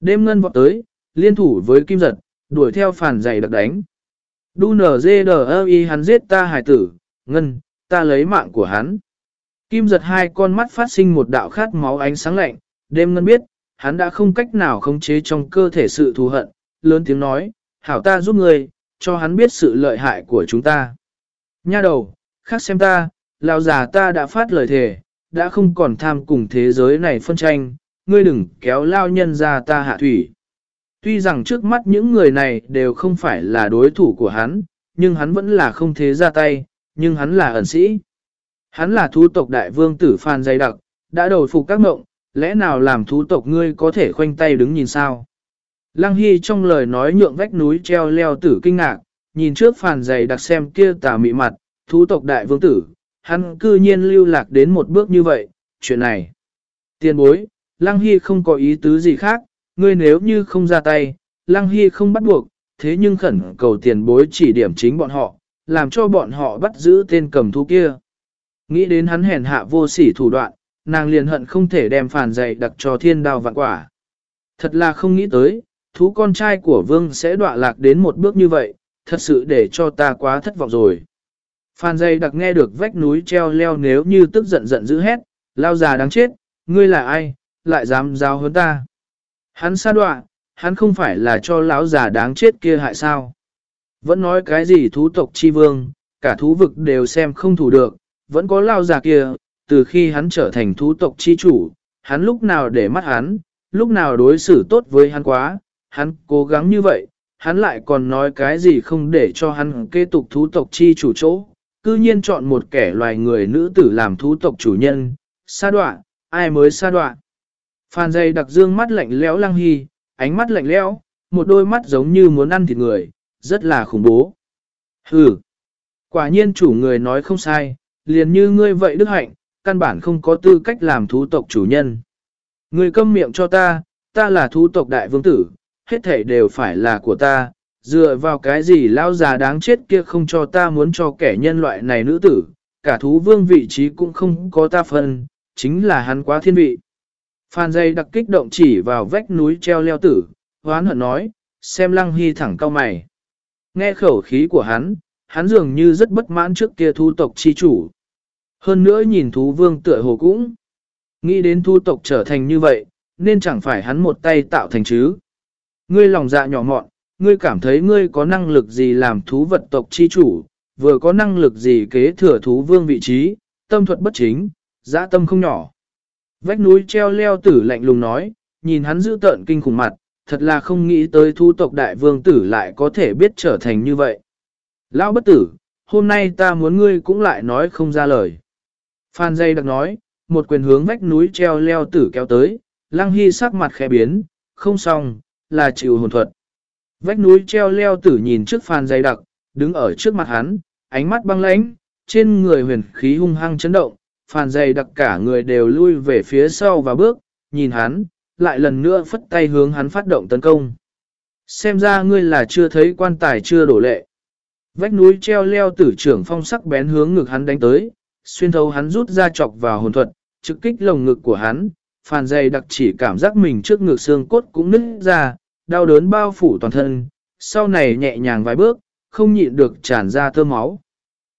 Đêm ngân vọt tới, liên thủ với kim giật, đuổi theo phản dày đặc đánh. Đu nở dê đờ y hắn giết ta hải tử, ngân, ta lấy mạng của hắn. Kim giật hai con mắt phát sinh một đạo khát máu ánh sáng lạnh, đêm ngân biết, hắn đã không cách nào khống chế trong cơ thể sự thù hận, lớn tiếng nói, hảo ta giúp ngươi, cho hắn biết sự lợi hại của chúng ta. Nha đầu, khác xem ta, lão già ta đã phát lời thề, đã không còn tham cùng thế giới này phân tranh, ngươi đừng kéo lao nhân ra ta hạ thủy. Tuy rằng trước mắt những người này đều không phải là đối thủ của hắn, nhưng hắn vẫn là không thế ra tay, nhưng hắn là ẩn sĩ. Hắn là thú tộc đại vương tử Phan dày đặc, đã đầu phục các mộng, lẽ nào làm thú tộc ngươi có thể khoanh tay đứng nhìn sao? Lăng Hy trong lời nói nhượng vách núi treo leo tử kinh ngạc, nhìn trước phàn dày đặc xem kia tà mị mặt, thú tộc đại vương tử, hắn cư nhiên lưu lạc đến một bước như vậy, chuyện này. Tiền bối, Lăng Hy không có ý tứ gì khác, ngươi nếu như không ra tay, Lăng Hy không bắt buộc, thế nhưng khẩn cầu tiền bối chỉ điểm chính bọn họ, làm cho bọn họ bắt giữ tên cầm thú kia. Nghĩ đến hắn hèn hạ vô sỉ thủ đoạn, nàng liền hận không thể đem phản dạy đặc cho thiên Đao vạn quả. Thật là không nghĩ tới, thú con trai của vương sẽ đọa lạc đến một bước như vậy, thật sự để cho ta quá thất vọng rồi. Phan Dây đặc nghe được vách núi treo leo nếu như tức giận giận dữ hét, lao già đáng chết, ngươi là ai, lại dám giao hơn ta. Hắn xa đoạn? hắn không phải là cho lão già đáng chết kia hại sao. Vẫn nói cái gì thú tộc chi vương, cả thú vực đều xem không thủ được, vẫn có lao già kia, từ khi hắn trở thành thú tộc chi chủ, hắn lúc nào để mắt hắn, lúc nào đối xử tốt với hắn quá, hắn cố gắng như vậy, hắn lại còn nói cái gì không để cho hắn kế tục thú tộc chi chủ chỗ, cư nhiên chọn một kẻ loài người nữ tử làm thú tộc chủ nhân, sa đoạn, ai mới sa đoạn. Phan dây đặc dương mắt lạnh lẽo lăng hy, ánh mắt lạnh lẽo, một đôi mắt giống như muốn ăn thịt người, rất là khủng bố. Hừ, quả nhiên chủ người nói không sai, liền như ngươi vậy đức hạnh, căn bản không có tư cách làm thú tộc chủ nhân. Ngươi câm miệng cho ta, ta là thú tộc đại vương tử, hết thể đều phải là của ta, dựa vào cái gì lao già đáng chết kia không cho ta muốn cho kẻ nhân loại này nữ tử, cả thú vương vị trí cũng không có ta phân, chính là hắn quá thiên vị. Phan dây đặc kích động chỉ vào vách núi treo leo tử, hoán hận nói, xem lăng hy thẳng cao mày. Nghe khẩu khí của hắn, hắn dường như rất bất mãn trước kia thu tộc chi chủ. Hơn nữa nhìn thú vương tựa hồ cũng, nghĩ đến thu tộc trở thành như vậy, nên chẳng phải hắn một tay tạo thành chứ. Ngươi lòng dạ nhỏ mọn, ngươi cảm thấy ngươi có năng lực gì làm thú vật tộc chi chủ, vừa có năng lực gì kế thừa thú vương vị trí, tâm thuật bất chính, dã tâm không nhỏ. Vách núi treo leo tử lạnh lùng nói, nhìn hắn giữ tợn kinh khủng mặt, thật là không nghĩ tới thu tộc đại vương tử lại có thể biết trở thành như vậy. Lão bất tử, hôm nay ta muốn ngươi cũng lại nói không ra lời. Phan dây đặc nói, một quyền hướng vách núi treo leo tử kéo tới, lăng hy sắc mặt khẽ biến, không xong, là chịu hồn thuật. Vách núi treo leo tử nhìn trước phan dây đặc, đứng ở trước mặt hắn, ánh mắt băng lãnh, trên người huyền khí hung hăng chấn động, phàn dày đặc cả người đều lui về phía sau và bước, nhìn hắn, lại lần nữa phất tay hướng hắn phát động tấn công. Xem ra ngươi là chưa thấy quan tài chưa đổ lệ. Vách núi treo leo tử trưởng phong sắc bén hướng ngực hắn đánh tới, xuyên thấu hắn rút ra chọc vào hồn thuật, trực kích lồng ngực của hắn, phàn dày đặc chỉ cảm giác mình trước ngực xương cốt cũng nứt ra, đau đớn bao phủ toàn thân, sau này nhẹ nhàng vài bước, không nhịn được tràn ra thơm máu.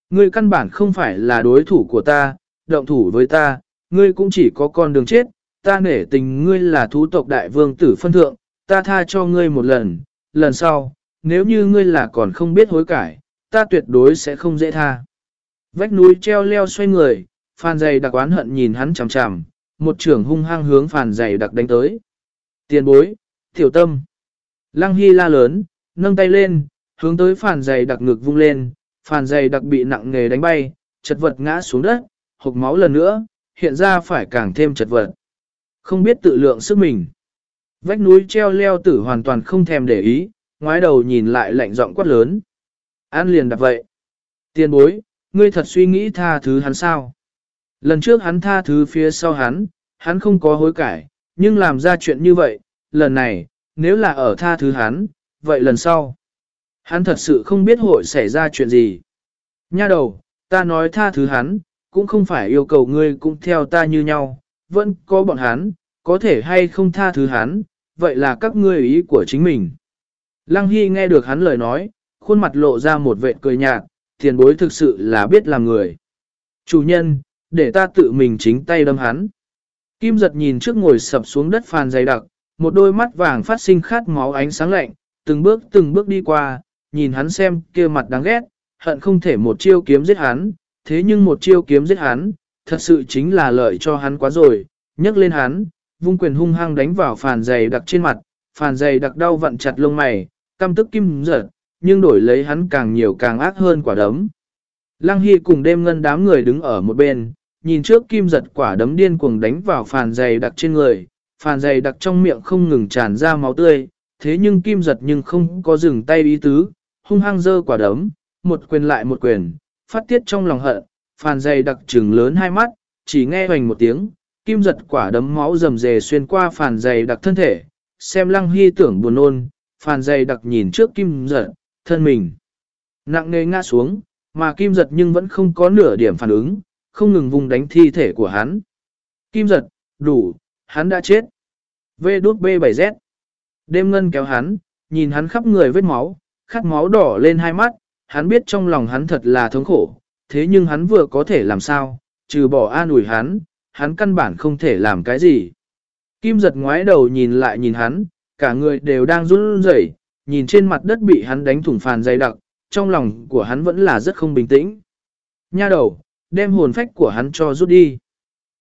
Ngươi căn bản không phải là đối thủ của ta, động thủ với ta, ngươi cũng chỉ có con đường chết, ta nể tình ngươi là thú tộc đại vương tử phân thượng, ta tha cho ngươi một lần, lần sau, nếu như ngươi là còn không biết hối cải, ta tuyệt đối sẽ không dễ tha. Vách núi treo leo xoay người, phàn dày đặc oán hận nhìn hắn chằm chằm, một trưởng hung hăng hướng phàn dày đặc đánh tới. Tiền bối, tiểu tâm. Lăng Hy la lớn, nâng tay lên, hướng tới phàn dày đặc ngực vung lên, phàn dày đặc bị nặng nghề đánh bay, chật vật ngã xuống đất, hộp máu lần nữa, hiện ra phải càng thêm chật vật. Không biết tự lượng sức mình. Vách núi treo leo tử hoàn toàn không thèm để ý, ngoái đầu nhìn lại lạnh giọng quát lớn. An liền đặt vậy. Tiền bối, ngươi thật suy nghĩ tha thứ hắn sao? Lần trước hắn tha thứ phía sau hắn, hắn không có hối cải, nhưng làm ra chuyện như vậy, lần này, nếu là ở tha thứ hắn, vậy lần sau, hắn thật sự không biết hội xảy ra chuyện gì. Nha đầu, ta nói tha thứ hắn, cũng không phải yêu cầu ngươi cũng theo ta như nhau, vẫn có bọn hắn, có thể hay không tha thứ hắn, vậy là các ngươi ý của chính mình. Lăng Hy nghe được hắn lời nói, khuôn mặt lộ ra một vệ cười nhạt, tiền bối thực sự là biết làm người. Chủ nhân, để ta tự mình chính tay đâm hắn. Kim giật nhìn trước ngồi sập xuống đất phàn dày đặc, một đôi mắt vàng phát sinh khát máu ánh sáng lạnh, từng bước từng bước đi qua, nhìn hắn xem kia mặt đáng ghét, hận không thể một chiêu kiếm giết hắn, thế nhưng một chiêu kiếm giết hắn, thật sự chính là lợi cho hắn quá rồi, nhấc lên hắn, vung quyền hung hăng đánh vào phàn dày đặc trên mặt, phàn dày đặc đau vặn chặt lông mày, căm tức kim giật, nhưng đổi lấy hắn càng nhiều càng ác hơn quả đấm. Lăng Hy cùng đêm ngân đám người đứng ở một bên, nhìn trước kim giật quả đấm điên cuồng đánh vào phàn dày đặc trên người, phàn dày đặc trong miệng không ngừng tràn ra máu tươi, thế nhưng kim giật nhưng không có dừng tay ý tứ, hung hăng dơ quả đấm, một quyền lại một quyền, phát tiết trong lòng hận, phàn dày đặc trừng lớn hai mắt, chỉ nghe hoành một tiếng, kim giật quả đấm máu rầm rề xuyên qua phàn dày đặc thân thể, xem lăng hy tưởng buồn nôn, phàn dày đặc nhìn trước kim giật, thân mình. Nặng nề ngã xuống, mà kim giật nhưng vẫn không có nửa điểm phản ứng, không ngừng vùng đánh thi thể của hắn. Kim giật, đủ, hắn đã chết. V đút B7Z. Đêm ngân kéo hắn, nhìn hắn khắp người vết máu, khát máu đỏ lên hai mắt, hắn biết trong lòng hắn thật là thống khổ, thế nhưng hắn vừa có thể làm sao, trừ bỏ an ủi hắn, hắn căn bản không thể làm cái gì. Kim giật ngoái đầu nhìn lại nhìn hắn, cả người đều đang run rẩy, nhìn trên mặt đất bị hắn đánh thủng phàn dày đặc, trong lòng của hắn vẫn là rất không bình tĩnh. Nha đầu, đem hồn phách của hắn cho rút đi.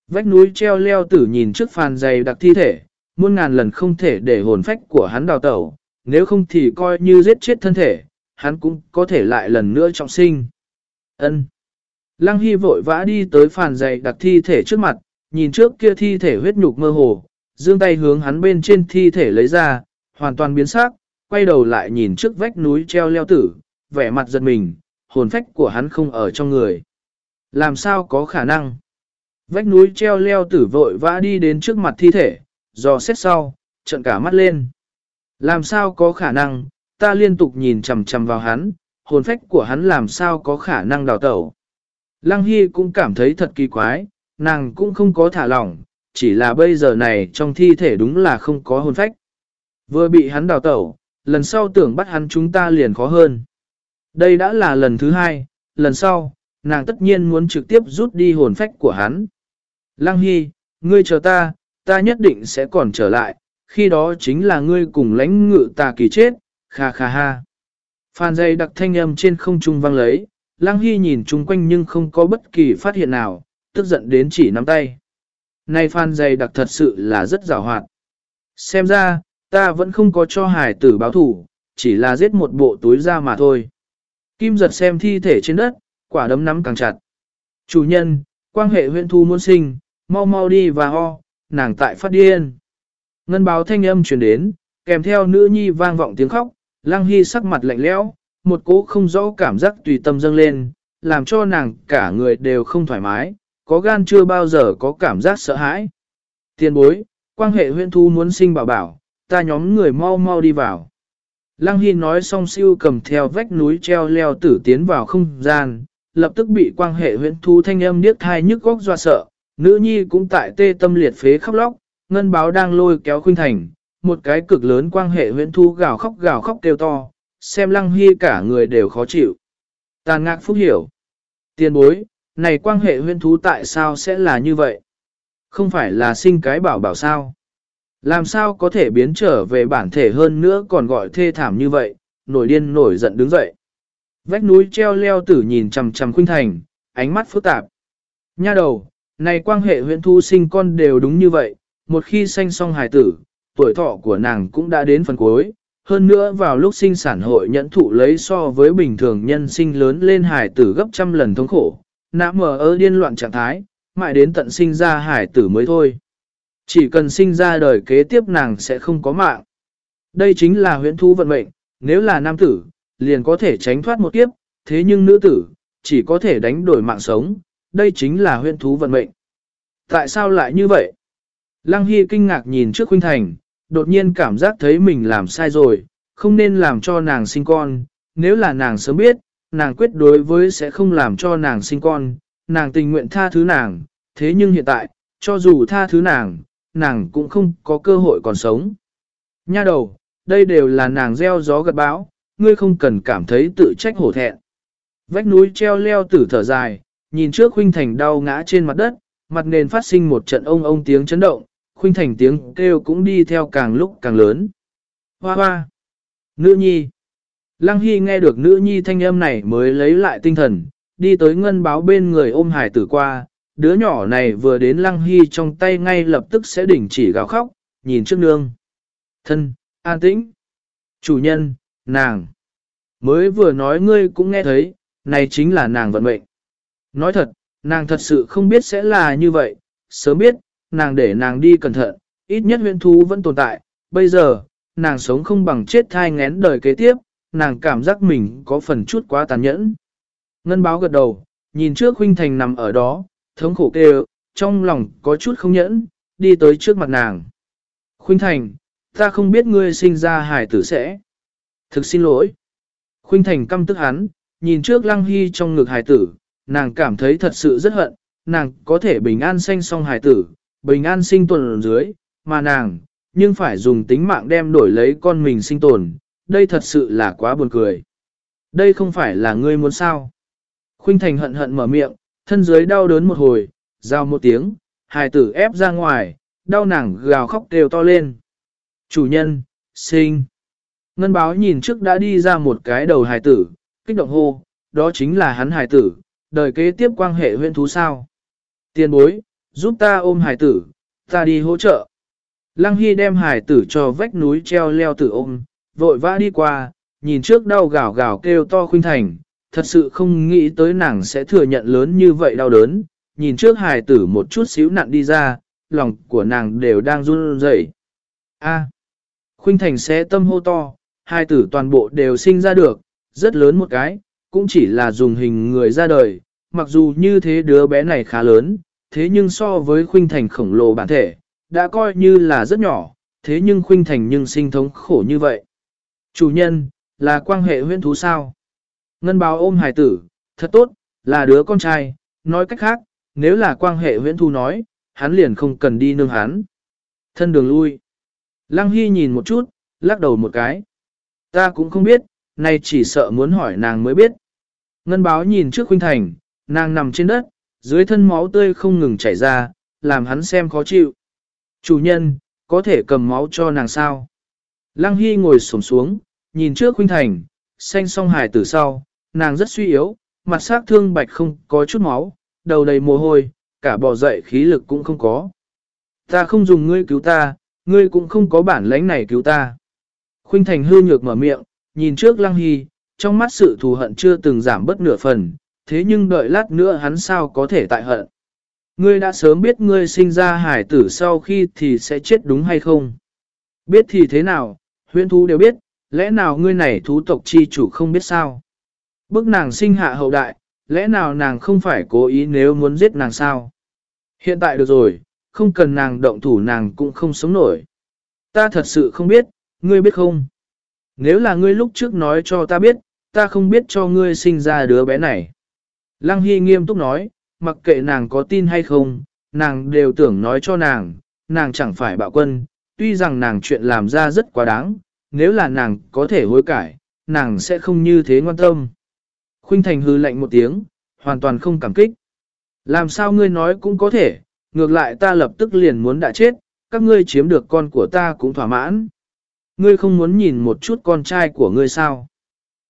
Vách núi treo leo tử nhìn trước phàn dày đặc thi thể, muôn ngàn lần không thể để hồn phách của hắn đào tẩu, nếu không thì coi như giết chết thân thể, hắn cũng có thể lại lần nữa trọng sinh. Ân. Lăng Hy vội vã đi tới phàn dày đặt thi thể trước mặt, nhìn trước kia thi thể huyết nhục mơ hồ, dương tay hướng hắn bên trên thi thể lấy ra, hoàn toàn biến sắc, quay đầu lại nhìn trước vách núi treo leo tử, vẻ mặt giật mình, hồn phách của hắn không ở trong người. Làm sao có khả năng? Vách núi treo leo tử vội vã đi đến trước mặt thi thể, dò xét sau, trận cả mắt lên. Làm sao có khả năng, ta liên tục nhìn chầm chầm vào hắn, hồn phách của hắn làm sao có khả năng đào tẩu. Lăng Hy cũng cảm thấy thật kỳ quái, nàng cũng không có thả lỏng, chỉ là bây giờ này trong thi thể đúng là không có hồn phách. Vừa bị hắn đào tẩu, lần sau tưởng bắt hắn chúng ta liền khó hơn. Đây đã là lần thứ hai, lần sau, nàng tất nhiên muốn trực tiếp rút đi hồn phách của hắn. Lăng Hy, ngươi chờ ta, ta nhất định sẽ còn trở lại, khi đó chính là ngươi cùng lãnh ngự ta kỳ chết, kha kha ha. Phan dây đặc thanh âm trên không trung vang lấy, Lăng Hy nhìn chung quanh nhưng không có bất kỳ phát hiện nào, tức giận đến chỉ nắm tay. Này Phan Dày đặc thật sự là rất rào hoạt. Xem ra, ta vẫn không có cho hải tử báo thủ, chỉ là giết một bộ túi ra mà thôi. Kim giật xem thi thể trên đất, quả đấm nắm càng chặt. Chủ nhân, quan hệ huyện thu muốn sinh, mau mau đi và ho, nàng tại phát điên. Ngân báo thanh âm truyền đến, kèm theo nữ nhi vang vọng tiếng khóc, lang hy sắc mặt lạnh lẽo, một cỗ không rõ cảm giác tùy tâm dâng lên, làm cho nàng cả người đều không thoải mái, có gan chưa bao giờ có cảm giác sợ hãi. Tiền bối, quan hệ huyện thu muốn sinh bảo bảo, ta nhóm người mau mau đi vào. Lăng Hy nói xong siêu cầm theo vách núi treo leo tử tiến vào không gian, lập tức bị quan hệ huyện thu thanh âm điếc thai nhức góc doa sợ, nữ nhi cũng tại tê tâm liệt phế khóc lóc, ngân báo đang lôi kéo khuynh thành, một cái cực lớn quan hệ huyện thu gào khóc gào khóc kêu to, xem lăng hy cả người đều khó chịu. Tàn ngạc phúc hiểu. Tiền bối, này quan hệ huyên thú tại sao sẽ là như vậy? Không phải là sinh cái bảo bảo sao? Làm sao có thể biến trở về bản thể hơn nữa còn gọi thê thảm như vậy, nổi điên nổi giận đứng dậy. Vách núi treo leo tử nhìn chằm chằm khuynh thành, ánh mắt phức tạp. Nha đầu, này quan hệ huyện thu sinh con đều đúng như vậy, một khi sanh xong hài tử, tuổi thọ của nàng cũng đã đến phần cuối. Hơn nữa vào lúc sinh sản hội nhẫn thụ lấy so với bình thường nhân sinh lớn lên hải tử gấp trăm lần thống khổ, nã mờ ơ điên loạn trạng thái, mãi đến tận sinh ra hải tử mới thôi. Chỉ cần sinh ra đời kế tiếp nàng sẽ không có mạng. Đây chính là huyễn thú vận mệnh, nếu là nam tử, liền có thể tránh thoát một kiếp, thế nhưng nữ tử, chỉ có thể đánh đổi mạng sống, đây chính là huyễn thú vận mệnh. Tại sao lại như vậy? Lăng Hy kinh ngạc nhìn trước Khuynh Thành, đột nhiên cảm giác thấy mình làm sai rồi, không nên làm cho nàng sinh con, nếu là nàng sớm biết, nàng quyết đối với sẽ không làm cho nàng sinh con, nàng tình nguyện tha thứ nàng, thế nhưng hiện tại, cho dù tha thứ nàng, nàng cũng không có cơ hội còn sống. Nha đầu, đây đều là nàng gieo gió gật bão, ngươi không cần cảm thấy tự trách hổ thẹn. Vách núi treo leo tử thở dài, nhìn trước huynh thành đau ngã trên mặt đất, mặt nền phát sinh một trận ông ông tiếng chấn động, khuynh thành tiếng kêu cũng đi theo càng lúc càng lớn. Hoa hoa! Nữ nhi! Lăng Hy nghe được nữ nhi thanh âm này mới lấy lại tinh thần, đi tới ngân báo bên người ôm hải tử qua, đứa nhỏ này vừa đến Lăng Hy trong tay ngay lập tức sẽ đình chỉ gào khóc, nhìn trước nương. Thân, an tĩnh. Chủ nhân, nàng. Mới vừa nói ngươi cũng nghe thấy, này chính là nàng vận mệnh. Nói thật, nàng thật sự không biết sẽ là như vậy, sớm biết, nàng để nàng đi cẩn thận, ít nhất huyện thú vẫn tồn tại, bây giờ, nàng sống không bằng chết thai ngén đời kế tiếp, nàng cảm giác mình có phần chút quá tàn nhẫn. Ngân báo gật đầu, nhìn trước huynh thành nằm ở đó, thống khổ kêu, trong lòng có chút không nhẫn, đi tới trước mặt nàng. Khuynh thành, ta không biết ngươi sinh ra hải tử sẽ. Thực xin lỗi. Khuynh thành căm tức hắn, nhìn trước lăng hy trong ngực hải tử, nàng cảm thấy thật sự rất hận, nàng có thể bình an sanh song hải tử, bình an sinh tồn dưới, mà nàng, nhưng phải dùng tính mạng đem đổi lấy con mình sinh tồn, đây thật sự là quá buồn cười. Đây không phải là ngươi muốn sao. Khuynh Thành hận hận mở miệng, thân dưới đau đớn một hồi, giao một tiếng, hài tử ép ra ngoài, đau nàng gào khóc kêu to lên. Chủ nhân, sinh. Ngân báo nhìn trước đã đi ra một cái đầu hài tử, kích động hô, đó chính là hắn hài tử, đời kế tiếp quan hệ huyện thú sao. Tiên bối, giúp ta ôm Hải tử, ta đi hỗ trợ. Lăng Hy đem Hải tử cho vách núi treo leo tử ôm, vội vã đi qua, nhìn trước đau gào gào kêu to khuynh thành, thật sự không nghĩ tới nàng sẽ thừa nhận lớn như vậy đau đớn, nhìn trước Hải tử một chút xíu nặn đi ra, lòng của nàng đều đang run rẩy. A. Khuynh thành sẽ tâm hô to, hai tử toàn bộ đều sinh ra được, rất lớn một cái, cũng chỉ là dùng hình người ra đời, mặc dù như thế đứa bé này khá lớn, thế nhưng so với khuynh thành khổng lồ bản thể, đã coi như là rất nhỏ, thế nhưng khuynh thành nhưng sinh thống khổ như vậy. Chủ nhân, là quan hệ huyễn thú sao? Ngân báo ôm hài tử, thật tốt, là đứa con trai, nói cách khác, nếu là quan hệ huyễn thú nói, hắn liền không cần đi nương hắn. Thân đường lui. Lăng Hy nhìn một chút, lắc đầu một cái. Ta cũng không biết, nay chỉ sợ muốn hỏi nàng mới biết. Ngân báo nhìn trước khuynh thành, nàng nằm trên đất, dưới thân máu tươi không ngừng chảy ra, làm hắn xem khó chịu. Chủ nhân, có thể cầm máu cho nàng sao? Lăng Hy ngồi xổm xuống, nhìn trước khuynh thành, xanh song hài từ sau, nàng rất suy yếu, mặt sắc thương bạch không có chút máu, đầu đầy mồ hôi, cả bỏ dậy khí lực cũng không có. Ta không dùng ngươi cứu ta, ngươi cũng không có bản lãnh này cứu ta. Khuynh thành hư nhược mở miệng, nhìn trước Lăng Hy, trong mắt sự thù hận chưa từng giảm bất nửa phần, thế nhưng đợi lát nữa hắn sao có thể tại hận. Ngươi đã sớm biết ngươi sinh ra hải tử sau khi thì sẽ chết đúng hay không? Biết thì thế nào, huyên thú đều biết, lẽ nào ngươi này thú tộc chi chủ không biết sao? Bức nàng sinh hạ hậu đại, lẽ nào nàng không phải cố ý nếu muốn giết nàng sao? Hiện tại được rồi, không cần nàng động thủ nàng cũng không sống nổi. Ta thật sự không biết, ngươi biết không? Nếu là ngươi lúc trước nói cho ta biết, ta không biết cho ngươi sinh ra đứa bé này. Lăng Hy nghiêm túc nói, mặc kệ nàng có tin hay không, nàng đều tưởng nói cho nàng, nàng chẳng phải bạo quân, tuy rằng nàng chuyện làm ra rất quá đáng, nếu là nàng có thể hối cải, nàng sẽ không như thế ngoan tâm. Khuynh Thành hư lạnh một tiếng, hoàn toàn không cảm kích. Làm sao ngươi nói cũng có thể, ngược lại ta lập tức liền muốn đã chết, các ngươi chiếm được con của ta cũng thỏa mãn. Ngươi không muốn nhìn một chút con trai của ngươi sao?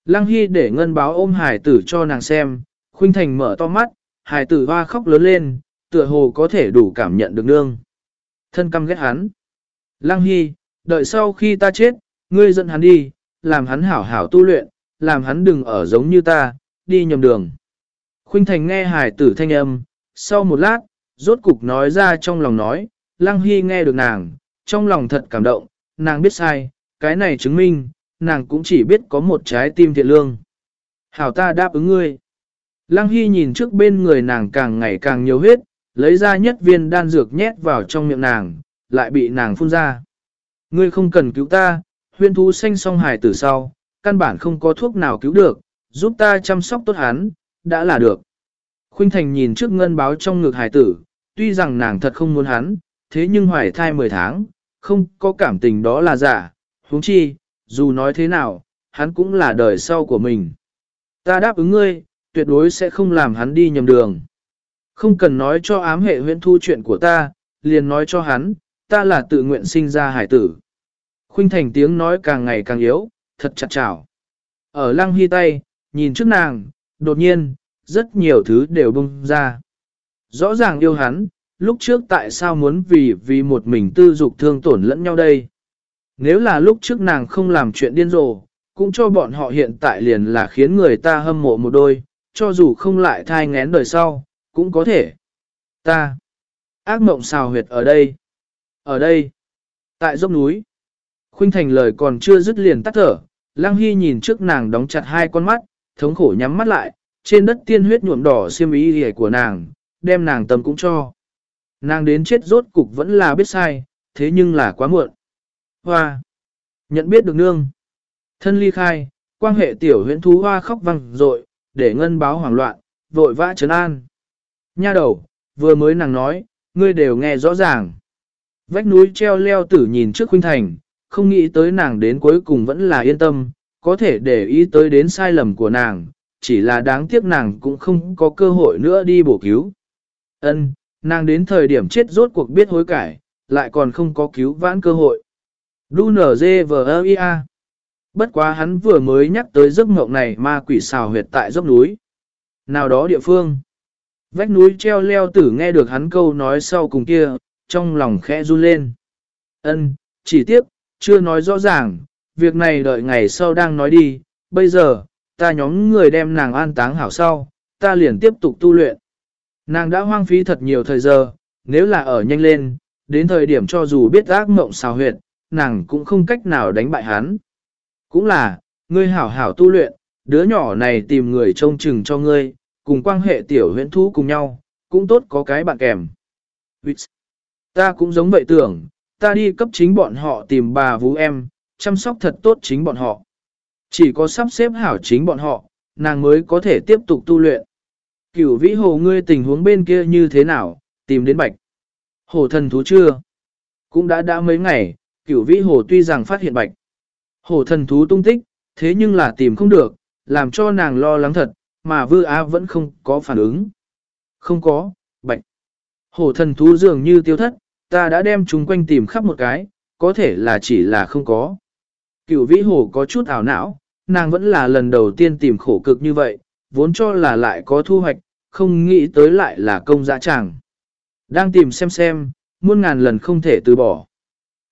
Lăng Hy để ngân báo ôm hải tử cho nàng xem, Khuynh Thành mở to mắt, hải tử hoa khóc lớn lên, tựa hồ có thể đủ cảm nhận được nương. Thân căm ghét hắn. Lăng Hy, đợi sau khi ta chết, ngươi dẫn hắn đi, làm hắn hảo hảo tu luyện, làm hắn đừng ở giống như ta, đi nhầm đường. Khuynh Thành nghe hải tử thanh âm, sau một lát, rốt cục nói ra trong lòng nói, Lăng Hy nghe được nàng, trong lòng thật cảm động, nàng biết sai, cái này chứng minh, nàng cũng chỉ biết có một trái tim thiện lương. Hảo ta đáp ứng ngươi. Lăng Hy nhìn trước bên người nàng càng ngày càng nhiều huyết, lấy ra nhất viên đan dược nhét vào trong miệng nàng, lại bị nàng phun ra. Ngươi không cần cứu ta, huyên thú xanh song hài tử sau, căn bản không có thuốc nào cứu được, giúp ta chăm sóc tốt hắn, đã là được. Khuynh Thành nhìn trước ngân báo trong ngực hài tử, tuy rằng nàng thật không muốn hắn, thế nhưng hoài thai 10 tháng, không có cảm tình đó là giả, huống chi, dù nói thế nào, hắn cũng là đời sau của mình. Ta đáp ứng ngươi, tuyệt đối sẽ không làm hắn đi nhầm đường. Không cần nói cho ám hệ huyện thu chuyện của ta, liền nói cho hắn, ta là tự nguyện sinh ra hải tử. Khuynh thành tiếng nói càng ngày càng yếu, thật chặt chảo. Ở lăng hy tay, nhìn trước nàng, đột nhiên, rất nhiều thứ đều bung ra. Rõ ràng yêu hắn, lúc trước tại sao muốn vì vì một mình tư dục thương tổn lẫn nhau đây? Nếu là lúc trước nàng không làm chuyện điên rồ, cũng cho bọn họ hiện tại liền là khiến người ta hâm mộ một đôi, cho dù không lại thai ngén đời sau, cũng có thể. Ta, ác mộng xào huyệt ở đây, ở đây, tại dốc núi. Khuynh thành lời còn chưa dứt liền tắt thở, Lăng Hy nhìn trước nàng đóng chặt hai con mắt, thống khổ nhắm mắt lại, trên đất tiên huyết nhuộm đỏ xiêm ý hề của nàng, đem nàng tâm cũng cho. Nàng đến chết rốt cục vẫn là biết sai, thế nhưng là quá muộn. Hoa! Nhận biết được nương. Thân ly khai, quan hệ tiểu huyễn thú hoa khóc văng rội, để ngân báo hoảng loạn, vội vã trấn an. Nha đầu, vừa mới nàng nói, ngươi đều nghe rõ ràng. Vách núi treo leo tử nhìn trước khuynh thành, không nghĩ tới nàng đến cuối cùng vẫn là yên tâm, có thể để ý tới đến sai lầm của nàng, chỉ là đáng tiếc nàng cũng không có cơ hội nữa đi bổ cứu. Ân, nàng đến thời điểm chết rốt cuộc biết hối cải, lại còn không có cứu vãn cơ hội. Đu nở dê vờ Bất quá hắn vừa mới nhắc tới giấc mộng này ma quỷ xào huyệt tại dốc núi. Nào đó địa phương. Vách núi treo leo tử nghe được hắn câu nói sau cùng kia, trong lòng khẽ run lên. Ân, chỉ tiếc, chưa nói rõ ràng, việc này đợi ngày sau đang nói đi, bây giờ, ta nhóm người đem nàng an táng hảo sau, ta liền tiếp tục tu luyện. Nàng đã hoang phí thật nhiều thời giờ, nếu là ở nhanh lên, đến thời điểm cho dù biết ác mộng xào huyệt, nàng cũng không cách nào đánh bại hắn. Cũng là, ngươi hảo hảo tu luyện, đứa nhỏ này tìm người trông chừng cho ngươi, cùng quan hệ tiểu huyễn thú cùng nhau, cũng tốt có cái bạn kèm. Ta cũng giống vậy tưởng, ta đi cấp chính bọn họ tìm bà vú em, chăm sóc thật tốt chính bọn họ. Chỉ có sắp xếp hảo chính bọn họ, nàng mới có thể tiếp tục tu luyện. Cửu vĩ hồ ngươi tình huống bên kia như thế nào, tìm đến bạch. Hồ thần thú chưa? Cũng đã đã mấy ngày, cửu vĩ hồ tuy rằng phát hiện bạch. Hổ thần thú tung tích, thế nhưng là tìm không được, làm cho nàng lo lắng thật, mà vư á vẫn không có phản ứng. Không có, bệnh. Hổ thần thú dường như tiêu thất, ta đã đem chúng quanh tìm khắp một cái, có thể là chỉ là không có. Cửu vĩ hổ có chút ảo não, nàng vẫn là lần đầu tiên tìm khổ cực như vậy, vốn cho là lại có thu hoạch, không nghĩ tới lại là công dã tràng. Đang tìm xem xem, muôn ngàn lần không thể từ bỏ.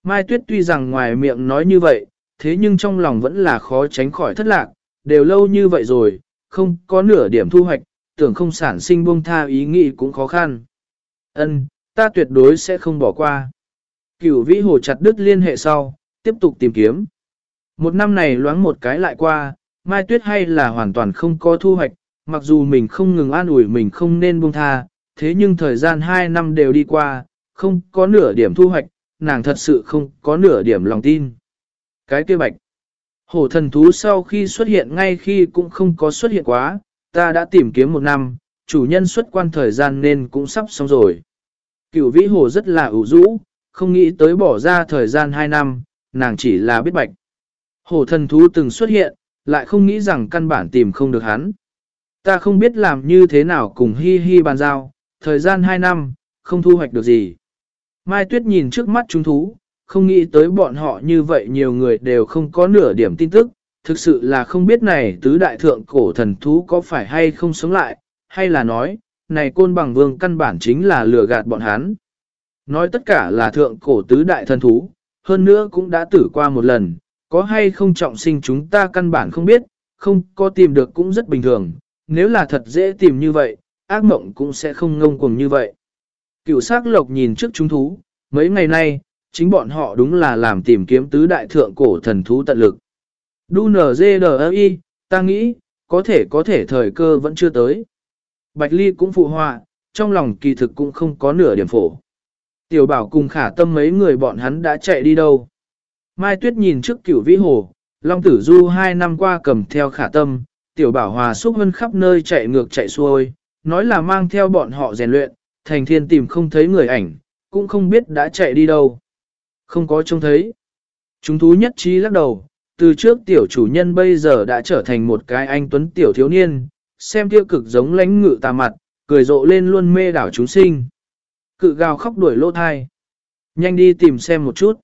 Mai Tuyết tuy rằng ngoài miệng nói như vậy, thế nhưng trong lòng vẫn là khó tránh khỏi thất lạc, đều lâu như vậy rồi, không có nửa điểm thu hoạch, tưởng không sản sinh buông tha ý nghĩ cũng khó khăn. Ân, ta tuyệt đối sẽ không bỏ qua. Cửu vĩ hồ chặt đứt liên hệ sau, tiếp tục tìm kiếm. Một năm này loáng một cái lại qua, Mai Tuyết hay là hoàn toàn không có thu hoạch, mặc dù mình không ngừng an ủi mình không nên buông tha, thế nhưng thời gian 2 năm đều đi qua, không có nửa điểm thu hoạch, nàng thật sự không có nửa điểm lòng tin. Cái kia bạch, hổ thần thú sau khi xuất hiện ngay khi cũng không có xuất hiện quá, ta đã tìm kiếm một năm, chủ nhân xuất quan thời gian nên cũng sắp xong rồi. Cửu vĩ hồ rất là ủ rũ, không nghĩ tới bỏ ra thời gian 2 năm, nàng chỉ là biết bạch. Hổ thần thú từng xuất hiện, lại không nghĩ rằng căn bản tìm không được hắn. Ta không biết làm như thế nào cùng hi hi bàn giao, thời gian 2 năm, không thu hoạch được gì. Mai Tuyết nhìn trước mắt chúng thú, không nghĩ tới bọn họ như vậy nhiều người đều không có nửa điểm tin tức, thực sự là không biết này tứ đại thượng cổ thần thú có phải hay không sống lại, hay là nói, này côn bằng vương căn bản chính là lừa gạt bọn hắn. Nói tất cả là thượng cổ tứ đại thần thú, hơn nữa cũng đã tử qua một lần, có hay không trọng sinh chúng ta căn bản không biết, không có tìm được cũng rất bình thường, nếu là thật dễ tìm như vậy, ác mộng cũng sẽ không ngông cuồng như vậy. Cựu sát lộc nhìn trước chúng thú, mấy ngày nay, chính bọn họ đúng là làm tìm kiếm tứ đại thượng cổ thần thú tận lực. Đu NGDI, ta nghĩ, có thể có thể thời cơ vẫn chưa tới. Bạch Ly cũng phụ họa, trong lòng kỳ thực cũng không có nửa điểm phổ. Tiểu bảo cùng khả tâm mấy người bọn hắn đã chạy đi đâu. Mai Tuyết nhìn trước cửu vĩ hồ, Long Tử Du hai năm qua cầm theo khả tâm, tiểu bảo hòa xúc hơn khắp nơi chạy ngược chạy xuôi, nói là mang theo bọn họ rèn luyện, thành thiên tìm không thấy người ảnh, cũng không biết đã chạy đi đâu. Không có trông thấy. Chúng thú nhất trí lắc đầu, từ trước tiểu chủ nhân bây giờ đã trở thành một cái anh tuấn tiểu thiếu niên, xem tiêu cực giống lãnh ngự tà mặt, cười rộ lên luôn mê đảo chúng sinh. Cự gào khóc đuổi lô thai. Nhanh đi tìm xem một chút.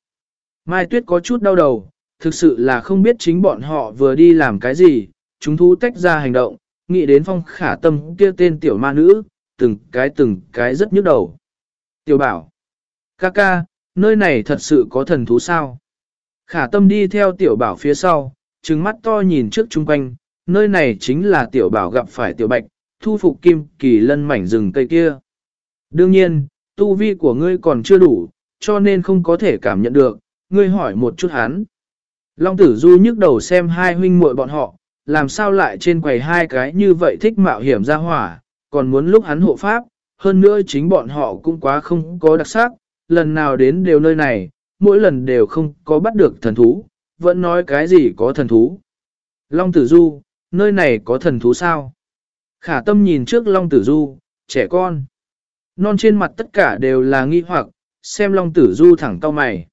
Mai Tuyết có chút đau đầu, thực sự là không biết chính bọn họ vừa đi làm cái gì, chúng thú tách ra hành động, nghĩ đến phong khả tâm kia tên tiểu ma nữ, từng cái từng cái rất nhức đầu. Tiểu bảo, ca ca, nơi này thật sự có thần thú sao? Khả tâm đi theo tiểu bảo phía sau, trừng mắt to nhìn trước chung quanh, nơi này chính là tiểu bảo gặp phải tiểu bạch, thu phục kim kỳ lân mảnh rừng cây kia. Đương nhiên, tu vi của ngươi còn chưa đủ, cho nên không có thể cảm nhận được, ngươi hỏi một chút hắn. Long tử du nhức đầu xem hai huynh muội bọn họ, làm sao lại trên quầy hai cái như vậy thích mạo hiểm ra hỏa, còn muốn lúc hắn hộ pháp, hơn nữa chính bọn họ cũng quá không có đặc sắc, lần nào đến đều nơi này, mỗi lần đều không có bắt được thần thú, vẫn nói cái gì có thần thú. Long tử du, nơi này có thần thú sao? Khả tâm nhìn trước Long tử du, trẻ con. Non trên mặt tất cả đều là nghi hoặc, xem Long tử du thẳng cao mày.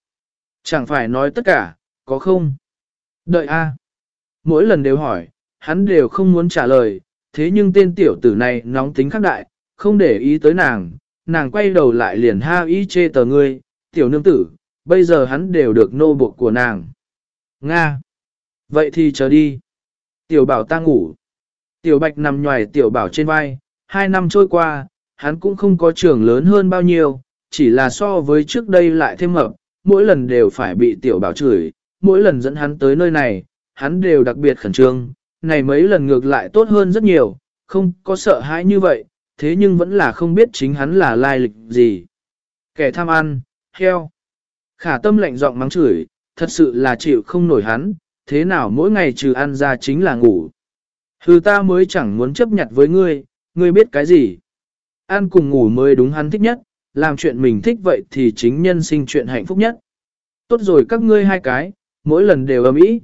Chẳng phải nói tất cả, có không? Đợi a. Mỗi lần đều hỏi, hắn đều không muốn trả lời, thế nhưng tên tiểu tử này nóng tính khắc đại, không để ý tới nàng, nàng quay đầu lại liền ha y chê tờ ngươi, tiểu nương tử, bây giờ hắn đều được nô buộc của nàng. Nga! Vậy thì chờ đi. Tiểu bảo ta ngủ. Tiểu bạch nằm nhòi tiểu bảo trên vai, hai năm trôi qua, hắn cũng không có trưởng lớn hơn bao nhiêu, chỉ là so với trước đây lại thêm hợp, mỗi lần đều phải bị tiểu bảo chửi, mỗi lần dẫn hắn tới nơi này, hắn đều đặc biệt khẩn trương, này mấy lần ngược lại tốt hơn rất nhiều, không có sợ hãi như vậy, thế nhưng vẫn là không biết chính hắn là lai lịch gì. Kẻ tham ăn, heo. Khả tâm lạnh giọng mắng chửi, thật sự là chịu không nổi hắn, thế nào mỗi ngày trừ ăn ra chính là ngủ. Hừ ta mới chẳng muốn chấp nhận với ngươi, ngươi biết cái gì. Ăn cùng ngủ mới đúng hắn thích nhất, làm chuyện mình thích vậy thì chính nhân sinh chuyện hạnh phúc nhất. Tốt rồi các ngươi hai cái, mỗi lần đều ấm ý.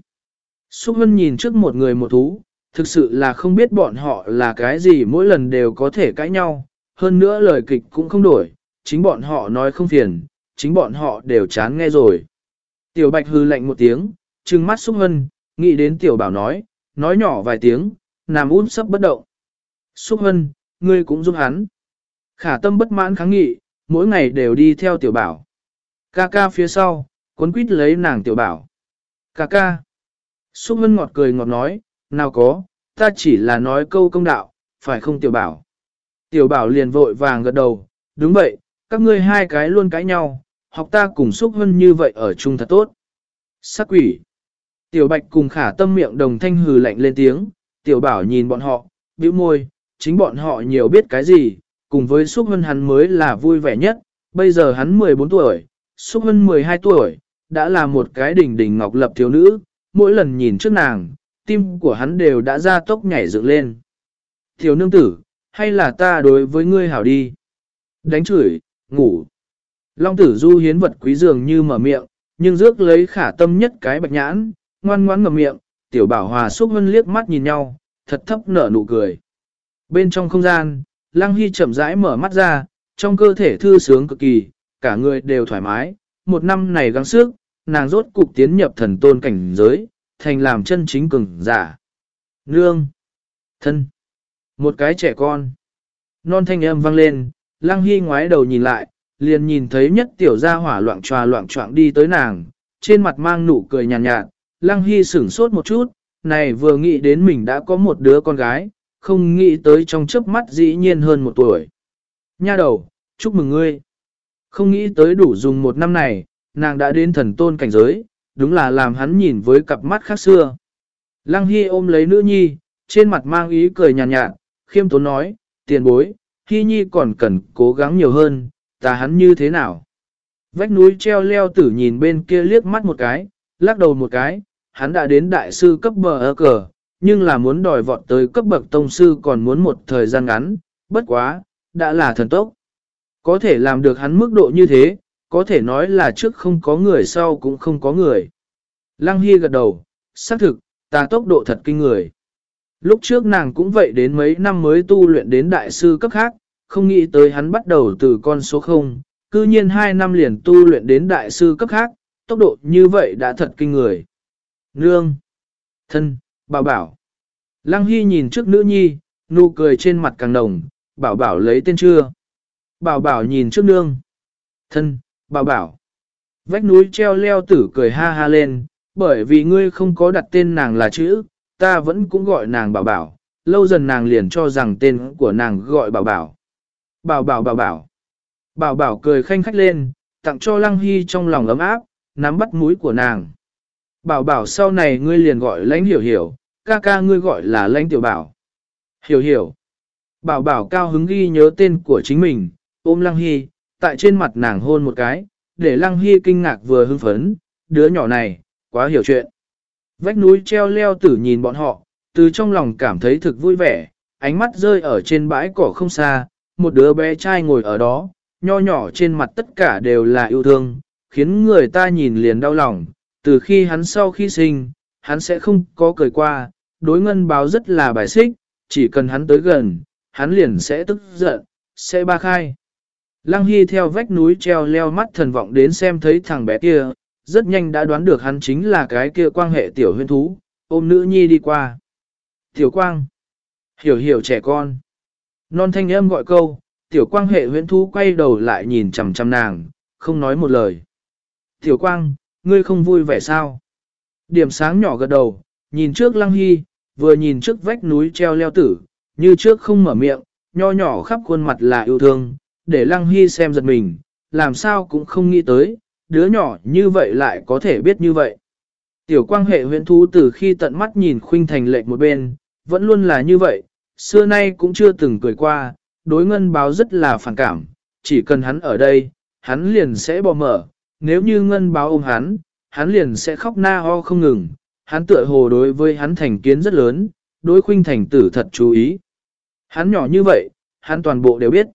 Xúc Hân nhìn trước một người một thú, thực sự là không biết bọn họ là cái gì mỗi lần đều có thể cãi nhau, hơn nữa lời kịch cũng không đổi, chính bọn họ nói không phiền, chính bọn họ đều chán nghe rồi. Tiểu Bạch hư lạnh một tiếng, trừng mắt Xúc Hân, nghĩ đến Tiểu Bảo nói, nói nhỏ vài tiếng, nằm út sấp bất động. Xúc Hân, ngươi cũng giúp hắn. Khả tâm bất mãn kháng nghị, mỗi ngày đều đi theo Tiểu Bảo. Ca ca phía sau, cuốn quýt lấy nàng Tiểu Bảo. Ca ca. Xúc Hân ngọt cười ngọt nói, nào có, ta chỉ là nói câu công đạo, phải không tiểu bảo. Tiểu bảo liền vội vàng gật đầu, đúng vậy, các ngươi hai cái luôn cãi nhau, học ta cùng xúc hân như vậy ở chung thật tốt. Sắc quỷ. Tiểu bạch cùng khả tâm miệng đồng thanh hừ lạnh lên tiếng, tiểu bảo nhìn bọn họ, bĩu môi, chính bọn họ nhiều biết cái gì, cùng với xúc hân hắn mới là vui vẻ nhất, bây giờ hắn 14 tuổi, xúc hân 12 tuổi, đã là một cái đỉnh đỉnh ngọc lập thiếu nữ, mỗi lần nhìn trước nàng, tim của hắn đều đã ra tốc nhảy dựng lên. Thiếu nương tử, hay là ta đối với ngươi hảo đi? Đánh chửi, ngủ. Long tử du hiến vật quý dường như mở miệng, nhưng rước lấy khả tâm nhất cái bạch nhãn, ngoan ngoãn ngậm miệng, tiểu bảo hòa xúc hân liếc mắt nhìn nhau, thật thấp nở nụ cười. Bên trong không gian, Lăng Hy chậm rãi mở mắt ra, trong cơ thể thư sướng cực kỳ, cả người đều thoải mái, một năm này gắng sức, nàng rốt cục tiến nhập thần tôn cảnh giới, thành làm chân chính cường giả. Nương! Thân! Một cái trẻ con! Non thanh âm vang lên, lăng hy ngoái đầu nhìn lại, liền nhìn thấy nhất tiểu gia hỏa loạn tròa loạn trọng đi tới nàng, trên mặt mang nụ cười nhàn nhạt, nhạt, lăng hy sửng sốt một chút, này vừa nghĩ đến mình đã có một đứa con gái, không nghĩ tới trong chớp mắt dĩ nhiên hơn một tuổi. Nha đầu, chúc mừng ngươi! Không nghĩ tới đủ dùng một năm này, nàng đã đến thần tôn cảnh giới, đúng là làm hắn nhìn với cặp mắt khác xưa. Lăng Hy ôm lấy nữ nhi, trên mặt mang ý cười nhàn nhạt, nhạt, khiêm tốn nói, tiền bối, Hy nhi còn cần cố gắng nhiều hơn, ta hắn như thế nào? Vách núi treo leo tử nhìn bên kia liếc mắt một cái, lắc đầu một cái, hắn đã đến đại sư cấp bờ ơ cờ, nhưng là muốn đòi vọt tới cấp bậc tông sư còn muốn một thời gian ngắn, bất quá, đã là thần tốc. Có thể làm được hắn mức độ như thế, có thể nói là trước không có người sau cũng không có người. Lăng Hy gật đầu, xác thực, ta tốc độ thật kinh người. Lúc trước nàng cũng vậy đến mấy năm mới tu luyện đến đại sư cấp khác, không nghĩ tới hắn bắt đầu từ con số 0, cư nhiên 2 năm liền tu luyện đến đại sư cấp khác, tốc độ như vậy đã thật kinh người. Nương, thân, bảo bảo. Lăng Hy nhìn trước nữ nhi, nụ cười trên mặt càng nồng, bảo bảo lấy tên chưa. Bảo bảo nhìn trước nương, thân, bảo bảo. Vách núi treo leo tử cười ha ha lên, bởi vì ngươi không có đặt tên nàng là chữ, ta vẫn cũng gọi nàng bảo bảo, lâu dần nàng liền cho rằng tên của nàng gọi bảo bảo. Bảo bảo bảo bảo. Bảo bảo cười khanh khách lên, tặng cho Lăng Hy trong lòng ấm áp, nắm bắt mũi của nàng. Bảo bảo sau này ngươi liền gọi lãnh hiểu hiểu, ca ca ngươi gọi là lãnh tiểu bảo. Hiểu hiểu. Bảo bảo cao hứng ghi nhớ tên của chính mình, ôm Lăng Hy, tại trên mặt nàng hôn một cái, để Lăng Hy kinh ngạc vừa hưng phấn, đứa nhỏ này, quá hiểu chuyện. Vách núi treo leo tử nhìn bọn họ, từ trong lòng cảm thấy thực vui vẻ, ánh mắt rơi ở trên bãi cỏ không xa, một đứa bé trai ngồi ở đó, nho nhỏ trên mặt tất cả đều là yêu thương, khiến người ta nhìn liền đau lòng, từ khi hắn sau khi sinh, hắn sẽ không có cười qua, đối ngân báo rất là bài xích, chỉ cần hắn tới gần, hắn liền sẽ tức giận, sẽ ba khai. Lăng Hy theo vách núi treo leo mắt thần vọng đến xem thấy thằng bé kia, rất nhanh đã đoán được hắn chính là cái kia quan hệ tiểu huyên thú, ôm nữ nhi đi qua. Tiểu quang, hiểu hiểu trẻ con. Non thanh âm gọi câu, tiểu quang hệ huyễn thú quay đầu lại nhìn chằm chằm nàng, không nói một lời. Tiểu quang, ngươi không vui vẻ sao? Điểm sáng nhỏ gật đầu, nhìn trước lăng hy, vừa nhìn trước vách núi treo leo tử, như trước không mở miệng, nho nhỏ khắp khuôn mặt là yêu thương, để lăng hy xem giật mình, làm sao cũng không nghĩ tới, đứa nhỏ như vậy lại có thể biết như vậy. Tiểu quang hệ huyện thú từ khi tận mắt nhìn khuynh thành lệnh một bên, vẫn luôn là như vậy, xưa nay cũng chưa từng cười qua, đối ngân báo rất là phản cảm, chỉ cần hắn ở đây, hắn liền sẽ bỏ mở, nếu như ngân báo ôm hắn, hắn liền sẽ khóc na ho không ngừng, hắn tựa hồ đối với hắn thành kiến rất lớn, đối khuynh thành tử thật chú ý. Hắn nhỏ như vậy, hắn toàn bộ đều biết.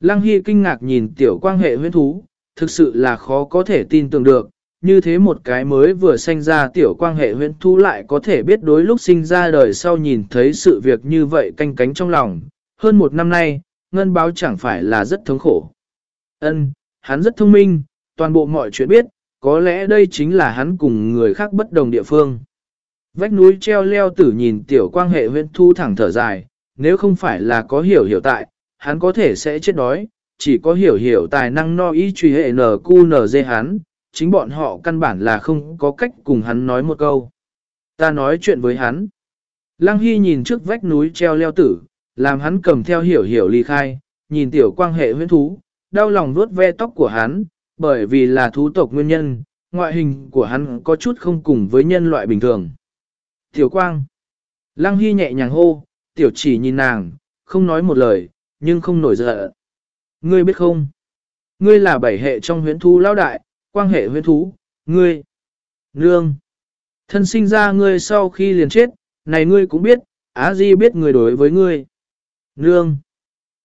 Lăng Hy kinh ngạc nhìn tiểu quang hệ huyễn thú, thực sự là khó có thể tin tưởng được, như thế một cái mới vừa sinh ra tiểu quang hệ huyễn thú lại có thể biết đối lúc sinh ra đời sau nhìn thấy sự việc như vậy canh cánh trong lòng. Hơn một năm nay, ngân báo chẳng phải là rất thống khổ. Ân, hắn rất thông minh, toàn bộ mọi chuyện biết, có lẽ đây chính là hắn cùng người khác bất đồng địa phương. Vách núi treo leo tử nhìn tiểu quang hệ huyễn thú thẳng thở dài, nếu không phải là có hiểu hiểu tại, hắn có thể sẽ chết đói, chỉ có hiểu hiểu tài năng no y truy hệ NQNZ cu hắn, chính bọn họ căn bản là không có cách cùng hắn nói một câu. Ta nói chuyện với hắn. Lăng Hy nhìn trước vách núi treo leo tử, làm hắn cầm theo hiểu hiểu ly khai, nhìn tiểu quang hệ huyễn thú, đau lòng vuốt ve tóc của hắn, bởi vì là thú tộc nguyên nhân, ngoại hình của hắn có chút không cùng với nhân loại bình thường. Tiểu quang. Lăng Hy nhẹ nhàng hô, tiểu chỉ nhìn nàng, không nói một lời, nhưng không nổi giận. Ngươi biết không? Ngươi là bảy hệ trong huyễn thú lao đại, quan hệ huyễn thú, ngươi. Nương. Thân sinh ra ngươi sau khi liền chết, này ngươi cũng biết, Á Di biết người đối với ngươi. Nương.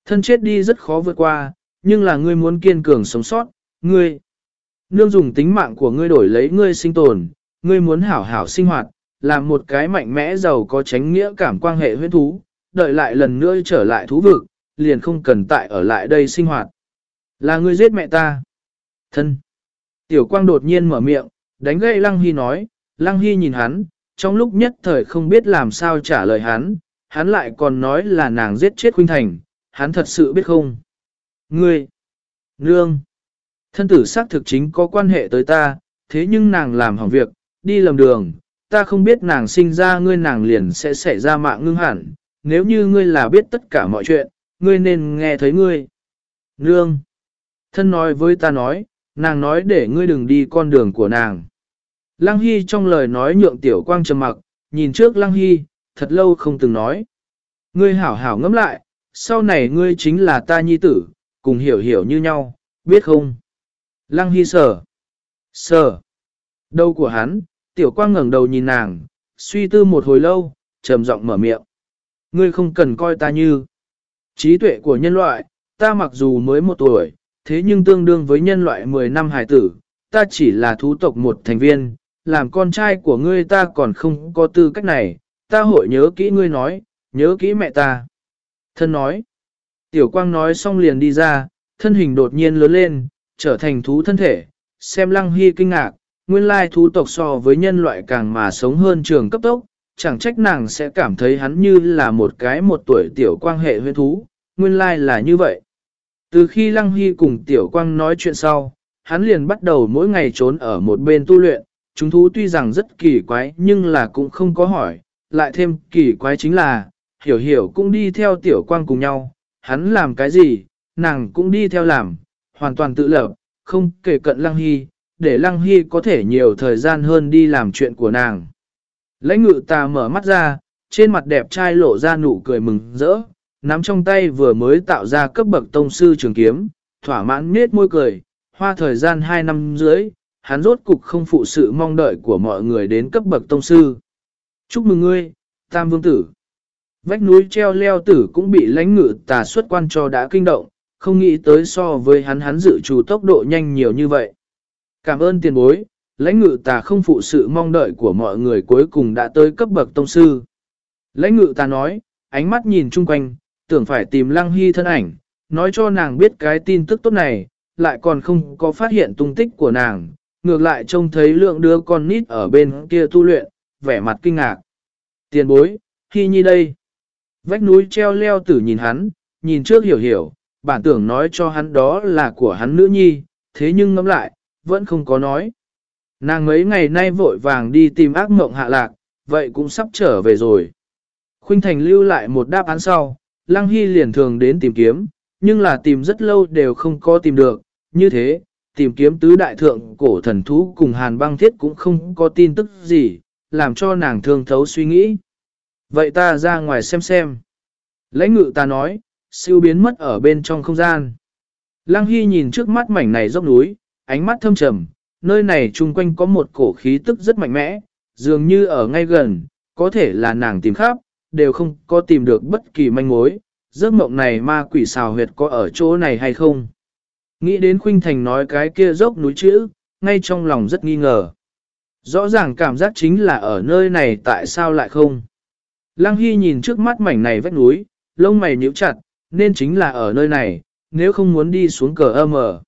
Thân chết đi rất khó vượt qua, nhưng là ngươi muốn kiên cường sống sót, ngươi. Nương dùng tính mạng của ngươi đổi lấy ngươi sinh tồn, ngươi muốn hảo hảo sinh hoạt, làm một cái mạnh mẽ giàu có tránh nghĩa cảm quan hệ Huyễn thú, đợi lại lần nữa trở lại thú vực, liền không cần tại ở lại đây sinh hoạt. Là ngươi giết mẹ ta. Thân. Tiểu quang đột nhiên mở miệng, đánh gậy Lăng Hy nói, Lăng Hy nhìn hắn, trong lúc nhất thời không biết làm sao trả lời hắn, hắn lại còn nói là nàng giết chết Khuynh Thành, hắn thật sự biết không? Ngươi! Nương! Thân tử xác thực chính có quan hệ tới ta, thế nhưng nàng làm hỏng việc, đi lầm đường, ta không biết nàng sinh ra ngươi nàng liền sẽ xảy ra mạng ngưng hẳn, nếu như ngươi là biết tất cả mọi chuyện, ngươi nên nghe thấy ngươi. Nương! Thân nói với ta nói, nàng nói để ngươi đừng đi con đường của nàng. Lăng Hy trong lời nói nhượng tiểu quang trầm mặc, nhìn trước Lăng Hy, thật lâu không từng nói. Ngươi hảo hảo ngẫm lại, sau này ngươi chính là ta nhi tử, cùng hiểu hiểu như nhau, biết không? Lăng Hy sờ. Sờ. Đâu của hắn, tiểu quang ngẩng đầu nhìn nàng, suy tư một hồi lâu, trầm giọng mở miệng. Ngươi không cần coi ta như trí tuệ của nhân loại, ta mặc dù mới một tuổi, thế nhưng tương đương với nhân loại 10 năm hải tử, ta chỉ là thú tộc một thành viên, làm con trai của ngươi ta còn không có tư cách này, ta hội nhớ kỹ ngươi nói, nhớ kỹ mẹ ta. Thân nói, tiểu quang nói xong liền đi ra, thân hình đột nhiên lớn lên, trở thành thú thân thể, xem lăng hy kinh ngạc, nguyên lai thú tộc so với nhân loại càng mà sống hơn trường cấp tốc, chẳng trách nàng sẽ cảm thấy hắn như là một cái một tuổi tiểu quang hệ huyên thú, nguyên lai là như vậy. Từ khi lăng hy cùng tiểu quang nói chuyện sau, hắn liền bắt đầu mỗi ngày trốn ở một bên tu luyện, chúng thú tuy rằng rất kỳ quái nhưng là cũng không có hỏi, lại thêm kỳ quái chính là, hiểu hiểu cũng đi theo tiểu quang cùng nhau, hắn làm cái gì, nàng cũng đi theo làm, hoàn toàn tự lập, không kể cận Lăng Hy, để Lăng Hy có thể nhiều thời gian hơn đi làm chuyện của nàng. Lãnh ngự ta mở mắt ra, trên mặt đẹp trai lộ ra nụ cười mừng rỡ, nắm trong tay vừa mới tạo ra cấp bậc tông sư trường kiếm, thỏa mãn nết môi cười, hoa thời gian 2 năm dưới, hắn rốt cục không phụ sự mong đợi của mọi người đến cấp bậc tông sư. Chúc mừng ngươi, Tam Vương Tử. Vách núi treo leo tử cũng bị lãnh ngự tà xuất quan cho đã kinh động, không nghĩ tới so với hắn hắn dự trù tốc độ nhanh nhiều như vậy. Cảm ơn tiền bối, lãnh ngự tà không phụ sự mong đợi của mọi người cuối cùng đã tới cấp bậc tông sư. Lãnh ngự tà nói, ánh mắt nhìn chung quanh, tưởng phải tìm lăng hy thân ảnh, nói cho nàng biết cái tin tức tốt này, lại còn không có phát hiện tung tích của nàng, ngược lại trông thấy lượng đứa con nít ở bên kia tu luyện, vẻ mặt kinh ngạc. Tiền bối, Hy Nhi đây. Vách núi treo leo tử nhìn hắn, nhìn trước hiểu hiểu, bản tưởng nói cho hắn đó là của hắn nữ nhi, thế nhưng ngẫm lại, vẫn không có nói. Nàng mấy ngày nay vội vàng đi tìm ác mộng hạ lạc, vậy cũng sắp trở về rồi. Khuynh Thành lưu lại một đáp án sau, Lăng Hy liền thường đến tìm kiếm, nhưng là tìm rất lâu đều không có tìm được, như thế, tìm kiếm tứ đại thượng cổ thần thú cùng hàn băng thiết cũng không có tin tức gì, làm cho nàng thương thấu suy nghĩ. Vậy ta ra ngoài xem xem. Lãnh ngự ta nói, siêu biến mất ở bên trong không gian. Lăng Hy nhìn trước mắt mảnh này dốc núi, ánh mắt thâm trầm, nơi này chung quanh có một cổ khí tức rất mạnh mẽ, dường như ở ngay gần, có thể là nàng tìm khắp, đều không có tìm được bất kỳ manh mối, giấc mộng này ma quỷ xào huyệt có ở chỗ này hay không. Nghĩ đến Khuynh Thành nói cái kia dốc núi chữ, ngay trong lòng rất nghi ngờ. Rõ ràng cảm giác chính là ở nơi này tại sao lại không. Lăng Hy nhìn trước mắt mảnh này vách núi, lông mày nhíu chặt, nên chính là ở nơi này, nếu không muốn đi xuống cờ âm ở.